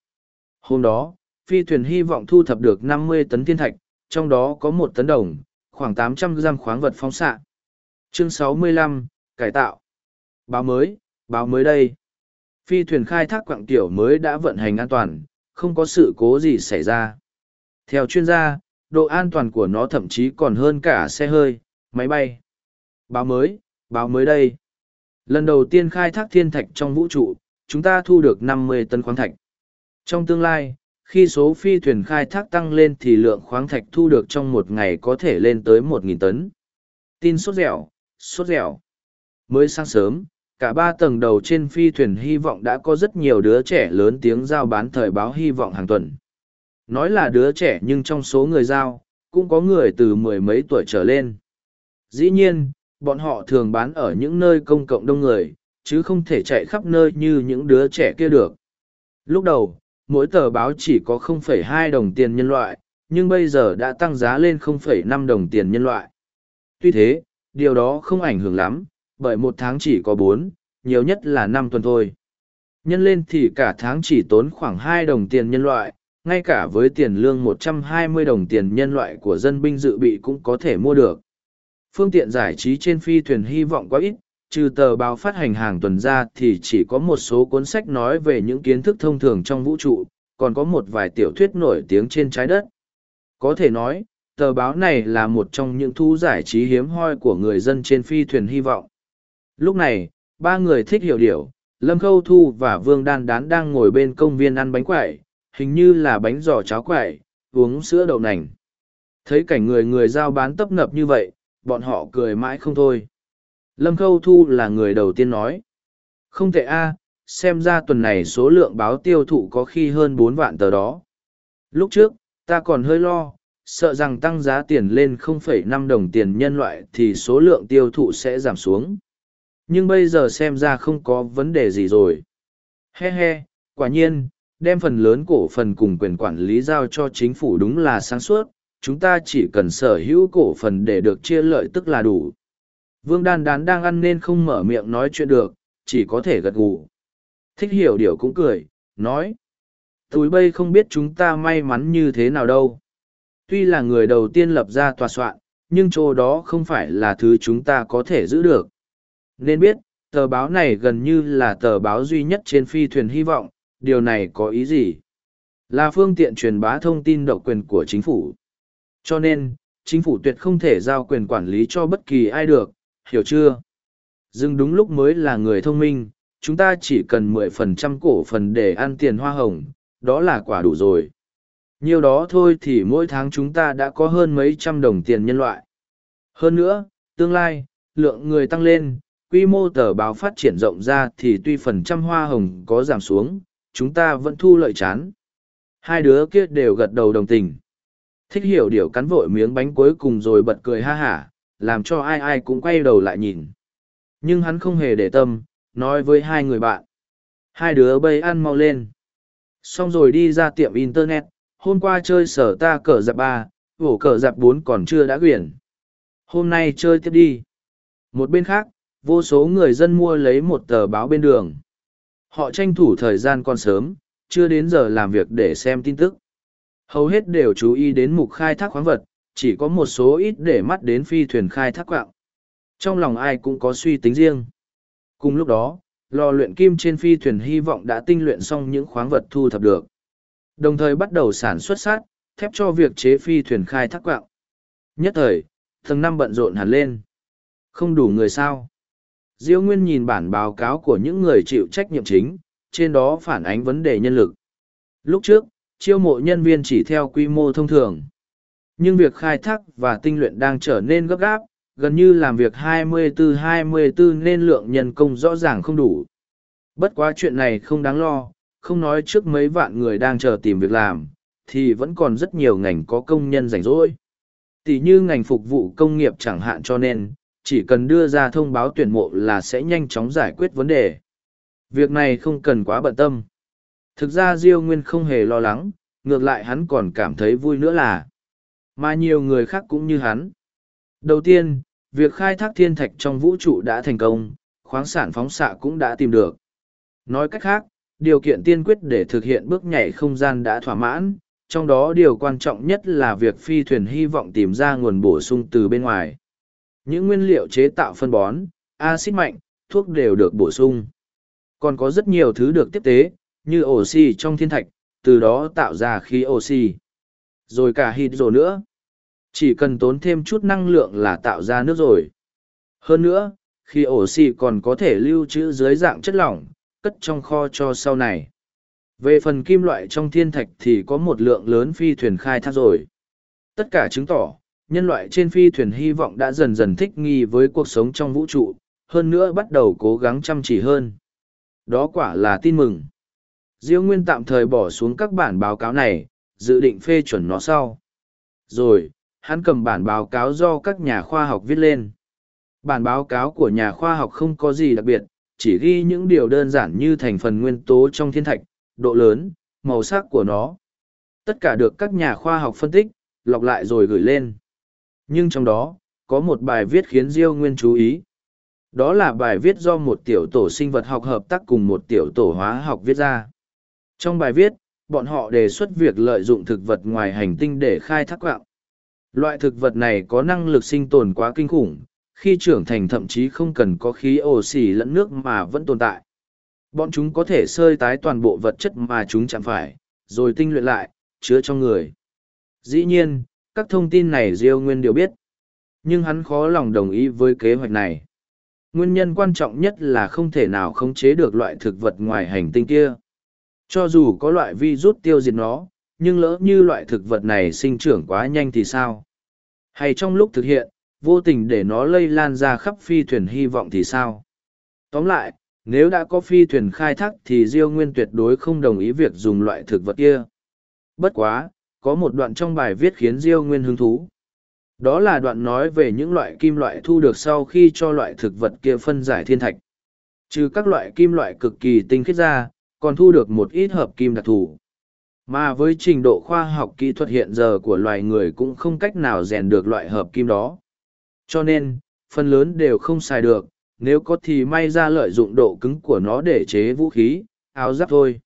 Hôm đó, phi thuyền hy vọng thu thập được 50 tấn thiên thạch, trong đó có một tấn đồng, khoảng 800 gram khoáng vật phóng xạ. Chương 65, Cải tạo. Báo mới, báo mới đây. Phi thuyền khai thác quặng tiểu mới đã vận hành an toàn, không có sự cố gì xảy ra. Theo chuyên gia, độ an toàn của nó thậm chí còn hơn cả xe hơi, máy bay. Báo mới, báo mới đây. Lần đầu tiên khai thác thiên thạch trong vũ trụ, chúng ta thu được 50 tấn khoáng thạch. Trong tương lai, khi số phi thuyền khai thác tăng lên thì lượng khoáng thạch thu được trong một ngày có thể lên tới 1.000 tấn. Tin sốt dẻo, sốt dẻo. Mới sáng sớm, cả ba tầng đầu trên phi thuyền hy vọng đã có rất nhiều đứa trẻ lớn tiếng giao bán thời báo hy vọng hàng tuần. Nói là đứa trẻ nhưng trong số người giao, cũng có người từ mười mấy tuổi trở lên. Dĩ nhiên, bọn họ thường bán ở những nơi công cộng đông người, chứ không thể chạy khắp nơi như những đứa trẻ kia được. Lúc đầu, mỗi tờ báo chỉ có 0,2 đồng tiền nhân loại, nhưng bây giờ đã tăng giá lên 0,5 đồng tiền nhân loại. Tuy thế, điều đó không ảnh hưởng lắm, bởi một tháng chỉ có bốn, nhiều nhất là năm tuần thôi. Nhân lên thì cả tháng chỉ tốn khoảng hai đồng tiền nhân loại, ngay cả với tiền lương 120 đồng tiền nhân loại của dân binh dự bị cũng có thể mua được. Phương tiện giải trí trên phi thuyền hy vọng quá ít, trừ tờ báo phát hành hàng tuần ra thì chỉ có một số cuốn sách nói về những kiến thức thông thường trong vũ trụ, còn có một vài tiểu thuyết nổi tiếng trên trái đất. Có thể nói, tờ báo này là một trong những thu giải trí hiếm hoi của người dân trên phi thuyền hy vọng. Lúc này, ba người thích hiểu điểu, Lâm Khâu Thu và Vương Đan Đán đang ngồi bên công viên ăn bánh quẩy, hình như là bánh giò cháo quẩy, uống sữa đậu nành. Thấy cảnh người người giao bán tấp nập như vậy, bọn họ cười mãi không thôi. Lâm Khâu Thu là người đầu tiên nói. Không tệ a, xem ra tuần này số lượng báo tiêu thụ có khi hơn bốn vạn tờ đó. Lúc trước, ta còn hơi lo, sợ rằng tăng giá tiền lên 0,5 đồng tiền nhân loại thì số lượng tiêu thụ sẽ giảm xuống. Nhưng bây giờ xem ra không có vấn đề gì rồi. He he, quả nhiên, đem phần lớn cổ phần cùng quyền quản lý giao cho chính phủ đúng là sáng suốt, chúng ta chỉ cần sở hữu cổ phần để được chia lợi tức là đủ. Vương đan đán đang ăn nên không mở miệng nói chuyện được, chỉ có thể gật gù. Thích hiểu điều cũng cười, nói. Túi bây không biết chúng ta may mắn như thế nào đâu. Tuy là người đầu tiên lập ra tòa soạn, nhưng chỗ đó không phải là thứ chúng ta có thể giữ được. Nên biết, tờ báo này gần như là tờ báo duy nhất trên phi thuyền hy vọng, điều này có ý gì? Là phương tiện truyền bá thông tin độc quyền của chính phủ. Cho nên, chính phủ tuyệt không thể giao quyền quản lý cho bất kỳ ai được, hiểu chưa? Dừng đúng lúc mới là người thông minh, chúng ta chỉ cần mười phần trăm cổ phần để ăn tiền hoa hồng, đó là quả đủ rồi. Nhiều đó thôi thì mỗi tháng chúng ta đã có hơn mấy trăm đồng tiền nhân loại. Hơn nữa, tương lai, lượng người tăng lên, quy mô tờ báo phát triển rộng ra thì tuy phần trăm hoa hồng có giảm xuống, chúng ta vẫn thu lợi chán. Hai đứa kia đều gật đầu đồng tình. Thích hiểu điều cắn vội miếng bánh cuối cùng rồi bật cười ha hả, làm cho ai ai cũng quay đầu lại nhìn. Nhưng hắn không hề để tâm, nói với hai người bạn. Hai đứa bây ăn mau lên. Xong rồi đi ra tiệm Internet, hôm qua chơi sở ta cờ dạp ba, vổ cờ dạp bốn còn chưa đã quyển. Hôm nay chơi tiếp đi. Một bên khác, vô số người dân mua lấy một tờ báo bên đường. Họ tranh thủ thời gian còn sớm, chưa đến giờ làm việc để xem tin tức. Hầu hết đều chú ý đến mục khai thác khoáng vật, chỉ có một số ít để mắt đến phi thuyền khai thác quạng. Trong lòng ai cũng có suy tính riêng. Cùng lúc đó, lò luyện kim trên phi thuyền hy vọng đã tinh luyện xong những khoáng vật thu thập được. Đồng thời bắt đầu sản xuất sát, thép cho việc chế phi thuyền khai thác quạng. Nhất thời, tầng năm bận rộn hẳn lên. Không đủ người sao. Diêu Nguyên nhìn bản báo cáo của những người chịu trách nhiệm chính, trên đó phản ánh vấn đề nhân lực. Lúc trước, chiêu mộ nhân viên chỉ theo quy mô thông thường. Nhưng việc khai thác và tinh luyện đang trở nên gấp gáp, gần như làm việc 24-24 nên lượng nhân công rõ ràng không đủ. Bất quá chuyện này không đáng lo, không nói trước mấy vạn người đang chờ tìm việc làm, thì vẫn còn rất nhiều ngành có công nhân rảnh rỗi. Tỷ như ngành phục vụ công nghiệp chẳng hạn cho nên, chỉ cần đưa ra thông báo tuyển mộ là sẽ nhanh chóng giải quyết vấn đề. Việc này không cần quá bận tâm. Thực ra Diêu Nguyên không hề lo lắng, ngược lại hắn còn cảm thấy vui nữa là mà nhiều người khác cũng như hắn. Đầu tiên, việc khai thác thiên thạch trong vũ trụ đã thành công, khoáng sản phóng xạ cũng đã tìm được. Nói cách khác, điều kiện tiên quyết để thực hiện bước nhảy không gian đã thỏa mãn, trong đó điều quan trọng nhất là việc phi thuyền hy vọng tìm ra nguồn bổ sung từ bên ngoài. Những nguyên liệu chế tạo phân bón, axit mạnh, thuốc đều được bổ sung. Còn có rất nhiều thứ được tiếp tế, như oxy trong thiên thạch, từ đó tạo ra khí oxy. Rồi cả hydro nữa. Chỉ cần tốn thêm chút năng lượng là tạo ra nước rồi. Hơn nữa, khi oxy còn có thể lưu trữ dưới dạng chất lỏng, cất trong kho cho sau này. Về phần kim loại trong thiên thạch thì có một lượng lớn phi thuyền khai thác rồi. Tất cả chứng tỏ, nhân loại trên phi thuyền hy vọng đã dần dần thích nghi với cuộc sống trong vũ trụ, hơn nữa bắt đầu cố gắng chăm chỉ hơn. Đó quả là tin mừng. Diêu Nguyên tạm thời bỏ xuống các bản báo cáo này, dự định phê chuẩn nó sau. Rồi, hắn cầm bản báo cáo do các nhà khoa học viết lên. Bản báo cáo của nhà khoa học không có gì đặc biệt, chỉ ghi những điều đơn giản như thành phần nguyên tố trong thiên thạch, độ lớn, màu sắc của nó. Tất cả được các nhà khoa học phân tích, lọc lại rồi gửi lên. Nhưng trong đó, có một bài viết khiến Diêu Nguyên chú ý. Đó là bài viết do một tiểu tổ sinh vật học hợp tác cùng một tiểu tổ hóa học viết ra. Trong bài viết, bọn họ đề xuất việc lợi dụng thực vật ngoài hành tinh để khai thác quạng. Loại thực vật này có năng lực sinh tồn quá kinh khủng, khi trưởng thành thậm chí không cần có khí oxy lẫn nước mà vẫn tồn tại. Bọn chúng có thể sơi tái toàn bộ vật chất mà chúng chạm phải, rồi tinh luyện lại, chứa trong người. Dĩ nhiên, các thông tin này Diêu Nguyên đều biết. Nhưng hắn khó lòng đồng ý với kế hoạch này. Nguyên nhân quan trọng nhất là không thể nào khống chế được loại thực vật ngoài hành tinh kia. Cho dù có loại virus tiêu diệt nó, nhưng lỡ như loại thực vật này sinh trưởng quá nhanh thì sao? Hay trong lúc thực hiện, vô tình để nó lây lan ra khắp phi thuyền hy vọng thì sao? Tóm lại, nếu đã có phi thuyền khai thác thì Diêu Nguyên tuyệt đối không đồng ý việc dùng loại thực vật kia. Bất quá, có một đoạn trong bài viết khiến Diêu Nguyên hứng thú. Đó là đoạn nói về những loại kim loại thu được sau khi cho loại thực vật kia phân giải thiên thạch. Trừ các loại kim loại cực kỳ tinh khiết ra, còn thu được một ít hợp kim đặc thù. Mà với trình độ khoa học kỹ thuật hiện giờ của loài người cũng không cách nào rèn được loại hợp kim đó. Cho nên, phần lớn đều không xài được, nếu có thì may ra lợi dụng độ cứng của nó để chế vũ khí, áo giáp thôi.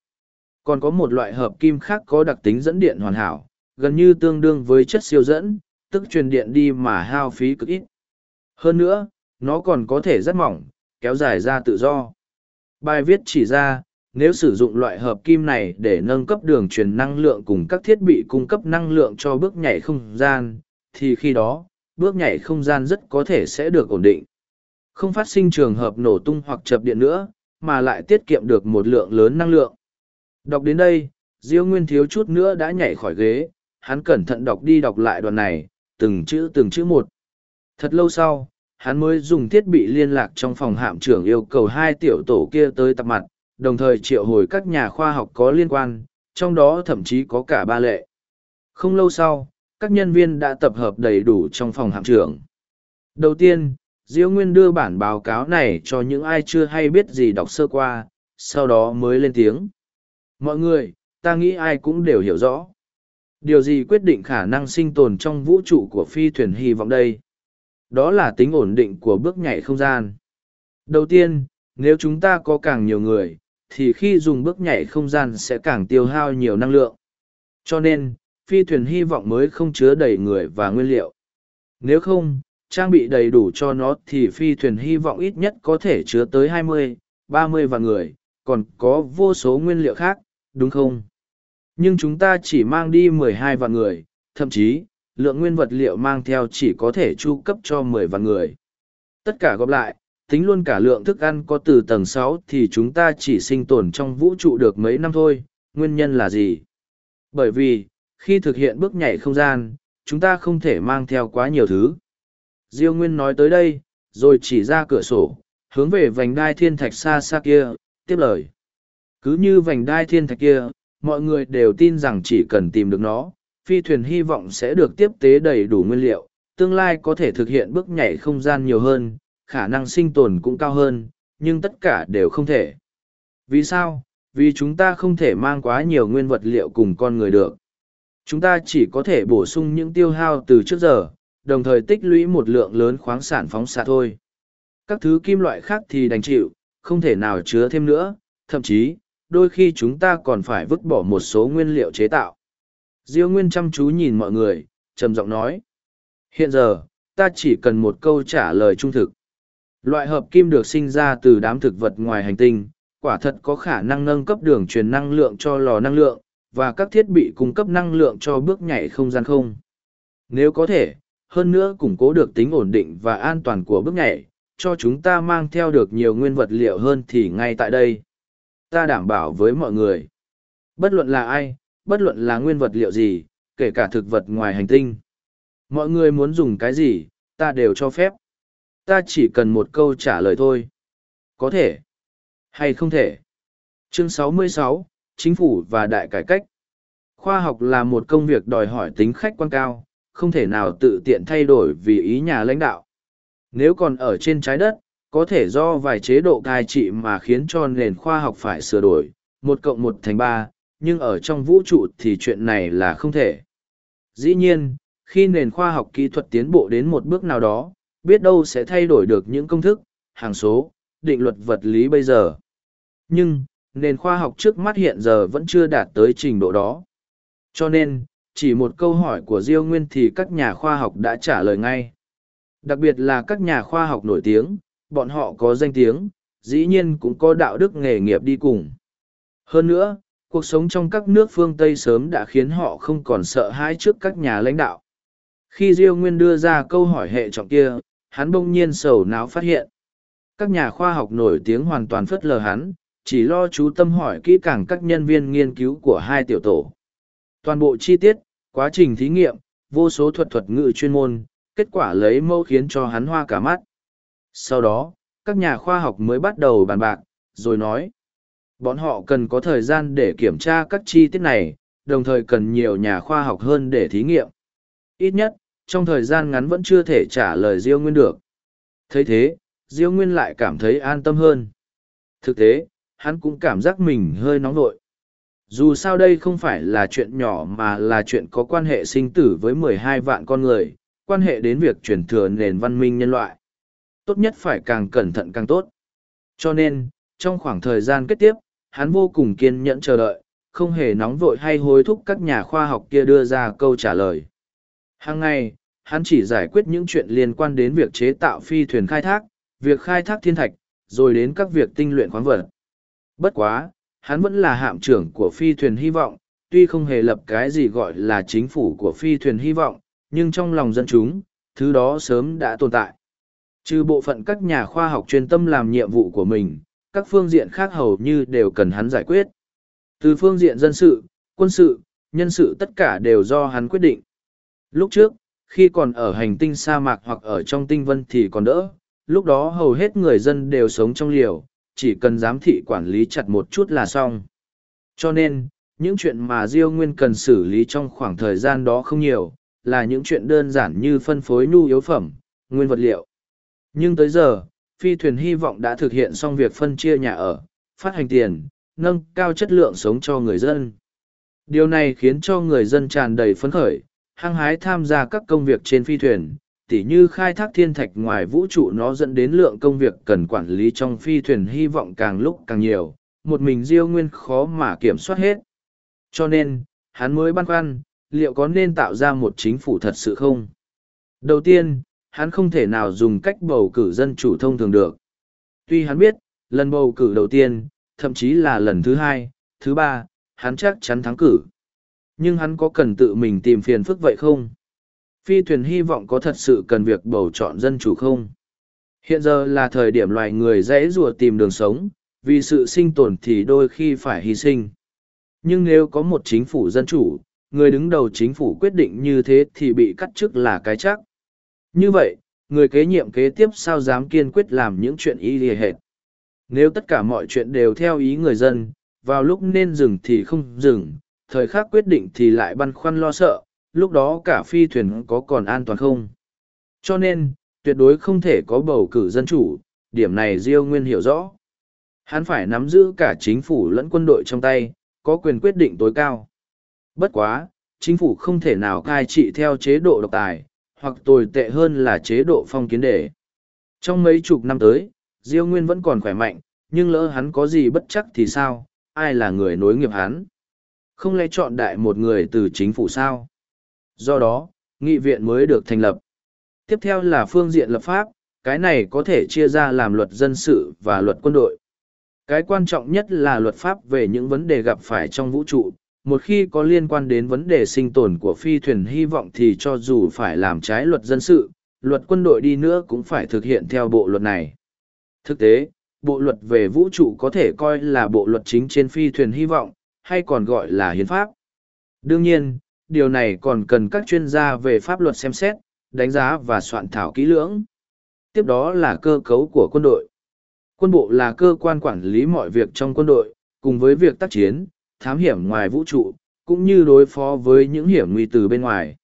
Còn có một loại hợp kim khác có đặc tính dẫn điện hoàn hảo, gần như tương đương với chất siêu dẫn, tức truyền điện đi mà hao phí cực ít. Hơn nữa, nó còn có thể rất mỏng, kéo dài ra tự do. Bài viết chỉ ra, nếu sử dụng loại hợp kim này để nâng cấp đường truyền năng lượng cùng các thiết bị cung cấp năng lượng cho bước nhảy không gian, thì khi đó, bước nhảy không gian rất có thể sẽ được ổn định. Không phát sinh trường hợp nổ tung hoặc chập điện nữa, mà lại tiết kiệm được một lượng lớn năng lượng. Đọc đến đây, Diêu Nguyên thiếu chút nữa đã nhảy khỏi ghế, hắn cẩn thận đọc đi đọc lại đoạn này, từng chữ từng chữ một. Thật lâu sau, hắn mới dùng thiết bị liên lạc trong phòng hạm trưởng yêu cầu hai tiểu tổ kia tới tập mặt, đồng thời triệu hồi các nhà khoa học có liên quan, trong đó thậm chí có cả ba lệ. Không lâu sau, các nhân viên đã tập hợp đầy đủ trong phòng hạm trưởng. Đầu tiên, Diêu Nguyên đưa bản báo cáo này cho những ai chưa hay biết gì đọc sơ qua, sau đó mới lên tiếng. Mọi người, ta nghĩ ai cũng đều hiểu rõ. Điều gì quyết định khả năng sinh tồn trong vũ trụ của phi thuyền hy vọng đây? Đó là tính ổn định của bước nhảy không gian. Đầu tiên, nếu chúng ta có càng nhiều người, thì khi dùng bước nhảy không gian sẽ càng tiêu hao nhiều năng lượng. Cho nên, phi thuyền hy vọng mới không chứa đầy người và nguyên liệu. Nếu không, trang bị đầy đủ cho nó thì phi thuyền hy vọng ít nhất có thể chứa tới 20, 30 và người, còn có vô số nguyên liệu khác, đúng không? Nhưng chúng ta chỉ mang đi 12 vạn người, thậm chí, lượng nguyên vật liệu mang theo chỉ có thể chu cấp cho 10 vạn người. Tất cả góp lại, tính luôn cả lượng thức ăn có từ tầng 6 thì chúng ta chỉ sinh tồn trong vũ trụ được mấy năm thôi, nguyên nhân là gì? Bởi vì, khi thực hiện bước nhảy không gian, chúng ta không thể mang theo quá nhiều thứ. Diêu Nguyên nói tới đây, rồi chỉ ra cửa sổ, hướng về vành đai thiên thạch xa xa kia, tiếp lời. Cứ như vành đai thiên thạch kia, mọi người đều tin rằng chỉ cần tìm được nó, phi thuyền hy vọng sẽ được tiếp tế đầy đủ nguyên liệu, tương lai có thể thực hiện bước nhảy không gian nhiều hơn, khả năng sinh tồn cũng cao hơn, nhưng tất cả đều không thể. Vì sao? Vì chúng ta không thể mang quá nhiều nguyên vật liệu cùng con người được. Chúng ta chỉ có thể bổ sung những tiêu hao từ trước giờ, đồng thời tích lũy một lượng lớn khoáng sản phóng xạ thôi. Các thứ kim loại khác thì đành chịu, không thể nào chứa thêm nữa, thậm chí, đôi khi chúng ta còn phải vứt bỏ một số nguyên liệu chế tạo. Diêu Nguyên chăm chú nhìn mọi người, trầm giọng nói. Hiện giờ, ta chỉ cần một câu trả lời trung thực. Loại hợp kim được sinh ra từ đám thực vật ngoài hành tinh, quả thật có khả năng nâng cấp đường truyền năng lượng cho lò năng lượng, và các thiết bị cung cấp năng lượng cho bước nhảy không gian không. Nếu có thể, hơn nữa củng cố được tính ổn định và an toàn của bước nhảy, cho chúng ta mang theo được nhiều nguyên vật liệu hơn thì ngay tại đây. Ta đảm bảo với mọi người. Bất luận là ai, bất luận là nguyên vật liệu gì, kể cả thực vật ngoài hành tinh. Mọi người muốn dùng cái gì, ta đều cho phép. Ta chỉ cần một câu trả lời thôi. Có thể. Hay không thể. Chương 66, Chính phủ và Đại Cải cách. Khoa học là một công việc đòi hỏi tính khách quan cao, không thể nào tự tiện thay đổi vì ý nhà lãnh đạo. Nếu còn ở trên trái đất, có thể do vài chế độ cai trị mà khiến cho nền khoa học phải sửa đổi, một cộng một thành ba, nhưng ở trong vũ trụ thì chuyện này là không thể. Dĩ nhiên, khi nền khoa học kỹ thuật tiến bộ đến một bước nào đó, biết đâu sẽ thay đổi được những công thức, hàng số, định luật vật lý bây giờ. Nhưng, nền khoa học trước mắt hiện giờ vẫn chưa đạt tới trình độ đó. Cho nên, chỉ một câu hỏi của Diêu Nguyên thì các nhà khoa học đã trả lời ngay. Đặc biệt là các nhà khoa học nổi tiếng, bọn họ có danh tiếng, dĩ nhiên cũng có đạo đức nghề nghiệp đi cùng. Hơn nữa, cuộc sống trong các nước phương Tây sớm đã khiến họ không còn sợ hãi trước các nhà lãnh đạo. Khi Diêu Nguyên đưa ra câu hỏi hệ trọng kia, hắn bỗng nhiên sầu não phát hiện. Các nhà khoa học nổi tiếng hoàn toàn phớt lờ hắn, chỉ lo chú tâm hỏi kỹ càng các nhân viên nghiên cứu của hai tiểu tổ. Toàn bộ chi tiết, quá trình thí nghiệm, vô số thuật thuật ngữ chuyên môn, kết quả lấy mẫu khiến cho hắn hoa cả mắt. Sau đó, các nhà khoa học mới bắt đầu bàn bạc, rồi nói. Bọn họ cần có thời gian để kiểm tra các chi tiết này, đồng thời cần nhiều nhà khoa học hơn để thí nghiệm. Ít nhất, trong thời gian ngắn vẫn chưa thể trả lời Diêu Nguyên được. thấy thế, Diêu Nguyên lại cảm thấy an tâm hơn. Thực tế, hắn cũng cảm giác mình hơi nóng vội. Dù sao đây không phải là chuyện nhỏ mà là chuyện có quan hệ sinh tử với mười hai vạn con người, quan hệ đến việc truyền thừa nền văn minh nhân loại. Tốt nhất phải càng cẩn thận càng tốt. Cho nên, trong khoảng thời gian kết tiếp, hắn vô cùng kiên nhẫn chờ đợi, không hề nóng vội hay hối thúc các nhà khoa học kia đưa ra câu trả lời. Hàng ngày, hắn chỉ giải quyết những chuyện liên quan đến việc chế tạo phi thuyền khai thác, việc khai thác thiên thạch, rồi đến các việc tinh luyện khoáng vật. Bất quá, hắn vẫn là hạm trưởng của phi thuyền hy vọng, tuy không hề lập cái gì gọi là chính phủ của phi thuyền hy vọng, nhưng trong lòng dân chúng, thứ đó sớm đã tồn tại. Trừ bộ phận các nhà khoa học chuyên tâm làm nhiệm vụ của mình, các phương diện khác hầu như đều cần hắn giải quyết. Từ phương diện dân sự, quân sự, nhân sự tất cả đều do hắn quyết định. Lúc trước, khi còn ở hành tinh sa mạc hoặc ở trong tinh vân thì còn đỡ, lúc đó hầu hết người dân đều sống trong liều, chỉ cần giám thị quản lý chặt một chút là xong. Cho nên, những chuyện mà Diêu Nguyên cần xử lý trong khoảng thời gian đó không nhiều, là những chuyện đơn giản như phân phối nhu yếu phẩm, nguyên vật liệu. Nhưng tới giờ, phi thuyền hy vọng đã thực hiện xong việc phân chia nhà ở, phát hành tiền, nâng cao chất lượng sống cho người dân. Điều này khiến cho người dân tràn đầy phấn khởi, hăng hái tham gia các công việc trên phi thuyền, tỉ như khai thác thiên thạch ngoài vũ trụ nó dẫn đến lượng công việc cần quản lý trong phi thuyền hy vọng càng lúc càng nhiều, một mình Diêu Nguyên khó mà kiểm soát hết. Cho nên, hắn mới băn khoăn, liệu có nên tạo ra một chính phủ thật sự không? Đầu tiên, hắn không thể nào dùng cách bầu cử dân chủ thông thường được. Tuy hắn biết, lần bầu cử đầu tiên, thậm chí là lần thứ hai, thứ ba, hắn chắc chắn thắng cử. Nhưng hắn có cần tự mình tìm phiền phức vậy không? Phi thuyền hy vọng có thật sự cần việc bầu chọn dân chủ không? Hiện giờ là thời điểm loài người dễ rùa tìm đường sống, vì sự sinh tồn thì đôi khi phải hy sinh. Nhưng nếu có một chính phủ dân chủ, người đứng đầu chính phủ quyết định như thế thì bị cắt chức là cái chắc. Như vậy, người kế nhiệm kế tiếp sao dám kiên quyết làm những chuyện ý lìa hệt. Nếu tất cả mọi chuyện đều theo ý người dân, vào lúc nên dừng thì không dừng, thời khắc quyết định thì lại băn khoăn lo sợ, lúc đó cả phi thuyền có còn an toàn không. Cho nên, tuyệt đối không thể có bầu cử dân chủ, điểm này Diêu Nguyên hiểu rõ. Hắn phải nắm giữ cả chính phủ lẫn quân đội trong tay, có quyền quyết định tối cao. Bất quá, chính phủ không thể nào cai trị theo chế độ độc tài, hoặc tồi tệ hơn là chế độ phong kiến đề. Trong mấy chục năm tới, Diêu Nguyên vẫn còn khỏe mạnh, nhưng lỡ hắn có gì bất chắc thì sao, ai là người nối nghiệp hắn? Không lẽ chọn đại một người từ chính phủ sao? Do đó, nghị viện mới được thành lập. Tiếp theo là phương diện lập pháp, cái này có thể chia ra làm luật dân sự và luật quân đội. Cái quan trọng nhất là luật pháp về những vấn đề gặp phải trong vũ trụ. Một khi có liên quan đến vấn đề sinh tồn của phi thuyền hy vọng thì cho dù phải làm trái luật dân sự, luật quân đội đi nữa cũng phải thực hiện theo bộ luật này. Thực tế, bộ luật về vũ trụ có thể coi là bộ luật chính trên phi thuyền hy vọng, hay còn gọi là hiến pháp. Đương nhiên, điều này còn cần các chuyên gia về pháp luật xem xét, đánh giá và soạn thảo kỹ lưỡng. Tiếp đó là cơ cấu của quân đội. Quân bộ là cơ quan quản lý mọi việc trong quân đội, cùng với việc tác chiến, thám hiểm ngoài vũ trụ, cũng như đối phó với những hiểm nguy từ bên ngoài.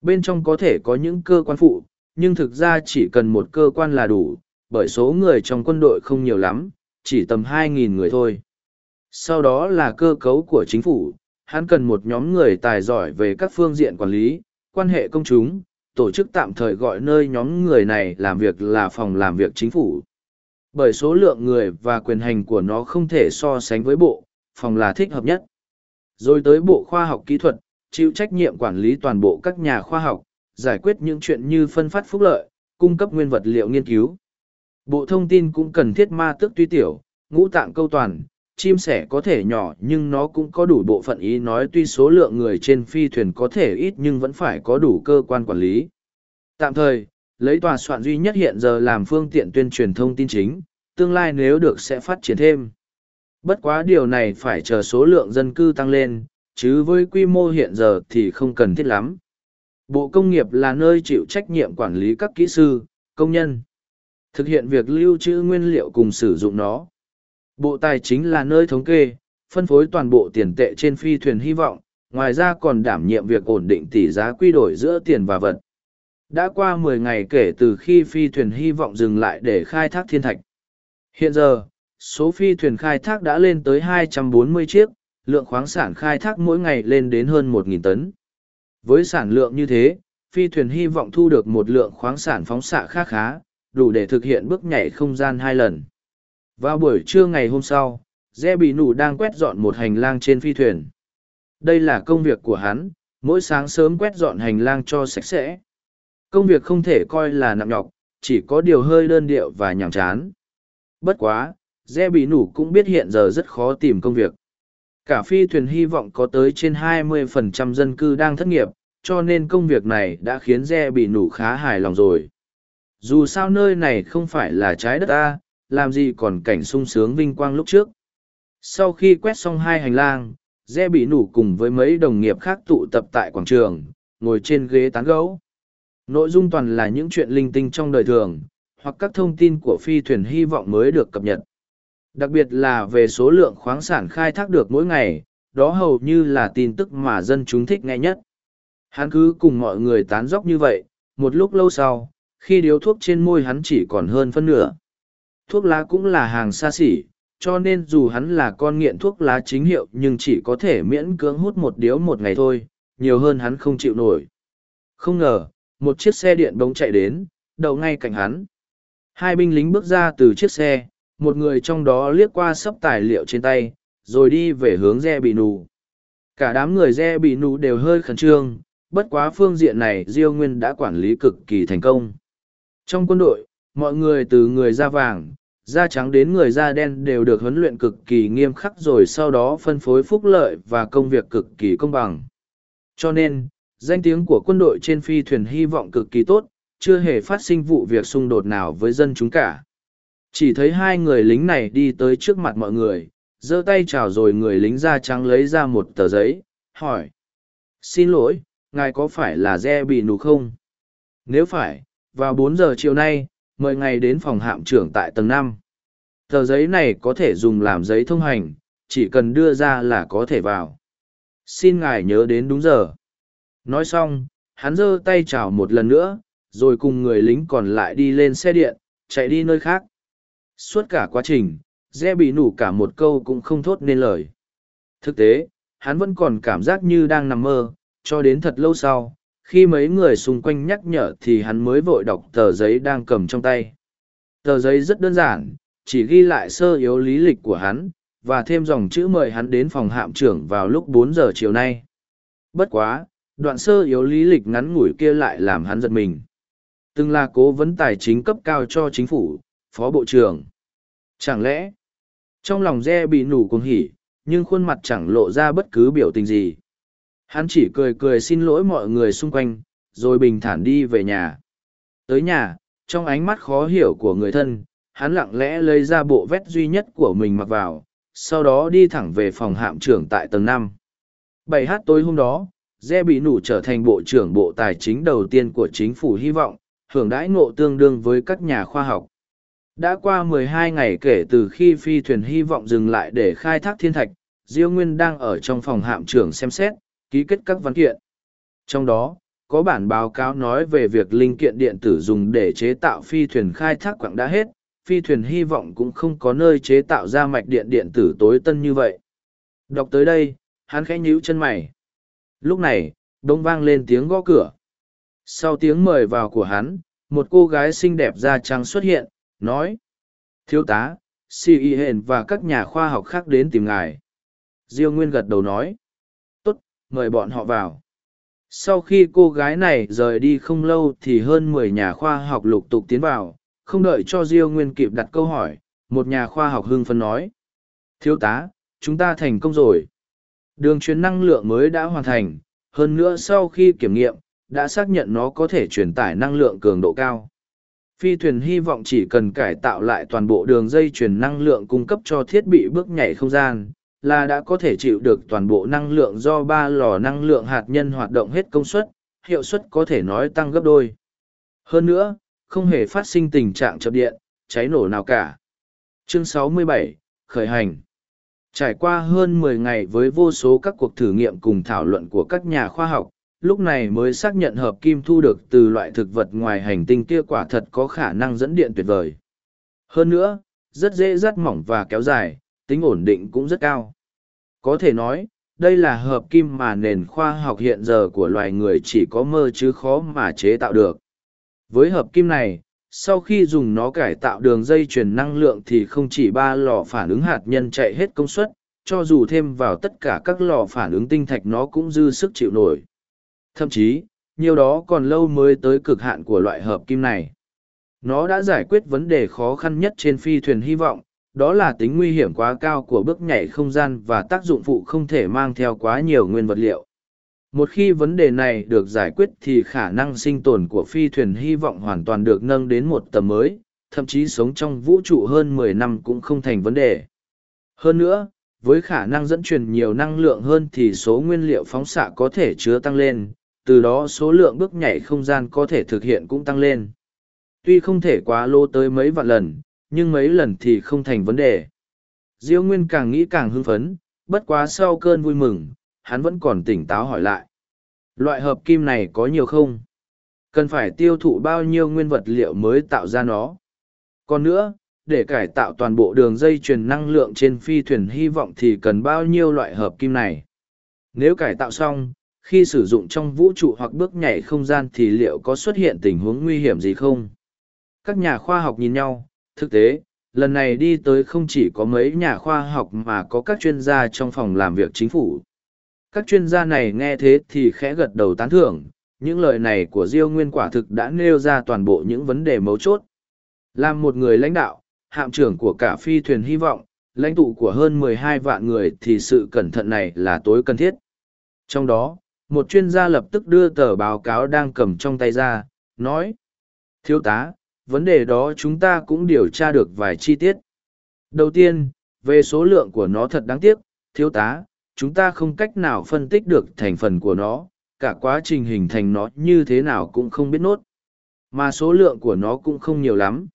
Bên trong có thể có những cơ quan phụ, nhưng thực ra chỉ cần một cơ quan là đủ, bởi số người trong quân đội không nhiều lắm, chỉ tầm 2.000 người thôi. Sau đó là cơ cấu của chính phủ, hắn cần một nhóm người tài giỏi về các phương diện quản lý, quan hệ công chúng, tổ chức tạm thời gọi nơi nhóm người này làm việc là phòng làm việc chính phủ. Bởi số lượng người và quyền hành của nó không thể so sánh với bộ, phòng là thích hợp nhất. Rồi tới Bộ Khoa học Kỹ thuật, chịu trách nhiệm quản lý toàn bộ các nhà khoa học, giải quyết những chuyện như phân phát phúc lợi, cung cấp nguyên vật liệu nghiên cứu. Bộ Thông tin cũng cần thiết ma tước tuy tiểu, ngũ tạng câu toàn, chim sẻ có thể nhỏ nhưng nó cũng có đủ bộ phận ý nói tuy số lượng người trên phi thuyền có thể ít nhưng vẫn phải có đủ cơ quan quản lý. Tạm thời, lấy tòa soạn duy nhất hiện giờ làm phương tiện tuyên truyền thông tin chính, tương lai nếu được sẽ phát triển thêm. Bất quá điều này phải chờ số lượng dân cư tăng lên, chứ với quy mô hiện giờ thì không cần thiết lắm. Bộ Công nghiệp là nơi chịu trách nhiệm quản lý các kỹ sư, công nhân, thực hiện việc lưu trữ nguyên liệu cùng sử dụng nó. Bộ Tài chính là nơi thống kê, phân phối toàn bộ tiền tệ trên phi thuyền hy vọng, ngoài ra còn đảm nhiệm việc ổn định tỷ giá quy đổi giữa tiền và vật. Đã qua 10 ngày kể từ khi phi thuyền hy vọng dừng lại để khai thác thiên thạch. Hiện giờ, số phi thuyền khai thác đã lên tới 240 chiếc, lượng khoáng sản khai thác mỗi ngày lên đến hơn 1.000 tấn. Với sản lượng như thế, phi thuyền hy vọng thu được một lượng khoáng sản phóng xạ khá khá, đủ để thực hiện bước nhảy không gian hai lần. Vào buổi trưa ngày hôm sau, Dê Bì Nụ đang quét dọn một hành lang trên phi thuyền. Đây là công việc của hắn, mỗi sáng sớm quét dọn hành lang cho sạch sẽ. Công việc không thể coi là nặng nhọc, chỉ có điều hơi đơn điệu và nhàm chán. Bất quá, Dê Bị Nủ cũng biết hiện giờ rất khó tìm công việc. Cả phi thuyền hy vọng có tới trên 20% dân cư đang thất nghiệp, cho nên công việc này đã khiến Dê Bị Nủ khá hài lòng rồi. Dù sao nơi này không phải là trái đất ta, làm gì còn cảnh sung sướng vinh quang lúc trước. Sau khi quét xong hai hành lang, Dê bị nủ cùng với mấy đồng nghiệp khác tụ tập tại quảng trường, ngồi trên ghế tán gấu. Nội dung toàn là những chuyện linh tinh trong đời thường, hoặc các thông tin của phi thuyền hy vọng mới được cập nhật. Đặc biệt là về số lượng khoáng sản khai thác được mỗi ngày, đó hầu như là tin tức mà dân chúng thích nghe nhất. Hắn cứ cùng mọi người tán dóc như vậy, một lúc lâu sau, khi điếu thuốc trên môi hắn chỉ còn hơn phân nửa. Thuốc lá cũng là hàng xa xỉ cho nên dù hắn là con nghiện thuốc lá chính hiệu nhưng chỉ có thể miễn cưỡng hút một điếu một ngày thôi nhiều hơn hắn không chịu nổi. Không ngờ một chiếc xe điện bỗng chạy đến đầu ngay cạnh hắn. Hai binh lính bước ra từ chiếc xe một người trong đó liếc qua sấp tài liệu trên tay, rồi đi về hướng re bị nù. Cả đám người re bị nù đều hơi khẩn trương, bất quá phương diện này diêu nguyên đã quản lý cực kỳ thành công. Trong quân đội, mọi người từ người da vàng, da trắng đến người da đen đều được huấn luyện cực kỳ nghiêm khắc rồi sau đó phân phối phúc lợi và công việc cực kỳ công bằng. Cho nên, danh tiếng của quân đội trên phi thuyền hy vọng cực kỳ tốt, chưa hề phát sinh vụ việc xung đột nào với dân chúng cả chỉ thấy hai người lính này đi tới trước mặt mọi người, giơ tay chào rồi người lính da trắng lấy ra một tờ giấy, hỏi, xin lỗi, ngài có phải là re bị nù không? Nếu phải, vào bốn giờ chiều nay, mời ngài đến phòng hạm trưởng tại tầng năm. Tờ giấy này có thể dùng làm giấy thông hành, chỉ cần đưa ra là có thể vào. Xin ngài nhớ đến đúng giờ. Nói xong, hắn giơ tay chào một lần nữa, rồi cùng người lính còn lại đi lên xe điện, chạy đi nơi khác suốt cả quá trình dễ bị nủ cả một câu cũng không thốt nên lời. Thực tế, hắn vẫn còn cảm giác như đang nằm mơ, cho đến thật lâu sau, khi mấy người xung quanh nhắc nhở thì hắn mới vội đọc tờ giấy đang cầm trong tay. Tờ giấy rất đơn giản, chỉ ghi lại sơ yếu lý lịch của hắn, và thêm dòng chữ mời hắn đến phòng hạm trưởng vào lúc bốn giờ chiều nay. Bất quá, đoạn sơ yếu lý lịch ngắn ngủi kia lại làm hắn giật mình. Từng là cố vấn tài chính cấp cao cho chính phủ phó bộ trưởng chẳng lẽ trong lòng re bị nủ cuồng hỉ nhưng khuôn mặt chẳng lộ ra bất cứ biểu tình gì Hắn chỉ cười cười xin lỗi mọi người xung quanh, rồi bình thản đi về nhà. Tới nhà, trong ánh mắt khó hiểu của người thân, hắn lặng lẽ lấy ra bộ vét duy nhất của mình mặc vào, sau đó đi thẳng về phòng hạm trưởng tại tầng năm. Bảy h tối hôm đó, Dê bị nủ trở thành bộ trưởng bộ tài chính đầu tiên của chính phủ hy vọng, hưởng đãi ngộ tương đương với các nhà khoa học. Đã qua 12 ngày kể từ khi phi thuyền hy vọng dừng lại để khai thác thiên thạch, Diêu Nguyên đang ở trong phòng hạm trưởng xem xét, ký kết các văn kiện. Trong đó, có bản báo cáo nói về việc linh kiện điện tử dùng để chế tạo phi thuyền khai thác quặng đã hết, phi thuyền hy vọng cũng không có nơi chế tạo ra mạch điện điện tử tối tân như vậy. Đọc tới đây, hắn khẽ nhíu chân mày. Lúc này, đông vang lên tiếng gõ cửa. Sau tiếng mời vào của hắn, một cô gái xinh đẹp da trắng xuất hiện, nói. Thiếu tá, si y hền và các nhà khoa học khác đến tìm ngài. Diêu Nguyên gật đầu nói. Tốt, mời bọn họ vào. Sau khi cô gái này rời đi không lâu thì hơn mười nhà khoa học lục tục tiến vào, không đợi cho Diêu Nguyên kịp đặt câu hỏi, một nhà khoa học hưng phấn nói. Thiếu tá, chúng ta thành công rồi. Đường truyền năng lượng mới đã hoàn thành, hơn nữa sau khi kiểm nghiệm, đã xác nhận nó có thể truyền tải năng lượng cường độ cao. Phi thuyền hy vọng chỉ cần cải tạo lại toàn bộ đường dây truyền năng lượng cung cấp cho thiết bị bước nhảy không gian, là đã có thể chịu được toàn bộ năng lượng do ba lò năng lượng hạt nhân hoạt động hết công suất, hiệu suất có thể nói tăng gấp đôi. Hơn nữa, không hề phát sinh tình trạng chập điện, cháy nổ nào cả. Chương 67, Khởi hành Trải qua hơn 10 ngày với vô số các cuộc thử nghiệm cùng thảo luận của các nhà khoa học, lúc này mới xác nhận hợp kim thu được từ loại thực vật ngoài hành tinh kia quả thật có khả năng dẫn điện tuyệt vời. Hơn nữa, rất dễ dắt mỏng và kéo dài, tính ổn định cũng rất cao. Có thể nói, đây là hợp kim mà nền khoa học hiện giờ của loài người chỉ có mơ chứ khó mà chế tạo được. Với hợp kim này, sau khi dùng nó cải tạo đường dây truyền năng lượng thì không chỉ ba lò phản ứng hạt nhân chạy hết công suất, cho dù thêm vào tất cả các lò phản ứng tinh thạch nó cũng dư sức chịu nổi. Thậm chí, nhiều đó còn lâu mới tới cực hạn của loại hợp kim này. Nó đã giải quyết vấn đề khó khăn nhất trên phi thuyền hy vọng, đó là tính nguy hiểm quá cao của bước nhảy không gian và tác dụng phụ không thể mang theo quá nhiều nguyên vật liệu. Một khi vấn đề này được giải quyết thì khả năng sinh tồn của phi thuyền hy vọng hoàn toàn được nâng đến một tầm mới, thậm chí sống trong vũ trụ hơn mười năm cũng không thành vấn đề. Hơn nữa, với khả năng dẫn truyền nhiều năng lượng hơn thì số nguyên liệu phóng xạ có thể chứa tăng lên, từ đó số lượng bước nhảy không gian có thể thực hiện cũng tăng lên. Tuy không thể quá lô tới mấy vạn lần, nhưng mấy lần thì không thành vấn đề. Diêu Nguyên càng nghĩ càng hưng phấn, bất quá sau cơn vui mừng, hắn vẫn còn tỉnh táo hỏi lại. Loại hợp kim này có nhiều không? Cần phải tiêu thụ bao nhiêu nguyên vật liệu mới tạo ra nó? Còn nữa, để cải tạo toàn bộ đường dây truyền năng lượng trên phi thuyền hy vọng thì cần bao nhiêu loại hợp kim này? Nếu cải tạo xong, khi sử dụng trong vũ trụ hoặc bước nhảy không gian thì liệu có xuất hiện tình huống nguy hiểm gì không? Các nhà khoa học nhìn nhau, thực tế, lần này đi tới không chỉ có mấy nhà khoa học mà có các chuyên gia trong phòng làm việc chính phủ. Các chuyên gia này nghe thế thì khẽ gật đầu tán thưởng, những lời này của Diêu Nguyên quả thực đã nêu ra toàn bộ những vấn đề mấu chốt. Làm một người lãnh đạo, hạm trưởng của cả phi thuyền hy vọng, lãnh tụ của hơn 12 vạn người thì sự cẩn thận này là tối cần thiết. Trong đó, một chuyên gia lập tức đưa tờ báo cáo đang cầm trong tay ra, nói. Thiếu tá, vấn đề đó chúng ta cũng điều tra được vài chi tiết. Đầu tiên, về số lượng của nó thật đáng tiếc, thiếu tá, chúng ta không cách nào phân tích được thành phần của nó, cả quá trình hình thành nó như thế nào cũng không biết nốt. Mà số lượng của nó cũng không nhiều lắm.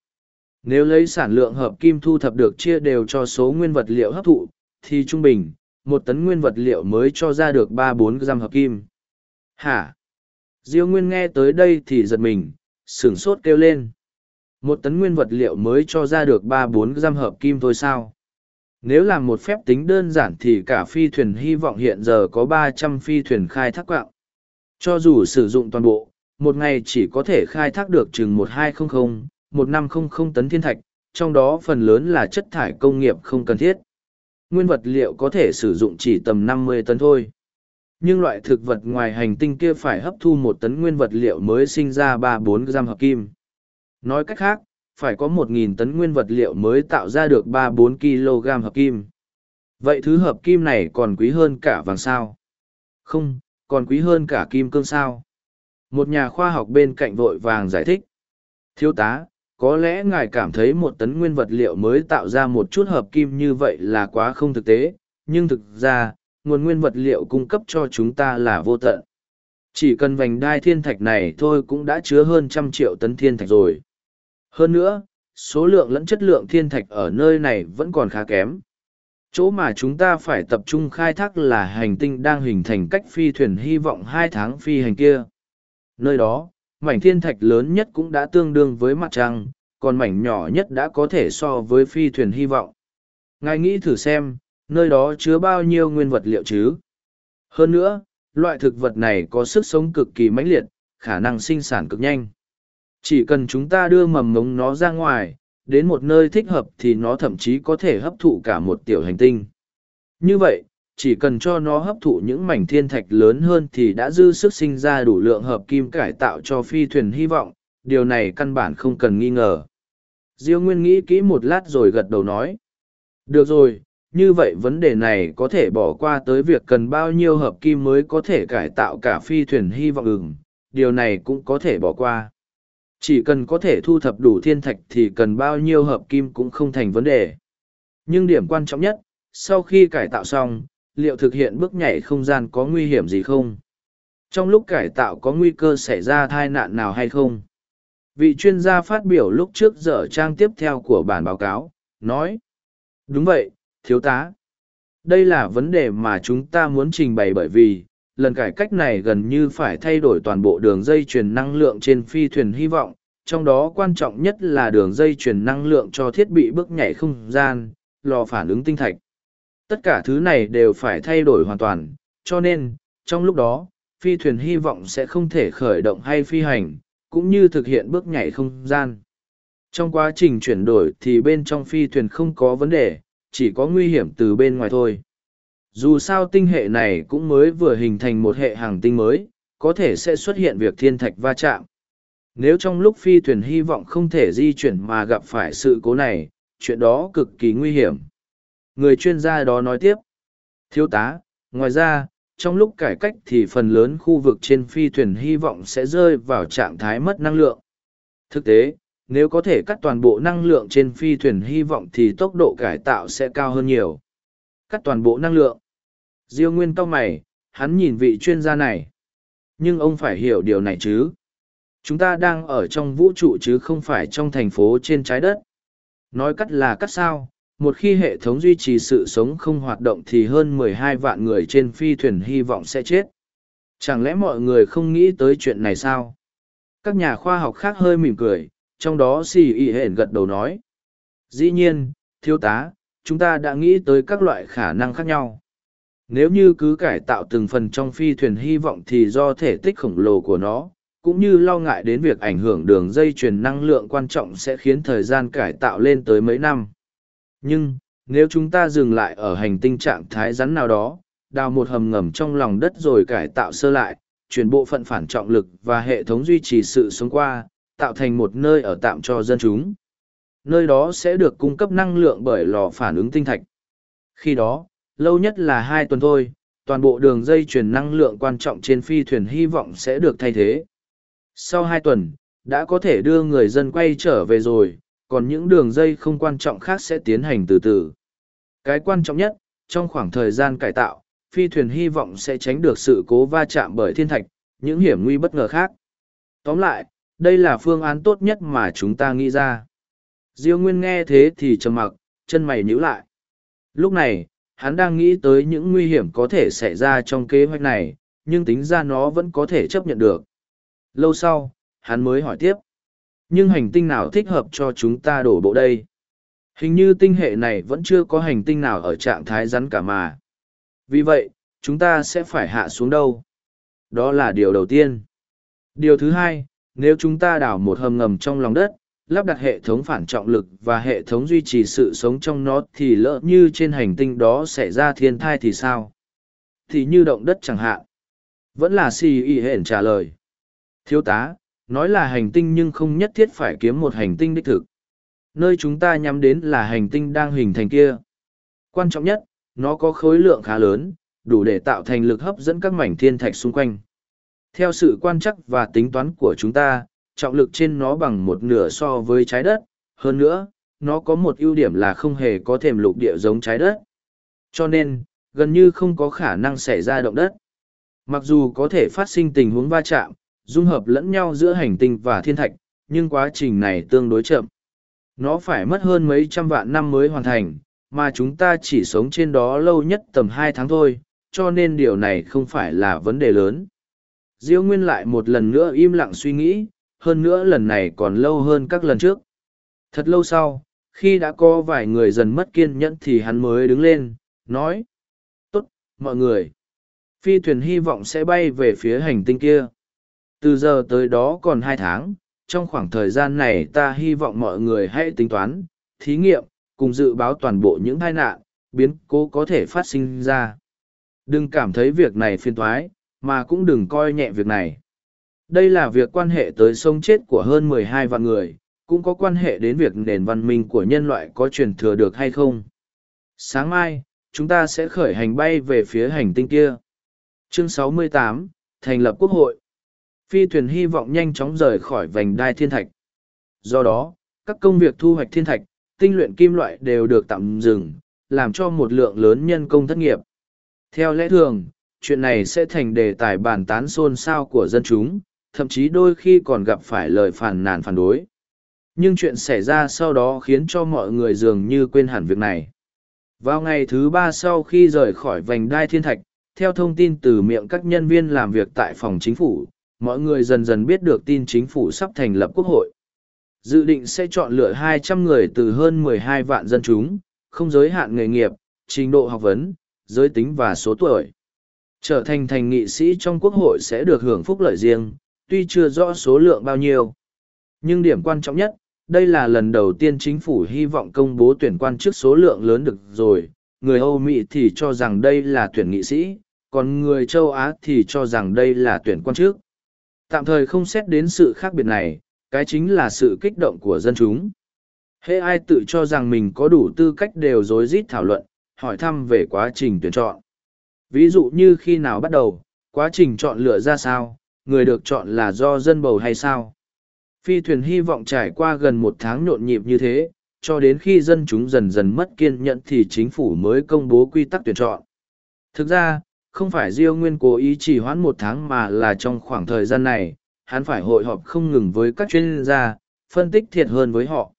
Nếu lấy sản lượng hợp kim thu thập được chia đều cho số nguyên vật liệu hấp thụ, thì trung bình, một tấn nguyên vật liệu mới cho ra được ba bốn gram hợp kim. Hả? Diêu Nguyên nghe tới đây thì giật mình, sửng sốt kêu lên. Một tấn nguyên vật liệu mới cho ra được ba bốn gram hợp kim thôi sao? Nếu làm một phép tính đơn giản thì cả phi thuyền hy vọng hiện giờ có ba trăm phi thuyền khai thác quạng. Cho dù sử dụng toàn bộ, một ngày chỉ có thể khai thác được chừng một hai không không, một năm không không tấn thiên thạch, trong đó phần lớn là chất thải công nghiệp không cần thiết. Nguyên vật liệu có thể sử dụng chỉ tầm năm mươi tấn thôi. Nhưng loại thực vật ngoài hành tinh kia phải hấp thu một tấn nguyên vật liệu mới sinh ra ba bốn gram hợp kim. Nói cách khác, phải có 1.000 tấn nguyên vật liệu mới tạo ra được 3-4 kg hợp kim. Vậy thứ hợp kim này còn quý hơn cả vàng sao? Không, còn quý hơn cả kim cương sao? Một nhà khoa học bên cạnh vội vàng giải thích. Thiếu tá, có lẽ ngài cảm thấy một tấn nguyên vật liệu mới tạo ra một chút hợp kim như vậy là quá không thực tế, nhưng thực ra, nguồn nguyên vật liệu cung cấp cho chúng ta là vô tận. Chỉ cần vành đai thiên thạch này thôi cũng đã chứa hơn trăm triệu tấn thiên thạch rồi. Hơn nữa, số lượng lẫn chất lượng thiên thạch ở nơi này vẫn còn khá kém. Chỗ mà chúng ta phải tập trung khai thác là hành tinh đang hình thành cách phi thuyền hy vọng hai tháng phi hành kia. Nơi đó, mảnh thiên thạch lớn nhất cũng đã tương đương với mặt trăng, còn mảnh nhỏ nhất đã có thể so với phi thuyền hy vọng. Ngài nghĩ thử xem, nơi đó chứa bao nhiêu nguyên vật liệu chứ? Hơn nữa, loại thực vật này có sức sống cực kỳ mãnh liệt, khả năng sinh sản cực nhanh. Chỉ cần chúng ta đưa mầm ngống nó ra ngoài, đến một nơi thích hợp thì nó thậm chí có thể hấp thụ cả một tiểu hành tinh. Như vậy, chỉ cần cho nó hấp thụ những mảnh thiên thạch lớn hơn thì đã dư sức sinh ra đủ lượng hợp kim cải tạo cho phi thuyền hy vọng, điều này căn bản không cần nghi ngờ. Diêu Nguyên nghĩ kỹ một lát rồi gật đầu nói. Được rồi, như vậy vấn đề này có thể bỏ qua tới việc cần bao nhiêu hợp kim mới có thể cải tạo cả phi thuyền hy vọng ừng, điều này cũng có thể bỏ qua. Chỉ cần có thể thu thập đủ thiên thạch thì cần bao nhiêu hợp kim cũng không thành vấn đề. Nhưng điểm quan trọng nhất, sau khi cải tạo xong, liệu thực hiện bước nhảy không gian có nguy hiểm gì không? Trong lúc cải tạo có nguy cơ xảy ra tai nạn nào hay không? Vị chuyên gia phát biểu lúc trước dở trang tiếp theo của bản báo cáo, nói. Đúng vậy, thiếu tá. Đây là vấn đề mà chúng ta muốn trình bày bởi vì, lần cải cách này gần như phải thay đổi toàn bộ đường dây truyền năng lượng trên phi thuyền hy vọng, trong đó quan trọng nhất là đường dây truyền năng lượng cho thiết bị bước nhảy không gian, lò phản ứng tinh thạch. Tất cả thứ này đều phải thay đổi hoàn toàn, cho nên, trong lúc đó, phi thuyền hy vọng sẽ không thể khởi động hay phi hành, cũng như thực hiện bước nhảy không gian. Trong quá trình chuyển đổi thì bên trong phi thuyền không có vấn đề, chỉ có nguy hiểm từ bên ngoài thôi. Dù sao tinh hệ này cũng mới vừa hình thành một hệ hàng tinh mới, có thể sẽ xuất hiện việc thiên thạch va chạm. Nếu trong lúc phi thuyền hy vọng không thể di chuyển mà gặp phải sự cố này, chuyện đó cực kỳ nguy hiểm. Người chuyên gia đó nói tiếp. Thiếu tá, ngoài ra, trong lúc cải cách thì phần lớn khu vực trên phi thuyền hy vọng sẽ rơi vào trạng thái mất năng lượng. Thực tế, nếu có thể cắt toàn bộ năng lượng trên phi thuyền hy vọng thì tốc độ cải tạo sẽ cao hơn nhiều. Cắt toàn bộ năng lượng. Diêu Nguyên cau mày, hắn nhìn vị chuyên gia này. Nhưng ông phải hiểu điều này chứ. Chúng ta đang ở trong vũ trụ chứ không phải trong thành phố trên trái đất. Nói cắt là cắt sao, một khi hệ thống duy trì sự sống không hoạt động thì hơn 12 vạn người trên phi thuyền hy vọng sẽ chết. Chẳng lẽ mọi người không nghĩ tới chuyện này sao? Các nhà khoa học khác hơi mỉm cười, trong đó xì y hển gật đầu nói. Dĩ nhiên, thiếu tá, chúng ta đã nghĩ tới các loại khả năng khác nhau. Nếu như cứ cải tạo từng phần trong phi thuyền hy vọng thì do thể tích khổng lồ của nó, cũng như lo ngại đến việc ảnh hưởng đường dây truyền năng lượng quan trọng sẽ khiến thời gian cải tạo lên tới mấy năm. Nhưng, nếu chúng ta dừng lại ở hành tinh trạng thái rắn nào đó, đào một hầm ngầm trong lòng đất rồi cải tạo sơ lại, chuyển bộ phận phản trọng lực và hệ thống duy trì sự sống qua, tạo thành một nơi ở tạm cho dân chúng. Nơi đó sẽ được cung cấp năng lượng bởi lò phản ứng tinh thạch. Khi đó, lâu nhất là hai tuần thôi, toàn bộ đường dây truyền năng lượng quan trọng trên phi thuyền hy vọng sẽ được thay thế. Sau hai tuần, đã có thể đưa người dân quay trở về rồi, còn những đường dây không quan trọng khác sẽ tiến hành từ từ. Cái quan trọng nhất, trong khoảng thời gian cải tạo, phi thuyền hy vọng sẽ tránh được sự cố va chạm bởi thiên thạch, những hiểm nguy bất ngờ khác. Tóm lại, đây là phương án tốt nhất mà chúng ta nghĩ ra. Diêu Nguyên nghe thế thì trầm mặc, chân mày nhíu lại. Lúc này, hắn đang nghĩ tới những nguy hiểm có thể xảy ra trong kế hoạch này, nhưng tính ra nó vẫn có thể chấp nhận được. Lâu sau, hắn mới hỏi tiếp. Nhưng hành tinh nào thích hợp cho chúng ta đổ bộ đây? Hình như tinh hệ này vẫn chưa có hành tinh nào ở trạng thái rắn cả mà. Vì vậy, chúng ta sẽ phải hạ xuống đâu? Đó là điều đầu tiên. Điều thứ hai, nếu chúng ta đào một hầm ngầm trong lòng đất, lắp đặt hệ thống phản trọng lực và hệ thống duy trì sự sống trong nó thì lỡ như trên hành tinh đó xảy ra thiên thai thì sao? Thì như động đất chẳng hạn. Vẫn là si y hển trả lời. Thiếu tá, nói là hành tinh nhưng không nhất thiết phải kiếm một hành tinh đích thực. Nơi chúng ta nhắm đến là hành tinh đang hình thành kia. Quan trọng nhất, nó có khối lượng khá lớn, đủ để tạo thành lực hấp dẫn các mảnh thiên thạch xung quanh. Theo sự quan chắc và tính toán của chúng ta, trọng lực trên nó bằng một nửa so với trái đất. Hơn nữa, nó có một ưu điểm là không hề có thềm lục địa giống trái đất. Cho nên, gần như không có khả năng xảy ra động đất. Mặc dù có thể phát sinh tình huống va chạm, dung hợp lẫn nhau giữa hành tinh và thiên thạch, nhưng quá trình này tương đối chậm. Nó phải mất hơn mấy trăm vạn năm mới hoàn thành, mà chúng ta chỉ sống trên đó lâu nhất tầm hai tháng thôi, cho nên điều này không phải là vấn đề lớn. Diêu Nguyên lại một lần nữa im lặng suy nghĩ, hơn nữa lần này còn lâu hơn các lần trước. Thật lâu sau, khi đã có vài người dần mất kiên nhẫn thì hắn mới đứng lên, nói. Tốt, mọi người. Phi thuyền hy vọng sẽ bay về phía hành tinh kia. Từ giờ tới đó còn hai tháng, trong khoảng thời gian này ta hy vọng mọi người hãy tính toán, thí nghiệm, cùng dự báo toàn bộ những tai nạn, biến cố có thể phát sinh ra. Đừng cảm thấy việc này phiền thoái, mà cũng đừng coi nhẹ việc này. Đây là việc quan hệ tới sống chết của hơn 12 vạn người, cũng có quan hệ đến việc nền văn minh của nhân loại có truyền thừa được hay không. Sáng mai, chúng ta sẽ khởi hành bay về phía hành tinh kia. Chương 68, Thành lập Quốc hội. Phi thuyền hy vọng nhanh chóng rời khỏi vành đai thiên thạch. Do đó, các công việc thu hoạch thiên thạch, tinh luyện kim loại đều được tạm dừng, làm cho một lượng lớn nhân công thất nghiệp. Theo lẽ thường, chuyện này sẽ thành đề tài bàn tán xôn xao của dân chúng, thậm chí đôi khi còn gặp phải lời phản nàn phản đối. Nhưng chuyện xảy ra sau đó khiến cho mọi người dường như quên hẳn việc này. Vào ngày thứ ba sau khi rời khỏi vành đai thiên thạch, theo thông tin từ miệng các nhân viên làm việc tại phòng chính phủ, mọi người dần dần biết được tin chính phủ sắp thành lập quốc hội. Dự định sẽ chọn lựa 200 người từ hơn 12 vạn dân chúng, không giới hạn nghề nghiệp, trình độ học vấn, giới tính và số tuổi. Trở thành thành nghị sĩ trong quốc hội sẽ được hưởng phúc lợi riêng, tuy chưa rõ số lượng bao nhiêu. Nhưng điểm quan trọng nhất, đây là lần đầu tiên chính phủ hy vọng công bố tuyển quan chức số lượng lớn được rồi. Người Âu Mỹ thì cho rằng đây là tuyển nghị sĩ, còn người châu Á thì cho rằng đây là tuyển quan chức. Tạm thời không xét đến sự khác biệt này, cái chính là sự kích động của dân chúng. Hễ ai tự cho rằng mình có đủ tư cách đều rối rít thảo luận, hỏi thăm về quá trình tuyển chọn. Ví dụ như khi nào bắt đầu, quá trình chọn lựa ra sao, người được chọn là do dân bầu hay sao. Phi thuyền hy vọng trải qua gần một tháng nhộn nhịp như thế, cho đến khi dân chúng dần dần mất kiên nhẫn thì chính phủ mới công bố quy tắc tuyển chọn. Thực ra, không phải Diêu Nguyên cố ý chỉ hoãn một tháng mà là trong khoảng thời gian này, hắn phải hội họp không ngừng với các chuyên gia, phân tích thiệt hơn với họ.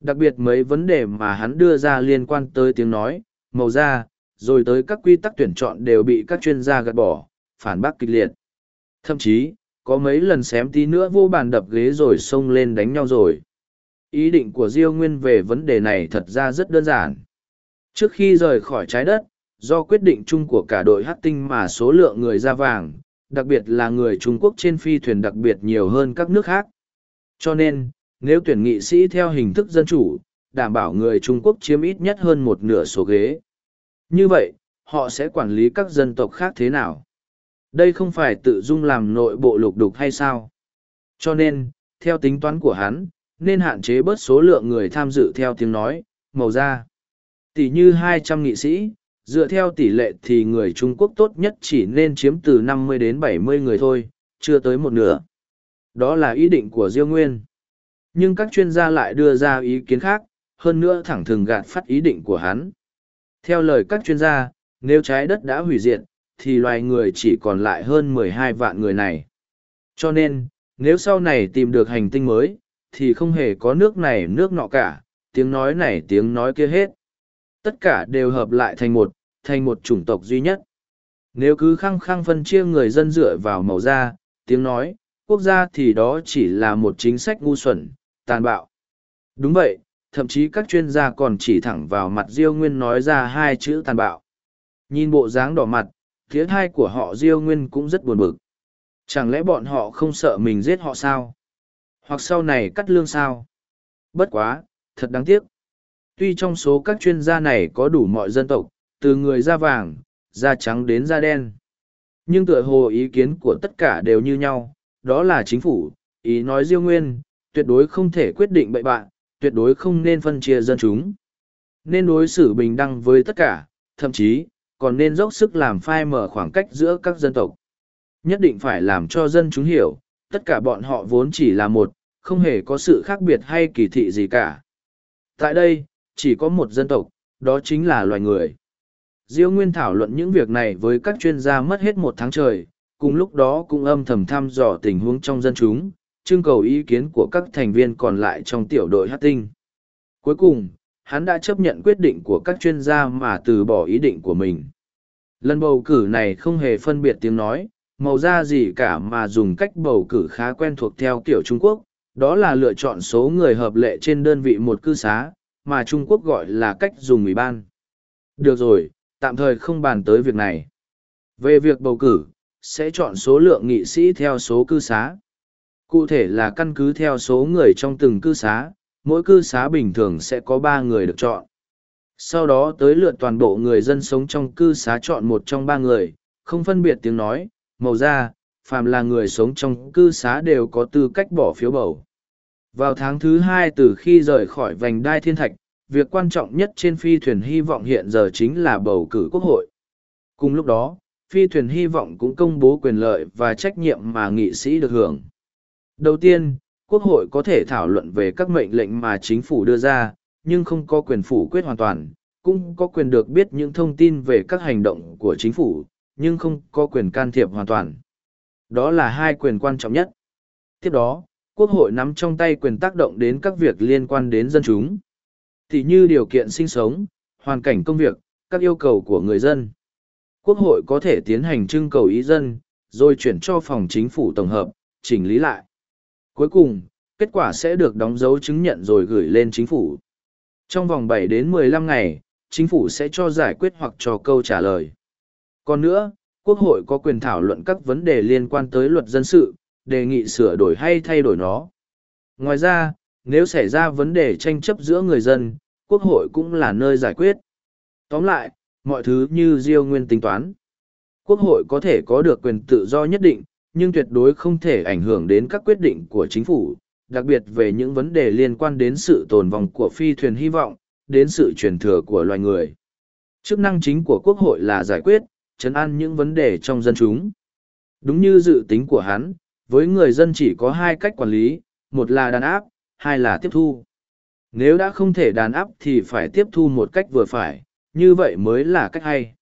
Đặc biệt mấy vấn đề mà hắn đưa ra liên quan tới tiếng nói, màu da, rồi tới các quy tắc tuyển chọn đều bị các chuyên gia gạt bỏ, phản bác kịch liệt. Thậm chí, có mấy lần xém tí nữa vô bàn đập ghế rồi xông lên đánh nhau rồi. Ý định của Diêu Nguyên về vấn đề này thật ra rất đơn giản. Trước khi rời khỏi trái đất, do quyết định chung của cả đội hát tinh mà số lượng người ra vàng, đặc biệt là người Trung Quốc trên phi thuyền đặc biệt nhiều hơn các nước khác. Cho nên, nếu tuyển nghị sĩ theo hình thức dân chủ, đảm bảo người Trung Quốc chiếm ít nhất hơn một nửa số ghế. Như vậy, họ sẽ quản lý các dân tộc khác thế nào? Đây không phải tự dung làm nội bộ lục đục hay sao? Cho nên, theo tính toán của hắn, nên hạn chế bớt số lượng người tham dự theo tiếng nói, màu da. Tỷ như hai trăm nghị sĩ, dựa theo tỷ lệ thì người Trung Quốc tốt nhất chỉ nên chiếm từ năm mươi đến bảy mươi người thôi, chưa tới một nửa. Đó là ý định của Diêu Nguyên. Nhưng các chuyên gia lại đưa ra ý kiến khác, hơn nữa thẳng thừng gạt phát ý định của hắn. Theo lời các chuyên gia, nếu trái đất đã hủy diệt, thì loài người chỉ còn lại hơn 12 vạn người này. Cho nên, nếu sau này tìm được hành tinh mới, thì không hề có nước này nước nọ cả, tiếng nói này tiếng nói kia hết. Tất cả đều hợp lại thành một, thành một chủng tộc duy nhất. Nếu cứ khăng khăng phân chia người dân dựa vào màu da, tiếng nói, quốc gia thì đó chỉ là một chính sách ngu xuẩn, tàn bạo. Đúng vậy, thậm chí các chuyên gia còn chỉ thẳng vào mặt Diêu Nguyên nói ra hai chữ tàn bạo. Nhìn bộ dáng đỏ mặt, phía hai của họ Diêu Nguyên cũng rất buồn bực. Chẳng lẽ bọn họ không sợ mình giết họ sao? Hoặc sau này cắt lương sao? Bất quá, thật đáng tiếc. Tuy trong số các chuyên gia này có đủ mọi dân tộc, từ người da vàng, da trắng đến da đen. Nhưng tựa hồ ý kiến của tất cả đều như nhau, đó là chính phủ, ý nói Diêu Nguyên, tuyệt đối không thể quyết định bậy bạn, tuyệt đối không nên phân chia dân chúng. Nên đối xử bình đẳng với tất cả, thậm chí, còn nên dốc sức làm phai mở khoảng cách giữa các dân tộc. Nhất định phải làm cho dân chúng hiểu, tất cả bọn họ vốn chỉ là một, không hề có sự khác biệt hay kỳ thị gì cả. Tại đây, chỉ có một dân tộc, đó chính là loài người. Diêu Nguyên thảo luận những việc này với các chuyên gia mất hết một tháng trời, cùng lúc đó cũng âm thầm thăm dò tình huống trong dân chúng, trưng cầu ý kiến của các thành viên còn lại trong tiểu đội hát tinh. Cuối cùng, hắn đã chấp nhận quyết định của các chuyên gia mà từ bỏ ý định của mình. Lần bầu cử này không hề phân biệt tiếng nói, màu da gì cả mà dùng cách bầu cử khá quen thuộc theo kiểu Trung Quốc, đó là lựa chọn số người hợp lệ trên đơn vị một cư xá, mà Trung Quốc gọi là cách dùng ủy ban. Được rồi, tạm thời không bàn tới việc này. Về việc bầu cử, sẽ chọn số lượng nghị sĩ theo số cư xá. Cụ thể là căn cứ theo số người trong từng cư xá, mỗi cư xá bình thường sẽ có ba người được chọn. Sau đó tới lượt toàn bộ người dân sống trong cư xá chọn một trong ba người, không phân biệt tiếng nói, màu da, phàm là người sống trong cư xá đều có tư cách bỏ phiếu bầu. Vào tháng thứ hai từ khi rời khỏi vành đai thiên thạch, việc quan trọng nhất trên phi thuyền hy vọng hiện giờ chính là bầu cử quốc hội. Cùng lúc đó, phi thuyền hy vọng cũng công bố quyền lợi và trách nhiệm mà nghị sĩ được hưởng. Đầu tiên, quốc hội có thể thảo luận về các mệnh lệnh mà chính phủ đưa ra, nhưng không có quyền phủ quyết hoàn toàn, cũng có quyền được biết những thông tin về các hành động của chính phủ, nhưng không có quyền can thiệp hoàn toàn. Đó là hai quyền quan trọng nhất. Tiếp đó, quốc hội nắm trong tay quyền tác động đến các việc liên quan đến dân chúng. Thì như điều kiện sinh sống, hoàn cảnh công việc, các yêu cầu của người dân. Quốc hội có thể tiến hành trưng cầu ý dân, rồi chuyển cho phòng chính phủ tổng hợp, chỉnh lý lại. Cuối cùng, kết quả sẽ được đóng dấu chứng nhận rồi gửi lên chính phủ. Trong vòng 7 đến 15 ngày, chính phủ sẽ cho giải quyết hoặc cho câu trả lời. Còn nữa, Quốc hội có quyền thảo luận các vấn đề liên quan tới luật dân sự, đề nghị sửa đổi hay thay đổi nó. Ngoài ra, nếu xảy ra vấn đề tranh chấp giữa người dân, Quốc hội cũng là nơi giải quyết. Tóm lại, mọi thứ như Diêu Nguyên tính toán. Quốc hội có thể có được quyền tự do nhất định, nhưng tuyệt đối không thể ảnh hưởng đến các quyết định của chính phủ, đặc biệt về những vấn đề liên quan đến sự tồn vong của phi thuyền hy vọng, đến sự truyền thừa của loài người. Chức năng chính của Quốc hội là giải quyết, chấn an những vấn đề trong dân chúng. Đúng như dự tính của hắn, với người dân chỉ có hai cách quản lý, một là đàn áp, hai là tiếp thu. Nếu đã không thể đàn áp thì phải tiếp thu một cách vừa phải, như vậy mới là cách hay.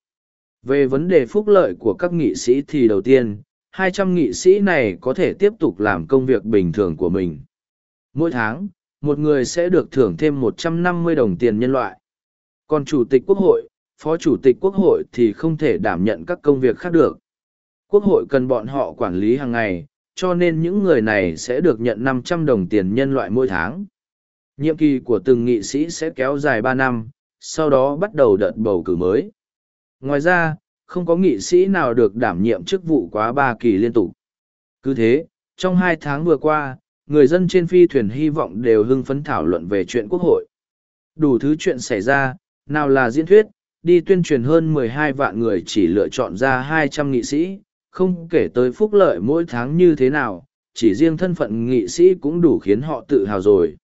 Về vấn đề phúc lợi của các nghị sĩ thì đầu tiên, 200 nghị sĩ này có thể tiếp tục làm công việc bình thường của mình. Mỗi tháng, một người sẽ được thưởng thêm 150 đồng tiền nhân loại. Còn Chủ tịch Quốc hội, Phó Chủ tịch Quốc hội thì không thể đảm nhận các công việc khác được. Quốc hội cần bọn họ quản lý hàng ngày, cho nên những người này sẽ được nhận 500 đồng tiền nhân loại mỗi tháng. Nhiệm kỳ của từng nghị sĩ sẽ kéo dài 3 năm, sau đó bắt đầu đợt bầu cử mới. Ngoài ra, không có nghị sĩ nào được đảm nhiệm chức vụ quá ba kỳ liên tục. Cứ thế, trong hai tháng vừa qua, người dân trên phi thuyền hy vọng đều hưng phấn thảo luận về chuyện quốc hội. Đủ thứ chuyện xảy ra, nào là diễn thuyết, đi tuyên truyền hơn 12 vạn người chỉ lựa chọn ra 200 nghị sĩ, không kể tới phúc lợi mỗi tháng như thế nào, chỉ riêng thân phận nghị sĩ cũng đủ khiến họ tự hào rồi.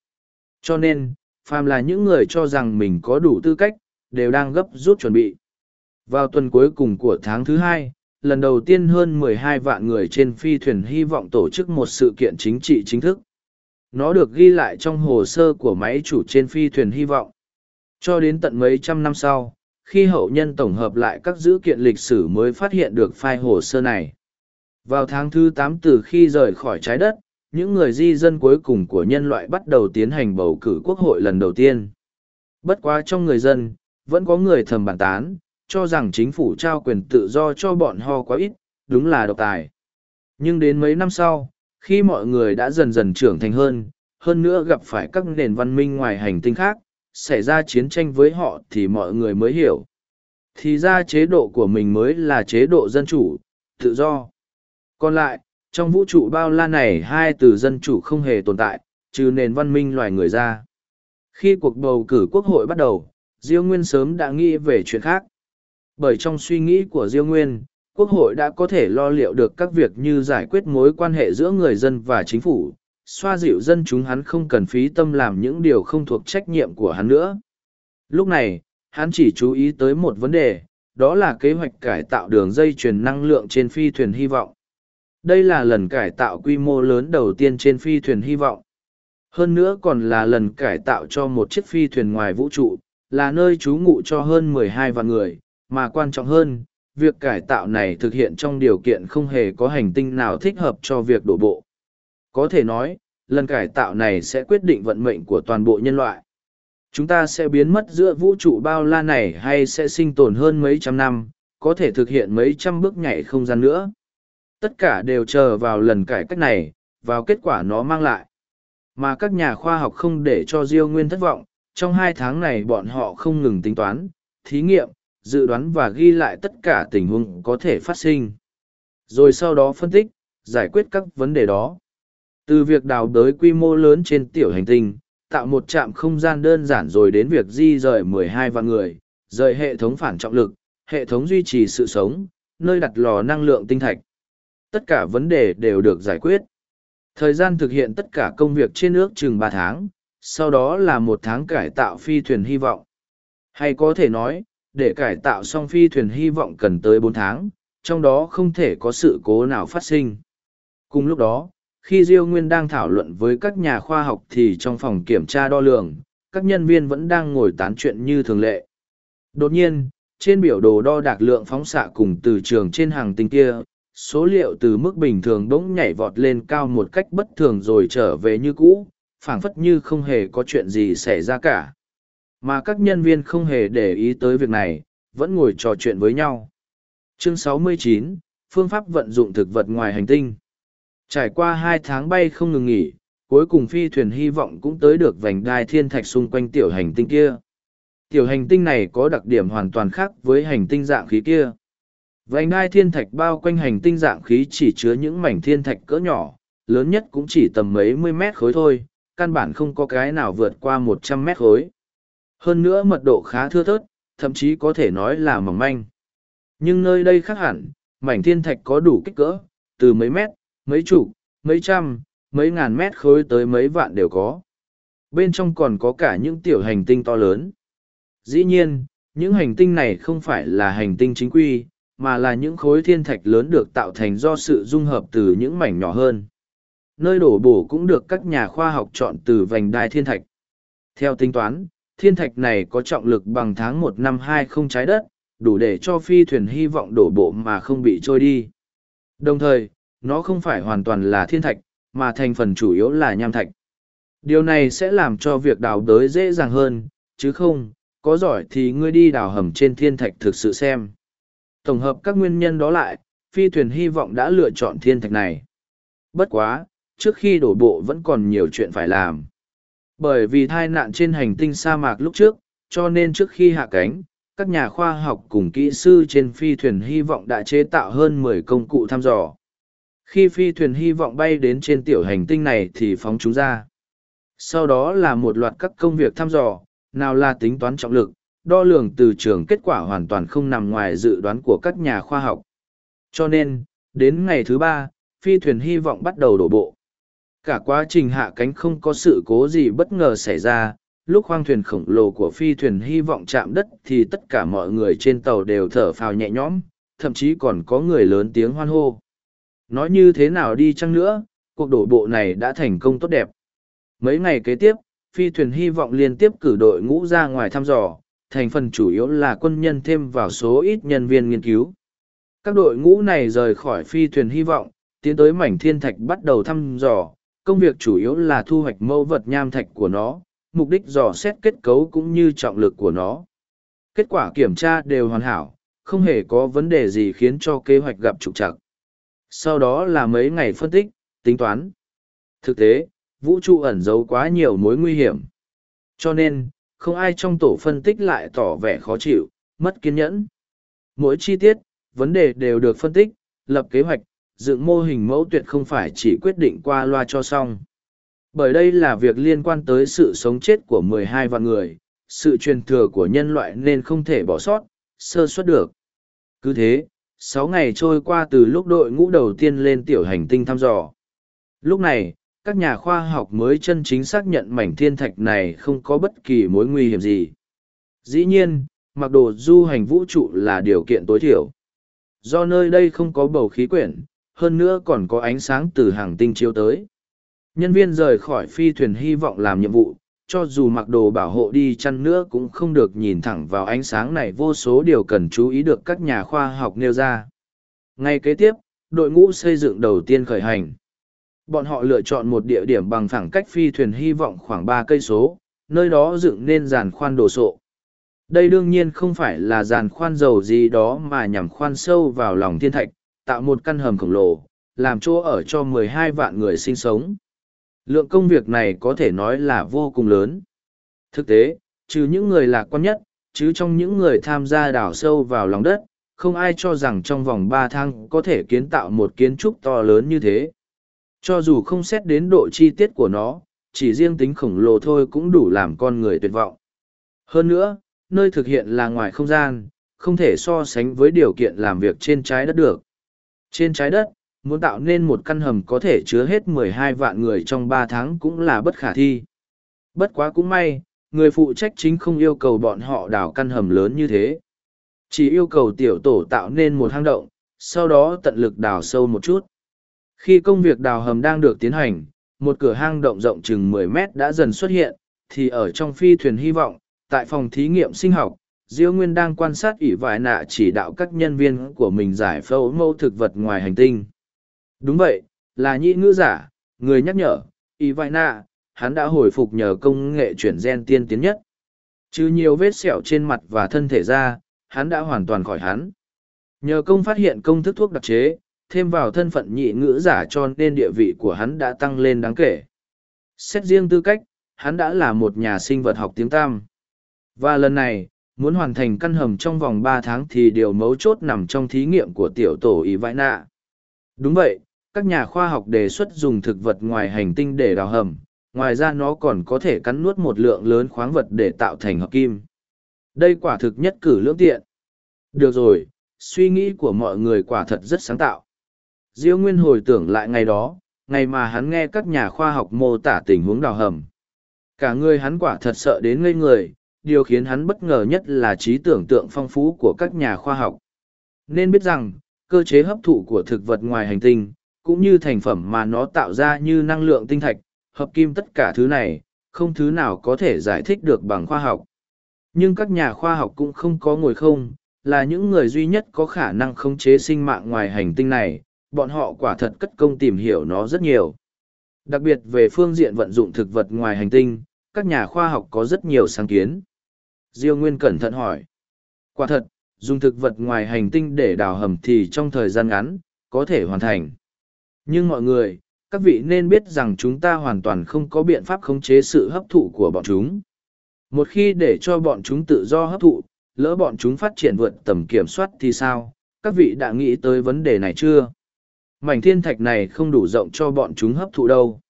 Cho nên, phàm là những người cho rằng mình có đủ tư cách, đều đang gấp rút chuẩn bị. Vào tuần cuối cùng của tháng thứ hai, lần đầu tiên hơn 12 vạn người trên phi thuyền hy vọng tổ chức một sự kiện chính trị chính thức. Nó được ghi lại trong hồ sơ của máy chủ trên phi thuyền hy vọng. Cho đến tận mấy trăm năm sau, khi hậu nhân tổng hợp lại các dữ kiện lịch sử mới phát hiện được file hồ sơ này. Vào tháng thứ tám từ khi rời khỏi trái đất, những người di dân cuối cùng của nhân loại bắt đầu tiến hành bầu cử quốc hội lần đầu tiên. Bất quá trong người dân, vẫn có người thầm bàn tán, cho rằng chính phủ trao quyền tự do cho bọn họ quá ít, đúng là độc tài. Nhưng đến mấy năm sau, khi mọi người đã dần dần trưởng thành hơn, hơn nữa gặp phải các nền văn minh ngoài hành tinh khác, xảy ra chiến tranh với họ thì mọi người mới hiểu. Thì ra chế độ của mình mới là chế độ dân chủ, tự do. Còn lại, trong vũ trụ bao la này hai từ dân chủ không hề tồn tại, trừ nền văn minh loài người ra. Khi cuộc bầu cử quốc hội bắt đầu, Diêu Nguyên sớm đã nghĩ về chuyện khác. Bởi trong suy nghĩ của Diêu Nguyên, quốc hội đã có thể lo liệu được các việc như giải quyết mối quan hệ giữa người dân và chính phủ, xoa dịu dân chúng hắn không cần phí tâm làm những điều không thuộc trách nhiệm của hắn nữa. Lúc này, hắn chỉ chú ý tới một vấn đề, đó là kế hoạch cải tạo đường dây truyền năng lượng trên phi thuyền hy vọng. Đây là lần cải tạo quy mô lớn đầu tiên trên phi thuyền hy vọng. Hơn nữa còn là lần cải tạo cho một chiếc phi thuyền ngoài vũ trụ, là nơi trú ngụ cho hơn 12 vạn người, mà quan trọng hơn, việc cải tạo này thực hiện trong điều kiện không hề có hành tinh nào thích hợp cho việc đổ bộ. Có thể nói, lần cải tạo này sẽ quyết định vận mệnh của toàn bộ nhân loại. Chúng ta sẽ biến mất giữa vũ trụ bao la này hay sẽ sinh tồn hơn mấy trăm năm, có thể thực hiện mấy trăm bước nhảy không gian nữa. Tất cả đều chờ vào lần cải cách này, vào kết quả nó mang lại. Mà các nhà khoa học không để cho Diêu Nguyên thất vọng, trong hai tháng này bọn họ không ngừng tính toán, thí nghiệm, dự đoán và ghi lại tất cả tình huống có thể phát sinh. Rồi sau đó phân tích, giải quyết các vấn đề đó. Từ việc đào đới quy mô lớn trên tiểu hành tinh, tạo một trạm không gian đơn giản rồi đến việc di rời 12 vạn người, rời hệ thống phản trọng lực, hệ thống duy trì sự sống, nơi đặt lò năng lượng tinh thạch. Tất cả vấn đề đều được giải quyết. Thời gian thực hiện tất cả công việc trên nước chừng ba tháng, sau đó là một tháng cải tạo phi thuyền hy vọng. Hay có thể nói, để cải tạo xong phi thuyền hy vọng cần tới bốn tháng, trong đó không thể có sự cố nào phát sinh. Cùng lúc đó, khi Diêu Nguyên đang thảo luận với các nhà khoa học thì trong phòng kiểm tra đo lường, các nhân viên vẫn đang ngồi tán chuyện như thường lệ. Đột nhiên, trên biểu đồ đo đạc lượng phóng xạ cùng từ trường trên hàng tinh kia, số liệu từ mức bình thường bỗng nhảy vọt lên cao một cách bất thường rồi trở về như cũ, phảng phất như không hề có chuyện gì xảy ra cả. Mà các nhân viên không hề để ý tới việc này, vẫn ngồi trò chuyện với nhau. Chương 69, Phương pháp vận dụng thực vật ngoài hành tinh. Trải qua hai tháng bay không ngừng nghỉ, cuối cùng phi thuyền hy vọng cũng tới được vành đai thiên thạch xung quanh tiểu hành tinh kia. Tiểu hành tinh này có đặc điểm hoàn toàn khác với hành tinh dạng khí kia. Vành đai thiên thạch bao quanh hành tinh dạng khí chỉ chứa những mảnh thiên thạch cỡ nhỏ, lớn nhất cũng chỉ tầm mấy mươi mét khối thôi, căn bản không có cái nào vượt qua một trăm mét khối. Hơn nữa mật độ khá thưa thớt, thậm chí có thể nói là mỏng manh. Nhưng nơi đây khác hẳn, mảnh thiên thạch có đủ kích cỡ, từ mấy mét, mấy chục, mấy trăm, mấy ngàn mét khối tới mấy vạn đều có. Bên trong còn có cả những tiểu hành tinh to lớn. Dĩ nhiên, những hành tinh này không phải là hành tinh chính quy, mà là những khối thiên thạch lớn được tạo thành do sự dung hợp từ những mảnh nhỏ hơn. Nơi đổ bổ cũng được các nhà khoa học chọn từ vành đai thiên thạch. Theo tính toán, thiên thạch này có trọng lực bằng tháng một năm hai không trái đất, đủ để cho phi thuyền hy vọng đổ bộ mà không bị trôi đi. Đồng thời, nó không phải hoàn toàn là thiên thạch, mà thành phần chủ yếu là nham thạch. Điều này sẽ làm cho việc đào đới dễ dàng hơn, chứ không, có giỏi thì ngươi đi đào hầm trên thiên thạch thực sự xem. Tổng hợp các nguyên nhân đó lại, phi thuyền hy vọng đã lựa chọn thiên thạch này. Bất quá, trước khi đổ bộ vẫn còn nhiều chuyện phải làm. Bởi vì thai nạn trên hành tinh sa mạc lúc trước, cho nên trước khi hạ cánh, các nhà khoa học cùng kỹ sư trên phi thuyền hy vọng đã chế tạo hơn mười công cụ thăm dò. Khi phi thuyền hy vọng bay đến trên tiểu hành tinh này thì phóng chúng ra. Sau đó là một loạt các công việc thăm dò, nào là tính toán trọng lực, đo lường từ trường kết quả hoàn toàn không nằm ngoài dự đoán của các nhà khoa học. Cho nên, đến ngày thứ ba, phi thuyền hy vọng bắt đầu đổ bộ. Cả quá trình hạ cánh không có sự cố gì bất ngờ xảy ra, lúc khoang thuyền khổng lồ của phi thuyền hy vọng chạm đất thì tất cả mọi người trên tàu đều thở phào nhẹ nhõm, thậm chí còn có người lớn tiếng hoan hô. Nói như thế nào đi chăng nữa, cuộc đổ bộ này đã thành công tốt đẹp. Mấy ngày kế tiếp, phi thuyền hy vọng liên tiếp cử đội ngũ ra ngoài thăm dò, thành phần chủ yếu là quân nhân thêm vào số ít nhân viên nghiên cứu. Các đội ngũ này rời khỏi phi thuyền hy vọng, tiến tới mảnh thiên thạch bắt đầu thăm dò, công việc chủ yếu là thu hoạch mẫu vật nham thạch của nó, mục đích dò xét kết cấu cũng như trọng lực của nó. Kết quả kiểm tra đều hoàn hảo, không hề có vấn đề gì khiến cho kế hoạch gặp trục trặc. Sau đó là mấy ngày phân tích, tính toán. Thực tế, vũ trụ ẩn giấu quá nhiều mối nguy hiểm. Cho nên, không ai trong tổ phân tích lại tỏ vẻ khó chịu, mất kiên nhẫn. Mỗi chi tiết, vấn đề đều được phân tích, lập kế hoạch, dựng mô hình mẫu tuyệt không phải chỉ quyết định qua loa cho xong. Bởi đây là việc liên quan tới sự sống chết của 12 vạn người, sự truyền thừa của nhân loại nên không thể bỏ sót, sơ suất được. Cứ thế, sáu ngày trôi qua từ lúc đội ngũ đầu tiên lên tiểu hành tinh thăm dò. Lúc này, các nhà khoa học mới chân chính xác nhận mảnh thiên thạch này không có bất kỳ mối nguy hiểm gì. Dĩ nhiên, mặc đồ du hành vũ trụ là điều kiện tối thiểu. Do nơi đây không có bầu khí quyển, hơn nữa còn có ánh sáng từ hàng tinh chiếu tới. Nhân viên rời khỏi phi thuyền hy vọng làm nhiệm vụ, cho dù mặc đồ bảo hộ đi chăng nữa cũng không được nhìn thẳng vào ánh sáng này vô số điều cần chú ý được các nhà khoa học nêu ra. Ngay kế tiếp, đội ngũ xây dựng đầu tiên khởi hành. Bọn họ lựa chọn một địa điểm bằng phẳng cách phi thuyền hy vọng khoảng ba cây số, nơi đó dựng nên giàn khoan đồ sộ. Đây đương nhiên không phải là giàn khoan dầu gì đó mà nhằm khoan sâu vào lòng thiên thạch, tạo một căn hầm khổng lồ, làm chỗ ở cho 12 vạn người sinh sống. Lượng công việc này có thể nói là vô cùng lớn. Thực tế, trừ những người lạc quan nhất, chứ trong những người tham gia đào sâu vào lòng đất, không ai cho rằng trong vòng ba tháng có thể kiến tạo một kiến trúc to lớn như thế. Cho dù không xét đến độ chi tiết của nó, chỉ riêng tính khổng lồ thôi cũng đủ làm con người tuyệt vọng. Hơn nữa, nơi thực hiện là ngoài không gian, không thể so sánh với điều kiện làm việc trên trái đất được. Trên trái đất, muốn tạo nên một căn hầm có thể chứa hết 12 vạn người trong ba tháng cũng là bất khả thi. Bất quá cũng may, người phụ trách chính không yêu cầu bọn họ đào căn hầm lớn như thế. Chỉ yêu cầu tiểu tổ tạo nên một hang động, sau đó tận lực đào sâu một chút. Khi công việc đào hầm đang được tiến hành, một cửa hang động rộng chừng 10 mét đã dần xuất hiện, thì ở trong phi thuyền hy vọng, tại phòng thí nghiệm sinh học, Diêu Nguyên đang quan sát ỷ vải nạ chỉ đạo các nhân viên của mình giải phẫu mẫu thực vật ngoài hành tinh. Đúng vậy, là nhị ngữ giả, người nhắc nhở, ỷ nạ, hắn đã hồi phục nhờ công nghệ chuyển gen tiên tiến nhất. Chứ nhiều vết sẹo trên mặt và thân thể ra, hắn đã hoàn toàn khỏi hắn. Nhờ công phát hiện công thức thuốc đặc chế, thêm vào thân phận nhị ngữ giả cho nên địa vị của hắn đã tăng lên đáng kể. Xét riêng tư cách, hắn đã là một nhà sinh vật học tiếng tam. Và lần này, muốn hoàn thành căn hầm trong vòng ba tháng thì điều mấu chốt nằm trong thí nghiệm của tiểu tổ ý vãi nạ. Đúng vậy, các nhà khoa học đề xuất dùng thực vật ngoài hành tinh để đào hầm, ngoài ra nó còn có thể cắn nuốt một lượng lớn khoáng vật để tạo thành hợp kim. Đây quả thực nhất cử lưỡng tiện. Được rồi, suy nghĩ của mọi người quả thật rất sáng tạo. Diêu Nguyên hồi tưởng lại ngày đó, ngày mà hắn nghe các nhà khoa học mô tả tình huống đào hầm. Cả người hắn quả thật sợ đến ngây người, điều khiến hắn bất ngờ nhất là trí tưởng tượng phong phú của các nhà khoa học. Nên biết rằng, cơ chế hấp thụ của thực vật ngoài hành tinh, cũng như thành phẩm mà nó tạo ra như năng lượng tinh thạch, hợp kim tất cả thứ này, không thứ nào có thể giải thích được bằng khoa học. Nhưng các nhà khoa học cũng không có ngồi không, là những người duy nhất có khả năng khống chế sinh mạng ngoài hành tinh này, bọn họ quả thật cất công tìm hiểu nó rất nhiều. Đặc biệt về phương diện vận dụng thực vật ngoài hành tinh, các nhà khoa học có rất nhiều sáng kiến. Diêu Nguyên cẩn thận hỏi. Quả thật, dùng thực vật ngoài hành tinh để đào hầm thì trong thời gian ngắn, có thể hoàn thành. Nhưng mọi người, các vị nên biết rằng chúng ta hoàn toàn không có biện pháp khống chế sự hấp thụ của bọn chúng. Một khi để cho bọn chúng tự do hấp thụ, lỡ bọn chúng phát triển vượt tầm kiểm soát thì sao? Các vị đã nghĩ tới vấn đề này chưa? Mảnh thiên thạch này không đủ rộng cho bọn chúng hấp thụ đâu.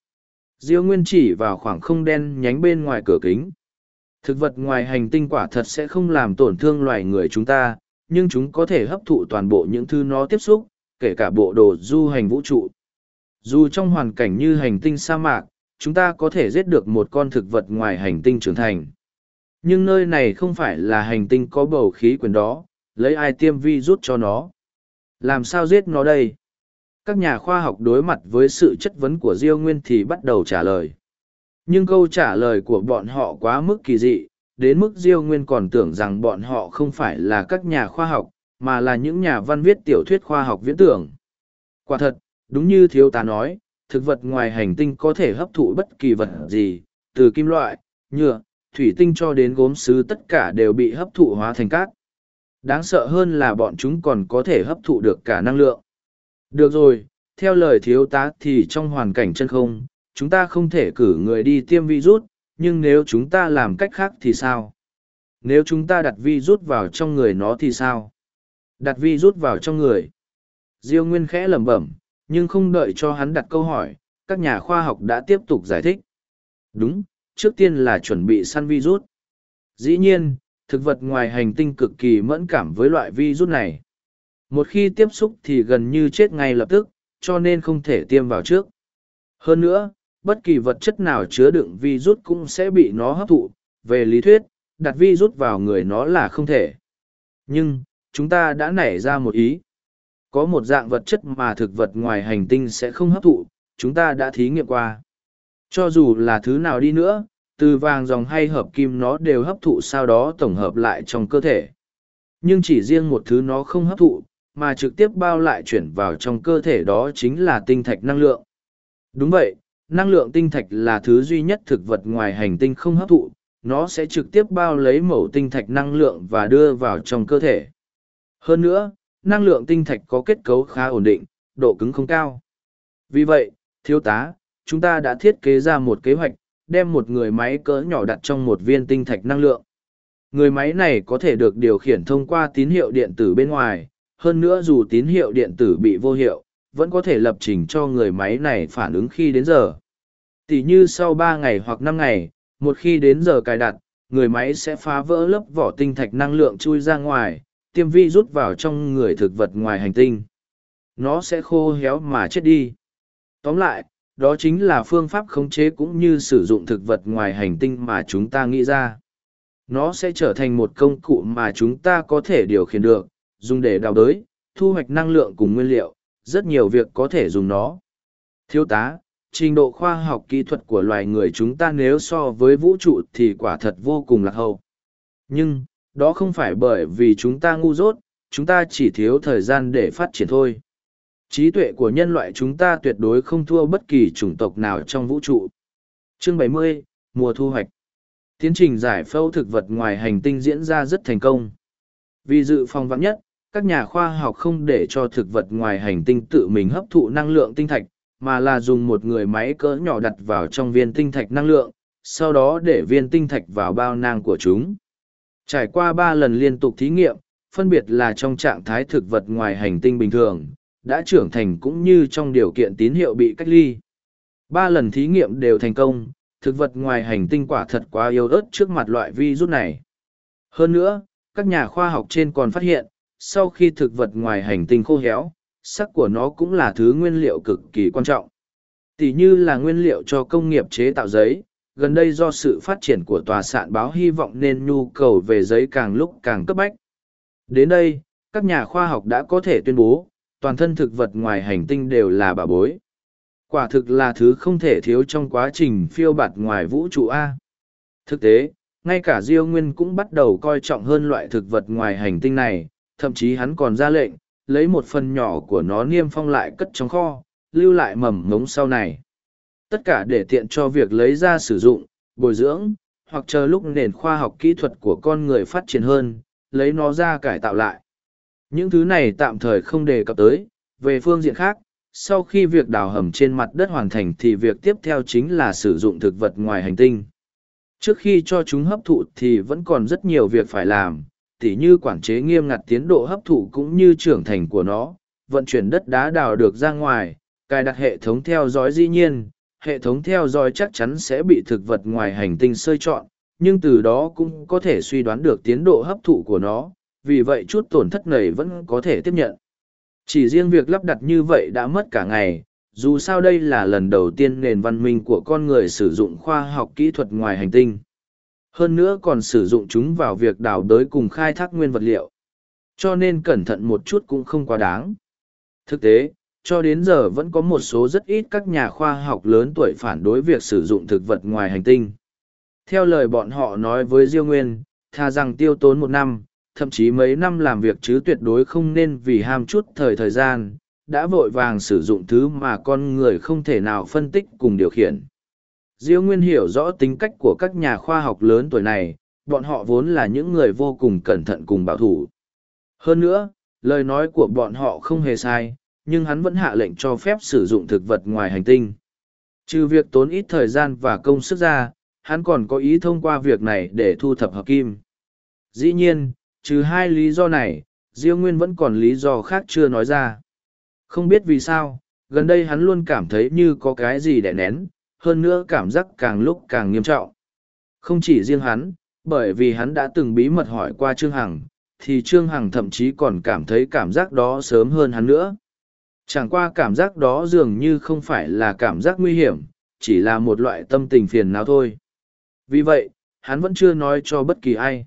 Diêu Nguyên chỉ vào khoảng không đen nhánh bên ngoài cửa kính. Thực vật ngoài hành tinh quả thật sẽ không làm tổn thương loài người chúng ta, nhưng chúng có thể hấp thụ toàn bộ những thứ nó tiếp xúc, kể cả bộ đồ du hành vũ trụ. Dù trong hoàn cảnh như hành tinh sa mạc, chúng ta có thể giết được một con thực vật ngoài hành tinh trưởng thành. Nhưng nơi này không phải là hành tinh có bầu khí quyển đó, lấy ai tiêm vi rút cho nó. Làm sao giết nó đây? Các nhà khoa học đối mặt với sự chất vấn của Diêu Nguyên thì bắt đầu trả lời. Nhưng câu trả lời của bọn họ quá mức kỳ dị, đến mức Diêu Nguyên còn tưởng rằng bọn họ không phải là các nhà khoa học, mà là những nhà văn viết tiểu thuyết khoa học viễn tưởng. Quả thật, đúng như thiếu tá nói, thực vật ngoài hành tinh có thể hấp thụ bất kỳ vật gì, từ kim loại, nhựa, thủy tinh cho đến gốm sứ tất cả đều bị hấp thụ hóa thành cát. Đáng sợ hơn là bọn chúng còn có thể hấp thụ được cả năng lượng. Được rồi, theo lời thiếu tá thì trong hoàn cảnh chân không, chúng ta không thể cử người đi tiêm virus, nhưng nếu chúng ta làm cách khác thì sao? Nếu chúng ta đặt virus vào trong người nó thì sao? Đặt virus vào trong người. Diêu Nguyên khẽ lẩm bẩm, nhưng không đợi cho hắn đặt câu hỏi, các nhà khoa học đã tiếp tục giải thích. Đúng, trước tiên là chuẩn bị săn virus. Dĩ nhiên, thực vật ngoài hành tinh cực kỳ mẫn cảm với loại virus này. Một khi tiếp xúc thì gần như chết ngay lập tức, cho nên không thể tiêm vào trước. Hơn nữa, bất kỳ vật chất nào chứa đựng virus cũng sẽ bị nó hấp thụ. Về lý thuyết, đặt virus vào người nó là không thể. Nhưng, chúng ta đã nảy ra một ý. Có một dạng vật chất mà thực vật ngoài hành tinh sẽ không hấp thụ, chúng ta đã thí nghiệm qua. Cho dù là thứ nào đi nữa, từ vàng dòng hay hợp kim nó đều hấp thụ sau đó tổng hợp lại trong cơ thể. Nhưng chỉ riêng một thứ nó không hấp thụ, mà trực tiếp bao lại chuyển vào trong cơ thể đó chính là tinh thạch năng lượng. Đúng vậy, năng lượng tinh thạch là thứ duy nhất thực vật ngoài hành tinh không hấp thụ, nó sẽ trực tiếp bao lấy mẫu tinh thạch năng lượng và đưa vào trong cơ thể. Hơn nữa, năng lượng tinh thạch có kết cấu khá ổn định, độ cứng không cao. Vì vậy, thiếu tá, chúng ta đã thiết kế ra một kế hoạch, đem một người máy cỡ nhỏ đặt trong một viên tinh thạch năng lượng. Người máy này có thể được điều khiển thông qua tín hiệu điện tử bên ngoài, hơn nữa dù tín hiệu điện tử bị vô hiệu, vẫn có thể lập trình cho người máy này phản ứng khi đến giờ. Tỷ như sau ba ngày hoặc năm ngày, một khi đến giờ cài đặt, người máy sẽ phá vỡ lớp vỏ tinh thạch năng lượng chui ra ngoài, tiêm vi rút vào trong người thực vật ngoài hành tinh. Nó sẽ khô héo mà chết đi. Tóm lại, đó chính là phương pháp khống chế cũng như sử dụng thực vật ngoài hành tinh mà chúng ta nghĩ ra. Nó sẽ trở thành một công cụ mà chúng ta có thể điều khiển được, dùng để đào đới, thu hoạch năng lượng cùng nguyên liệu, rất nhiều việc có thể dùng nó. Thiếu tá, trình độ khoa học kỹ thuật của loài người chúng ta nếu so với vũ trụ thì quả thật vô cùng lạc hậu. Nhưng, đó không phải bởi vì chúng ta ngu dốt, chúng ta chỉ thiếu thời gian để phát triển thôi. Trí tuệ của nhân loại chúng ta tuyệt đối không thua bất kỳ chủng tộc nào trong vũ trụ. Chương 70, Mùa thu hoạch Tiến trình giải phẫu thực vật ngoài hành tinh diễn ra rất thành công. Vì dự phòng vắng nhất, các nhà khoa học không để cho thực vật ngoài hành tinh tự mình hấp thụ năng lượng tinh thạch, mà là dùng một người máy cỡ nhỏ đặt vào trong viên tinh thạch năng lượng, sau đó để viên tinh thạch vào bao nang của chúng. Trải qua ba lần liên tục thí nghiệm, phân biệt là trong trạng thái thực vật ngoài hành tinh bình thường, đã trưởng thành cũng như trong điều kiện tín hiệu bị cách ly. Ba lần thí nghiệm đều thành công, thực vật ngoài hành tinh quả thật quá yếu ớt trước mặt loại virus này. Hơn nữa, các nhà khoa học trên còn phát hiện, sau khi thực vật ngoài hành tinh khô héo, sắc của nó cũng là thứ nguyên liệu cực kỳ quan trọng. Tỷ như là nguyên liệu cho công nghiệp chế tạo giấy, gần đây do sự phát triển của tòa sạn báo hy vọng nên nhu cầu về giấy càng lúc càng cấp bách. Đến đây, các nhà khoa học đã có thể tuyên bố, toàn thân thực vật ngoài hành tinh đều là bà bối. Quả thực là thứ không thể thiếu trong quá trình phiêu bạt ngoài vũ trụ A. Thực tế, ngay cả Diêu Nguyên cũng bắt đầu coi trọng hơn loại thực vật ngoài hành tinh này, thậm chí hắn còn ra lệnh, lấy một phần nhỏ của nó niêm phong lại cất trong kho, lưu lại mầm ngống sau này. Tất cả để tiện cho việc lấy ra sử dụng, bồi dưỡng, hoặc chờ lúc nền khoa học kỹ thuật của con người phát triển hơn, lấy nó ra cải tạo lại. Những thứ này tạm thời không đề cập tới, về phương diện khác, sau khi việc đào hầm trên mặt đất hoàn thành thì việc tiếp theo chính là sử dụng thực vật ngoài hành tinh. Trước khi cho chúng hấp thụ thì vẫn còn rất nhiều việc phải làm, tỉ như quản chế nghiêm ngặt tiến độ hấp thụ cũng như trưởng thành của nó, vận chuyển đất đá đào được ra ngoài, cài đặt hệ thống theo dõi dĩ nhiên, hệ thống theo dõi chắc chắn sẽ bị thực vật ngoài hành tinh sơi chọn, nhưng từ đó cũng có thể suy đoán được tiến độ hấp thụ của nó, vì vậy chút tổn thất này vẫn có thể tiếp nhận. Chỉ riêng việc lắp đặt như vậy đã mất cả ngày, dù sao đây là lần đầu tiên nền văn minh của con người sử dụng khoa học kỹ thuật ngoài hành tinh. Hơn nữa còn sử dụng chúng vào việc đào đới cùng khai thác nguyên vật liệu. Cho nên cẩn thận một chút cũng không quá đáng. Thực tế, cho đến giờ vẫn có một số rất ít các nhà khoa học lớn tuổi phản đối việc sử dụng thực vật ngoài hành tinh. Theo lời bọn họ nói với Diêu Nguyên, thà rằng tiêu tốn một năm, thậm chí mấy năm làm việc chứ tuyệt đối không nên vì ham chút thời thời gian, đã vội vàng sử dụng thứ mà con người không thể nào phân tích cùng điều khiển. Diêu Nguyên hiểu rõ tính cách của các nhà khoa học lớn tuổi này, bọn họ vốn là những người vô cùng cẩn thận cùng bảo thủ. Hơn nữa, lời nói của bọn họ không hề sai, nhưng hắn vẫn hạ lệnh cho phép sử dụng thực vật ngoài hành tinh. Trừ việc tốn ít thời gian và công sức ra, hắn còn có ý thông qua việc này để thu thập hợp kim. Dĩ nhiên, trừ hai lý do này, Diêu Nguyên vẫn còn lý do khác chưa nói ra. Không biết vì sao, gần đây hắn luôn cảm thấy như có cái gì đè nén, hơn nữa cảm giác càng lúc càng nghiêm trọng. Không chỉ riêng hắn, bởi vì hắn đã từng bí mật hỏi qua Trương Hằng, thì Trương Hằng thậm chí còn cảm thấy cảm giác đó sớm hơn hắn nữa. Chẳng qua cảm giác đó dường như không phải là cảm giác nguy hiểm, chỉ là một loại tâm tình phiền não thôi. Vì vậy, hắn vẫn chưa nói cho bất kỳ ai.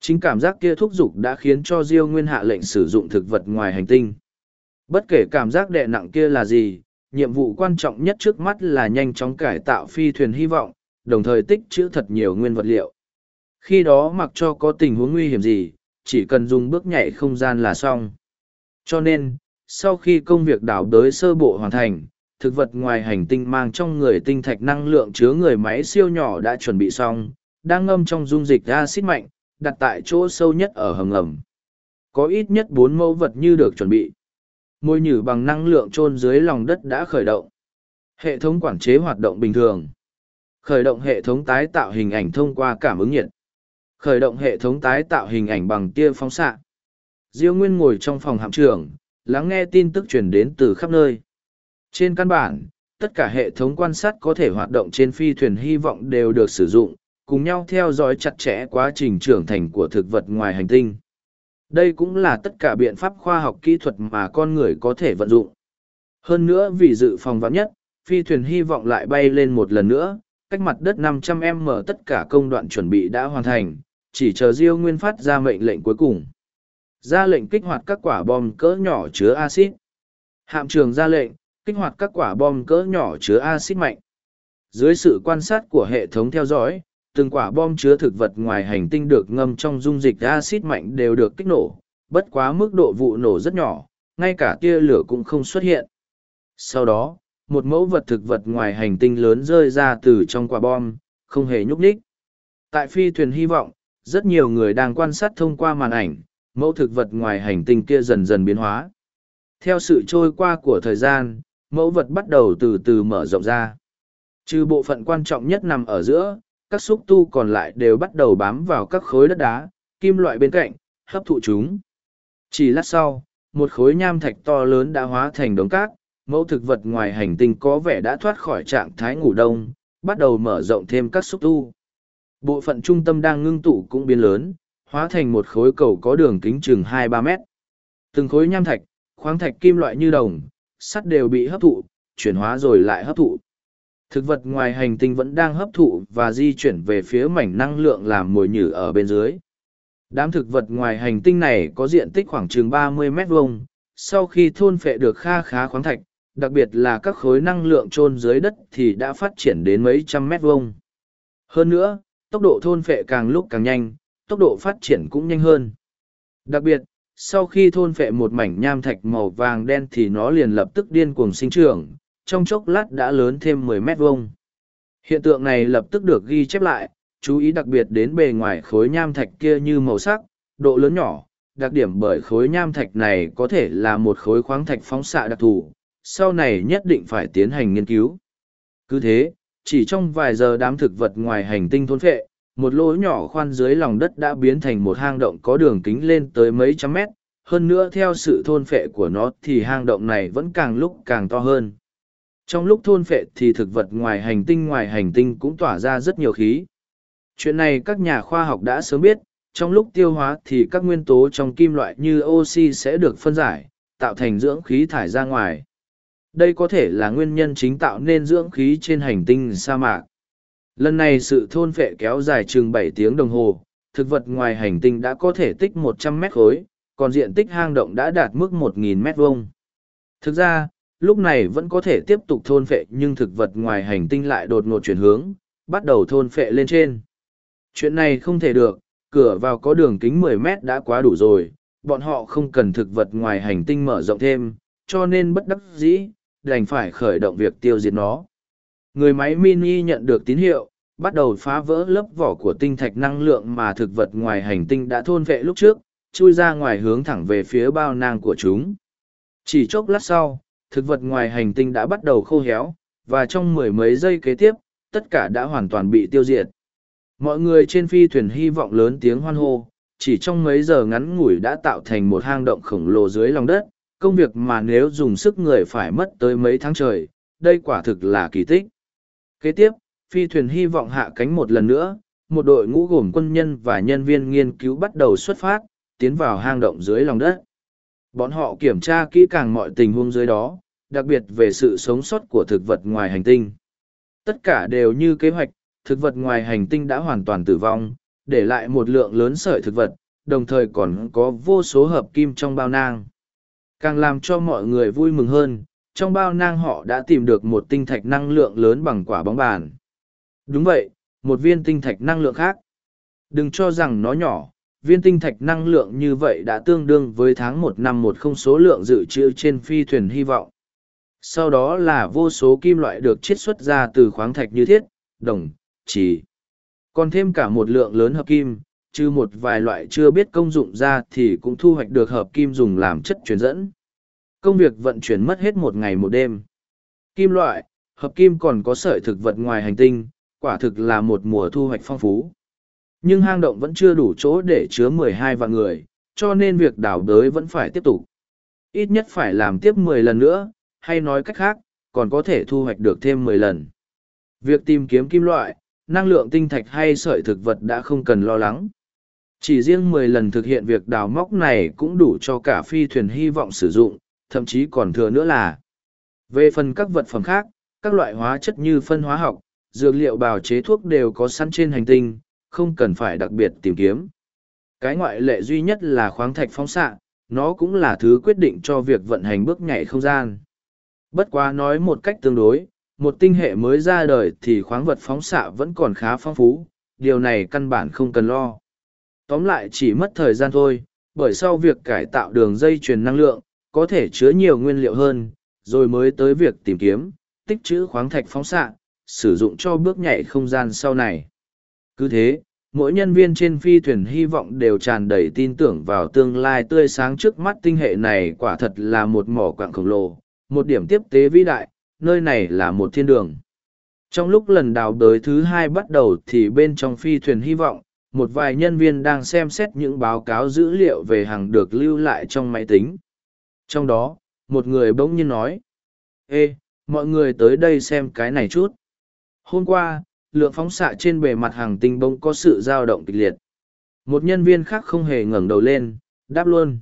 Chính cảm giác kia thúc giục đã khiến cho Diêu Nguyên hạ lệnh sử dụng thực vật ngoài hành tinh. Bất kể cảm giác đè nặng kia là gì, nhiệm vụ quan trọng nhất trước mắt là nhanh chóng cải tạo phi thuyền hy vọng, đồng thời tích trữ thật nhiều nguyên vật liệu. Khi đó mặc cho có tình huống nguy hiểm gì, chỉ cần dùng bước nhảy không gian là xong. Cho nên, sau khi công việc đảo đới sơ bộ hoàn thành, thực vật ngoài hành tinh mang trong người tinh thạch năng lượng chứa người máy siêu nhỏ đã chuẩn bị xong, đang ngâm trong dung dịch acid mạnh, đặt tại chỗ sâu nhất ở hầm ngầm. Có ít nhất bốn mẫu vật như được chuẩn bị. Môi nhử bằng năng lượng trôn dưới lòng đất đã khởi động. Hệ thống quản chế hoạt động bình thường. Khởi động hệ thống tái tạo hình ảnh thông qua cảm ứng nhiệt. Khởi động hệ thống tái tạo hình ảnh bằng tia phóng xạ. Diêu Nguyên ngồi trong phòng hạm trưởng, lắng nghe tin tức truyền đến từ khắp nơi. Trên căn bản, tất cả hệ thống quan sát có thể hoạt động trên phi thuyền hy vọng đều được sử dụng, cùng nhau theo dõi chặt chẽ quá trình trưởng thành của thực vật ngoài hành tinh. Đây cũng là tất cả biện pháp khoa học kỹ thuật mà con người có thể vận dụng. Hơn nữa vì dự phòng vắng nhất, phi thuyền hy vọng lại bay lên một lần nữa, cách mặt đất 500m tất cả công đoạn chuẩn bị đã hoàn thành, chỉ chờ Diêu Nguyên phát ra mệnh lệnh cuối cùng. Ra lệnh kích hoạt các quả bom cỡ nhỏ chứa axit. Hạm trường ra lệnh, kích hoạt các quả bom cỡ nhỏ chứa axit mạnh. Dưới sự quan sát của hệ thống theo dõi, từng quả bom chứa thực vật ngoài hành tinh được ngâm trong dung dịch axit mạnh đều được kích nổ, bất quá mức độ vụ nổ rất nhỏ, ngay cả tia lửa cũng không xuất hiện. Sau đó, một mẫu vật thực vật ngoài hành tinh lớn rơi ra từ trong quả bom, không hề nhúc nhích. Tại phi thuyền hy vọng, rất nhiều người đang quan sát thông qua màn ảnh, mẫu thực vật ngoài hành tinh kia dần dần biến hóa. Theo sự trôi qua của thời gian, mẫu vật bắt đầu từ từ mở rộng ra. Trừ bộ phận quan trọng nhất nằm ở giữa, các xúc tu còn lại đều bắt đầu bám vào các khối đất đá, kim loại bên cạnh, hấp thụ chúng. Chỉ lát sau, một khối nham thạch to lớn đã hóa thành đống cát, mẫu thực vật ngoài hành tinh có vẻ đã thoát khỏi trạng thái ngủ đông, bắt đầu mở rộng thêm các xúc tu. Bộ phận trung tâm đang ngưng tụ cũng biến lớn, hóa thành một khối cầu có đường kính chừng hai ba mét. Từng khối nham thạch, khoáng thạch kim loại như đồng, sắt đều bị hấp thụ, chuyển hóa rồi lại hấp thụ. Thực vật ngoài hành tinh vẫn đang hấp thụ và di chuyển về phía mảnh năng lượng làm mồi nhử ở bên dưới. Đám thực vật ngoài hành tinh này có diện tích khoảng chừng 30 mét vuông. Sau khi thôn phệ được kha khá khoáng thạch, đặc biệt là các khối năng lượng trôn dưới đất thì đã phát triển đến mấy trăm mét vuông. Hơn nữa, tốc độ thôn phệ càng lúc càng nhanh, tốc độ phát triển cũng nhanh hơn. Đặc biệt, sau khi thôn phệ một mảnh nham thạch màu vàng đen thì nó liền lập tức điên cuồng sinh trưởng, trong chốc lát đã lớn thêm 10 mét vuông. Hiện tượng này lập tức được ghi chép lại, chú ý đặc biệt đến bề ngoài khối nham thạch kia như màu sắc, độ lớn nhỏ, đặc điểm bởi khối nham thạch này có thể là một khối khoáng thạch phóng xạ đặc thù, sau này nhất định phải tiến hành nghiên cứu. Cứ thế, chỉ trong vài giờ đám thực vật ngoài hành tinh thôn phệ, một lỗ nhỏ khoan dưới lòng đất đã biến thành một hang động có đường kính lên tới mấy trăm mét, hơn nữa theo sự thôn phệ của nó thì hang động này vẫn càng lúc càng to hơn. Trong lúc thôn phệ thì thực vật ngoài hành tinh ngoài hành tinh cũng tỏa ra rất nhiều khí. Chuyện này các nhà khoa học đã sớm biết, trong lúc tiêu hóa thì các nguyên tố trong kim loại như oxy sẽ được phân giải, tạo thành dưỡng khí thải ra ngoài. Đây có thể là nguyên nhân chính tạo nên dưỡng khí trên hành tinh sa mạc. Lần này sự thôn phệ kéo dài chừng bảy tiếng đồng hồ, thực vật ngoài hành tinh đã có thể tích một trăm mét khối, còn diện tích hang động đã đạt mức một nghìn mét vuông. Thực ra, lúc này vẫn có thể tiếp tục thôn phệ nhưng thực vật ngoài hành tinh lại đột ngột chuyển hướng, bắt đầu thôn phệ lên trên. Chuyện này không thể được, cửa vào có đường kính 10 mét đã quá đủ rồi, bọn họ không cần thực vật ngoài hành tinh mở rộng thêm, cho nên bất đắc dĩ, đành phải khởi động việc tiêu diệt nó. Người máy mini nhận được tín hiệu, bắt đầu phá vỡ lớp vỏ của tinh thạch năng lượng mà thực vật ngoài hành tinh đã thôn vệ lúc trước, chui ra ngoài hướng thẳng về phía bao nang của chúng. Chỉ chốc lát sau, thực vật ngoài hành tinh đã bắt đầu khô héo, và trong mười mấy giây kế tiếp, tất cả đã hoàn toàn bị tiêu diệt. Mọi người trên phi thuyền hy vọng lớn tiếng hoan hô, chỉ trong mấy giờ ngắn ngủi đã tạo thành một hang động khổng lồ dưới lòng đất, công việc mà nếu dùng sức người phải mất tới mấy tháng trời, đây quả thực là kỳ tích. Kế tiếp, phi thuyền hy vọng hạ cánh một lần nữa, một đội ngũ gồm quân nhân và nhân viên nghiên cứu bắt đầu xuất phát, tiến vào hang động dưới lòng đất. Bọn họ kiểm tra kỹ càng mọi tình huống dưới đó, đặc biệt về sự sống sót của thực vật ngoài hành tinh. Tất cả đều như kế hoạch, thực vật ngoài hành tinh đã hoàn toàn tử vong, để lại một lượng lớn sợi thực vật, đồng thời còn có vô số hợp kim trong bao nang. Càng làm cho mọi người vui mừng hơn, trong bao nang họ đã tìm được một tinh thạch năng lượng lớn bằng quả bóng bàn. Đúng vậy, một viên tinh thạch năng lượng khác. Đừng cho rằng nó nhỏ, viên tinh thạch năng lượng như vậy đã tương đương với tháng một năm một không số lượng dự trữ trên phi thuyền hy vọng. Sau đó là vô số kim loại được chiết xuất ra từ khoáng thạch như thiết, đồng, chỉ. Còn thêm cả một lượng lớn hợp kim, trừ một vài loại chưa biết công dụng ra thì cũng thu hoạch được hợp kim dùng làm chất truyền dẫn. Công việc vận chuyển mất hết một ngày một đêm. Kim loại, hợp kim còn có sợi thực vật ngoài hành tinh, quả thực là một mùa thu hoạch phong phú. Nhưng hang động vẫn chưa đủ chỗ để chứa 12 vạn người, cho nên việc đào đới vẫn phải tiếp tục. Ít nhất phải làm tiếp 10 lần nữa, hay nói cách khác, còn có thể thu hoạch được thêm 10 lần. Việc tìm kiếm kim loại, năng lượng tinh thạch hay sợi thực vật đã không cần lo lắng. Chỉ riêng 10 lần thực hiện việc đào móc này cũng đủ cho cả phi thuyền hy vọng sử dụng, thậm chí còn thừa nữa là. Về phần các vật phẩm khác, các loại hóa chất như phân hóa học, dược liệu bào chế thuốc đều có sẵn trên hành tinh, không cần phải đặc biệt tìm kiếm. Cái ngoại lệ duy nhất là khoáng thạch phóng xạ, nó cũng là thứ quyết định cho việc vận hành bước nhảy không gian. Bất quá nói một cách tương đối, một tinh hệ mới ra đời thì khoáng vật phóng xạ vẫn còn khá phong phú, điều này căn bản không cần lo. Tóm lại chỉ mất thời gian thôi, bởi sau việc cải tạo đường dây truyền năng lượng, có thể chứa nhiều nguyên liệu hơn, rồi mới tới việc tìm kiếm, tích trữ khoáng thạch phóng xạ, sử dụng cho bước nhảy không gian sau này. Cứ thế, mỗi nhân viên trên phi thuyền hy vọng đều tràn đầy tin tưởng vào tương lai tươi sáng trước mắt tinh hệ này quả thật là một mỏ quạng khổng lồ, một điểm tiếp tế vĩ đại, nơi này là một thiên đường. Trong lúc lần đào đới thứ hai bắt đầu thì bên trong phi thuyền hy vọng, một vài nhân viên đang xem xét những báo cáo dữ liệu về hàng được lưu lại trong máy tính. Trong đó, một người bỗng nhiên nói, Ê, mọi người tới đây xem cái này chút. Hôm qua, lượng phóng xạ trên bề mặt hàng tinh bông có sự dao động kịch liệt. Một nhân viên khác không hề ngẩng đầu lên, đáp luôn.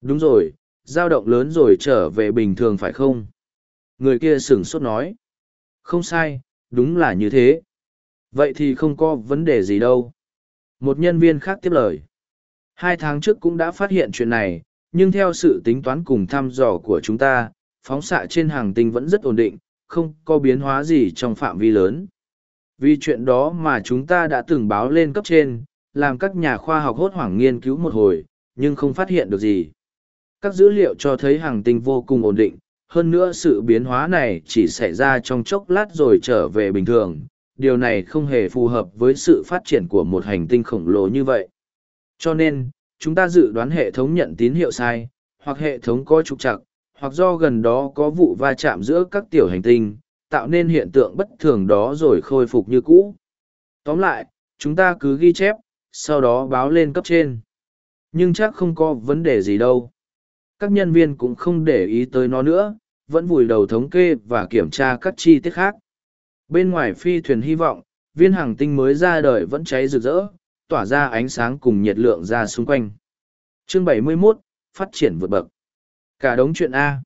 Đúng rồi, dao động lớn rồi trở về bình thường phải không? Người kia sửng sốt nói. Không sai, đúng là như thế. Vậy thì không có vấn đề gì đâu. Một nhân viên khác tiếp lời. Hai tháng trước cũng đã phát hiện chuyện này, nhưng theo sự tính toán cùng thăm dò của chúng ta, phóng xạ trên hàng tinh vẫn rất ổn định, không có biến hóa gì trong phạm vi lớn. Vì chuyện đó mà chúng ta đã từng báo lên cấp trên, làm các nhà khoa học hốt hoảng nghiên cứu một hồi, nhưng không phát hiện được gì. Các dữ liệu cho thấy hàng tinh vô cùng ổn định, hơn nữa sự biến hóa này chỉ xảy ra trong chốc lát rồi trở về bình thường. Điều này không hề phù hợp với sự phát triển của một hành tinh khổng lồ như vậy. Cho nên, chúng ta dự đoán hệ thống nhận tín hiệu sai, hoặc hệ thống có trục trặc, hoặc do gần đó có vụ va chạm giữa các tiểu hành tinh, tạo nên hiện tượng bất thường đó rồi khôi phục như cũ. Tóm lại, chúng ta cứ ghi chép, sau đó báo lên cấp trên. Nhưng chắc không có vấn đề gì đâu. Các nhân viên cũng không để ý tới nó nữa, vẫn vùi đầu thống kê và kiểm tra các chi tiết khác. Bên ngoài phi thuyền hy vọng, viên hàng tinh mới ra đời vẫn cháy rực rỡ, tỏa ra ánh sáng cùng nhiệt lượng ra xung quanh. Chương 71, Phát triển vượt bậc. Cả đống chuyện A.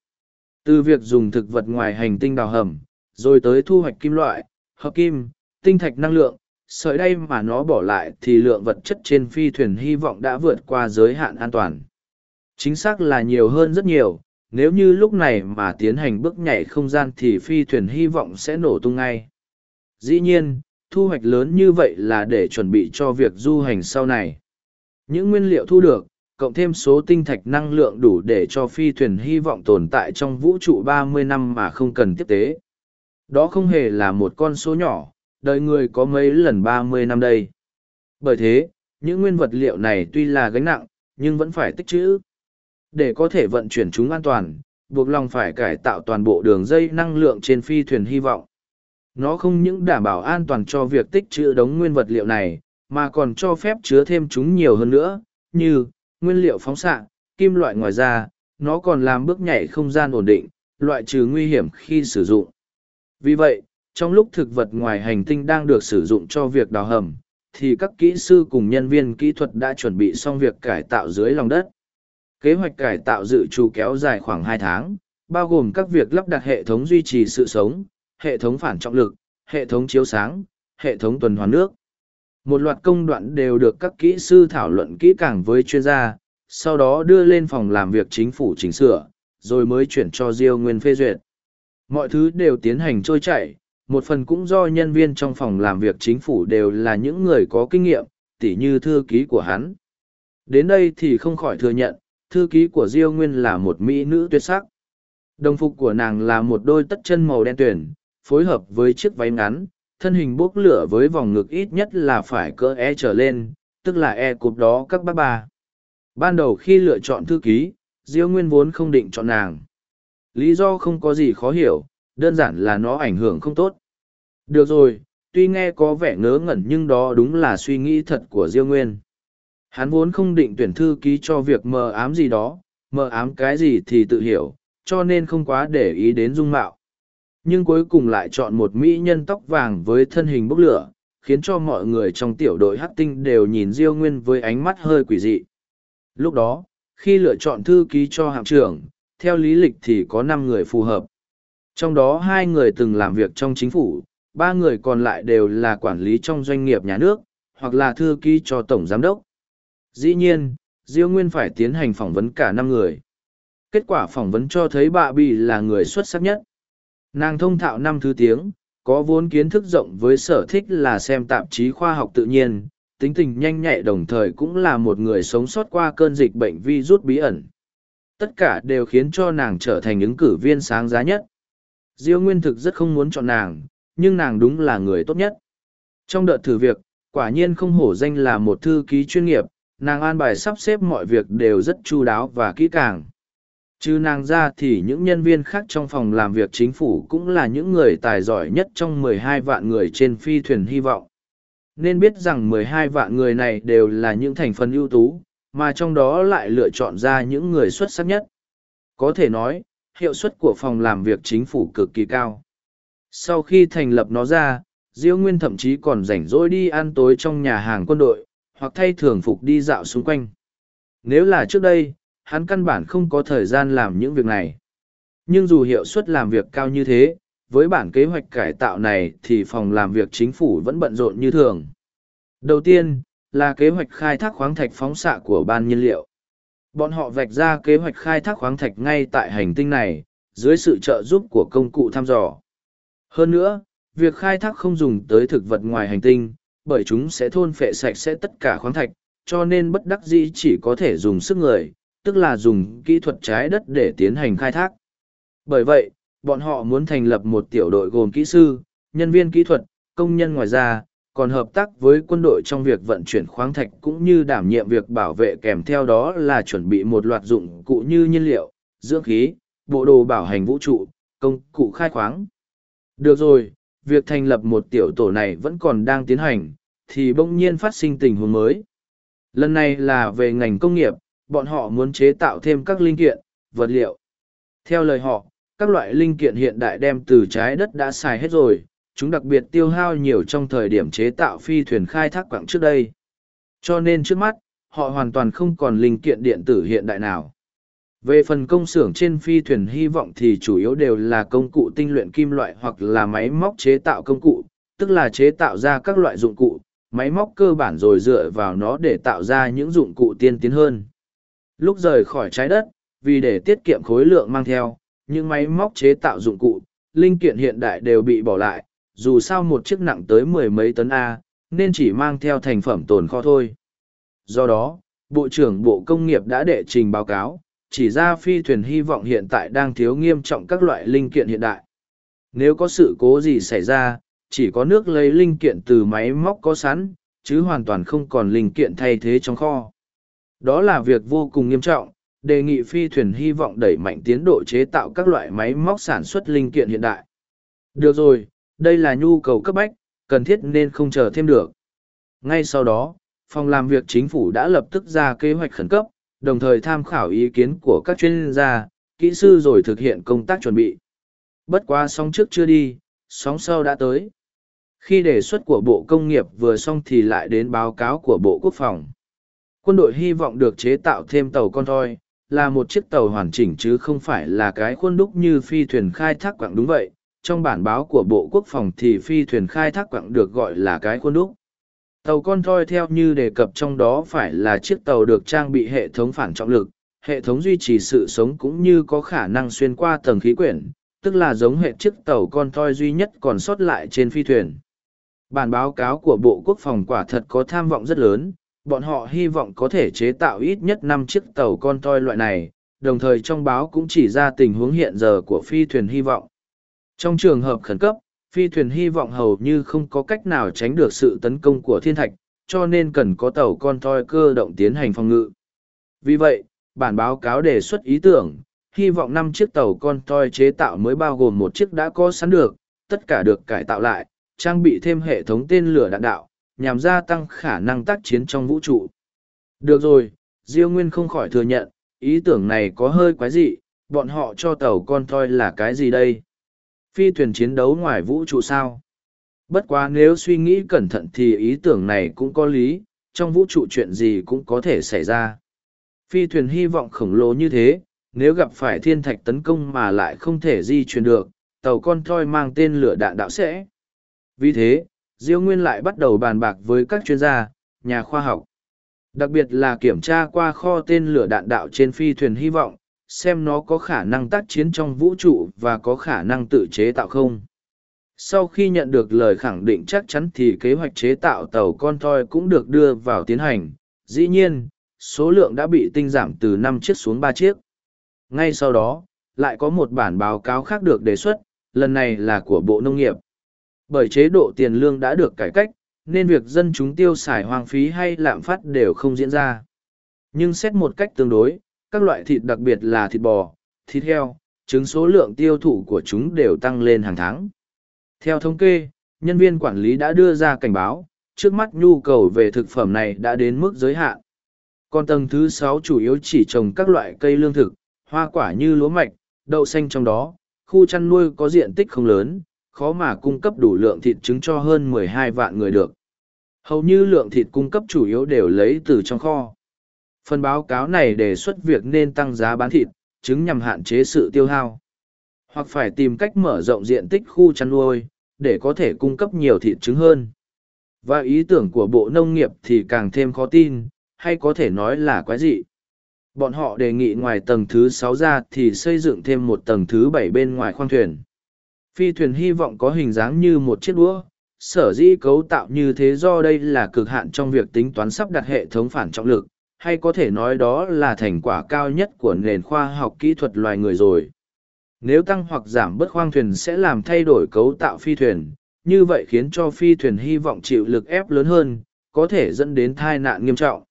Từ việc dùng thực vật ngoài hành tinh đào hầm, rồi tới thu hoạch kim loại, hợp kim, tinh thạch năng lượng, sợi đây mà nó bỏ lại thì lượng vật chất trên phi thuyền hy vọng đã vượt qua giới hạn an toàn. Chính xác là nhiều hơn rất nhiều, nếu như lúc này mà tiến hành bước nhảy không gian thì phi thuyền hy vọng sẽ nổ tung ngay. Dĩ nhiên, thu hoạch lớn như vậy là để chuẩn bị cho việc du hành sau này. Những nguyên liệu thu được, cộng thêm số tinh thạch năng lượng đủ để cho phi thuyền hy vọng tồn tại trong vũ trụ 30 năm mà không cần tiếp tế. Đó không hề là một con số nhỏ, đời người có mấy lần 30 năm đây. Bởi thế, những nguyên vật liệu này tuy là gánh nặng, nhưng vẫn phải tích trữ. Để có thể vận chuyển chúng an toàn, buộc lòng phải cải tạo toàn bộ đường dây năng lượng trên phi thuyền hy vọng. Nó không những đảm bảo an toàn cho việc tích trữ đống nguyên vật liệu này, mà còn cho phép chứa thêm chúng nhiều hơn nữa, như nguyên liệu phóng xạ, kim loại ngoài ra, nó còn làm bước nhảy không gian ổn định, loại trừ nguy hiểm khi sử dụng. Vì vậy, trong lúc thực vật ngoài hành tinh đang được sử dụng cho việc đào hầm, thì các kỹ sư cùng nhân viên kỹ thuật đã chuẩn bị xong việc cải tạo dưới lòng đất. Kế hoạch cải tạo dự trù kéo dài khoảng hai tháng, bao gồm các việc lắp đặt hệ thống duy trì sự sống, hệ thống phản trọng lực, hệ thống chiếu sáng, hệ thống tuần hoàn nước. Một loạt công đoạn đều được các kỹ sư thảo luận kỹ càng với chuyên gia, sau đó đưa lên phòng làm việc chính phủ chỉnh sửa, rồi mới chuyển cho Diêu Nguyên phê duyệt. Mọi thứ đều tiến hành trôi chảy, một phần cũng do nhân viên trong phòng làm việc chính phủ đều là những người có kinh nghiệm, tỉ như thư ký của hắn. Đến đây thì không khỏi thừa nhận, thư ký của Diêu Nguyên là một mỹ nữ tuyệt sắc. Đồng phục của nàng là một đôi tất chân màu đen tuyển, phối hợp với chiếc váy ngắn, thân hình bốc lửa với vòng ngực ít nhất là phải cỡ e trở lên, tức là e cụp đó các bác bà. Ban đầu khi lựa chọn thư ký, Diêu Nguyên vốn không định chọn nàng. Lý do không có gì khó hiểu, đơn giản là nó ảnh hưởng không tốt. Được rồi, tuy nghe có vẻ ngớ ngẩn nhưng đó đúng là suy nghĩ thật của Diêu Nguyên. Hắn vốn không định tuyển thư ký cho việc mờ ám gì đó, mờ ám cái gì thì tự hiểu, cho nên không quá để ý đến dung mạo. Nhưng cuối cùng lại chọn một mỹ nhân tóc vàng với thân hình bốc lửa, khiến cho mọi người trong tiểu đội hắc tinh đều nhìn Diêu Nguyên với ánh mắt hơi quỷ dị. Lúc đó, khi lựa chọn thư ký cho hạm trưởng, theo lý lịch thì có năm người phù hợp. Trong đó hai người từng làm việc trong chính phủ, ba người còn lại đều là quản lý trong doanh nghiệp nhà nước, hoặc là thư ký cho tổng giám đốc. Dĩ nhiên, Diêu Nguyên phải tiến hành phỏng vấn cả năm người. Kết quả phỏng vấn cho thấy bà Bì là người xuất sắc nhất. Nàng thông thạo năm thứ tiếng, có vốn kiến thức rộng với sở thích là xem tạp chí khoa học tự nhiên, tính tình nhanh nhạy đồng thời cũng là một người sống sót qua cơn dịch bệnh virus bí ẩn. Tất cả đều khiến cho nàng trở thành ứng cử viên sáng giá nhất. Diêu Nguyên thực rất không muốn chọn nàng, nhưng nàng đúng là người tốt nhất. Trong đợt thử việc, quả nhiên không hổ danh là một thư ký chuyên nghiệp, nàng an bài sắp xếp mọi việc đều rất chu đáo và kỹ càng. Chứ nàng ra thì những nhân viên khác trong phòng làm việc chính phủ cũng là những người tài giỏi nhất trong 12 vạn người trên phi thuyền hy vọng. Nên biết rằng 12 vạn người này đều là những thành phần ưu tú, mà trong đó lại lựa chọn ra những người xuất sắc nhất. Có thể nói, hiệu suất của phòng làm việc chính phủ cực kỳ cao. Sau khi thành lập nó ra, Diêu Nguyên thậm chí còn rảnh rỗi đi ăn tối trong nhà hàng quân đội, hoặc thay thường phục đi dạo xung quanh. Nếu là trước đây, hắn căn bản không có thời gian làm những việc này. Nhưng dù hiệu suất làm việc cao như thế, với bản kế hoạch cải tạo này thì phòng làm việc chính phủ vẫn bận rộn như thường. Đầu tiên, là kế hoạch khai thác khoáng thạch phóng xạ của ban nhiên liệu. Bọn họ vạch ra kế hoạch khai thác khoáng thạch ngay tại hành tinh này, dưới sự trợ giúp của công cụ thăm dò. Hơn nữa, việc khai thác không dùng tới thực vật ngoài hành tinh, bởi chúng sẽ thôn phệ sạch sẽ tất cả khoáng thạch, cho nên bất đắc dĩ chỉ có thể dùng sức người, tức là dùng kỹ thuật trái đất để tiến hành khai thác. Bởi vậy, bọn họ muốn thành lập một tiểu đội gồm kỹ sư, nhân viên kỹ thuật, công nhân ngoài ra, còn hợp tác với quân đội trong việc vận chuyển khoáng thạch cũng như đảm nhiệm việc bảo vệ kèm theo đó là chuẩn bị một loạt dụng cụ như nhiên liệu, dưỡng khí, bộ đồ bảo hành vũ trụ, công cụ khai khoáng. Được rồi, việc thành lập một tiểu tổ này vẫn còn đang tiến hành, thì bỗng nhiên phát sinh tình huống mới. Lần này là về ngành công nghiệp, bọn họ muốn chế tạo thêm các linh kiện, vật liệu. Theo lời họ, các loại linh kiện hiện đại đem từ trái đất đã xài hết rồi, chúng đặc biệt tiêu hao nhiều trong thời điểm chế tạo phi thuyền khai thác quặng trước đây. Cho nên trước mắt, họ hoàn toàn không còn linh kiện điện tử hiện đại nào. Về phần công xưởng trên phi thuyền hy vọng thì chủ yếu đều là công cụ tinh luyện kim loại hoặc là máy móc chế tạo công cụ, tức là chế tạo ra các loại dụng cụ, máy móc cơ bản rồi dựa vào nó để tạo ra những dụng cụ tiên tiến hơn. Lúc rời khỏi trái đất, vì để tiết kiệm khối lượng mang theo, những máy móc chế tạo dụng cụ, linh kiện hiện đại đều bị bỏ lại, dù sao một chiếc nặng tới mười mấy tấn A, nên chỉ mang theo thành phẩm tồn kho thôi. Do đó, Bộ trưởng Bộ Công nghiệp đã đệ trình báo cáo, chỉ ra phi thuyền hy vọng hiện tại đang thiếu nghiêm trọng các loại linh kiện hiện đại. Nếu có sự cố gì xảy ra, chỉ có nước lấy linh kiện từ máy móc có sẵn, chứ hoàn toàn không còn linh kiện thay thế trong kho. Đó là việc vô cùng nghiêm trọng, đề nghị phi thuyền hy vọng đẩy mạnh tiến độ chế tạo các loại máy móc sản xuất linh kiện hiện đại. Được rồi, đây là nhu cầu cấp bách, cần thiết nên không chờ thêm được. Ngay sau đó, phòng làm việc chính phủ đã lập tức ra kế hoạch khẩn cấp, đồng thời tham khảo ý kiến của các chuyên gia, kỹ sư rồi thực hiện công tác chuẩn bị. Bất quá sóng trước chưa đi, sóng sau đã tới. Khi đề xuất của Bộ Công nghiệp vừa xong thì lại đến báo cáo của Bộ Quốc phòng. Quân đội hy vọng được chế tạo thêm tàu con thoi, là một chiếc tàu hoàn chỉnh chứ không phải là cái khuôn đúc như phi thuyền khai thác quặng đúng vậy. Trong bản báo của Bộ Quốc phòng thì phi thuyền khai thác quặng được gọi là cái khuôn đúc. Tàu con thoi theo như đề cập trong đó phải là chiếc tàu được trang bị hệ thống phản trọng lực, hệ thống duy trì sự sống cũng như có khả năng xuyên qua tầng khí quyển, tức là giống hệ chiếc tàu con thoi duy nhất còn sót lại trên phi thuyền. Bản báo cáo của Bộ Quốc phòng quả thật có tham vọng rất lớn, bọn họ hy vọng có thể chế tạo ít nhất năm chiếc tàu con toi loại này, đồng thời trong báo cũng chỉ ra tình huống hiện giờ của phi thuyền hy vọng. Trong trường hợp khẩn cấp, phi thuyền hy vọng hầu như không có cách nào tránh được sự tấn công của thiên thạch, cho nên cần có tàu con toi cơ động tiến hành phòng ngự. Vì vậy, bản báo cáo đề xuất ý tưởng, hy vọng năm chiếc tàu con toi chế tạo mới bao gồm một chiếc đã có sẵn được, tất cả được cải tạo lại, trang bị thêm hệ thống tên lửa đạn đạo, nhằm gia tăng khả năng tác chiến trong vũ trụ. Được rồi, Diêu Nguyên không khỏi thừa nhận, ý tưởng này có hơi quái dị, bọn họ cho tàu con toi là cái gì đây? Phi thuyền chiến đấu ngoài vũ trụ sao? Bất quá nếu suy nghĩ cẩn thận thì ý tưởng này cũng có lý, trong vũ trụ chuyện gì cũng có thể xảy ra. Phi thuyền hy vọng khổng lồ như thế, nếu gặp phải thiên thạch tấn công mà lại không thể di chuyển được, tàu con toi mang tên lửa đạn đạo sẽ. Vì thế, Diêu Nguyên lại bắt đầu bàn bạc với các chuyên gia, nhà khoa học. Đặc biệt là kiểm tra qua kho tên lửa đạn đạo trên phi thuyền hy vọng, xem nó có khả năng tác chiến trong vũ trụ và có khả năng tự chế tạo không. Sau khi nhận được lời khẳng định chắc chắn thì kế hoạch chế tạo tàu con Toy cũng được đưa vào tiến hành. Dĩ nhiên, số lượng đã bị tinh giảm từ năm chiếc xuống ba chiếc. Ngay sau đó, lại có một bản báo cáo khác được đề xuất, lần này là của Bộ Nông nghiệp. Bởi chế độ tiền lương đã được cải cách, nên việc dân chúng tiêu xài hoang phí hay lạm phát đều không diễn ra. Nhưng xét một cách tương đối, các loại thịt đặc biệt là thịt bò, thịt heo, trứng số lượng tiêu thụ của chúng đều tăng lên hàng tháng. Theo thống kê, nhân viên quản lý đã đưa ra cảnh báo, trước mắt nhu cầu về thực phẩm này đã đến mức giới hạn. Còn tầng thứ sáu chủ yếu chỉ trồng các loại cây lương thực, hoa quả như lúa mạch, đậu xanh trong đó, khu chăn nuôi có diện tích không lớn, khó mà cung cấp đủ lượng thịt trứng cho hơn 12 vạn người được. Hầu như lượng thịt cung cấp chủ yếu đều lấy từ trong kho. Phần báo cáo này đề xuất việc nên tăng giá bán thịt, trứng nhằm hạn chế sự tiêu hao. Hoặc phải tìm cách mở rộng diện tích khu chăn nuôi, để có thể cung cấp nhiều thịt trứng hơn. Và ý tưởng của Bộ Nông nghiệp thì càng thêm khó tin, hay có thể nói là quái dị. Bọn họ đề nghị ngoài tầng thứ sáu ra thì xây dựng thêm một tầng thứ bảy bên ngoài khoang thuyền. Phi thuyền hy vọng có hình dáng như một chiếc đũa, sở dĩ cấu tạo như thế do đây là cực hạn trong việc tính toán sắp đặt hệ thống phản trọng lực, hay có thể nói đó là thành quả cao nhất của nền khoa học kỹ thuật loài người rồi. Nếu tăng hoặc giảm bớt khoang thuyền sẽ làm thay đổi cấu tạo phi thuyền, như vậy khiến cho phi thuyền hy vọng chịu lực ép lớn hơn, có thể dẫn đến tai nạn nghiêm trọng.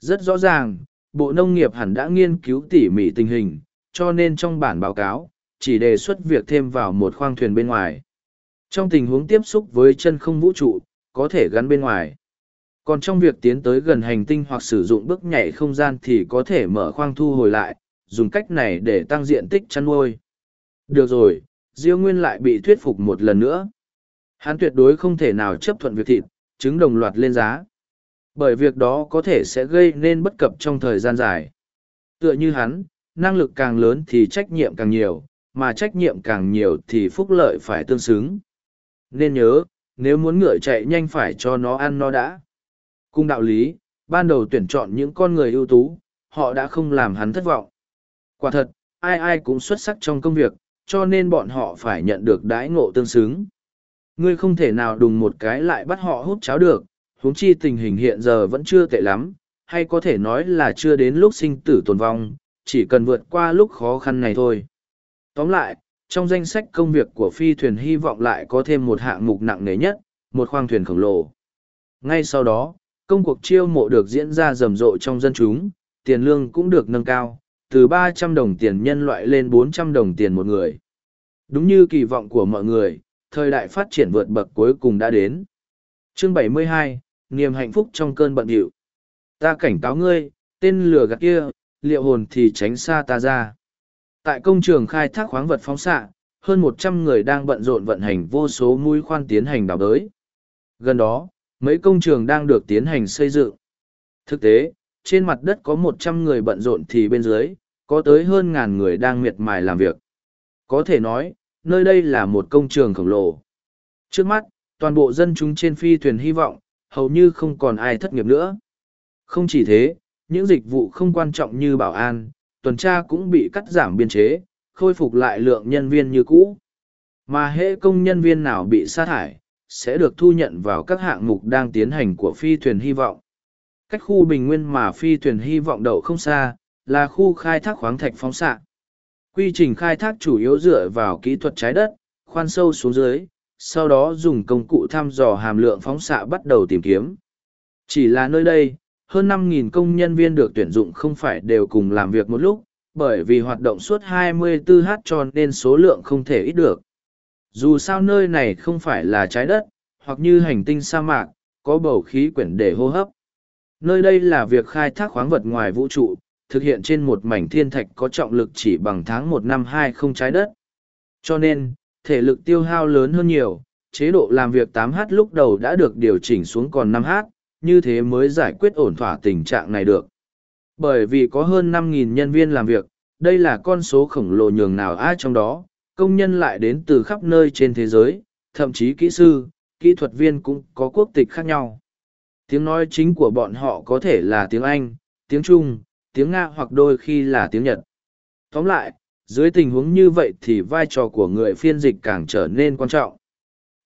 Rất rõ ràng, Bộ Nông nghiệp hẳn đã nghiên cứu tỉ mỉ tình hình, cho nên trong bản báo cáo, chỉ đề xuất việc thêm vào một khoang thuyền bên ngoài. Trong tình huống tiếp xúc với chân không vũ trụ, có thể gắn bên ngoài. Còn trong việc tiến tới gần hành tinh hoặc sử dụng bước nhảy không gian thì có thể mở khoang thu hồi lại, dùng cách này để tăng diện tích chăn nuôi. Được rồi, Diêu Nguyên lại bị thuyết phục một lần nữa. Hắn tuyệt đối không thể nào chấp thuận việc thịt, trứng đồng loạt lên giá. Bởi việc đó có thể sẽ gây nên bất cập trong thời gian dài. Tựa như hắn, năng lực càng lớn thì trách nhiệm càng nhiều, mà trách nhiệm càng nhiều thì phúc lợi phải tương xứng. Nên nhớ, nếu muốn ngựa chạy nhanh phải cho nó ăn nó đã. cùng đạo lý, ban đầu tuyển chọn những con người ưu tú, họ đã không làm hắn thất vọng. Quả thật, ai ai cũng xuất sắc trong công việc, cho nên bọn họ phải nhận được đãi ngộ tương xứng. Ngươi không thể nào đùng một cái lại bắt họ hút cháo được, huống chi tình hình hiện giờ vẫn chưa tệ lắm, hay có thể nói là chưa đến lúc sinh tử tồn vong, chỉ cần vượt qua lúc khó khăn này thôi. Tóm lại, trong danh sách công việc của phi thuyền hy vọng lại có thêm một hạng mục nặng nề nhất, một khoang thuyền khổng lồ. Ngay sau đó, công cuộc chiêu mộ được diễn ra rầm rộ trong dân chúng, tiền lương cũng được nâng cao, từ 300 đồng tiền nhân loại lên 400 đồng tiền một người. Đúng như kỳ vọng của mọi người, thời đại phát triển vượt bậc cuối cùng đã đến. Chương 72, niềm hạnh phúc trong cơn bận điệu. Ta cảnh cáo ngươi, tên lừa gạt kia, liệu hồn thì tránh xa ta ra. Tại công trường khai thác khoáng vật phóng xạ, hơn một trăm người đang bận rộn vận hành vô số mũi khoan tiến hành đào đới. Gần đó, mấy công trường đang được tiến hành xây dựng. Thực tế, trên mặt đất có một trăm người bận rộn thì bên dưới, có tới hơn ngàn người đang miệt mài làm việc. Có thể nói, nơi đây là một công trường khổng lồ. Trước mắt, toàn bộ dân chúng trên phi thuyền hy vọng, hầu như không còn ai thất nghiệp nữa. Không chỉ thế, những dịch vụ không quan trọng như bảo an, tuần tra cũng bị cắt giảm biên chế, khôi phục lại lượng nhân viên như cũ. Mà hệ công nhân viên nào bị sa thải, sẽ được thu nhận vào các hạng mục đang tiến hành của phi thuyền hy vọng. Cách khu bình nguyên mà phi thuyền hy vọng đậu không xa, là khu khai thác khoáng thạch phóng xạ. Quy trình khai thác chủ yếu dựa vào kỹ thuật trái đất, khoan sâu xuống dưới, sau đó dùng công cụ thăm dò hàm lượng phóng xạ bắt đầu tìm kiếm. Chỉ là nơi đây, hơn 5.000 công nhân viên được tuyển dụng không phải đều cùng làm việc một lúc, bởi vì hoạt động suốt 24h cho nên số lượng không thể ít được. Dù sao nơi này không phải là trái đất, hoặc như hành tinh sa mạc, có bầu khí quyển để hô hấp. Nơi đây là việc khai thác khoáng vật ngoài vũ trụ, thực hiện trên một mảnh thiên thạch có trọng lực chỉ bằng tháng một năm hai không trái đất. Cho nên, thể lực tiêu hao lớn hơn nhiều, chế độ làm việc 8h lúc đầu đã được điều chỉnh xuống còn 5h, như thế mới giải quyết ổn thỏa tình trạng này được. Bởi vì có hơn 5.000 nhân viên làm việc, đây là con số khổng lồ nhường nào ai trong đó, công nhân lại đến từ khắp nơi trên thế giới, thậm chí kỹ sư, kỹ thuật viên cũng có quốc tịch khác nhau. Tiếng nói chính của bọn họ có thể là tiếng Anh, tiếng Trung, tiếng Nga hoặc đôi khi là tiếng Nhật. Tóm lại, dưới tình huống như vậy thì vai trò của người phiên dịch càng trở nên quan trọng.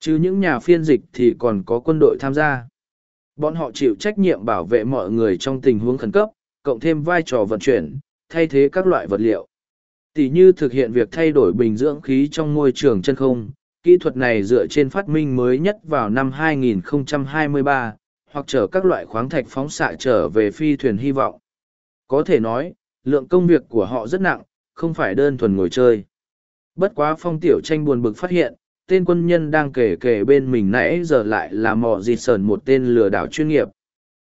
Chứ những nhà phiên dịch thì còn có quân đội tham gia. Bọn họ chịu trách nhiệm bảo vệ mọi người trong tình huống khẩn cấp, cộng thêm vai trò vận chuyển, thay thế các loại vật liệu. Tỷ như thực hiện việc thay đổi bình dưỡng khí trong môi trường chân không, kỹ thuật này dựa trên phát minh mới nhất vào năm 2023, hoặc chở các loại khoáng thạch phóng xạ trở về phi thuyền hy vọng. Có thể nói, lượng công việc của họ rất nặng, không phải đơn thuần ngồi chơi. Bất quá phong tiểu tranh buồn bực phát hiện, tên quân nhân đang kể kể bên mình nãy giờ lại là mò dịt sờn một tên lừa đảo chuyên nghiệp.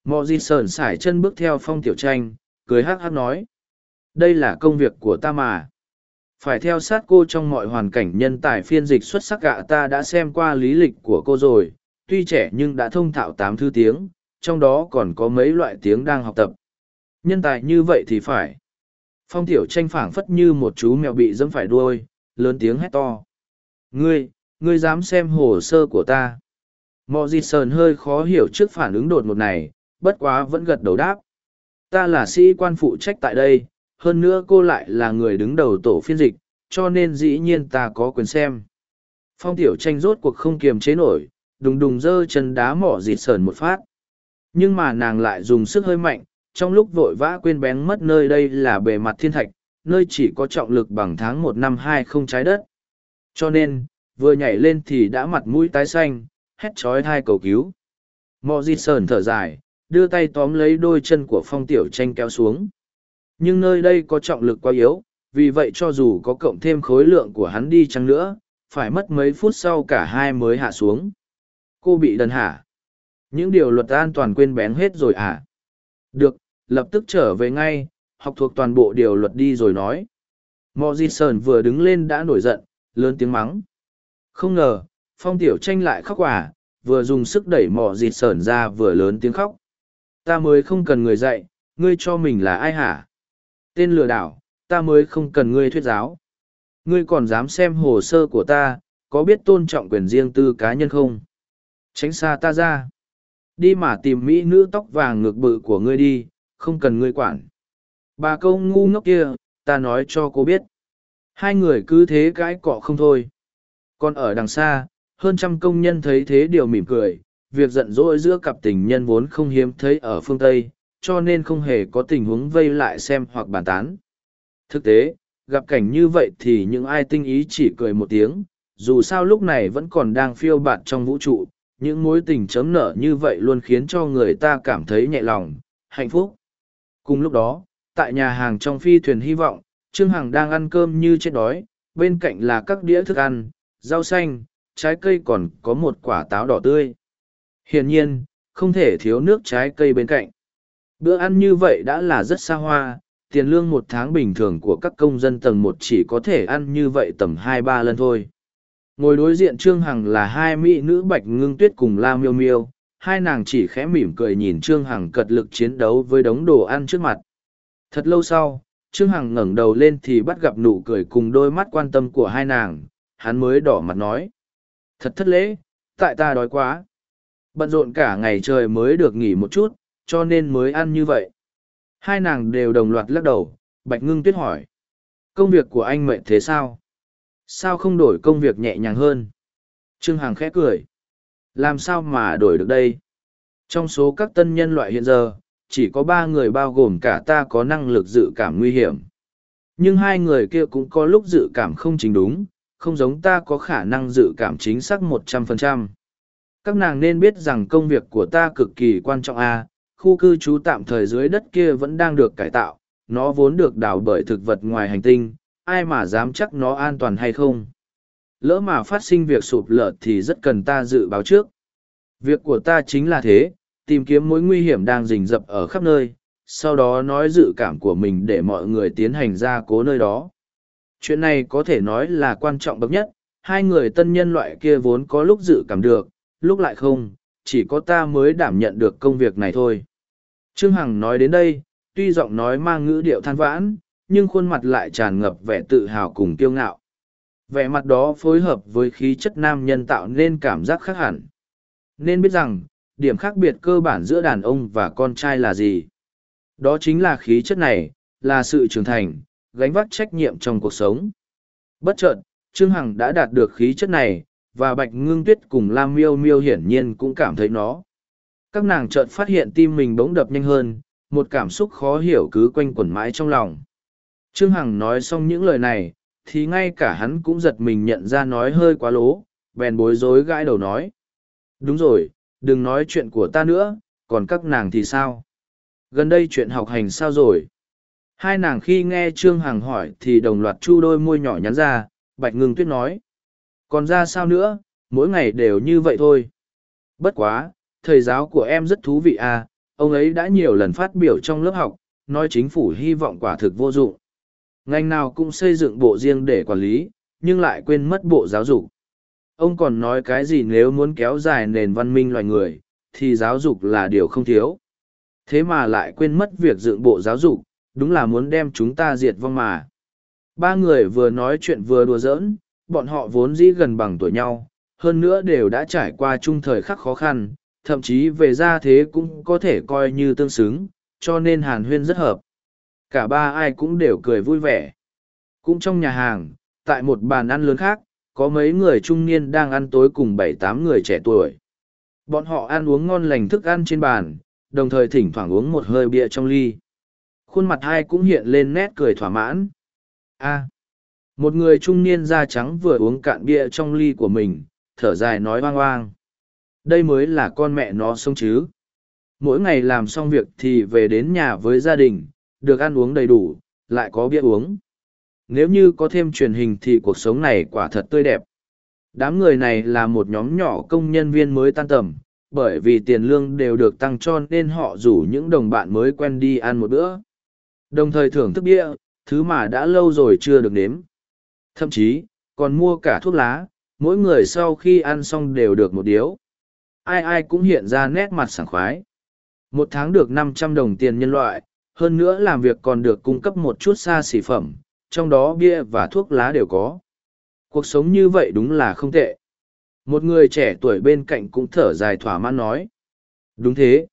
Mò dịt sờn sải chân bước theo phong tiểu tranh, cười hắc hắc nói. Đây là công việc của ta mà. Phải theo sát cô trong mọi hoàn cảnh nhân tài phiên dịch xuất sắc gạ ta đã xem qua lý lịch của cô rồi, tuy trẻ nhưng đã thông thạo tám thứ tiếng, trong đó còn có mấy loại tiếng đang học tập. Nhân tài như vậy thì phải. Phong tiểu tranh phảng phất như một chú mèo bị dẫm phải đuôi, lớn tiếng hét to. Ngươi, ngươi dám xem hồ sơ của ta. Mọ dịt sờn hơi khó hiểu trước phản ứng đột ngột này, bất quá vẫn gật đầu đáp. Ta là sĩ quan phụ trách tại đây, hơn nữa cô lại là người đứng đầu tổ phiên dịch, cho nên dĩ nhiên ta có quyền xem. Phong tiểu tranh rốt cuộc không kiềm chế nổi, đùng đùng dơ chân đá mỏ dịt sờn một phát. Nhưng mà nàng lại dùng sức hơi mạnh, trong lúc vội vã quên bén mất nơi đây là bề mặt thiên thạch, nơi chỉ có trọng lực bằng tháng một năm hai không trái đất. Cho nên, vừa nhảy lên thì đã mặt mũi tái xanh, hét trói thai cầu cứu. Mò di sờn thở dài, đưa tay tóm lấy đôi chân của phong tiểu tranh kéo xuống. Nhưng nơi đây có trọng lực quá yếu, vì vậy cho dù có cộng thêm khối lượng của hắn đi chăng nữa, phải mất mấy phút sau cả hai mới hạ xuống. Cô bị đần hả? Những điều luật an toàn quên bén hết rồi à? Được, lập tức trở về ngay, học thuộc toàn bộ điều luật đi rồi nói. Mò Di Sơn vừa đứng lên đã nổi giận, lớn tiếng mắng. Không ngờ, phong tiểu tranh lại khóc quả, vừa dùng sức đẩy mò dịt sởn ra vừa lớn tiếng khóc. Ta mới không cần người dạy, ngươi cho mình là ai hả? Tên lừa đảo, ta mới không cần ngươi thuyết giáo. Ngươi còn dám xem hồ sơ của ta, có biết tôn trọng quyền riêng tư cá nhân không? Tránh xa ta ra. Đi mà tìm mỹ nữ tóc vàng ngược bự của ngươi đi, không cần ngươi quản. Bà câu ngu ngốc kia, ta nói cho cô biết. Hai người cứ thế cãi cọ không thôi. Còn ở đằng xa, hơn trăm công nhân thấy thế điều mỉm cười, việc giận dỗi giữa cặp tình nhân vốn không hiếm thấy ở phương Tây, cho nên không hề có tình huống vây lại xem hoặc bàn tán. Thực tế, gặp cảnh như vậy thì những ai tinh ý chỉ cười một tiếng, dù sao lúc này vẫn còn đang phiêu bạt trong vũ trụ, những mối tình chấm nở như vậy luôn khiến cho người ta cảm thấy nhẹ lòng, hạnh phúc. Cùng lúc đó, tại nhà hàng trong phi thuyền hy vọng, Trương Hằng đang ăn cơm như chết đói, bên cạnh là các đĩa thức ăn, rau xanh, trái cây còn có một quả táo đỏ tươi. Hiển nhiên, không thể thiếu nước trái cây bên cạnh. Bữa ăn như vậy đã là rất xa hoa, tiền lương một tháng bình thường của các công dân tầng một chỉ có thể ăn như vậy tầm hai ba lần thôi. Ngồi đối diện Trương Hằng là hai mỹ nữ Bạch Ngưng Tuyết cùng La Miêu Miêu, hai nàng chỉ khẽ mỉm cười nhìn Trương Hằng cật lực chiến đấu với đống đồ ăn trước mặt. Thật lâu sau, Trương Hằng ngẩng đầu lên thì bắt gặp nụ cười cùng đôi mắt quan tâm của hai nàng, hắn mới đỏ mặt nói. Thật thất lễ, tại ta đói quá. Bận rộn cả ngày trời mới được nghỉ một chút, cho nên mới ăn như vậy. Hai nàng đều đồng loạt lắc đầu, Bạch Ngưng Tuyết hỏi. Công việc của anh mệt thế sao? Sao không đổi công việc nhẹ nhàng hơn? Trương Hằng khẽ cười. Làm sao mà đổi được đây? Trong số các tân nhân loại hiện giờ, chỉ có ba người bao gồm cả ta có năng lực dự cảm nguy hiểm. Nhưng hai người kia cũng có lúc dự cảm không chính đúng, không giống ta có khả năng dự cảm chính xác một trăm phần trăm. Các nàng nên biết rằng công việc của ta cực kỳ quan trọng a, khu cư trú tạm thời dưới đất kia vẫn đang được cải tạo, nó vốn được đào bởi thực vật ngoài hành tinh, ai mà dám chắc nó an toàn hay không. Lỡ mà phát sinh việc sụp lở thì rất cần ta dự báo trước. Việc của ta chính là thế, tìm kiếm mối nguy hiểm đang rình rập ở khắp nơi, sau đó nói dự cảm của mình để mọi người tiến hành ra cố nơi đó. Chuyện này có thể nói là quan trọng bậc nhất, hai người tân nhân loại kia vốn có lúc dự cảm được, lúc lại không, chỉ có ta mới đảm nhận được công việc này thôi. Trương Hằng nói đến đây, tuy giọng nói mang ngữ điệu than vãn, nhưng khuôn mặt lại tràn ngập vẻ tự hào cùng kiêu ngạo. Vẻ mặt đó phối hợp với khí chất nam nhân tạo nên cảm giác khác hẳn. Nên biết rằng, điểm khác biệt cơ bản giữa đàn ông và con trai là gì? Đó chính là khí chất này, là sự trưởng thành, gánh vác trách nhiệm trong cuộc sống. Bất chợt, Trương Hằng đã đạt được khí chất này, và Bạch Ngưng Tuyết cùng Lam Miêu Miêu hiển nhiên cũng cảm thấy nó. Các nàng chợt phát hiện tim mình bỗng đập nhanh hơn, một cảm xúc khó hiểu cứ quanh quẩn mãi trong lòng. Trương Hằng nói xong những lời này, thì ngay cả hắn cũng giật mình nhận ra nói hơi quá lố, bèn bối rối gãi đầu nói. Đúng rồi, đừng nói chuyện của ta nữa, còn các nàng thì sao? Gần đây chuyện học hành sao rồi? Hai nàng khi nghe Trương Hằng hỏi thì đồng loạt chu đôi môi nhỏ nhắn ra, Bạch Ngưng Tuyết nói. Còn ra sao nữa, mỗi ngày đều như vậy thôi. Bất quá, thầy giáo của em rất thú vị à, ông ấy đã nhiều lần phát biểu trong lớp học, nói chính phủ hy vọng quả thực vô dụng. Ngành nào cũng xây dựng bộ riêng để quản lý, nhưng lại quên mất bộ giáo dục. Ông còn nói cái gì nếu muốn kéo dài nền văn minh loài người, thì giáo dục là điều không thiếu. Thế mà lại quên mất việc dựng bộ giáo dục, đúng là muốn đem chúng ta diệt vong mà. Ba người vừa nói chuyện vừa đùa giỡn, bọn họ vốn dĩ gần bằng tuổi nhau, hơn nữa đều đã trải qua chung thời khắc khó khăn, thậm chí về gia thế cũng có thể coi như tương xứng, cho nên hàn huyên rất hợp. Cả ba ai cũng đều cười vui vẻ. Cũng trong nhà hàng, tại một bàn ăn lớn khác, có mấy người trung niên đang ăn tối cùng bảy tám người trẻ tuổi. Bọn họ ăn uống ngon lành thức ăn trên bàn, đồng thời thỉnh thoảng uống một hơi bia trong ly. Khuôn mặt hai cũng hiện lên nét cười thỏa mãn. A. một người trung niên da trắng vừa uống cạn bia trong ly của mình, thở dài nói oang oang. Đây mới là con mẹ nó sống chứ. Mỗi ngày làm xong việc thì về đến nhà với gia đình, được ăn uống đầy đủ, lại có bia uống. Nếu như có thêm truyền hình thì cuộc sống này quả thật tươi đẹp. Đám người này là một nhóm nhỏ công nhân viên mới tan tầm, bởi vì tiền lương đều được tăng cho nên họ rủ những đồng bạn mới quen đi ăn một bữa. Đồng thời thưởng thức bia, thứ mà đã lâu rồi chưa được nếm. Thậm chí, còn mua cả thuốc lá, mỗi người sau khi ăn xong đều được một điếu. Ai ai cũng hiện ra nét mặt sảng khoái. Một tháng được năm trăm đồng tiền nhân loại, hơn nữa làm việc còn được cung cấp một chút xa xỉ phẩm, trong đó bia và thuốc lá đều có. Cuộc sống như vậy đúng là không tệ. Một người trẻ tuổi bên cạnh cũng thở dài thỏa mãn nói. Đúng thế.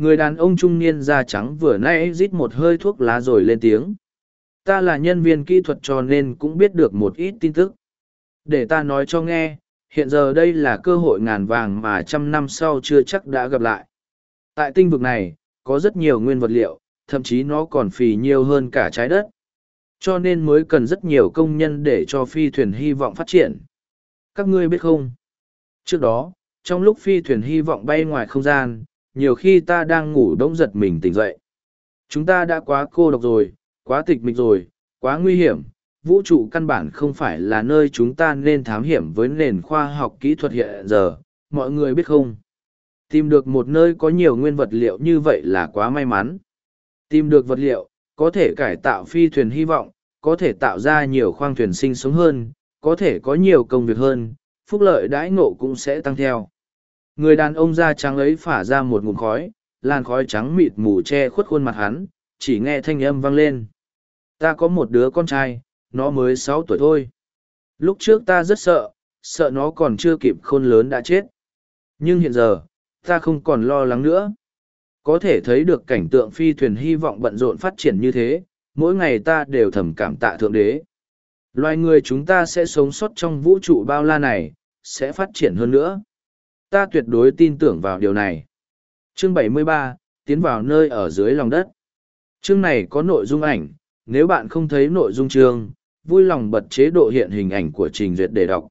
Người đàn ông trung niên da trắng vừa nãy rít một hơi thuốc lá rồi lên tiếng. Ta là nhân viên kỹ thuật cho nên cũng biết được một ít tin tức. Để ta nói cho nghe, hiện giờ đây là cơ hội ngàn vàng mà trăm năm sau chưa chắc đã gặp lại. Tại tinh vực này, có rất nhiều nguyên vật liệu, thậm chí nó còn phì nhiều hơn cả trái đất. Cho nên mới cần rất nhiều công nhân để cho phi thuyền hy vọng phát triển. Các ngươi biết không? Trước đó, trong lúc phi thuyền hy vọng bay ngoài không gian, nhiều khi ta đang ngủ đống giật mình tỉnh dậy. Chúng ta đã quá cô độc rồi, quá tịch mịch rồi, quá nguy hiểm. Vũ trụ căn bản không phải là nơi chúng ta nên thám hiểm với nền khoa học kỹ thuật hiện giờ, mọi người biết không? Tìm được một nơi có nhiều nguyên vật liệu như vậy là quá may mắn. Tìm được vật liệu, có thể cải tạo phi thuyền hy vọng, có thể tạo ra nhiều khoang thuyền sinh sống hơn, có thể có nhiều công việc hơn, phúc lợi đãi ngộ cũng sẽ tăng theo. Người đàn ông da trắng ấy phả ra một ngụm khói, làn khói trắng mịt mù che khuất khuôn mặt hắn, chỉ nghe thanh âm vang lên. Ta có một đứa con trai, nó mới sáu tuổi thôi. Lúc trước ta rất sợ, sợ nó còn chưa kịp khôn lớn đã chết. Nhưng hiện giờ, ta không còn lo lắng nữa. Có thể thấy được cảnh tượng phi thuyền hy vọng bận rộn phát triển như thế, mỗi ngày ta đều thầm cảm tạ Thượng Đế. Loài người chúng ta sẽ sống sót trong vũ trụ bao la này, sẽ phát triển hơn nữa. Ta tuyệt đối tin tưởng vào điều này. Chương 73, tiến vào nơi ở dưới lòng đất. Chương này có nội dung ảnh, nếu bạn không thấy nội dung chương, vui lòng bật chế độ hiện hình ảnh của trình duyệt để đọc.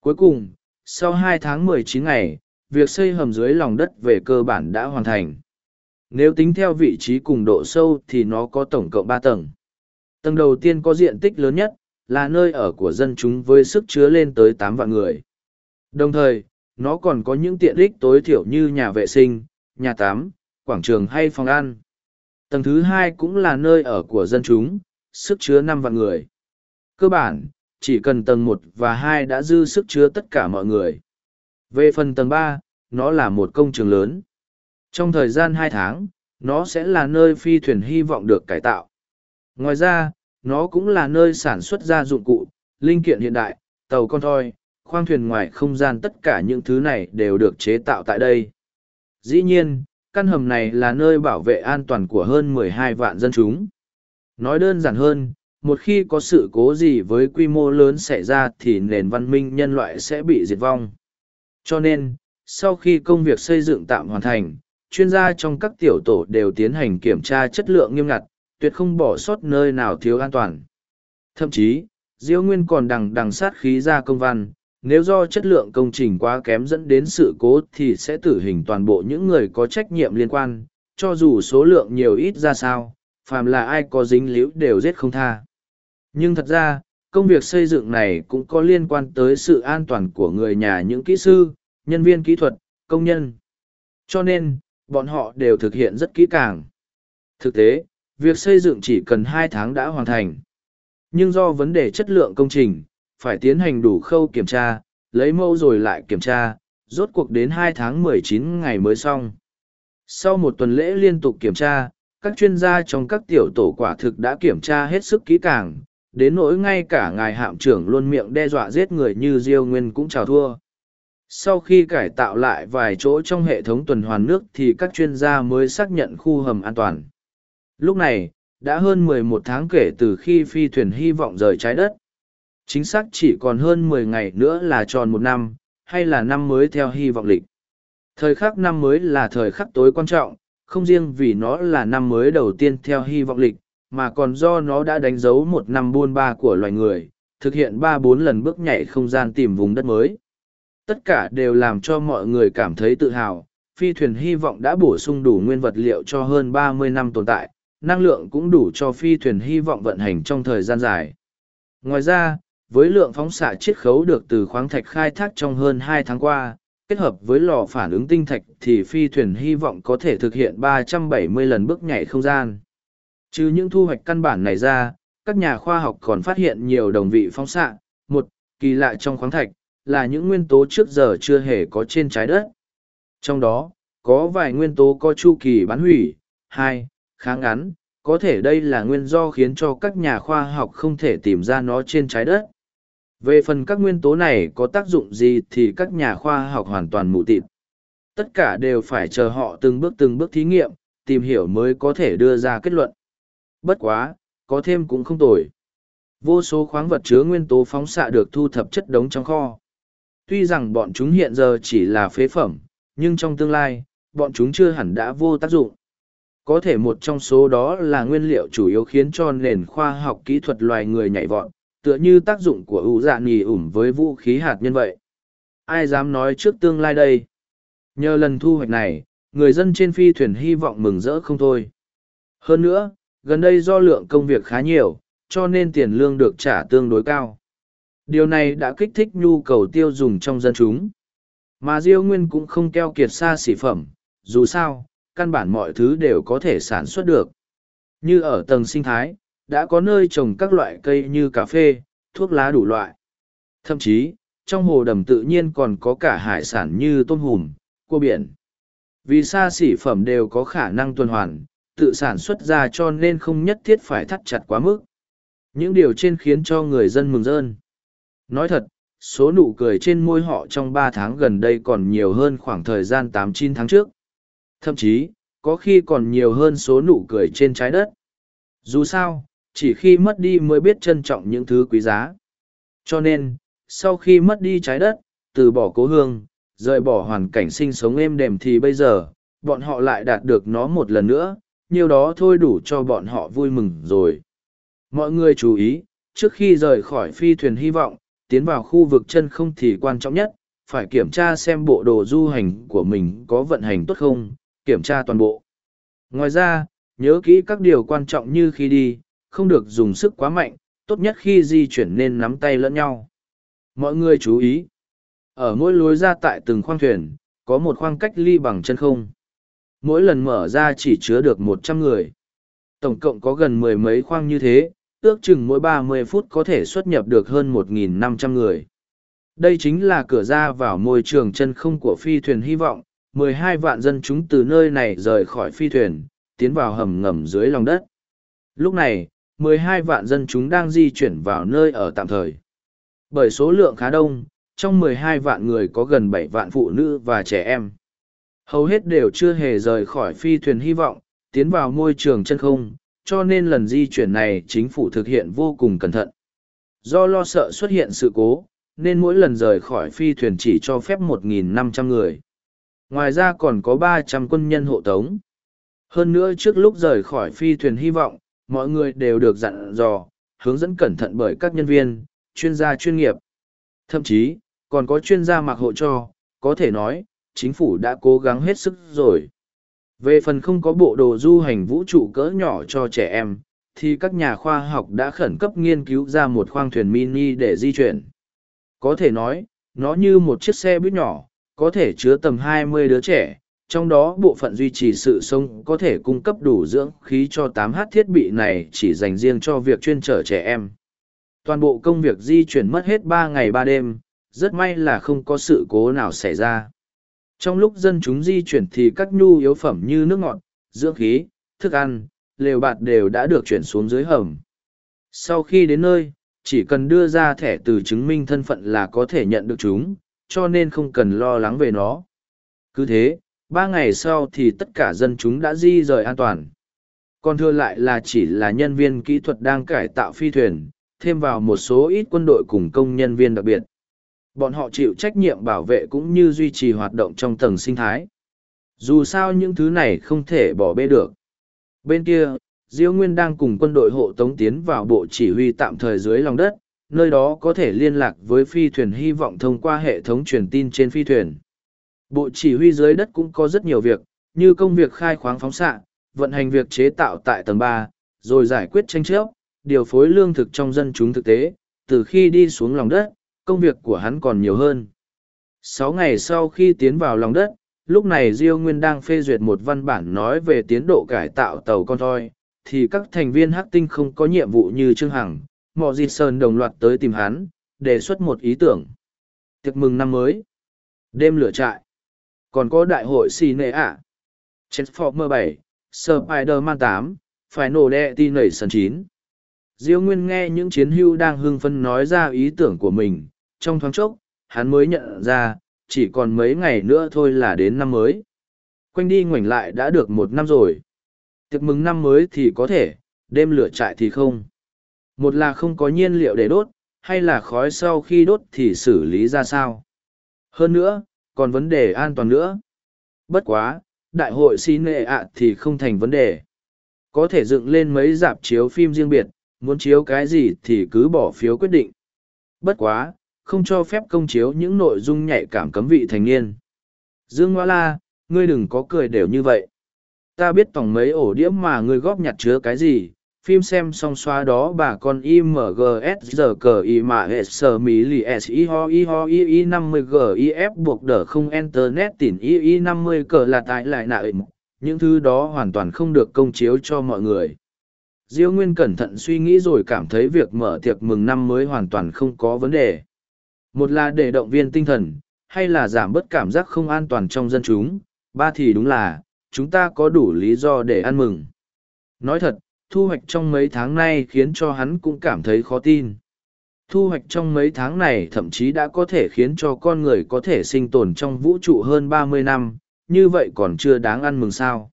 Cuối cùng, sau hai tháng mười chín ngày, việc xây hầm dưới lòng đất về cơ bản đã hoàn thành Nếu tính theo vị trí cùng độ sâu thì nó có tổng cộng ba tầng. Tầng đầu tiên có diện tích lớn nhất, là nơi ở của dân chúng với sức chứa lên tới tám vạn người. Đồng thời, nó còn có những tiện ích tối thiểu như nhà vệ sinh, nhà tắm, quảng trường hay phòng ăn. Tầng thứ hai cũng là nơi ở của dân chúng, sức chứa năm vạn người. Cơ bản, chỉ cần tầng một và hai đã dư sức chứa tất cả mọi người. Về phần tầng ba, nó là một công trường lớn. Trong thời gian hai tháng, nó sẽ là nơi phi thuyền hy vọng được cải tạo. Ngoài ra, nó cũng là nơi sản xuất ra dụng cụ, linh kiện hiện đại, tàu con thoi, khoang thuyền ngoài không gian tất cả những thứ này đều được chế tạo tại đây. Dĩ nhiên, căn hầm này là nơi bảo vệ an toàn của hơn 12 vạn dân chúng. Nói đơn giản hơn, một khi có sự cố gì với quy mô lớn xảy ra thì nền văn minh nhân loại sẽ bị diệt vong. Cho nên, sau khi công việc xây dựng tạm hoàn thành, chuyên gia trong các tiểu tổ đều tiến hành kiểm tra chất lượng nghiêm ngặt, tuyệt không bỏ sót nơi nào thiếu an toàn. Thậm chí, Diêu Nguyên còn đằng đằng sát khí ra công văn, nếu do chất lượng công trình quá kém dẫn đến sự cố thì sẽ tử hình toàn bộ những người có trách nhiệm liên quan, cho dù số lượng nhiều ít ra sao, phàm là ai có dính líu đều giết không tha. Nhưng thật ra, công việc xây dựng này cũng có liên quan tới sự an toàn của người nhà những kỹ sư, nhân viên kỹ thuật, công nhân. Cho nên, bọn họ đều thực hiện rất kỹ càng. Thực tế, việc xây dựng chỉ cần hai tháng đã hoàn thành. Nhưng do vấn đề chất lượng công trình, phải tiến hành đủ khâu kiểm tra, lấy mẫu rồi lại kiểm tra, rốt cuộc đến hai tháng mười chín ngày mới xong. Sau một tuần lễ liên tục kiểm tra, các chuyên gia trong các tiểu tổ quả thực đã kiểm tra hết sức kỹ càng, đến nỗi ngay cả ngài hạm trưởng luôn miệng đe dọa giết người như Diêu Nguyên cũng chào thua. Sau khi cải tạo lại vài chỗ trong hệ thống tuần hoàn nước thì các chuyên gia mới xác nhận khu hầm an toàn. Lúc này, đã hơn 11 tháng kể từ khi phi thuyền hy vọng rời trái đất. Chính xác chỉ còn hơn 10 ngày nữa là tròn một năm, hay là năm mới theo hy vọng lịch. Thời khắc năm mới là thời khắc tối quan trọng, không riêng vì nó là năm mới đầu tiên theo hy vọng lịch, mà còn do nó đã đánh dấu một năm buôn ba của loài người, thực hiện ba bốn lần bước nhảy không gian tìm vùng đất mới. Tất cả đều làm cho mọi người cảm thấy tự hào, phi thuyền hy vọng đã bổ sung đủ nguyên vật liệu cho hơn ba mươi năm tồn tại, năng lượng cũng đủ cho phi thuyền hy vọng vận hành trong thời gian dài. Ngoài ra, với lượng phóng xạ chiết khấu được từ khoáng thạch khai thác trong hơn hai tháng qua, kết hợp với lò phản ứng tinh thạch thì phi thuyền hy vọng có thể thực hiện 370 lần bước nhảy không gian. Trừ những thu hoạch căn bản này ra, các nhà khoa học còn phát hiện nhiều đồng vị phóng xạ, một, kỳ lạ trong khoáng thạch, là những nguyên tố trước giờ chưa hề có trên trái đất. Trong đó, có vài nguyên tố có chu kỳ bán hủy, hai, kháng ngắn, có thể đây là nguyên do khiến cho các nhà khoa học không thể tìm ra nó trên trái đất. Về phần các nguyên tố này có tác dụng gì thì các nhà khoa học hoàn toàn mù tịt. Tất cả đều phải chờ họ từng bước từng bước thí nghiệm, tìm hiểu mới có thể đưa ra kết luận. Bất quá, có thêm cũng không tồi. Vô số khoáng vật chứa nguyên tố phóng xạ được thu thập chất đống trong kho. Tuy rằng bọn chúng hiện giờ chỉ là phế phẩm, nhưng trong tương lai, bọn chúng chưa hẳn đã vô tác dụng. Có thể một trong số đó là nguyên liệu chủ yếu khiến cho nền khoa học kỹ thuật loài người nhảy vọt, tựa như tác dụng của ủ dạ nghỉ ủm với vũ khí hạt nhân vậy. Ai dám nói trước tương lai đây? Nhờ lần thu hoạch này, người dân trên phi thuyền hy vọng mừng rỡ không thôi. Hơn nữa, gần đây do lượng công việc khá nhiều, cho nên tiền lương được trả tương đối cao. Điều này đã kích thích nhu cầu tiêu dùng trong dân chúng. Mà Diêu Nguyên cũng không keo kiệt xa xỉ phẩm, dù sao, căn bản mọi thứ đều có thể sản xuất được. Như ở tầng sinh thái, đã có nơi trồng các loại cây như cà phê, thuốc lá đủ loại. Thậm chí, trong hồ đầm tự nhiên còn có cả hải sản như tôm hùm, cua biển. Vì xa xỉ phẩm đều có khả năng tuần hoàn, tự sản xuất ra cho nên không nhất thiết phải thắt chặt quá mức. Những điều trên khiến cho người dân mừng rơn. Nói thật, số nụ cười trên môi họ trong ba tháng gần đây còn nhiều hơn khoảng thời gian tám chín tháng trước. Thậm chí, có khi còn nhiều hơn số nụ cười trên trái đất. Dù sao, chỉ khi mất đi mới biết trân trọng những thứ quý giá. Cho nên, sau khi mất đi trái đất, từ bỏ cố hương, rời bỏ hoàn cảnh sinh sống êm đềm thì bây giờ, bọn họ lại đạt được nó một lần nữa, nhiều đó thôi đủ cho bọn họ vui mừng rồi. Mọi người chú ý, trước khi rời khỏi phi thuyền hy vọng, tiến vào khu vực chân không thì quan trọng nhất, phải kiểm tra xem bộ đồ du hành của mình có vận hành tốt không, kiểm tra toàn bộ. Ngoài ra, nhớ kỹ các điều quan trọng như khi đi, không được dùng sức quá mạnh, tốt nhất khi di chuyển nên nắm tay lẫn nhau. Mọi người chú ý. Ở mỗi lối ra tại từng khoang thuyền, có một khoang cách ly bằng chân không. Mỗi lần mở ra chỉ chứa được một trăm người. Tổng cộng có gần mười mấy khoang như thế, ước chừng mỗi ba mươi phút có thể xuất nhập được hơn một nghìn năm trăm người. Đây chính là cửa ra vào môi trường chân không của phi thuyền hy vọng, mười hai vạn dân chúng từ nơi này rời khỏi phi thuyền, tiến vào hầm ngầm dưới lòng đất. Lúc này, mười hai vạn dân chúng đang di chuyển vào nơi ở tạm thời. Bởi số lượng khá đông, trong mười hai vạn người có gần 7 vạn phụ nữ và trẻ em. Hầu hết đều chưa hề rời khỏi phi thuyền hy vọng, tiến vào môi trường chân không, cho nên lần di chuyển này chính phủ thực hiện vô cùng cẩn thận. Do lo sợ xuất hiện sự cố, nên mỗi lần rời khỏi phi thuyền chỉ cho phép 1.500 người. Ngoài ra còn có 300 quân nhân hộ tống. Hơn nữa trước lúc rời khỏi phi thuyền hy vọng, mọi người đều được dặn dò, hướng dẫn cẩn thận bởi các nhân viên, chuyên gia chuyên nghiệp. Thậm chí, còn có chuyên gia mặc hộ cho, có thể nói, chính phủ đã cố gắng hết sức rồi. Về phần không có bộ đồ du hành vũ trụ cỡ nhỏ cho trẻ em, thì các nhà khoa học đã khẩn cấp nghiên cứu ra một khoang thuyền mini để di chuyển. Có thể nói, nó như một chiếc xe buýt nhỏ, có thể chứa tầm 20 đứa trẻ, trong đó bộ phận duy trì sự sống có thể cung cấp đủ dưỡng khí cho 8H thiết bị này chỉ dành riêng cho việc chuyên trở trẻ em. Toàn bộ công việc di chuyển mất hết 3 ngày 3 đêm, rất may là không có sự cố nào xảy ra. Trong lúc dân chúng di chuyển thì các nhu yếu phẩm như nước ngọt, dưỡng khí, thức ăn, lều bạt đều đã được chuyển xuống dưới hầm. Sau khi đến nơi, chỉ cần đưa ra thẻ từ chứng minh thân phận là có thể nhận được chúng, cho nên không cần lo lắng về nó. Cứ thế, ba ngày sau thì tất cả dân chúng đã di rời an toàn. Còn thưa lại là chỉ là nhân viên kỹ thuật đang cải tạo phi thuyền, thêm vào một số ít quân đội cùng công nhân viên đặc biệt. Bọn họ chịu trách nhiệm bảo vệ cũng như duy trì hoạt động trong tầng sinh thái. Dù sao những thứ này không thể bỏ bê được. Bên kia, Diêu Nguyên đang cùng quân đội hộ tống tiến vào bộ chỉ huy tạm thời dưới lòng đất, nơi đó có thể liên lạc với phi thuyền hy vọng thông qua hệ thống truyền tin trên phi thuyền. Bộ chỉ huy dưới đất cũng có rất nhiều việc, như công việc khai khoáng phóng xạ, vận hành việc chế tạo tại tầng ba, rồi giải quyết tranh chấp, điều phối lương thực trong dân chúng thực tế, từ khi đi xuống lòng đất, công việc của hắn còn nhiều hơn. Sáu ngày sau khi tiến vào lòng đất, lúc này Diêu Nguyên đang phê duyệt một văn bản nói về tiến độ cải tạo tàu con thoi, thì các thành viên hắc tinh không có nhiệm vụ như Trương Hằng, Mọ Dịt Sơn đồng loạt tới tìm hắn, đề xuất một ý tưởng. Tiệc mừng năm mới. Đêm lửa trại. Còn có đại hội xì nệ ạ. Transformer 7, Spider-Man 8, phải nổ tin nảy sân 9. Diêu Nguyên nghe những chiến hưu đang hưng phấn nói ra ý tưởng của mình, trong thoáng chốc, hắn mới nhận ra, chỉ còn mấy ngày nữa thôi là đến năm mới. Quanh đi ngoảnh lại đã được một năm rồi. Tiệc mừng năm mới thì có thể, đêm lửa trại thì không. Một là không có nhiên liệu để đốt, hay là khói sau khi đốt thì xử lý ra sao. Hơn nữa, còn vấn đề an toàn nữa. Bất quá, đại hội xin nệ ạ thì không thành vấn đề. Có thể dựng lên mấy dạp chiếu phim riêng biệt, muốn chiếu cái gì thì cứ bỏ phiếu quyết định. Bất quá, không cho phép công chiếu những nội dung nhạy cảm cấm vị thành niên. Dương Hoa La, ngươi đừng có cười đều như vậy. Ta biết tổng mấy ổ đĩa mà ngươi góp nhặt chứa cái gì, phim xem xong xóa đó bà con imgs giờ cờ y mà hệ sờ mỹ lì s i ho i ho i i năm mươi g i f buộc đỡ không internet tỉn i i năm mươi cờ là tại lại nạ những thứ đó hoàn toàn không được công chiếu cho mọi người. Diêu nguyên cẩn thận suy nghĩ rồi cảm thấy việc mở tiệc mừng năm mới hoàn toàn không có vấn đề. Một là để động viên tinh thần, hay là giảm bớt cảm giác không an toàn trong dân chúng. Ba thì đúng là, chúng ta có đủ lý do để ăn mừng. Nói thật thu hoạch trong mấy tháng nay khiến cho hắn cũng cảm thấy khó tin. Thu hoạch trong mấy tháng này thậm chí đã có thể khiến cho con người có thể sinh tồn trong vũ trụ hơn ba mươi năm, như vậy còn chưa đáng ăn mừng sao.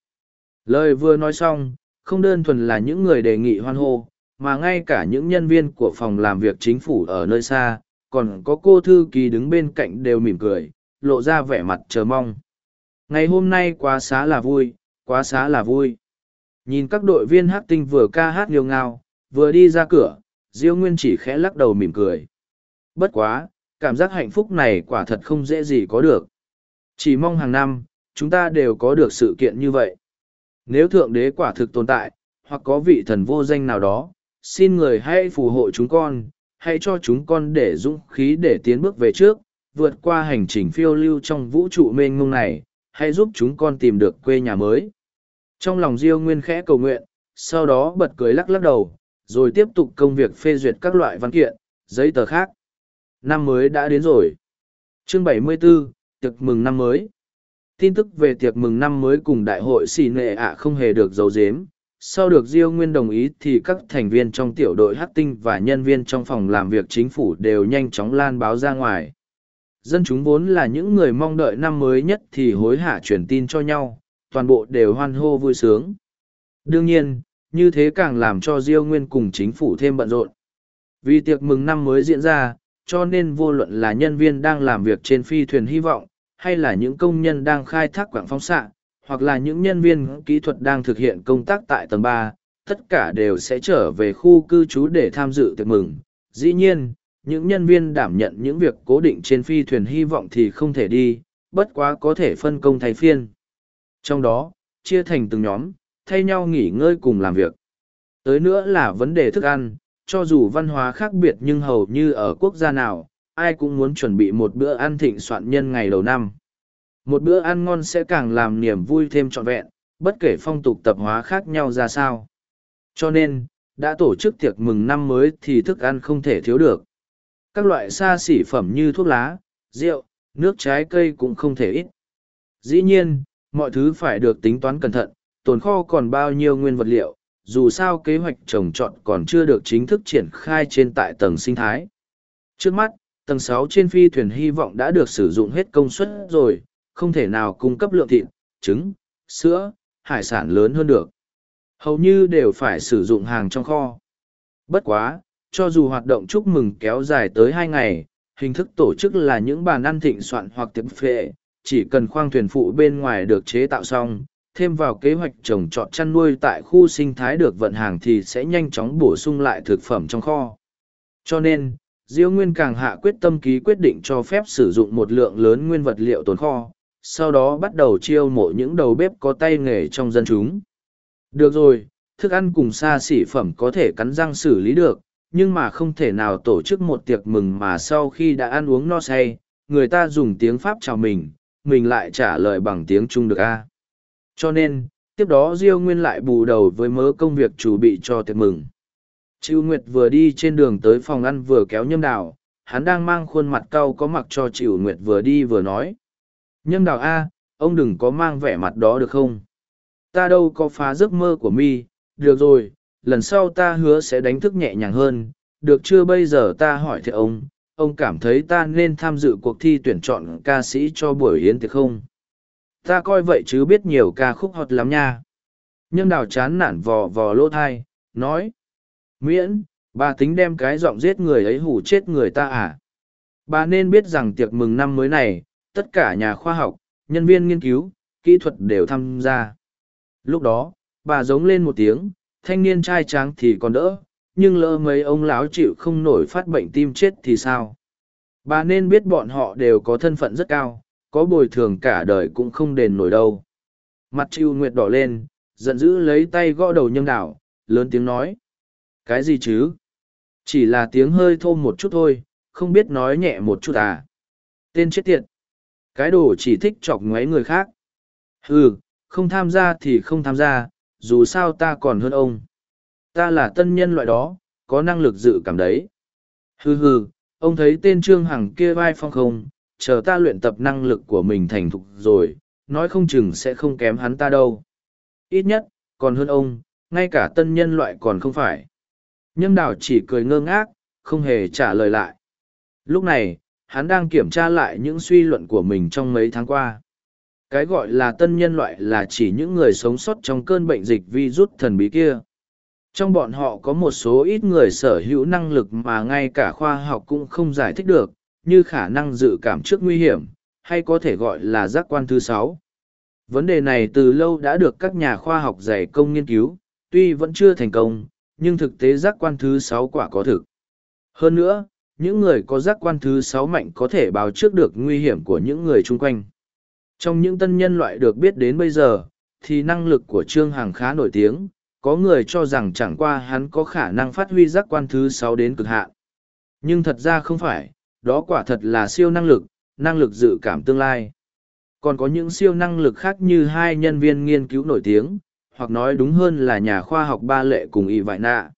Lời vừa nói xong, không đơn thuần là những người đề nghị hoan hô, mà ngay cả những nhân viên của phòng làm việc chính phủ ở nơi xa, còn có cô thư ký đứng bên cạnh đều mỉm cười, lộ ra vẻ mặt chờ mong. Ngày hôm nay quá xá là vui, quá xá là vui. Nhìn các đội viên hát tinh vừa ca hát nghiêu ngao, vừa đi ra cửa, Diêu Nguyên chỉ khẽ lắc đầu mỉm cười. Bất quá, cảm giác hạnh phúc này quả thật không dễ gì có được. Chỉ mong hàng năm, chúng ta đều có được sự kiện như vậy. Nếu Thượng Đế quả thực tồn tại, hoặc có vị thần vô danh nào đó, xin người hãy phù hộ chúng con, hãy cho chúng con để dũng khí để tiến bước về trước, vượt qua hành trình phiêu lưu trong vũ trụ mênh mông này, hãy giúp chúng con tìm được quê nhà mới. Trong lòng Diêu Nguyên khẽ cầu nguyện, sau đó bật cười lắc lắc đầu, rồi tiếp tục công việc phê duyệt các loại văn kiện, giấy tờ khác. Năm mới đã đến rồi. Chương 74, tiệc mừng năm mới. Tin tức về tiệc mừng năm mới cùng đại hội xì nệ ạ không hề được giấu giếm. Sau được Diêu Nguyên đồng ý thì các thành viên trong tiểu đội Hắc Tinh và nhân viên trong phòng làm việc chính phủ đều nhanh chóng lan báo ra ngoài. Dân chúng vốn là những người mong đợi năm mới nhất thì hối hả truyền tin cho nhau, toàn bộ đều hoan hô vui sướng. Đương nhiên, như thế càng làm cho Diêu Nguyên cùng chính phủ thêm bận rộn. Vì tiệc mừng năm mới diễn ra, cho nên vô luận là nhân viên đang làm việc trên phi thuyền hy vọng, hay là những công nhân đang khai thác quảng phóng xạ, hoặc là những nhân viên kỹ thuật đang thực hiện công tác tại tầng ba, tất cả đều sẽ trở về khu cư trú để tham dự tiệc mừng. Dĩ nhiên, những nhân viên đảm nhận những việc cố định trên phi thuyền hy vọng thì không thể đi, bất quá có thể phân công thay phiên. Trong đó, chia thành từng nhóm, thay nhau nghỉ ngơi cùng làm việc. Tới nữa là vấn đề thức ăn, cho dù văn hóa khác biệt nhưng hầu như ở quốc gia nào, ai cũng muốn chuẩn bị một bữa ăn thịnh soạn nhân ngày đầu năm. Một bữa ăn ngon sẽ càng làm niềm vui thêm trọn vẹn, bất kể phong tục tập hóa khác nhau ra sao. Cho nên, đã tổ chức tiệc mừng năm mới thì thức ăn không thể thiếu được. Các loại xa xỉ phẩm như thuốc lá, rượu, nước trái cây cũng không thể ít. Dĩ nhiên, mọi thứ phải được tính toán cẩn thận, tồn kho còn bao nhiêu nguyên vật liệu, dù sao kế hoạch trồng trọt còn chưa được chính thức triển khai trên tại tầng sinh thái. Trước mắt, tầng sáu trên phi thuyền hy vọng đã được sử dụng hết công suất rồi, không thể nào cung cấp lượng thịt, trứng, sữa, hải sản lớn hơn được. Hầu như đều phải sử dụng hàng trong kho. Bất quá, cho dù hoạt động chúc mừng kéo dài tới hai ngày, hình thức tổ chức là những bàn ăn thịnh soạn hoặc tiệm phệ, chỉ cần khoang thuyền phụ bên ngoài được chế tạo xong, thêm vào kế hoạch trồng trọt chăn nuôi tại khu sinh thái được vận hàng thì sẽ nhanh chóng bổ sung lại thực phẩm trong kho. Cho nên, Diêu Nguyên càng hạ quyết tâm ký quyết định cho phép sử dụng một lượng lớn nguyên vật liệu tồn kho, sau đó bắt đầu chiêu mộ những đầu bếp có tay nghề trong dân chúng. Được rồi, thức ăn cùng xa xỉ phẩm có thể cắn răng xử lý được, nhưng mà không thể nào tổ chức một tiệc mừng mà sau khi đã ăn uống no say, người ta dùng tiếng Pháp chào mình, mình lại trả lời bằng tiếng Trung được a. Cho nên, tiếp đó Diêu Nguyên lại bù đầu với mớ công việc chuẩn bị cho tiệc mừng. Chịu Nguyệt vừa đi trên đường tới phòng ăn vừa kéo nhâm đào, hắn đang mang khuôn mặt cau có mặc cho Chịu Nguyệt vừa đi vừa nói. Nhâm đào A, ông đừng có mang vẻ mặt đó được không? Ta đâu có phá giấc mơ của mi, được rồi, lần sau ta hứa sẽ đánh thức nhẹ nhàng hơn, được chưa bây giờ ta hỏi thiệt ông, ông cảm thấy ta nên tham dự cuộc thi tuyển chọn ca sĩ cho buổi hiến tiệc không? Ta coi vậy chứ biết nhiều ca khúc hot lắm nha. Nhâm đào chán nản vò vò lỗ thai, nói. Miễn, bà tính đem cái giọng giết người ấy hủ chết người ta à? Bà nên biết rằng tiệc mừng năm mới này, tất cả nhà khoa học, nhân viên nghiên cứu, kỹ thuật đều tham gia. Lúc đó, bà giống lên một tiếng, thanh niên trai tráng thì còn đỡ, nhưng lỡ mấy ông láo chịu không nổi phát bệnh tim chết thì sao? Bà nên biết bọn họ đều có thân phận rất cao, có bồi thường cả đời cũng không đền nổi đâu. Mặt chịu nguyệt đỏ lên, giận dữ lấy tay gõ đầu nhâm đảo, lớn tiếng nói. Cái gì chứ? Chỉ là tiếng hơi thô một chút thôi, không biết nói nhẹ một chút à. Tên chết tiệt. Cái đồ chỉ thích chọc ngoáy người khác. Ừ, không tham gia thì không tham gia, dù sao ta còn hơn ông. Ta là tân nhân loại đó, có năng lực dự cảm đấy. Hừ hừ, ông thấy tên Trương Hằng kia vai phong không, chờ ta luyện tập năng lực của mình thành thục rồi, nói không chừng sẽ không kém hắn ta đâu. Ít nhất, còn hơn ông, ngay cả tân nhân loại còn không phải. Nhâm đào chỉ cười ngơ ngác, không hề trả lời lại. Lúc này, hắn đang kiểm tra lại những suy luận của mình trong mấy tháng qua. Cái gọi là tân nhân loại là chỉ những người sống sót trong cơn bệnh dịch virus thần bí kia. Trong bọn họ có một số ít người sở hữu năng lực mà ngay cả khoa học cũng không giải thích được, như khả năng dự cảm trước nguy hiểm, hay có thể gọi là giác quan thứ sáu. Vấn đề này từ lâu đã được các nhà khoa học dày công nghiên cứu, tuy vẫn chưa thành công, nhưng thực tế giác quan thứ sáu quả có thực. Hơn nữa, những người có giác quan thứ sáu mạnh có thể báo trước được nguy hiểm của những người chung quanh. Trong những tân nhân loại được biết đến bây giờ, thì năng lực của Trương Hằng khá nổi tiếng, có người cho rằng chẳng qua hắn có khả năng phát huy giác quan thứ sáu đến cực hạn. Nhưng thật ra không phải, đó quả thật là siêu năng lực, năng lực dự cảm tương lai. Còn có những siêu năng lực khác như hai nhân viên nghiên cứu nổi tiếng, hoặc nói đúng hơn là nhà khoa học ba lệ cùng y vại nạ.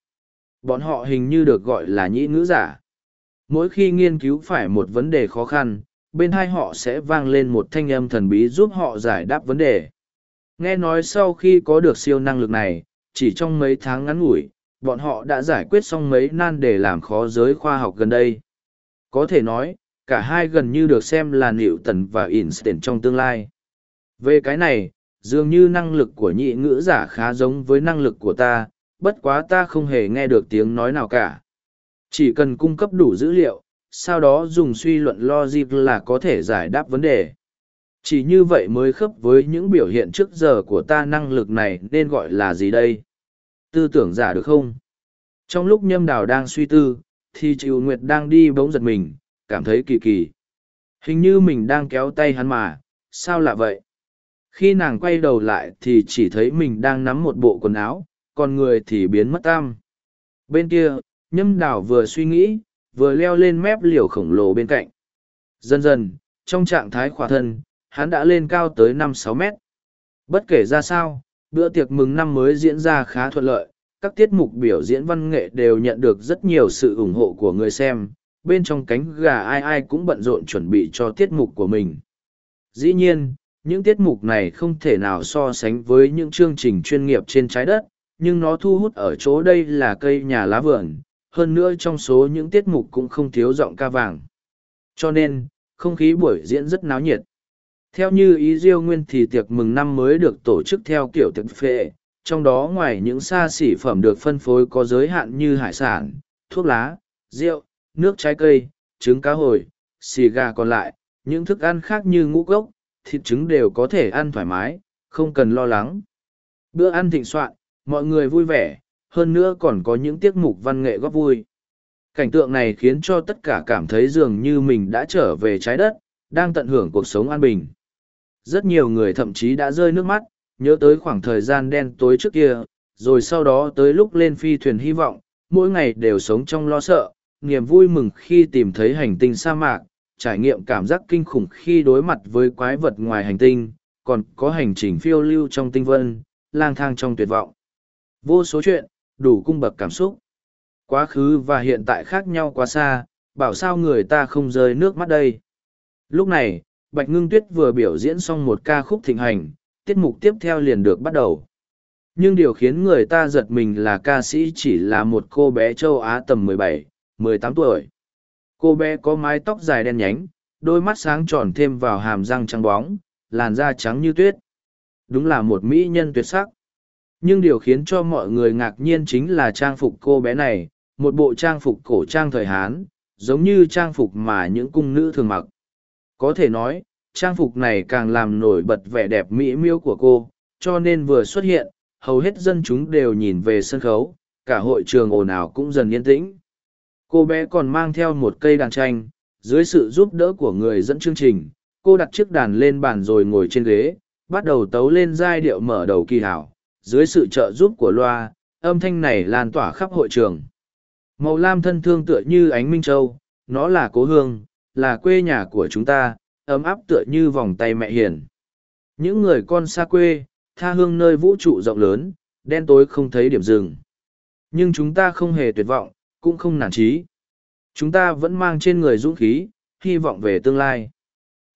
Bọn họ hình như được gọi là nhĩ ngữ giả. Mỗi khi nghiên cứu phải một vấn đề khó khăn, bên hai họ sẽ vang lên một thanh âm thần bí giúp họ giải đáp vấn đề. Nghe nói sau khi có được siêu năng lực này, chỉ trong mấy tháng ngắn ngủi, bọn họ đã giải quyết xong mấy nan đề làm khó giới khoa học gần đây. Có thể nói, cả hai gần như được xem là Newton và Einstein trong tương lai. Về cái này, dường như năng lực của nhị ngữ giả khá giống với năng lực của ta, bất quá ta không hề nghe được tiếng nói nào cả. Chỉ cần cung cấp đủ dữ liệu, sau đó dùng suy luận logic là có thể giải đáp vấn đề. Chỉ như vậy mới khớp với những biểu hiện trước giờ của ta năng lực này nên gọi là gì đây? Tư tưởng giả được không? Trong lúc nhâm đào đang suy tư, thì Triệu Nguyệt đang đi bỗng giật mình, cảm thấy kỳ kỳ. Hình như mình đang kéo tay hắn mà, sao lạ vậy? Khi nàng quay đầu lại thì chỉ thấy mình đang nắm một bộ quần áo, còn người thì biến mất tam. Bên kia, nhâm đào vừa suy nghĩ, vừa leo lên mép liều khổng lồ bên cạnh. Dần dần, trong trạng thái khỏa thân, hắn đã lên cao tới năm sáu mét. Bất kể ra sao, bữa tiệc mừng năm mới diễn ra khá thuận lợi, các tiết mục biểu diễn văn nghệ đều nhận được rất nhiều sự ủng hộ của người xem, bên trong cánh gà ai ai cũng bận rộn chuẩn bị cho tiết mục của mình. Dĩ nhiên, những tiết mục này không thể nào so sánh với những chương trình chuyên nghiệp trên trái đất, nhưng nó thu hút ở chỗ đây là cây nhà lá vườn, hơn nữa trong số những tiết mục cũng không thiếu giọng ca vàng. Cho nên, không khí buổi diễn rất náo nhiệt. Theo như ý Diêu Nguyên thì tiệc mừng năm mới được tổ chức theo kiểu tiệc phệ, trong đó ngoài những xa xỉ phẩm được phân phối có giới hạn như hải sản, thuốc lá, rượu, nước trái cây, trứng cá hồi, xì gà còn lại, những thức ăn khác như ngũ cốc, thịt trứng đều có thể ăn thoải mái, không cần lo lắng. Bữa ăn thịnh soạn, mọi người vui vẻ, hơn nữa còn có những tiết mục văn nghệ góp vui. Cảnh tượng này khiến cho tất cả cảm thấy dường như mình đã trở về trái đất, đang tận hưởng cuộc sống an bình. Rất nhiều người thậm chí đã rơi nước mắt, nhớ tới khoảng thời gian đen tối trước kia, rồi sau đó tới lúc lên phi thuyền hy vọng, mỗi ngày đều sống trong lo sợ, niềm vui mừng khi tìm thấy hành tinh sa mạc, trải nghiệm cảm giác kinh khủng khi đối mặt với quái vật ngoài hành tinh, còn có hành trình phiêu lưu trong tinh vân, lang thang trong tuyệt vọng. Vô số chuyện, đủ cung bậc cảm xúc. Quá khứ và hiện tại khác nhau quá xa, bảo sao người ta không rơi nước mắt đây. Lúc này, Bạch Ngưng Tuyết vừa biểu diễn xong một ca khúc thịnh hành, tiết mục tiếp theo liền được bắt đầu. Nhưng điều khiến người ta giật mình là ca sĩ chỉ là một cô bé châu Á tầm 17, 18 tuổi. Cô bé có mái tóc dài đen nhánh, đôi mắt sáng tròn thêm vào hàm răng trắng bóng, làn da trắng như tuyết. Đúng là một mỹ nhân tuyệt sắc. Nhưng điều khiến cho mọi người ngạc nhiên chính là trang phục cô bé này, một bộ trang phục cổ trang thời Hán, giống như trang phục mà những cung nữ thường mặc. Có thể nói, trang phục này càng làm nổi bật vẻ đẹp mỹ miêu của cô, cho nên vừa xuất hiện, hầu hết dân chúng đều nhìn về sân khấu, cả hội trường ồn ào cũng dần yên tĩnh. Cô bé còn mang theo một cây đàn tranh, dưới sự giúp đỡ của người dẫn chương trình, cô đặt chiếc đàn lên bàn rồi ngồi trên ghế, bắt đầu tấu lên giai điệu mở đầu kỳ hảo. Dưới sự trợ giúp của loa, âm thanh này lan tỏa khắp hội trường. Màu lam thân thương tựa như ánh minh châu, nó là cố hương, là quê nhà của chúng ta, ấm áp tựa như vòng tay mẹ hiền. Những người con xa quê, tha hương nơi vũ trụ rộng lớn, đen tối không thấy điểm dừng. Nhưng chúng ta không hề tuyệt vọng, cũng không nản trí. Chúng ta vẫn mang trên người dũng khí, hy vọng về tương lai.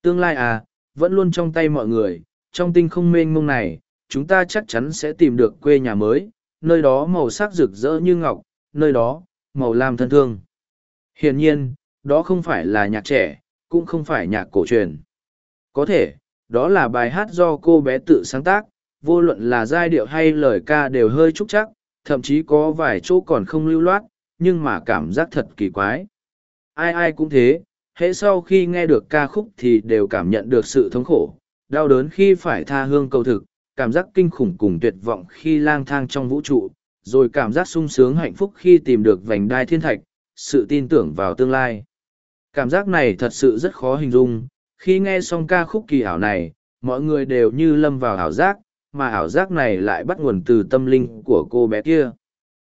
Tương lai à, vẫn luôn trong tay mọi người, trong tinh không mênh mông này, chúng ta chắc chắn sẽ tìm được quê nhà mới, nơi đó màu sắc rực rỡ như ngọc, nơi đó, màu lam thân thương. Hiển nhiên, đó không phải là nhạc trẻ, cũng không phải nhạc cổ truyền. Có thể, đó là bài hát do cô bé tự sáng tác, vô luận là giai điệu hay lời ca đều hơi trúc chắc, thậm chí có vài chỗ còn không lưu loát, nhưng mà cảm giác thật kỳ quái. Ai ai cũng thế, hễ sau khi nghe được ca khúc thì đều cảm nhận được sự thống khổ, đau đớn khi phải tha hương cầu thực, cảm giác kinh khủng cùng tuyệt vọng khi lang thang trong vũ trụ, rồi cảm giác sung sướng hạnh phúc khi tìm được vành đai thiên thạch, sự tin tưởng vào tương lai. Cảm giác này thật sự rất khó hình dung, khi nghe xong ca khúc kỳ ảo này, mọi người đều như lâm vào ảo giác, mà ảo giác này lại bắt nguồn từ tâm linh của cô bé kia.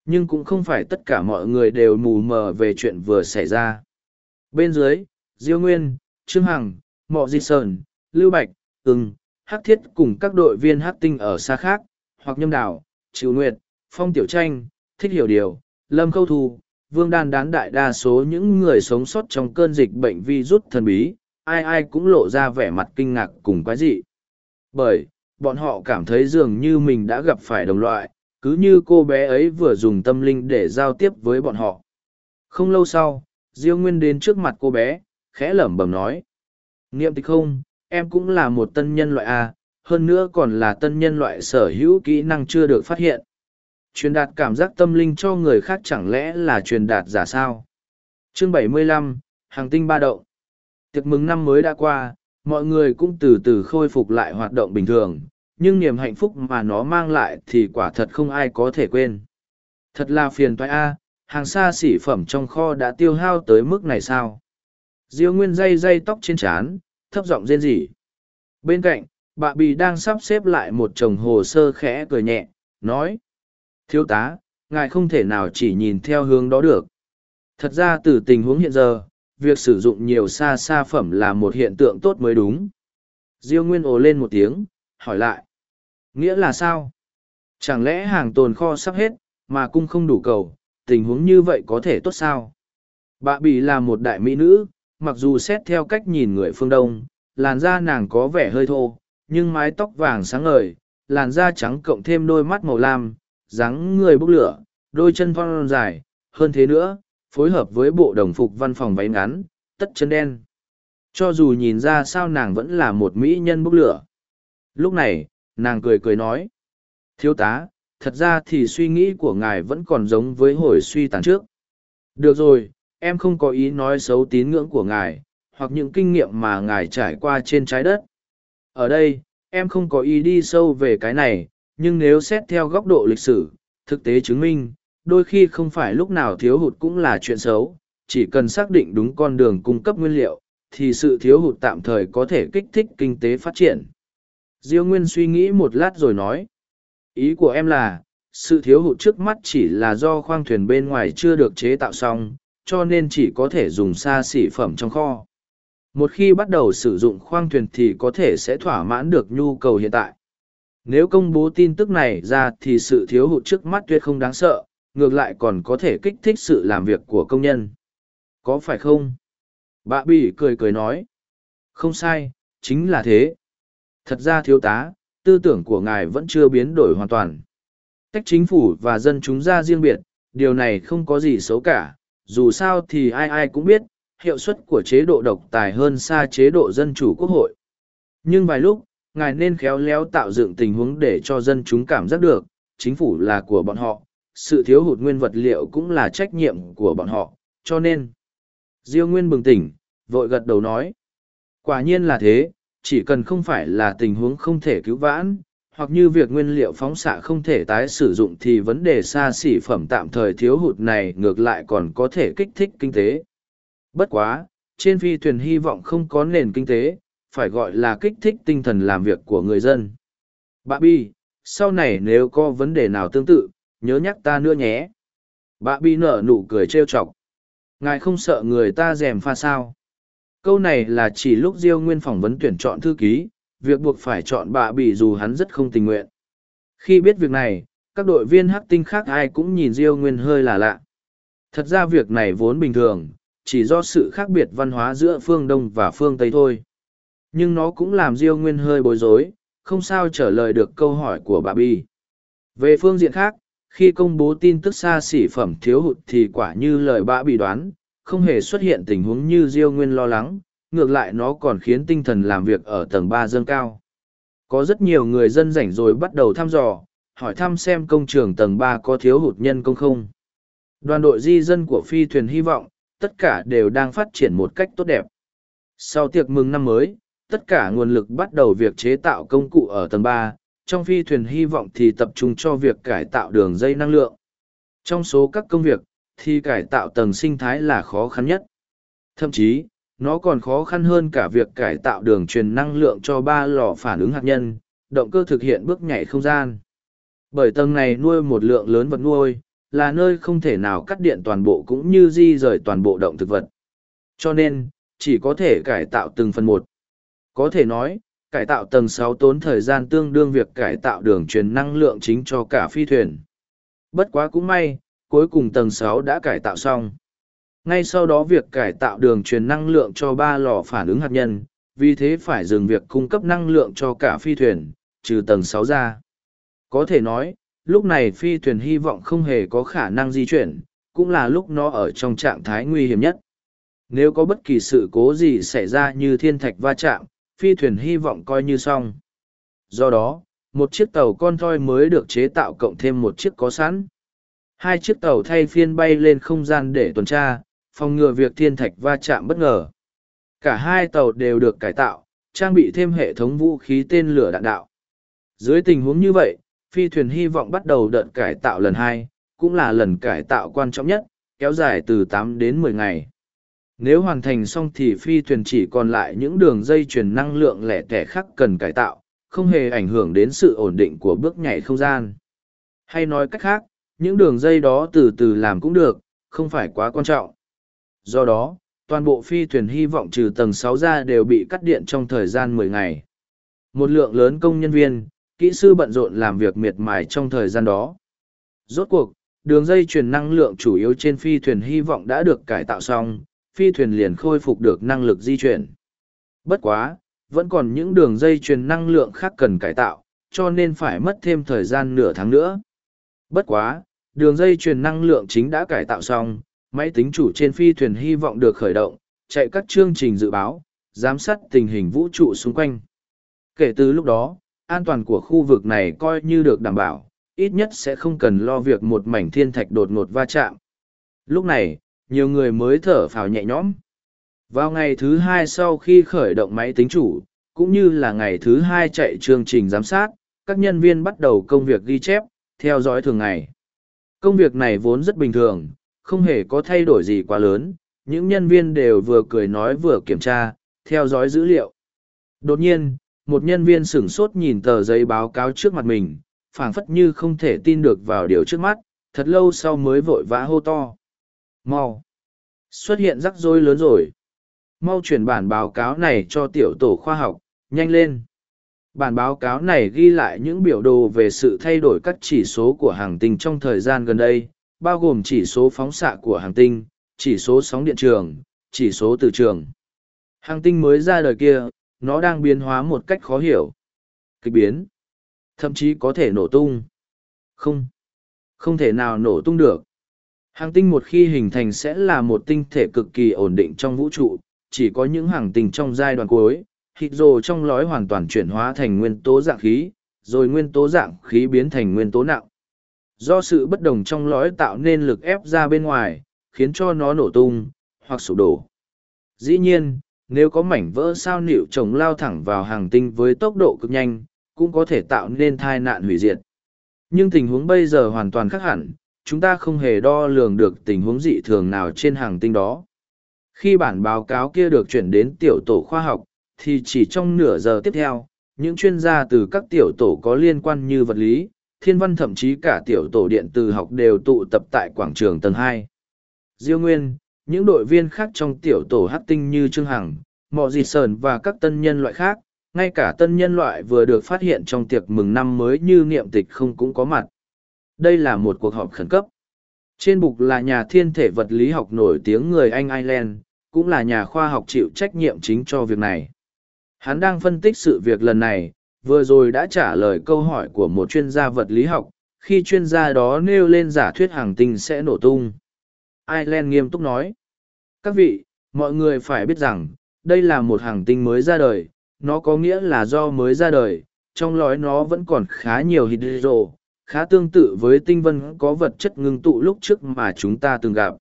Nhưng cũng không phải tất cả mọi người đều mù mờ về chuyện vừa xảy ra. Bên dưới diêu nguyên trương hằng mọ di sơn lưu bạch ưng hắc thiết cùng các đội viên hắc tinh ở xa khác hoặc nhâm đảo triệu nguyệt phong tiểu tranh thích hiểu điều lâm khâu thu vương đan đán đại đa số những người sống sót trong cơn dịch bệnh vi rút thần bí, ai ai cũng lộ ra vẻ mặt kinh ngạc cùng quái dị. Bởi, bọn họ cảm thấy dường như mình đã gặp phải đồng loại, cứ như cô bé ấy vừa dùng tâm linh để giao tiếp với bọn họ. Không lâu sau, diêu nguyên đến trước mặt cô bé, khẽ lẩm bẩm nói, niệm tịch không, em cũng là một tân nhân loại a, hơn nữa còn là tân nhân loại sở hữu kỹ năng chưa được phát hiện truyền đạt cảm giác tâm linh cho người khác chẳng lẽ là truyền đạt giả sao? Chương 75, hàng tinh ba động. Tiệc mừng năm mới đã qua mọi người cũng từ từ khôi phục lại hoạt động bình thường nhưng niềm hạnh phúc mà nó mang lại thì quả thật không ai có thể quên. Thật là phiền toái a hàng xa xỉ phẩm trong kho đã tiêu hao tới mức này sao? Diêu nguyên dây dây tóc trên trán thấp giọng rên rỉ. Bên cạnh bà bì đang sắp xếp lại một chồng hồ sơ khẽ cười nhẹ nói thiếu tá, ngài không thể nào chỉ nhìn theo hướng đó được. Thật ra từ tình huống hiện giờ, việc sử dụng nhiều xa xa phẩm là một hiện tượng tốt mới đúng. Diêu nguyên ồ lên một tiếng, hỏi lại. Nghĩa là sao? Chẳng lẽ hàng tồn kho sắp hết, mà cung không đủ cầu, tình huống như vậy có thể tốt sao? Bà bì là một đại mỹ nữ, mặc dù xét theo cách nhìn người phương đông, làn da nàng có vẻ hơi thô, nhưng mái tóc vàng sáng ngời, làn da trắng cộng thêm đôi mắt màu lam dáng người bốc lửa, đôi chân phong dài, hơn thế nữa, phối hợp với bộ đồng phục văn phòng váy ngắn, tất chân đen. Cho dù nhìn ra sao nàng vẫn là một mỹ nhân bốc lửa. Lúc này, nàng cười cười nói, thiếu tá, thật ra thì suy nghĩ của ngài vẫn còn giống với hồi suy tàn trước. Được rồi, em không có ý nói xấu tín ngưỡng của ngài, hoặc những kinh nghiệm mà ngài trải qua trên trái đất. Ở đây, em không có ý đi sâu về cái này nhưng nếu xét theo góc độ lịch sử, thực tế chứng minh, đôi khi không phải lúc nào thiếu hụt cũng là chuyện xấu, chỉ cần xác định đúng con đường cung cấp nguyên liệu, thì sự thiếu hụt tạm thời có thể kích thích kinh tế phát triển. Diêu nguyên suy nghĩ một lát rồi nói, ý của em là, sự thiếu hụt trước mắt chỉ là do khoang thuyền bên ngoài chưa được chế tạo xong, cho nên chỉ có thể dùng xa xỉ phẩm trong kho. Một khi bắt đầu sử dụng khoang thuyền thì có thể sẽ thỏa mãn được nhu cầu hiện tại nếu công bố tin tức này ra thì sự thiếu hụt trước mắt tuyệt không đáng sợ, ngược lại còn có thể kích thích sự làm việc của công nhân. Có phải không? Bà bỉ cười cười nói. Không sai, chính là thế. Thật ra thiếu tá, tư tưởng của ngài vẫn chưa biến đổi hoàn toàn. Cách chính phủ và dân chúng ra riêng biệt, điều này không có gì xấu cả. Dù sao thì ai ai cũng biết, hiệu suất của chế độ độc tài hơn xa chế độ dân chủ quốc hội. Nhưng vài lúc ngài nên khéo léo tạo dựng tình huống để cho dân chúng cảm giác được, chính phủ là của bọn họ, sự thiếu hụt nguyên vật liệu cũng là trách nhiệm của bọn họ, cho nên. Diêu nguyên bừng tỉnh, vội gật đầu nói. Quả nhiên là thế, chỉ cần không phải là tình huống không thể cứu vãn, hoặc như việc nguyên liệu phóng xạ không thể tái sử dụng thì vấn đề xa xỉ phẩm tạm thời thiếu hụt này ngược lại còn có thể kích thích kinh tế. Bất quá, trên phi thuyền hy vọng không có nền kinh tế phải gọi là kích thích tinh thần làm việc của người dân. Bà Bi, sau này nếu có vấn đề nào tương tự, nhớ nhắc ta nữa nhé. Bà Bi nở nụ cười trêu chọc. Ngài không sợ người ta rèm pha sao? Câu này là chỉ lúc Diêu Nguyên phỏng vấn tuyển chọn thư ký, việc buộc phải chọn bà Bi dù hắn rất không tình nguyện. Khi biết việc này, các đội viên hắc tinh khác ai cũng nhìn Diêu Nguyên hơi là lạ. Thật ra việc này vốn bình thường, chỉ do sự khác biệt văn hóa giữa phương Đông và phương Tây thôi nhưng nó cũng làm diêu nguyên hơi bối rối, không sao trả lời được câu hỏi của bà bi. Về phương diện khác, khi công bố tin tức xa xỉ phẩm thiếu hụt thì quả như lời bà bị đoán, không hề xuất hiện tình huống như diêu nguyên lo lắng, ngược lại nó còn khiến tinh thần làm việc ở tầng ba dâng cao. Có rất nhiều người dân rảnh rồi bắt đầu thăm dò, hỏi thăm xem công trường tầng ba có thiếu hụt nhân công không. Đoàn đội di dân của phi thuyền hy vọng, tất cả đều đang phát triển một cách tốt đẹp. Sau tiệc mừng năm mới tất cả nguồn lực bắt đầu việc chế tạo công cụ ở tầng ba trong phi thuyền hy vọng thì tập trung cho việc cải tạo đường dây năng lượng trong số các công việc thì cải tạo tầng sinh thái là khó khăn nhất thậm chí nó còn khó khăn hơn cả việc cải tạo đường truyền năng lượng cho ba lò phản ứng hạt nhân động cơ thực hiện bước nhảy không gian. Bởi tầng này nuôi một lượng lớn vật nuôi, là nơi không thể nào cắt điện toàn bộ cũng như di rời toàn bộ động thực vật. Cho nên, chỉ có thể cải tạo từng phần một. Có thể nói, cải tạo tầng sáu tốn thời gian tương đương việc cải tạo đường truyền năng lượng chính cho cả phi thuyền. Bất quá cũng may, cuối cùng tầng sáu đã cải tạo xong. Ngay sau đó việc cải tạo đường truyền năng lượng cho ba lò phản ứng hạt nhân, vì thế phải dừng việc cung cấp năng lượng cho cả phi thuyền, trừ tầng sáu ra. Có thể nói, lúc này phi thuyền hy vọng không hề có khả năng di chuyển, cũng là lúc nó ở trong trạng thái nguy hiểm nhất. Nếu có bất kỳ sự cố gì xảy ra như thiên thạch va chạm, phi thuyền hy vọng coi như xong. Do đó, một chiếc tàu con thoi mới được chế tạo cộng thêm một chiếc có sẵn. Hai chiếc tàu thay phiên bay lên không gian để tuần tra, phòng ngừa việc thiên thạch va chạm bất ngờ. Cả hai tàu đều được cải tạo, trang bị thêm hệ thống vũ khí tên lửa đạn đạo. Dưới tình huống như vậy, phi thuyền hy vọng bắt đầu đợt cải tạo lần hai, cũng là lần cải tạo quan trọng nhất, kéo dài từ tám đến mười ngày. Nếu hoàn thành xong thì phi thuyền chỉ còn lại những đường dây truyền năng lượng lẻ tẻ khác cần cải tạo, không hề ảnh hưởng đến sự ổn định của bước nhảy không gian. Hay nói cách khác, những đường dây đó từ từ làm cũng được, không phải quá quan trọng. Do đó, toàn bộ phi thuyền hy vọng trừ tầng sáu ra đều bị cắt điện trong thời gian mười ngày. Một lượng lớn công nhân viên, kỹ sư bận rộn làm việc miệt mài trong thời gian đó. Rốt cuộc, đường dây truyền năng lượng chủ yếu trên phi thuyền hy vọng đã được cải tạo xong, phi thuyền liền khôi phục được năng lực di chuyển. Bất quá, vẫn còn những đường dây truyền năng lượng khác cần cải tạo, cho nên phải mất thêm thời gian nửa tháng nữa. Bất quá, đường dây truyền năng lượng chính đã cải tạo xong, máy tính chủ trên phi thuyền hy vọng được khởi động, chạy các chương trình dự báo, giám sát tình hình vũ trụ xung quanh. Kể từ lúc đó, an toàn của khu vực này coi như được đảm bảo, ít nhất sẽ không cần lo việc một mảnh thiên thạch đột ngột va chạm. Lúc này, nhiều người mới thở phào nhẹ nhõm. Vào ngày thứ hai sau khi khởi động máy tính chủ, cũng như là ngày thứ hai chạy chương trình giám sát, các nhân viên bắt đầu công việc ghi chép, theo dõi thường ngày. Công việc này vốn rất bình thường, không hề có thay đổi gì quá lớn, những nhân viên đều vừa cười nói vừa kiểm tra, theo dõi dữ liệu. Đột nhiên, một nhân viên sửng sốt nhìn tờ giấy báo cáo trước mặt mình, phảng phất như không thể tin được vào điều trước mắt, thật lâu sau mới vội vã hô to. Mau! Xuất hiện rắc rối lớn rồi. Mau chuyển bản báo cáo này cho tiểu tổ khoa học, nhanh lên. Bản báo cáo này ghi lại những biểu đồ về sự thay đổi các chỉ số của hàng tinh trong thời gian gần đây, bao gồm chỉ số phóng xạ của hàng tinh, chỉ số sóng điện trường, chỉ số từ trường. Hàng tinh mới ra đời kia, nó đang biến hóa một cách khó hiểu. Kịch biến. Thậm chí có thể nổ tung. Không. Không thể nào nổ tung được. Hàng tinh một khi hình thành sẽ là một tinh thể cực kỳ ổn định trong vũ trụ, chỉ có những hàng tinh trong giai đoạn cuối, hít rồ trong lói hoàn toàn chuyển hóa thành nguyên tố dạng khí, rồi nguyên tố dạng khí biến thành nguyên tố nặng. Do sự bất đồng trong lõi tạo nên lực ép ra bên ngoài, khiến cho nó nổ tung, hoặc sụp đổ. Dĩ nhiên, nếu có mảnh vỡ sao nịu chồng lao thẳng vào hàng tinh với tốc độ cực nhanh, cũng có thể tạo nên thai nạn hủy diệt. Nhưng tình huống bây giờ hoàn toàn khác hẳn, chúng ta không hề đo lường được tình huống dị thường nào trên hàng tinh đó. Khi bản báo cáo kia được chuyển đến tiểu tổ khoa học, thì chỉ trong nửa giờ tiếp theo, những chuyên gia từ các tiểu tổ có liên quan như vật lý, thiên văn thậm chí cả tiểu tổ điện từ học đều tụ tập tại quảng trường tầng hai. Diêu Nguyên, những đội viên khác trong tiểu tổ hát tinh như Trương Hằng, Mọ Dì Sờn và các tân nhân loại khác, ngay cả tân nhân loại vừa được phát hiện trong tiệc mừng năm mới như niệm tịch không cũng có mặt. Đây là một cuộc họp khẩn cấp. Trên bục là nhà thiên thể vật lý học nổi tiếng người Anh Ireland, cũng là nhà khoa học chịu trách nhiệm chính cho việc này. Hắn đang phân tích sự việc lần này, vừa rồi đã trả lời câu hỏi của một chuyên gia vật lý học, khi chuyên gia đó nêu lên giả thuyết hàng tinh sẽ nổ tung. Ireland nghiêm túc nói. Các vị, mọi người phải biết rằng, đây là một hàng tinh mới ra đời, nó có nghĩa là do mới ra đời, trong lõi nó vẫn còn khá nhiều hydro, khá tương tự với tinh vân có vật chất ngưng tụ lúc trước mà chúng ta từng gặp.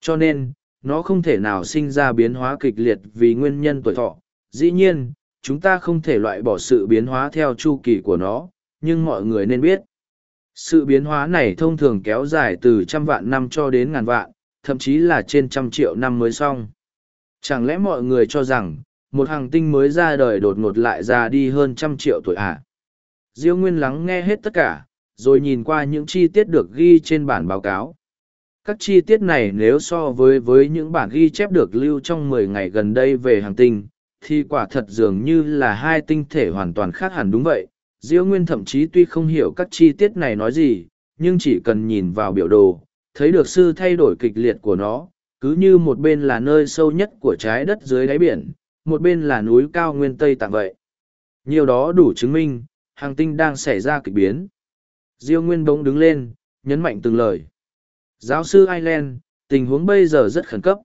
Cho nên, nó không thể nào sinh ra biến hóa kịch liệt vì nguyên nhân tuổi thọ. Dĩ nhiên, chúng ta không thể loại bỏ sự biến hóa theo chu kỳ của nó, nhưng mọi người nên biết. Sự biến hóa này thông thường kéo dài từ trăm vạn năm cho đến ngàn vạn, thậm chí là trên trăm triệu năm mới xong. Chẳng lẽ mọi người cho rằng, một hàng tinh mới ra đời đột ngột lại già đi hơn trăm triệu tuổi à? Diêu Nguyên lắng nghe hết tất cả, rồi nhìn qua những chi tiết được ghi trên bản báo cáo. Các chi tiết này nếu so với với những bản ghi chép được lưu trong mười ngày gần đây về hành tinh, thì quả thật dường như là hai tinh thể hoàn toàn khác hẳn đúng vậy. Diêu Nguyên thậm chí tuy không hiểu các chi tiết này nói gì, nhưng chỉ cần nhìn vào biểu đồ, thấy được sự thay đổi kịch liệt của nó, cứ như một bên là nơi sâu nhất của trái đất dưới đáy biển, một bên là núi cao nguyên Tây Tạng vậy. Nhiều đó đủ chứng minh, hàng tinh đang xảy ra kịch biến. Diêu Nguyên bỗng đứng lên, nhấn mạnh từng lời. Giáo sư Ireland, tình huống bây giờ rất khẩn cấp.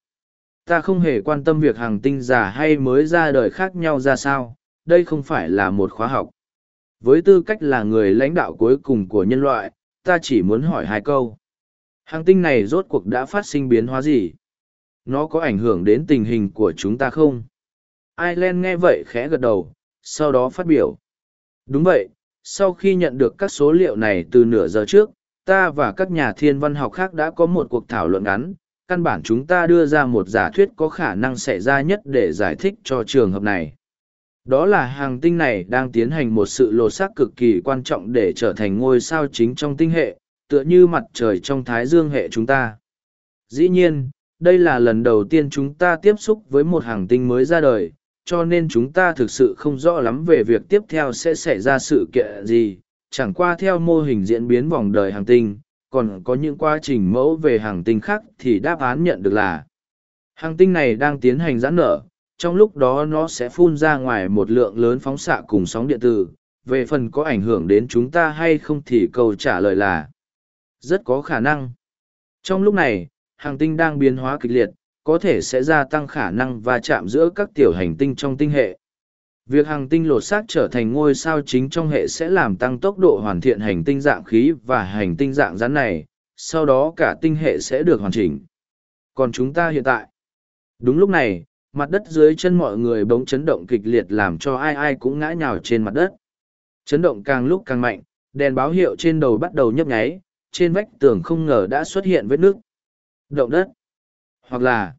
Ta không hề quan tâm việc hàng tinh giả hay mới ra đời khác nhau ra sao, đây không phải là một khóa học. Với tư cách là người lãnh đạo cuối cùng của nhân loại, ta chỉ muốn hỏi hai câu. Hàng tinh này rốt cuộc đã phát sinh biến hóa gì? Nó có ảnh hưởng đến tình hình của chúng ta không? Ireland nghe vậy khẽ gật đầu, sau đó phát biểu. Đúng vậy, sau khi nhận được các số liệu này từ nửa giờ trước, ta và các nhà thiên văn học khác đã có một cuộc thảo luận ngắn. Căn bản chúng ta đưa ra một giả thuyết có khả năng xảy ra nhất để giải thích cho trường hợp này. Đó là hàng tinh này đang tiến hành một sự lột xác cực kỳ quan trọng để trở thành ngôi sao chính trong tinh hệ, tựa như mặt trời trong thái dương hệ chúng ta. Dĩ nhiên, đây là lần đầu tiên chúng ta tiếp xúc với một hàng tinh mới ra đời, cho nên chúng ta thực sự không rõ lắm về việc tiếp theo sẽ xảy ra sự kiện gì, chẳng qua theo mô hình diễn biến vòng đời hàng tinh, còn có những quá trình mẫu về hàng tinh khác thì đáp án nhận được là hàng tinh này đang tiến hành giãn nở, trong lúc đó nó sẽ phun ra ngoài một lượng lớn phóng xạ cùng sóng điện tử. Về phần có ảnh hưởng đến chúng ta hay không thì câu trả lời là rất có khả năng. Trong lúc này, hàng tinh đang biến hóa kịch liệt, có thể sẽ gia tăng khả năng va chạm giữa các tiểu hành tinh trong tinh hệ. Việc hành tinh lột xác trở thành ngôi sao chính trong hệ sẽ làm tăng tốc độ hoàn thiện hành tinh dạng khí và hành tinh dạng rắn này, sau đó cả tinh hệ sẽ được hoàn chỉnh. Còn chúng ta hiện tại, đúng lúc này, mặt đất dưới chân mọi người bỗng chấn động kịch liệt làm cho ai ai cũng ngã nhào trên mặt đất. Chấn động càng lúc càng mạnh, đèn báo hiệu trên đầu bắt đầu nhấp nháy, trên vách tường không ngờ đã xuất hiện vết nước. Động đất. Hoặc là,